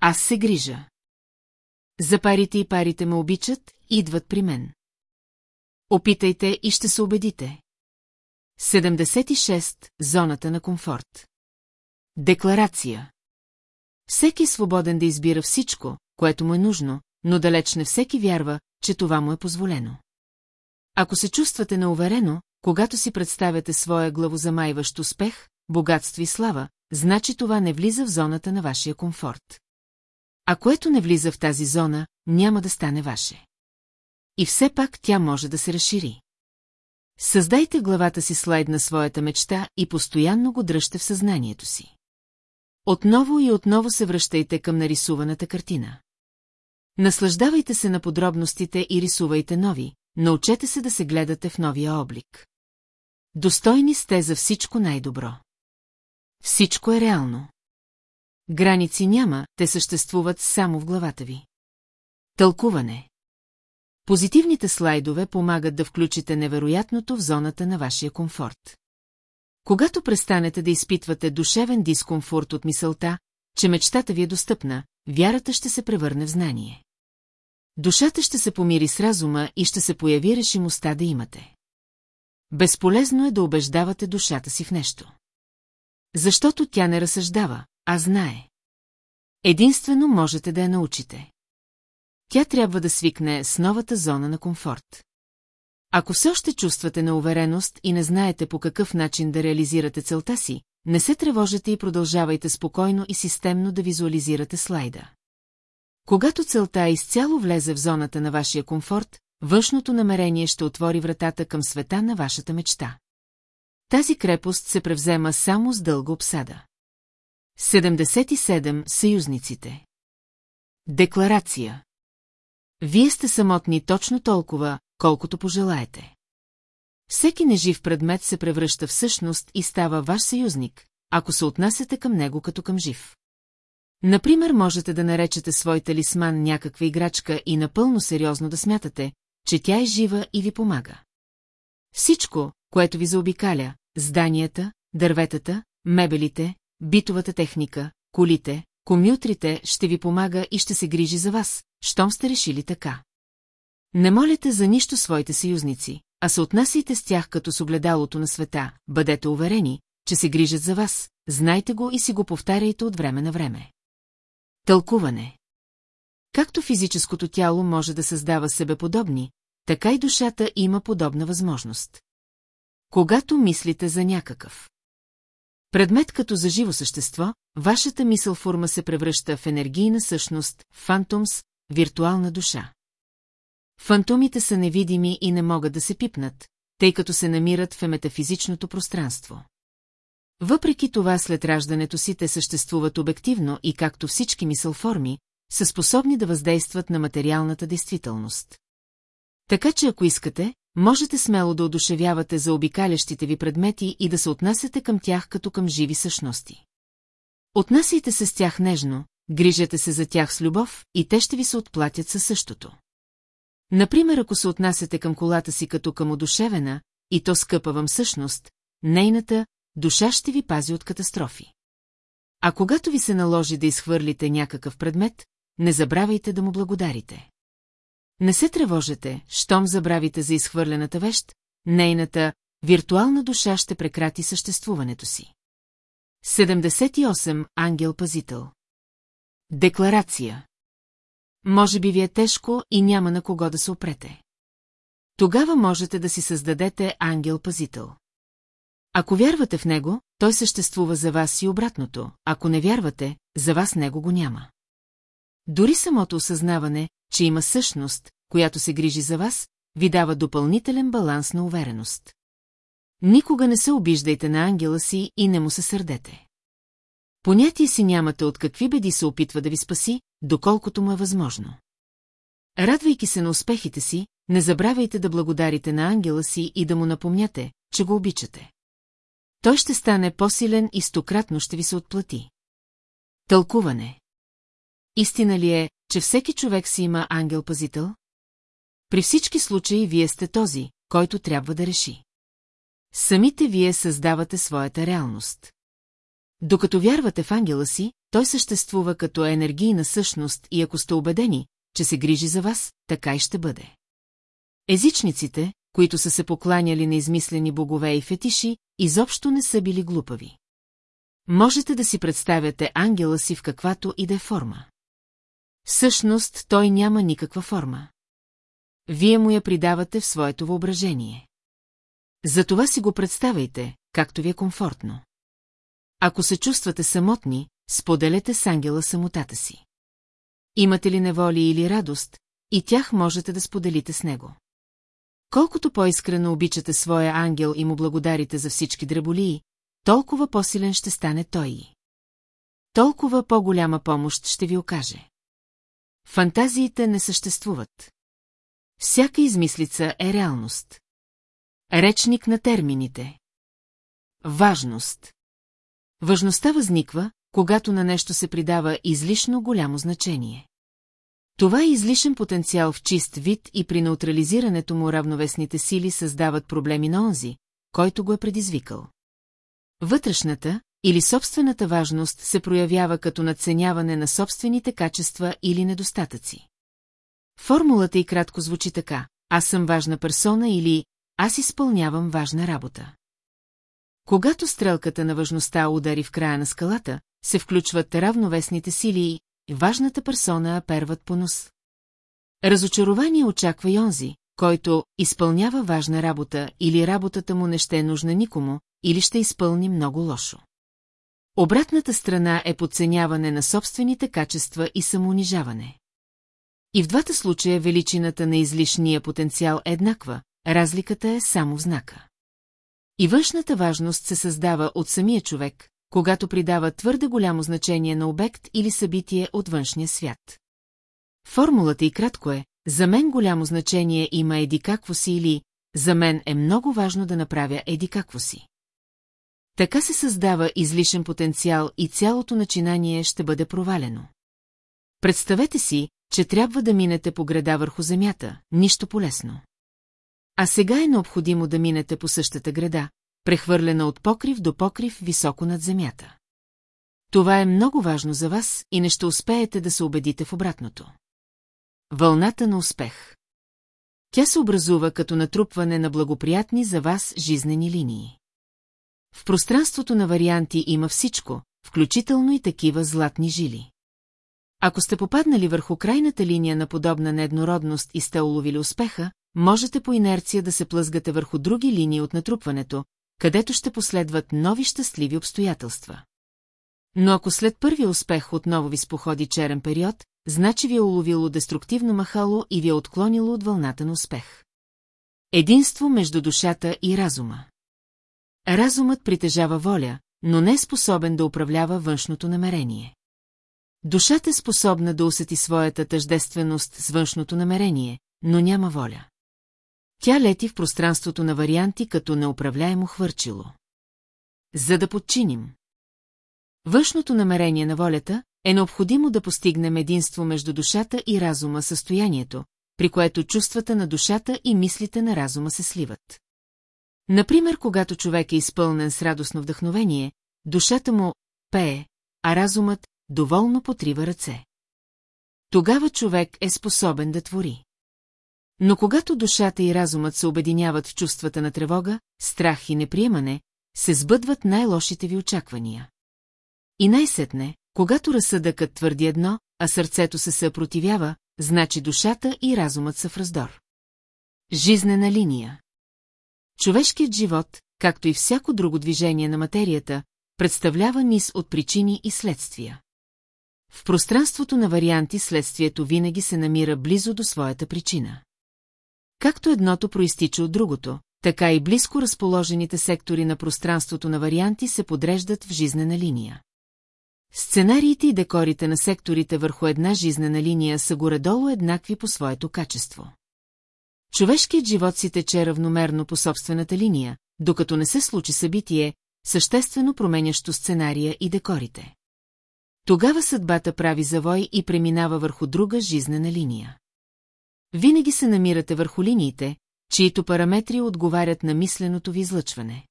Аз се грижа. За парите и парите ме обичат, идват при мен. Опитайте и ще се убедите. 76. Зоната на комфорт. Декларация. Всеки е свободен да избира всичко, което му е нужно, но далеч не всеки вярва, че това му е позволено. Ако се чувствате неуверено, когато си представяте своя главозамайващ успех, богатство и слава, значи това не влиза в зоната на вашия комфорт. А което не влиза в тази зона, няма да стане ваше. И все пак тя може да се разшири. Създайте главата си слайд на своята мечта и постоянно го дръжте в съзнанието си. Отново и отново се връщайте към нарисуваната картина. Наслаждавайте се на подробностите и рисувайте нови, научете се да се гледате в новия облик. Достойни сте за всичко най-добро. Всичко е реално. Граници няма, те съществуват само в главата ви. Тълкуване Позитивните слайдове помагат да включите невероятното в зоната на вашия комфорт. Когато престанете да изпитвате душевен дискомфорт от мисълта, че мечтата ви е достъпна, вярата ще се превърне в знание. Душата ще се помири с разума и ще се появи решимостта да имате. Безполезно е да убеждавате душата си в нещо. Защото тя не разсъждава, а знае. Единствено можете да я научите. Тя трябва да свикне с новата зона на комфорт. Ако все още чувствате неувереност и не знаете по какъв начин да реализирате целта си, не се тревожете и продължавайте спокойно и системно да визуализирате слайда. Когато целта изцяло влезе в зоната на вашия комфорт, външното намерение ще отвори вратата към света на вашата мечта. Тази крепост се превзема само с дълга обсада. 77. Съюзниците Декларация Вие сте самотни точно толкова, колкото пожелаете. Всеки нежив предмет се превръща в същност и става ваш съюзник, ако се отнасяте към него като към жив. Например, можете да наречете свой талисман някаква играчка и напълно сериозно да смятате, че тя е жива и ви помага. Всичко, което ви заобикаля, зданията, дърветата, мебелите, битовата техника, колите, комютрите ще ви помага и ще се грижи за вас, щом сте решили така. Не молите за нищо своите съюзници, а се отнасяйте с тях като с огледалото на света, бъдете уверени, че се грижат за вас, знайте го и си го повтаряйте от време на време. Тълкуване Както физическото тяло може да създава себеподобни, така и душата има подобна възможност. Когато мислите за някакъв предмет като за живо същество, вашата мисъл форма се превръща в енергийна същност, фантомс, виртуална душа. Фантомите са невидими и не могат да се пипнат, тъй като се намират в метафизичното пространство. Въпреки това след раждането си те съществуват обективно и както всички мисълформи, са способни да въздействат на материалната действителност. Така че ако искате, можете смело да одушевявате за обикалящите ви предмети и да се отнасяте към тях като към живи същности. Отнасяйте се с тях нежно, грижете се за тях с любов и те ще ви се отплатят със същото. Например, ако се отнасяте към колата си като към одушевена, и то скъпа вам същност, нейната душа ще ви пази от катастрофи. А когато ви се наложи да изхвърлите някакъв предмет, не забравяйте да му благодарите. Не се тревожете, щом забравите за изхвърлената вещ, нейната виртуална душа ще прекрати съществуването си. 78 Ангел-пазител Декларация Може би ви е тежко и няма на кого да се опрете. Тогава можете да си създадете ангел-пазител. Ако вярвате в него, той съществува за вас и обратното, ако не вярвате, за вас него го няма. Дори самото осъзнаване, че има същност, която се грижи за вас, ви дава допълнителен баланс на увереност. Никога не се обиждайте на ангела си и не му се сърдете. Понятие си нямате от какви беди се опитва да ви спаси, доколкото му е възможно. Радвайки се на успехите си, не забравяйте да благодарите на ангела си и да му напомняте, че го обичате. Той ще стане по-силен и стократно ще ви се отплати. Тълкуване Истина ли е, че всеки човек си има ангел-пазител? При всички случаи вие сте този, който трябва да реши. Самите вие създавате своята реалност. Докато вярвате в ангела си, той съществува като енергийна същност и ако сте убедени, че се грижи за вас, така и ще бъде. Езичниците, които са се покланяли на измислени богове и фетиши, изобщо не са били глупави. Можете да си представяте ангела си в каквато и да е форма. Всъщност той няма никаква форма. Вие му я придавате в своето въображение. Затова си го представяйте, както ви е комфортно. Ако се чувствате самотни, споделете с ангела самотата си. Имате ли неволи или радост, и тях можете да споделите с него. Колкото по-искрено обичате своя ангел и му благодарите за всички дреболии, толкова по-силен ще стане той. Толкова по-голяма помощ ще ви окаже. Фантазиите не съществуват. Всяка измислица е реалност. Речник на термините. Важност. Важността възниква, когато на нещо се придава излишно голямо значение. Това е излишен потенциал в чист вид и при неутрализирането му равновесните сили създават проблеми на онзи, който го е предизвикал. Вътрешната или собствената важност се проявява като надценяване на собствените качества или недостатъци. Формулата и кратко звучи така «Аз съм важна персона» или «Аз изпълнявам важна работа». Когато стрелката на важността удари в края на скалата, се включват равновесните сили и важната персона аперват по нос. Разочарование очаква и онзи, който изпълнява важна работа или работата му не ще е нужна никому, или ще изпълни много лошо. Обратната страна е подценяване на собствените качества и самоунижаване. И в двата случая величината на излишния потенциал е еднаква, разликата е само в знака. И външната важност се създава от самия човек, когато придава твърде голямо значение на обект или събитие от външния свят. Формулата и кратко е, за мен голямо значение има еди какво си или за мен е много важно да направя еди какво си. Така се създава излишен потенциал и цялото начинание ще бъде провалено. Представете си, че трябва да минете по града върху земята, нищо полезно. А сега е необходимо да минете по същата града, прехвърлена от покрив до покрив високо над земята. Това е много важно за вас и не ще успеете да се убедите в обратното. Вълната на успех Тя се образува като натрупване на благоприятни за вас жизнени линии. В пространството на варианти има всичко, включително и такива златни жили. Ако сте попаднали върху крайната линия на подобна нееднородност и сте уловили успеха, можете по инерция да се плъзгате върху други линии от натрупването, където ще последват нови щастливи обстоятелства. Но ако след първия успех отново ви споходи черен период, значи ви е уловило деструктивно махало и ви е отклонило от вълната на успех. Единство между душата и разума. Разумът притежава воля, но не е способен да управлява външното намерение. Душата е способна да усети своята тъждественост с външното намерение, но няма воля. Тя лети в пространството на варианти като неуправляемо хвърчило. За да подчиним. Външното намерение на волята е необходимо да постигнем единство между душата и разума състоянието, при което чувствата на душата и мислите на разума се сливат. Например, когато човек е изпълнен с радостно вдъхновение, душата му пее, а разумът доволно потрива ръце. Тогава човек е способен да твори. Но когато душата и разумът се обединяват в чувствата на тревога, страх и неприемане, се сбъдват най-лошите ви очаквания. И най-сетне, когато разсъдъкът твърди едно, а сърцето се съпротивява, значи душата и разумът са в раздор. Жизнена линия Човешкият живот, както и всяко друго движение на материята, представлява низ от причини и следствия. В пространството на варианти следствието винаги се намира близо до своята причина. Както едното проистича от другото, така и близко разположените сектори на пространството на варианти се подреждат в жизнена линия. Сценариите и декорите на секторите върху една жизнена линия са горе-долу еднакви по своето качество. Човешкият живот си тече равномерно по собствената линия, докато не се случи събитие, съществено променящо сценария и декорите. Тогава съдбата прави завой и преминава върху друга жизнена линия. Винаги се намирате върху линиите, чието параметри отговарят на мисленото ви излъчване.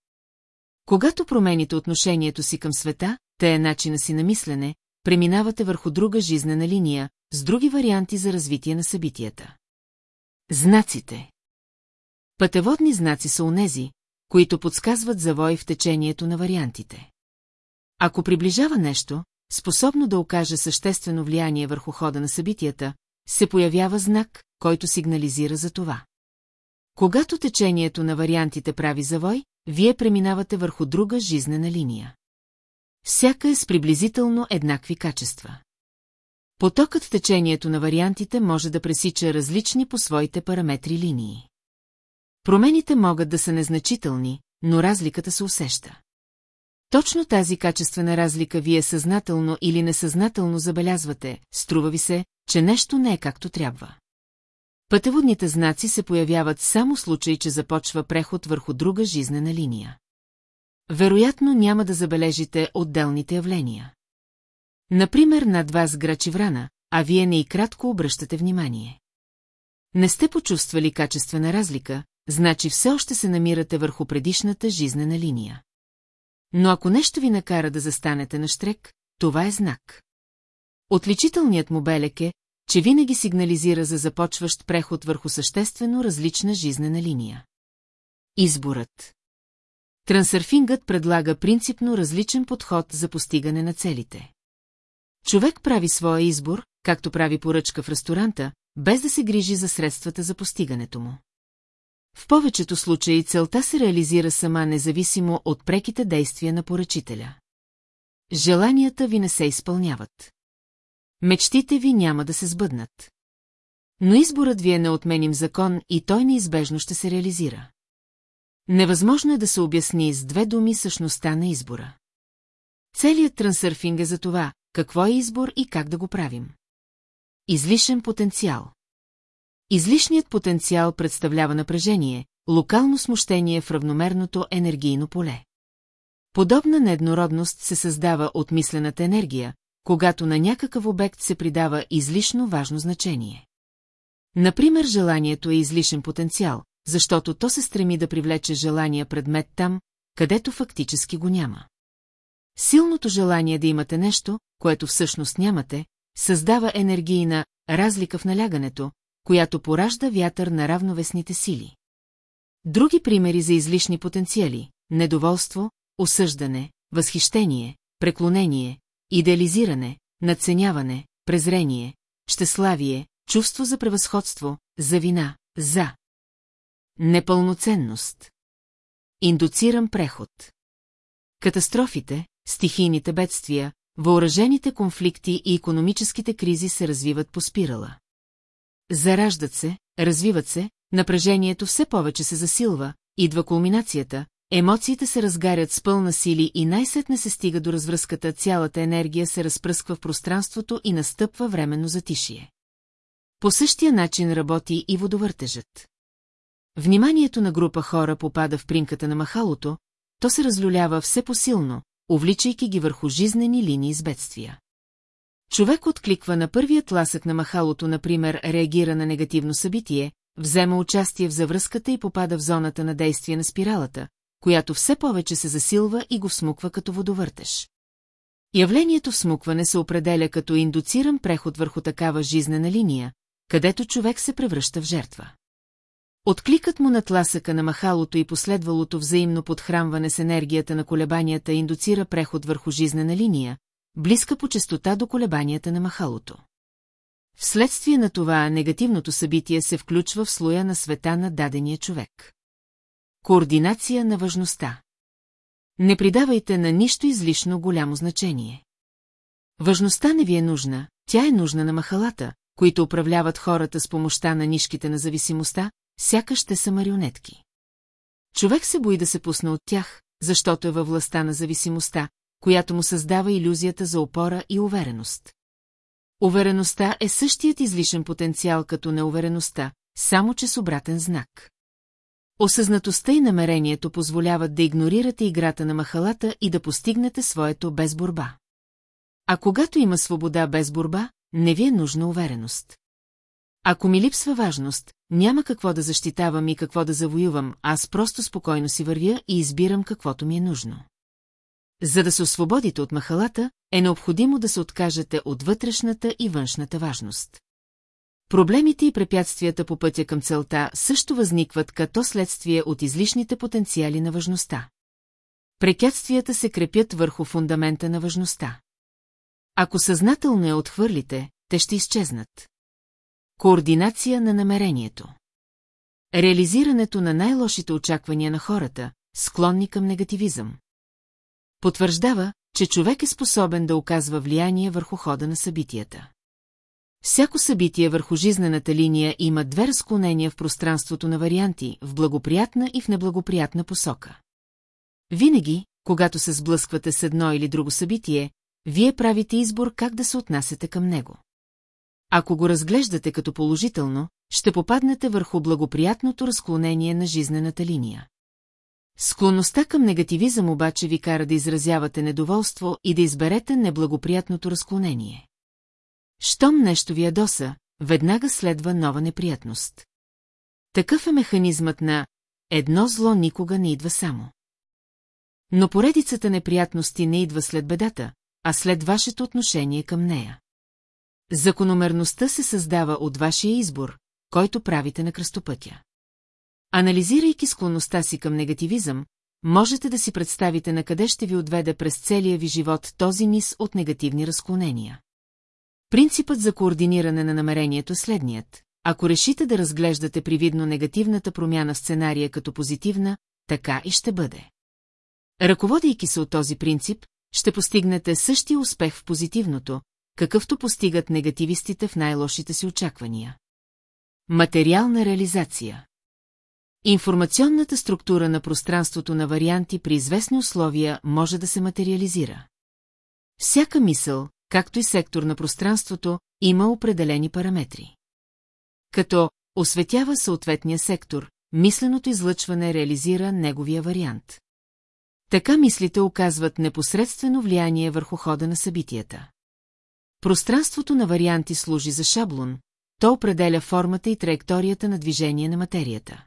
Когато промените отношението си към света, те е начина си на мислене, преминавате върху друга жизнена линия, с други варианти за развитие на събитията. Знаците Пътеводни знаци са онези, които подсказват завой в течението на вариантите. Ако приближава нещо, способно да окаже съществено влияние върху хода на събитията, се появява знак, който сигнализира за това. Когато течението на вариантите прави завой, вие преминавате върху друга жизнена линия. Всяка е с приблизително еднакви качества. Потокът в течението на вариантите може да пресича различни по своите параметри линии. Промените могат да са незначителни, но разликата се усеща. Точно тази качествена разлика вие съзнателно или несъзнателно забелязвате, струва ви се, че нещо не е както трябва. Пътеводните знаци се появяват само в случай, че започва преход върху друга жизнена линия. Вероятно няма да забележите отделните явления. Например, над вас грачи врана, а вие не и кратко обръщате внимание. Не сте почувствали качествена разлика, значи все още се намирате върху предишната жизнена линия. Но ако нещо ви накара да застанете на штрек, това е знак. Отличителният му белек е, че винаги сигнализира за започващ преход върху съществено различна жизнена линия. Изборът Трансърфингът предлага принципно различен подход за постигане на целите. Човек прави своя избор, както прави поръчка в ресторанта, без да се грижи за средствата за постигането му. В повечето случаи целта се реализира сама независимо от преките действия на поръчителя. Желанията ви не се изпълняват. Мечтите ви няма да се сбъднат. Но изборът ви е неотменим закон и той неизбежно ще се реализира. Невъзможно е да се обясни с две думи същността на избора. Целият трансърфинг е за това, какво е избор и как да го правим. Излишен потенциал Излишният потенциал представлява напрежение, локално смущение в равномерното енергийно поле. Подобна нееднородност се създава от мислената енергия, когато на някакъв обект се придава излишно важно значение. Например, желанието е излишен потенциал, защото то се стреми да привлече желания предмет там, където фактически го няма. Силното желание да имате нещо, което всъщност нямате, създава енергийна разлика в налягането, която поражда вятър на равновесните сили. Други примери за излишни потенциали – недоволство, осъждане, възхищение, преклонение, идеализиране, надценяване, презрение, щеславие, чувство за превъзходство, за вина, за непълноценност. Индуциран преход. Катастрофите, стихийните бедствия, въоръжените конфликти и економическите кризи се развиват по спирала. Зараждат се, развиват се, напрежението все повече се засилва, идва кулминацията, емоциите се разгарят с пълна сили и най-сетне се стига до развръзката, цялата енергия се разпръсква в пространството и настъпва временно затишие. По същия начин работи и водовъртежът. Вниманието на група хора попада в примката на махалото, то се разлюлява все посилно, увличайки ги върху жизнени линии с бедствия. Човек откликва на първият ласък на махалото, например, реагира на негативно събитие, взема участие в завръзката и попада в зоната на действие на спиралата, която все повече се засилва и го всмуква като водовъртеж. Явлението всмукване се определя като индуциран преход върху такава жизнена линия, където човек се превръща в жертва. Откликът му на тласъка на махалото и последвалото взаимно подхранване с енергията на колебанията индуцира преход върху жизнена линия, близка по частота до колебанията на махалото. Вследствие на това негативното събитие се включва в слоя на света на дадения човек. Координация на важността Не придавайте на нищо излишно голямо значение. Важността не ви е нужна, тя е нужна на махалата, които управляват хората с помощта на нишките на зависимостта, сякаш те са марионетки. Човек се бои да се пусне от тях, защото е във властта на зависимостта, която му създава иллюзията за опора и увереност. Увереността е същият излишен потенциал като неувереността, само че с обратен знак. Осъзнатостта и намерението позволяват да игнорирате играта на махалата и да постигнете своето без борба. А когато има свобода без борба, не ви е нужна увереност. Ако ми липсва важност, няма какво да защитавам и какво да завоювам, аз просто спокойно си вървя и избирам каквото ми е нужно. За да се освободите от махалата, е необходимо да се откажете от вътрешната и външната важност. Проблемите и препятствията по пътя към целта също възникват като следствие от излишните потенциали на важността. Препятствията се крепят върху фундамента на важността. Ако съзнателно я отхвърлите, те ще изчезнат. Координация на намерението Реализирането на най-лошите очаквания на хората, склонни към негативизъм. Потвърждава, че човек е способен да оказва влияние върху хода на събитията. Всяко събитие върху жизнената линия има две разклонения в пространството на варианти, в благоприятна и в неблагоприятна посока. Винаги, когато се сблъсквате с едно или друго събитие, вие правите избор как да се отнасяте към него. Ако го разглеждате като положително, ще попаднете върху благоприятното разклонение на жизнената линия. Склонността към негативизъм обаче ви кара да изразявате недоволство и да изберете неблагоприятното разклонение. Щом нещо ви ядоса, веднага следва нова неприятност. Такъв е механизмът на «едно зло никога не идва само». Но поредицата неприятности не идва след бедата, а след вашето отношение към нея. Закономерността се създава от вашия избор, който правите на кръстопътя. Анализирайки склонността си към негативизъм, можете да си представите на къде ще ви отведе през целия ви живот този низ от негативни разклонения. Принципът за координиране на намерението е следният. Ако решите да разглеждате привидно негативната промяна в сценария като позитивна, така и ще бъде. Ръководейки се от този принцип, ще постигнете същия успех в позитивното, какъвто постигат негативистите в най-лошите си очаквания. Материална реализация Информационната структура на пространството на варианти при известни условия може да се материализира. Всяка мисъл, както и сектор на пространството, има определени параметри. Като осветява съответния сектор, мисленото излъчване реализира неговия вариант. Така мислите оказват непосредствено влияние върху хода на събитията. Пространството на варианти служи за шаблон, то определя формата и траекторията на движение на материята.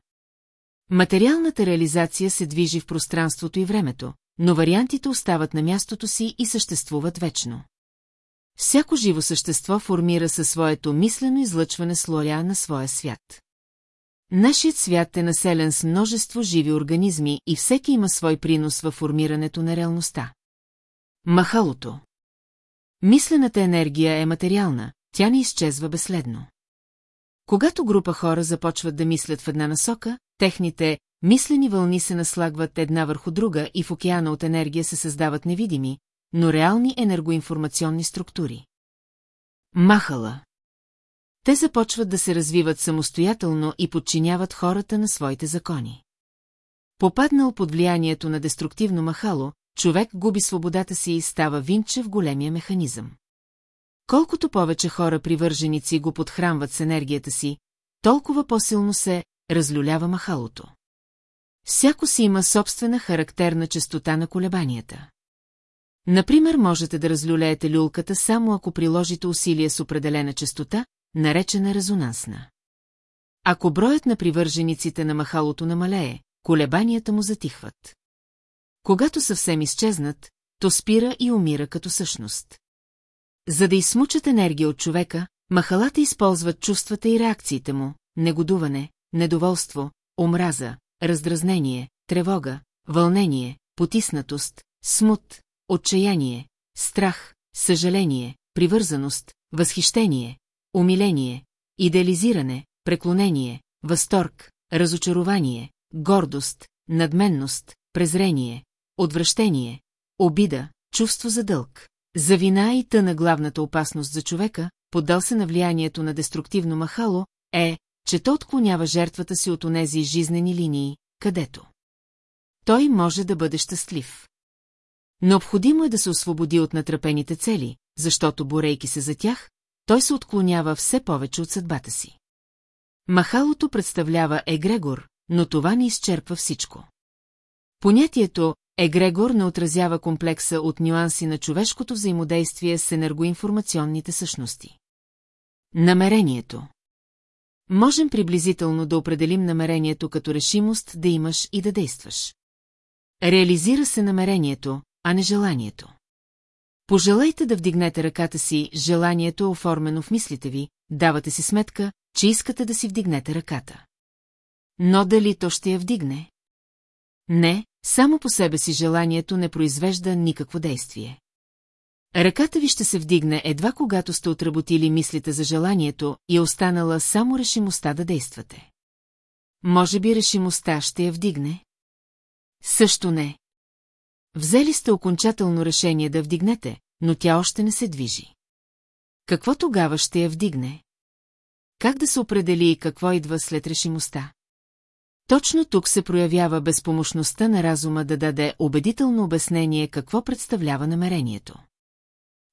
Материалната реализация се движи в пространството и времето, но вариантите остават на мястото си и съществуват вечно. Всяко живо същество формира със своето мислено излъчване слоя на своя свят. Нашият свят е населен с множество живи организми и всеки има свой принос във формирането на реалността. Махалото Мислената енергия е материална, тя не изчезва безследно. Когато група хора започват да мислят в една насока, техните мислени вълни се наслагват една върху друга и в океана от енергия се създават невидими, но реални енергоинформационни структури. Махала Те започват да се развиват самостоятелно и подчиняват хората на своите закони. Попаднал под влиянието на деструктивно махало, човек губи свободата си и става винче в големия механизъм. Колкото повече хора привърженици го подхранват с енергията си, толкова по-силно се разлюлява махалото. Всяко си има собствена характерна частота на колебанията. Например, можете да разлюлеете люлката само ако приложите усилие с определена частота, наречена резонансна. Ако броят на привържениците на махалото намалее, колебанията му затихват. Когато съвсем изчезнат, то спира и умира като същност. За да изсмучат енергия от човека, махалата използват чувствата и реакциите му, негодуване, недоволство, омраза, раздразнение, тревога, вълнение, потиснатост, смут, отчаяние, страх, съжаление, привързаност, възхищение, умиление, идеализиране, преклонение, възторг, разочарование, гордост, надменност, презрение, отвращение, обида, чувство за дълг. За вина и тъна главната опасност за човека, поддал се на влиянието на деструктивно махало, е, че то отклонява жертвата си от онези жизнени линии, където той може да бъде щастлив. Необходимо е да се освободи от натрапените цели, защото, борейки се за тях, той се отклонява все повече от съдбата си. Махалото представлява егрегор, но това не изчерпва всичко. Понятието егрегор не отразява комплекса от нюанси на човешкото взаимодействие с енергоинформационните същности. Намерението Можем приблизително да определим намерението като решимост да имаш и да действаш. Реализира се намерението, а не желанието. Пожелайте да вдигнете ръката си, желанието е оформено в мислите ви, давате си сметка, че искате да си вдигнете ръката. Но дали то ще я вдигне? Не, само по себе си желанието не произвежда никакво действие. Ръката ви ще се вдигне едва когато сте отработили мислите за желанието и е останала само решимостта да действате. Може би решимостта ще я вдигне? Също не. Взели сте окончателно решение да вдигнете, но тя още не се движи. Какво тогава ще я вдигне? Как да се определи какво идва след решимостта? Точно тук се проявява безпомощността на разума да даде убедително обяснение какво представлява намерението.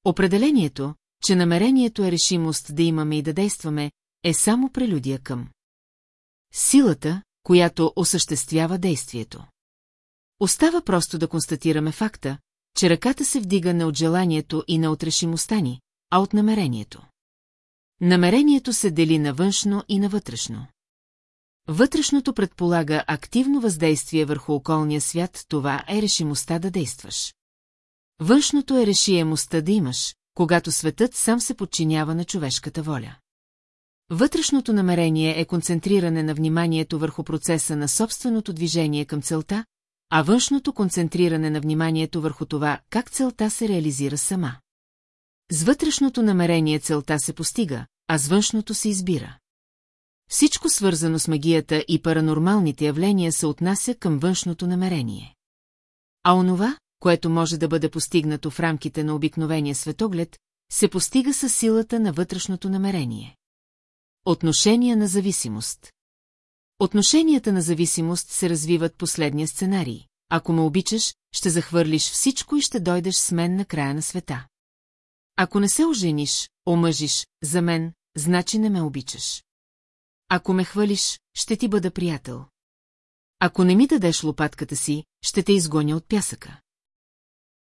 Определението, че намерението е решимост да имаме и да действаме, е само прелюдия към. Силата, която осъществява действието. Остава просто да констатираме факта, че ръката се вдига не от желанието и на отрешимостта ни, а от намерението. Намерението се дели на външно и на вътрешно. Вътрешното предполага активно въздействие върху околния свят, това е решимостта да действаш. Външното е решиемостта да имаш, когато светът сам се подчинява на човешката воля. Вътрешното намерение е концентриране на вниманието върху процеса на собственото движение към целта, а външното концентриране на вниманието върху това, как целта се реализира сама. С вътрешното намерение целта се постига, а с външното се избира. Всичко свързано с магията и паранормалните явления се отнася към външното намерение. А онова, което може да бъде постигнато в рамките на обикновения светоглед, се постига със силата на вътрешното намерение. Отношения на зависимост Отношенията на зависимост се развиват последния сценарий. Ако ме обичаш, ще захвърлиш всичко и ще дойдеш с мен на края на света. Ако не се ожениш, омъжиш, за мен, значи не ме обичаш. Ако ме хвалиш, ще ти бъда приятел. Ако не ми дадеш лопатката си, ще те изгоня от пясъка.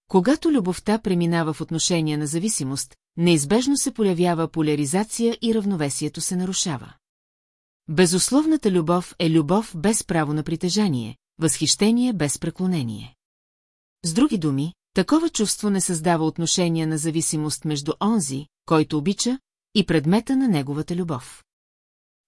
Когато любовта преминава в отношения на зависимост, неизбежно се появява поляризация и равновесието се нарушава. Безусловната любов е любов без право на притежание, възхищение без преклонение. С други думи, такова чувство не създава отношения на зависимост между онзи, който обича, и предмета на неговата любов.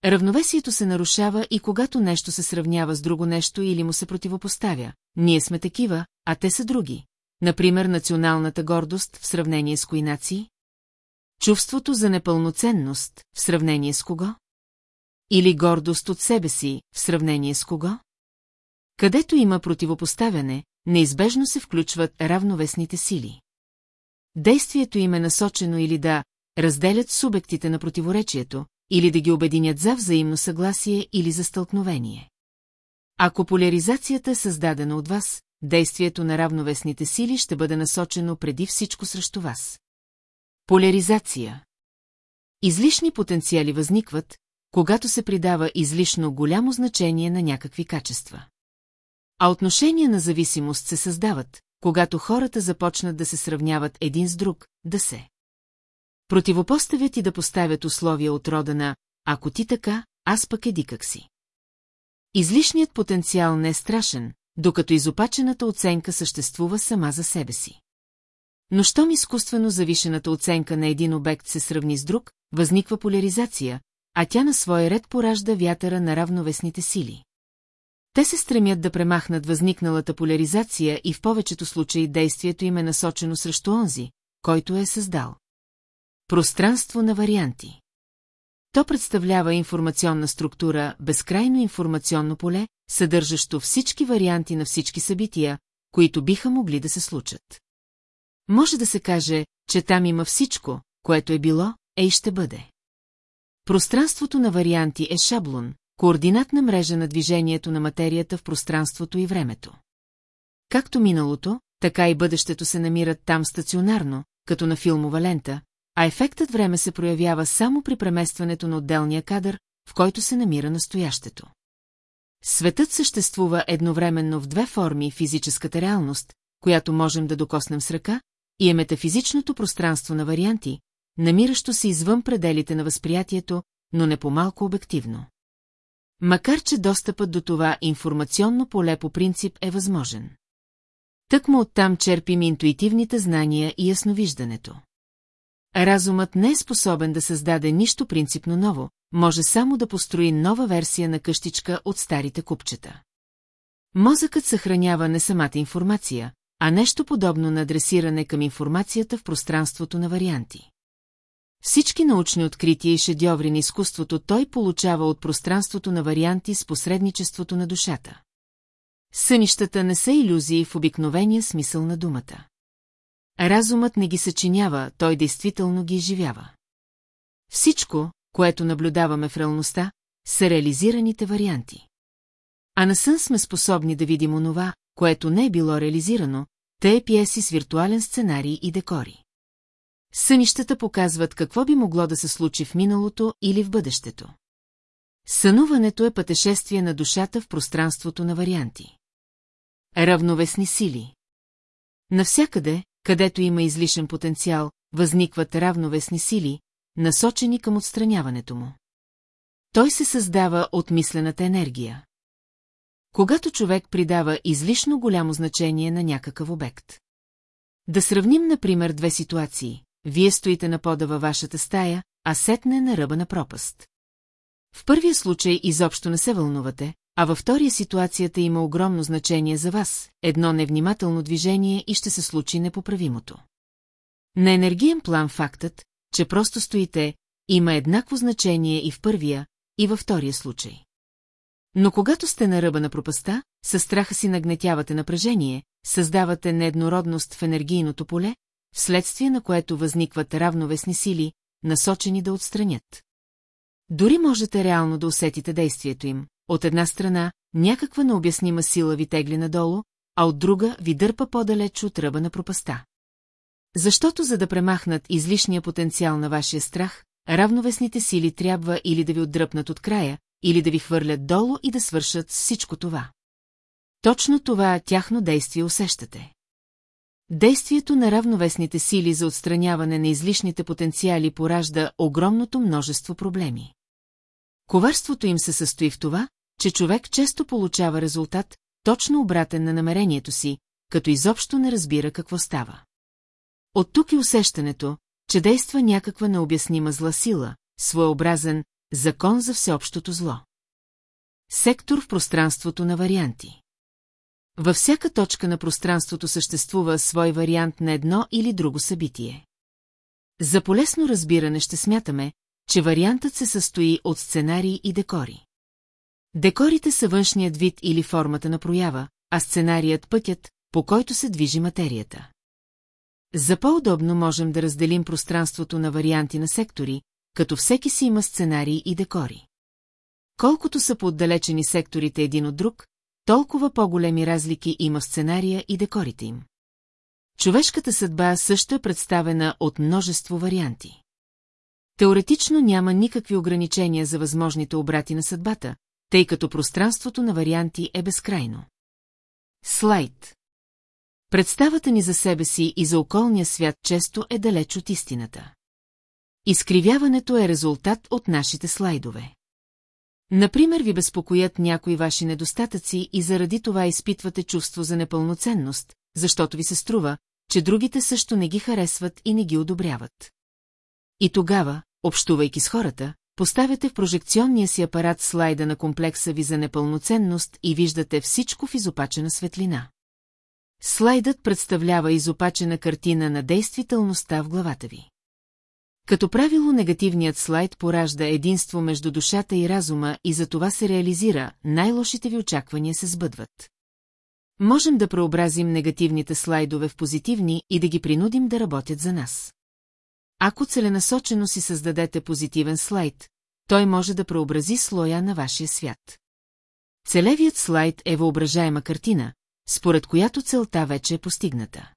Равновесието се нарушава и когато нещо се сравнява с друго нещо или му се противопоставя. Ние сме такива, а те са други. Например, националната гордост в сравнение с кои нации? Чувството за непълноценност в сравнение с кого? Или гордост от себе си в сравнение с кого? Където има противопоставяне, неизбежно се включват равновесните сили. Действието им е насочено или да разделят субектите на противоречието, или да ги обединят за взаимно съгласие или за стълкновение. Ако поляризацията е създадена от вас, действието на равновесните сили ще бъде насочено преди всичко срещу вас. Поляризация Излишни потенциали възникват, когато се придава излишно голямо значение на някакви качества. А отношения на зависимост се създават, когато хората започнат да се сравняват един с друг, да се противопоставят и да поставят условия от рода на «ако ти така, аз пък еди как си». Излишният потенциал не е страшен, докато изопачената оценка съществува сама за себе си. Но щом изкуствено завишената оценка на един обект се сравни с друг, възниква поляризация, а тя на свой ред поражда вятъра на равновесните сили. Те се стремят да премахнат възникналата поляризация и в повечето случаи действието им е насочено срещу онзи, който е създал. Пространство на варианти. То представлява информационна структура, безкрайно информационно поле, съдържащо всички варианти на всички събития, които биха могли да се случат. Може да се каже, че там има всичко, което е било, е и ще бъде. Пространството на варианти е шаблон, координатна мрежа на движението на материята в пространството и времето. Както миналото, така и бъдещето се намират там стационарно, като на филмова лента, а ефектът време се проявява само при преместването на отделния кадър, в който се намира настоящето. Светът съществува едновременно в две форми физическата реалност, която можем да докоснем с ръка, и е метафизичното пространство на варианти, намиращо се извън пределите на възприятието, но не по-малко обективно. Макар че достъпът до това информационно поле по принцип е възможен. Тъкмо оттам черпим интуитивните знания и ясновиждането. Разумът не е способен да създаде нищо принципно ново, може само да построи нова версия на къщичка от старите купчета. Мозъкът съхранява не самата информация, а нещо подобно на адресиране към информацията в пространството на варианти. Всички научни открития и шедьоври на изкуството той получава от пространството на варианти с посредничеството на душата. Сънищата не са иллюзии в обикновения смисъл на думата. Разумът не ги съчинява, той действително ги изживява. Всичко, което наблюдаваме в реалността, са реализираните варианти. А на сън сме способни да видим онова, което не е било реализирано, те е пиеси с виртуален сценарий и декори. Сънищата показват какво би могло да се случи в миналото или в бъдещето. Сънуването е пътешествие на душата в пространството на варианти. Равновесни сили Навсякъде, където има излишен потенциал, възникват равновесни сили, насочени към отстраняването му. Той се създава от мислената енергия. Когато човек придава излишно голямо значение на някакъв обект. Да сравним, например, две ситуации. Вие стоите на пода във вашата стая, а сетне на ръба на пропаст. В първия случай изобщо не се вълнувате, а във втория ситуацията има огромно значение за вас, едно невнимателно движение и ще се случи непоправимото. На енергиен план фактът, че просто стоите, има еднакво значение и в първия, и във втория случай. Но когато сте на ръба на пропаста, със страха си нагнетявате напрежение, създавате нееднородност в енергийното поле, вследствие на което възникват равновесни сили, насочени да отстранят. Дори можете реално да усетите действието им. От една страна, някаква необяснима сила ви тегли надолу, а от друга ви дърпа по-далеч от ръба на пропаста. Защото за да премахнат излишния потенциал на вашия страх, равновесните сили трябва или да ви отдръпнат от края, или да ви хвърлят долу и да свършат всичко това. Точно това тяхно действие усещате. Действието на равновесните сили за отстраняване на излишните потенциали поражда огромното множество проблеми. Коварството им се състои в това, че човек често получава резултат, точно обратен на намерението си, като изобщо не разбира какво става. От тук и усещането, че действа някаква необяснима зла сила, своеобразен закон за всеобщото зло. Сектор в пространството на варианти. Във всяка точка на пространството съществува свой вариант на едно или друго събитие. За полесно разбиране ще смятаме, че вариантът се състои от сценарии и декори. Декорите са външният вид или формата на проява, а сценарият пътят, по който се движи материята. За по-удобно можем да разделим пространството на варианти на сектори, като всеки си има сценарии и декори. Колкото са поотдалечени секторите един от друг, толкова по-големи разлики има в сценария и декорите им. Човешката съдба също е представена от множество варианти. Теоретично няма никакви ограничения за възможните обрати на съдбата, тъй като пространството на варианти е безкрайно. Слайд Представата ни за себе си и за околния свят често е далеч от истината. Изкривяването е резултат от нашите слайдове. Например, ви безпокоят някои ваши недостатъци и заради това изпитвате чувство за непълноценност, защото ви се струва, че другите също не ги харесват и не ги одобряват. И тогава, общувайки с хората, поставяте в прожекционния си апарат слайда на комплекса ви за непълноценност и виждате всичко в изопачена светлина. Слайдът представлява изопачена картина на действителността в главата ви. Като правило негативният слайд поражда единство между душата и разума и за това се реализира, най-лошите ви очаквания се сбъдват. Можем да преобразим негативните слайдове в позитивни и да ги принудим да работят за нас. Ако целенасочено си създадете позитивен слайд, той може да преобрази слоя на вашия свят. Целевият слайд е въображаема картина, според която целта вече е постигната.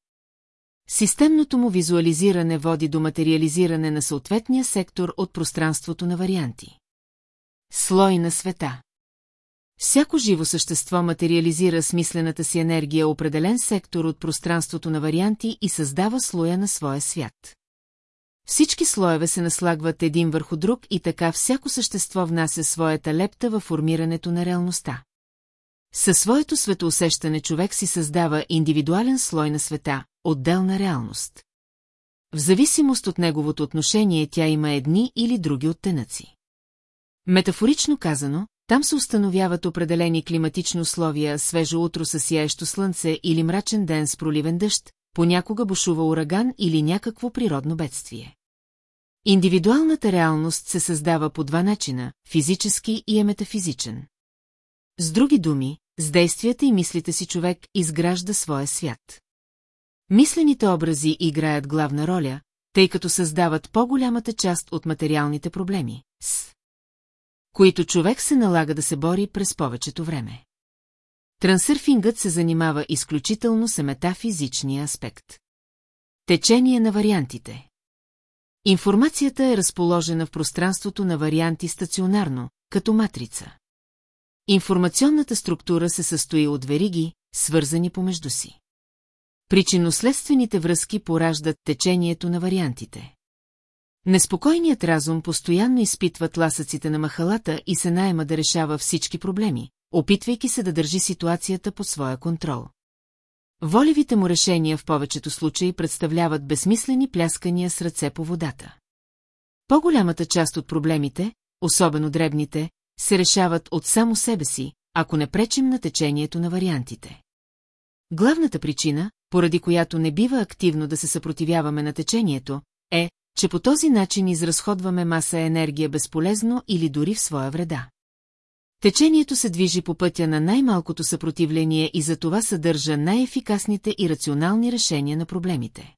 Системното му визуализиране води до материализиране на съответния сектор от пространството на варианти. Слой на света Всяко живо същество материализира смислената си енергия определен сектор от пространството на варианти и създава слоя на своя свят. Всички слоеве се наслагват един върху друг и така всяко същество внася своята лепта във формирането на реалността. Със своето светоусещане човек си създава индивидуален слой на света, отделна реалност. В зависимост от неговото отношение тя има едни или други оттенъци. Метафорично казано, там се установяват определени климатични условия, свежо утро със сияещо слънце или мрачен ден с проливен дъжд, понякога бушува ураган или някакво природно бедствие. Индивидуалната реалност се създава по два начина – физически и е метафизичен. С други думи, с действията и мислите си човек изгражда своя свят. Мислените образи играят главна роля, тъй като създават по-голямата част от материалните проблеми, с които човек се налага да се бори през повечето време. Трансърфингът се занимава изключително с метафизичния аспект. Течение на вариантите Информацията е разположена в пространството на варианти стационарно, като матрица. Информационната структура се състои от вериги, свързани помежду си. Причинно-следствените връзки пораждат течението на вариантите. Неспокойният разум постоянно изпитва тласъците на махалата и се наема да решава всички проблеми, опитвайки се да държи ситуацията под своя контрол. Волевите му решения в повечето случаи представляват безсмислени пляскания с ръце по водата. По-голямата част от проблемите, особено дребните, се решават от само себе си, ако не пречим на течението на вариантите. Главната причина, поради която не бива активно да се съпротивяваме на течението, е, че по този начин изразходваме маса енергия безполезно или дори в своя вреда. Течението се движи по пътя на най-малкото съпротивление и за това съдържа най-ефикасните и рационални решения на проблемите.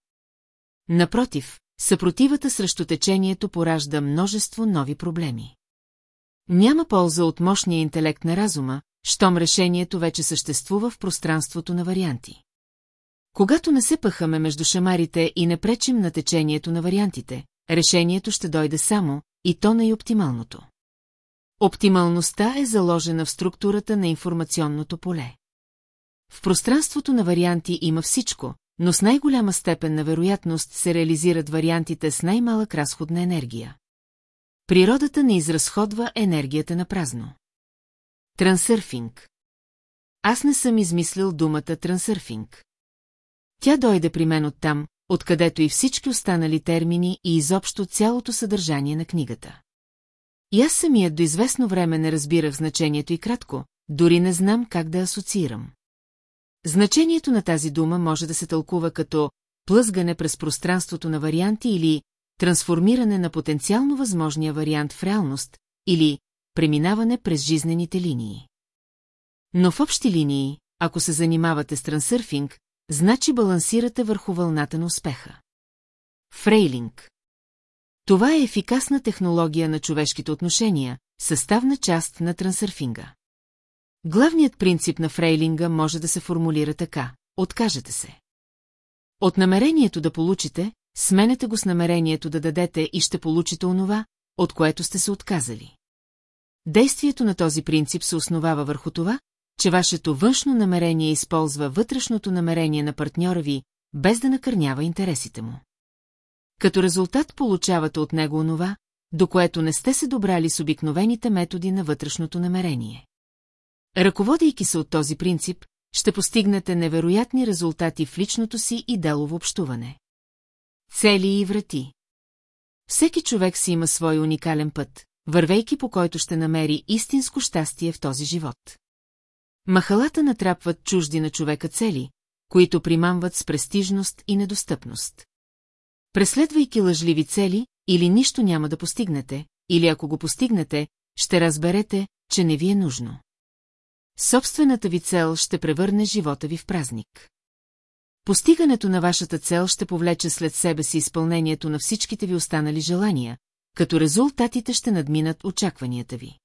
Напротив, съпротивата срещу течението поражда множество нови проблеми. Няма полза от мощния интелект на разума, щом решението вече съществува в пространството на варианти. Когато не се пъхаме между шамарите и не пречим на течението на вариантите, решението ще дойде само, и то най-оптималното. Оптималността е заложена в структурата на информационното поле. В пространството на варианти има всичко, но с най-голяма степен на вероятност се реализират вариантите с най-малък разход на енергия. Природата не изразходва енергията на празно. Трансърфинг Аз не съм измислил думата трансърфинг. Тя дойде при мен оттам, откъдето и всички останали термини и изобщо цялото съдържание на книгата. И аз самият до известно време не разбирах значението и кратко, дори не знам как да асоциирам. Значението на тази дума може да се тълкува като плъзгане през пространството на варианти или трансформиране на потенциално възможния вариант в реалност или преминаване през жизнените линии. Но в общи линии, ако се занимавате с трансърфинг, значи балансирате върху вълната на успеха. Фрейлинг Това е ефикасна технология на човешките отношения, съставна част на трансърфинга. Главният принцип на фрейлинга може да се формулира така – откажете се. От намерението да получите, сменете го с намерението да дадете и ще получите онова, от което сте се отказали. Действието на този принцип се основава върху това, че вашето външно намерение използва вътрешното намерение на партньора ви, без да накърнява интересите му. Като резултат получавате от него онова, до което не сте се добрали с обикновените методи на вътрешното намерение. Ръководейки се от този принцип, ще постигнете невероятни резултати в личното си и делово общуване. Цели и врати Всеки човек си има свой уникален път, вървейки по който ще намери истинско щастие в този живот. Махалата натрапват чужди на човека цели, които примамват с престижност и недостъпност. Преследвайки лъжливи цели, или нищо няма да постигнете, или ако го постигнете, ще разберете, че не ви е нужно. Собствената ви цел ще превърне живота ви в празник. Постигането на вашата цел ще повлече след себе си изпълнението на всичките ви останали желания, като резултатите ще надминат очакванията ви.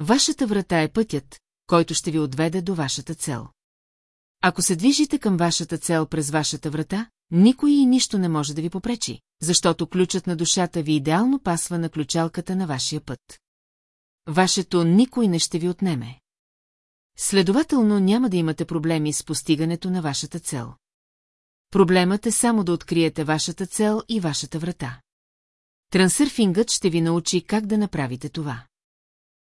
Вашата врата е пътят, който ще ви отведе до вашата цел. Ако се движите към вашата цел през вашата врата, никой и нищо не може да ви попречи, защото ключът на душата ви идеално пасва на ключалката на вашия път. Вашето никой не ще ви отнеме. Следователно няма да имате проблеми с постигането на вашата цел. Проблемът е само да откриете вашата цел и вашата врата. Трансърфингът ще ви научи как да направите това.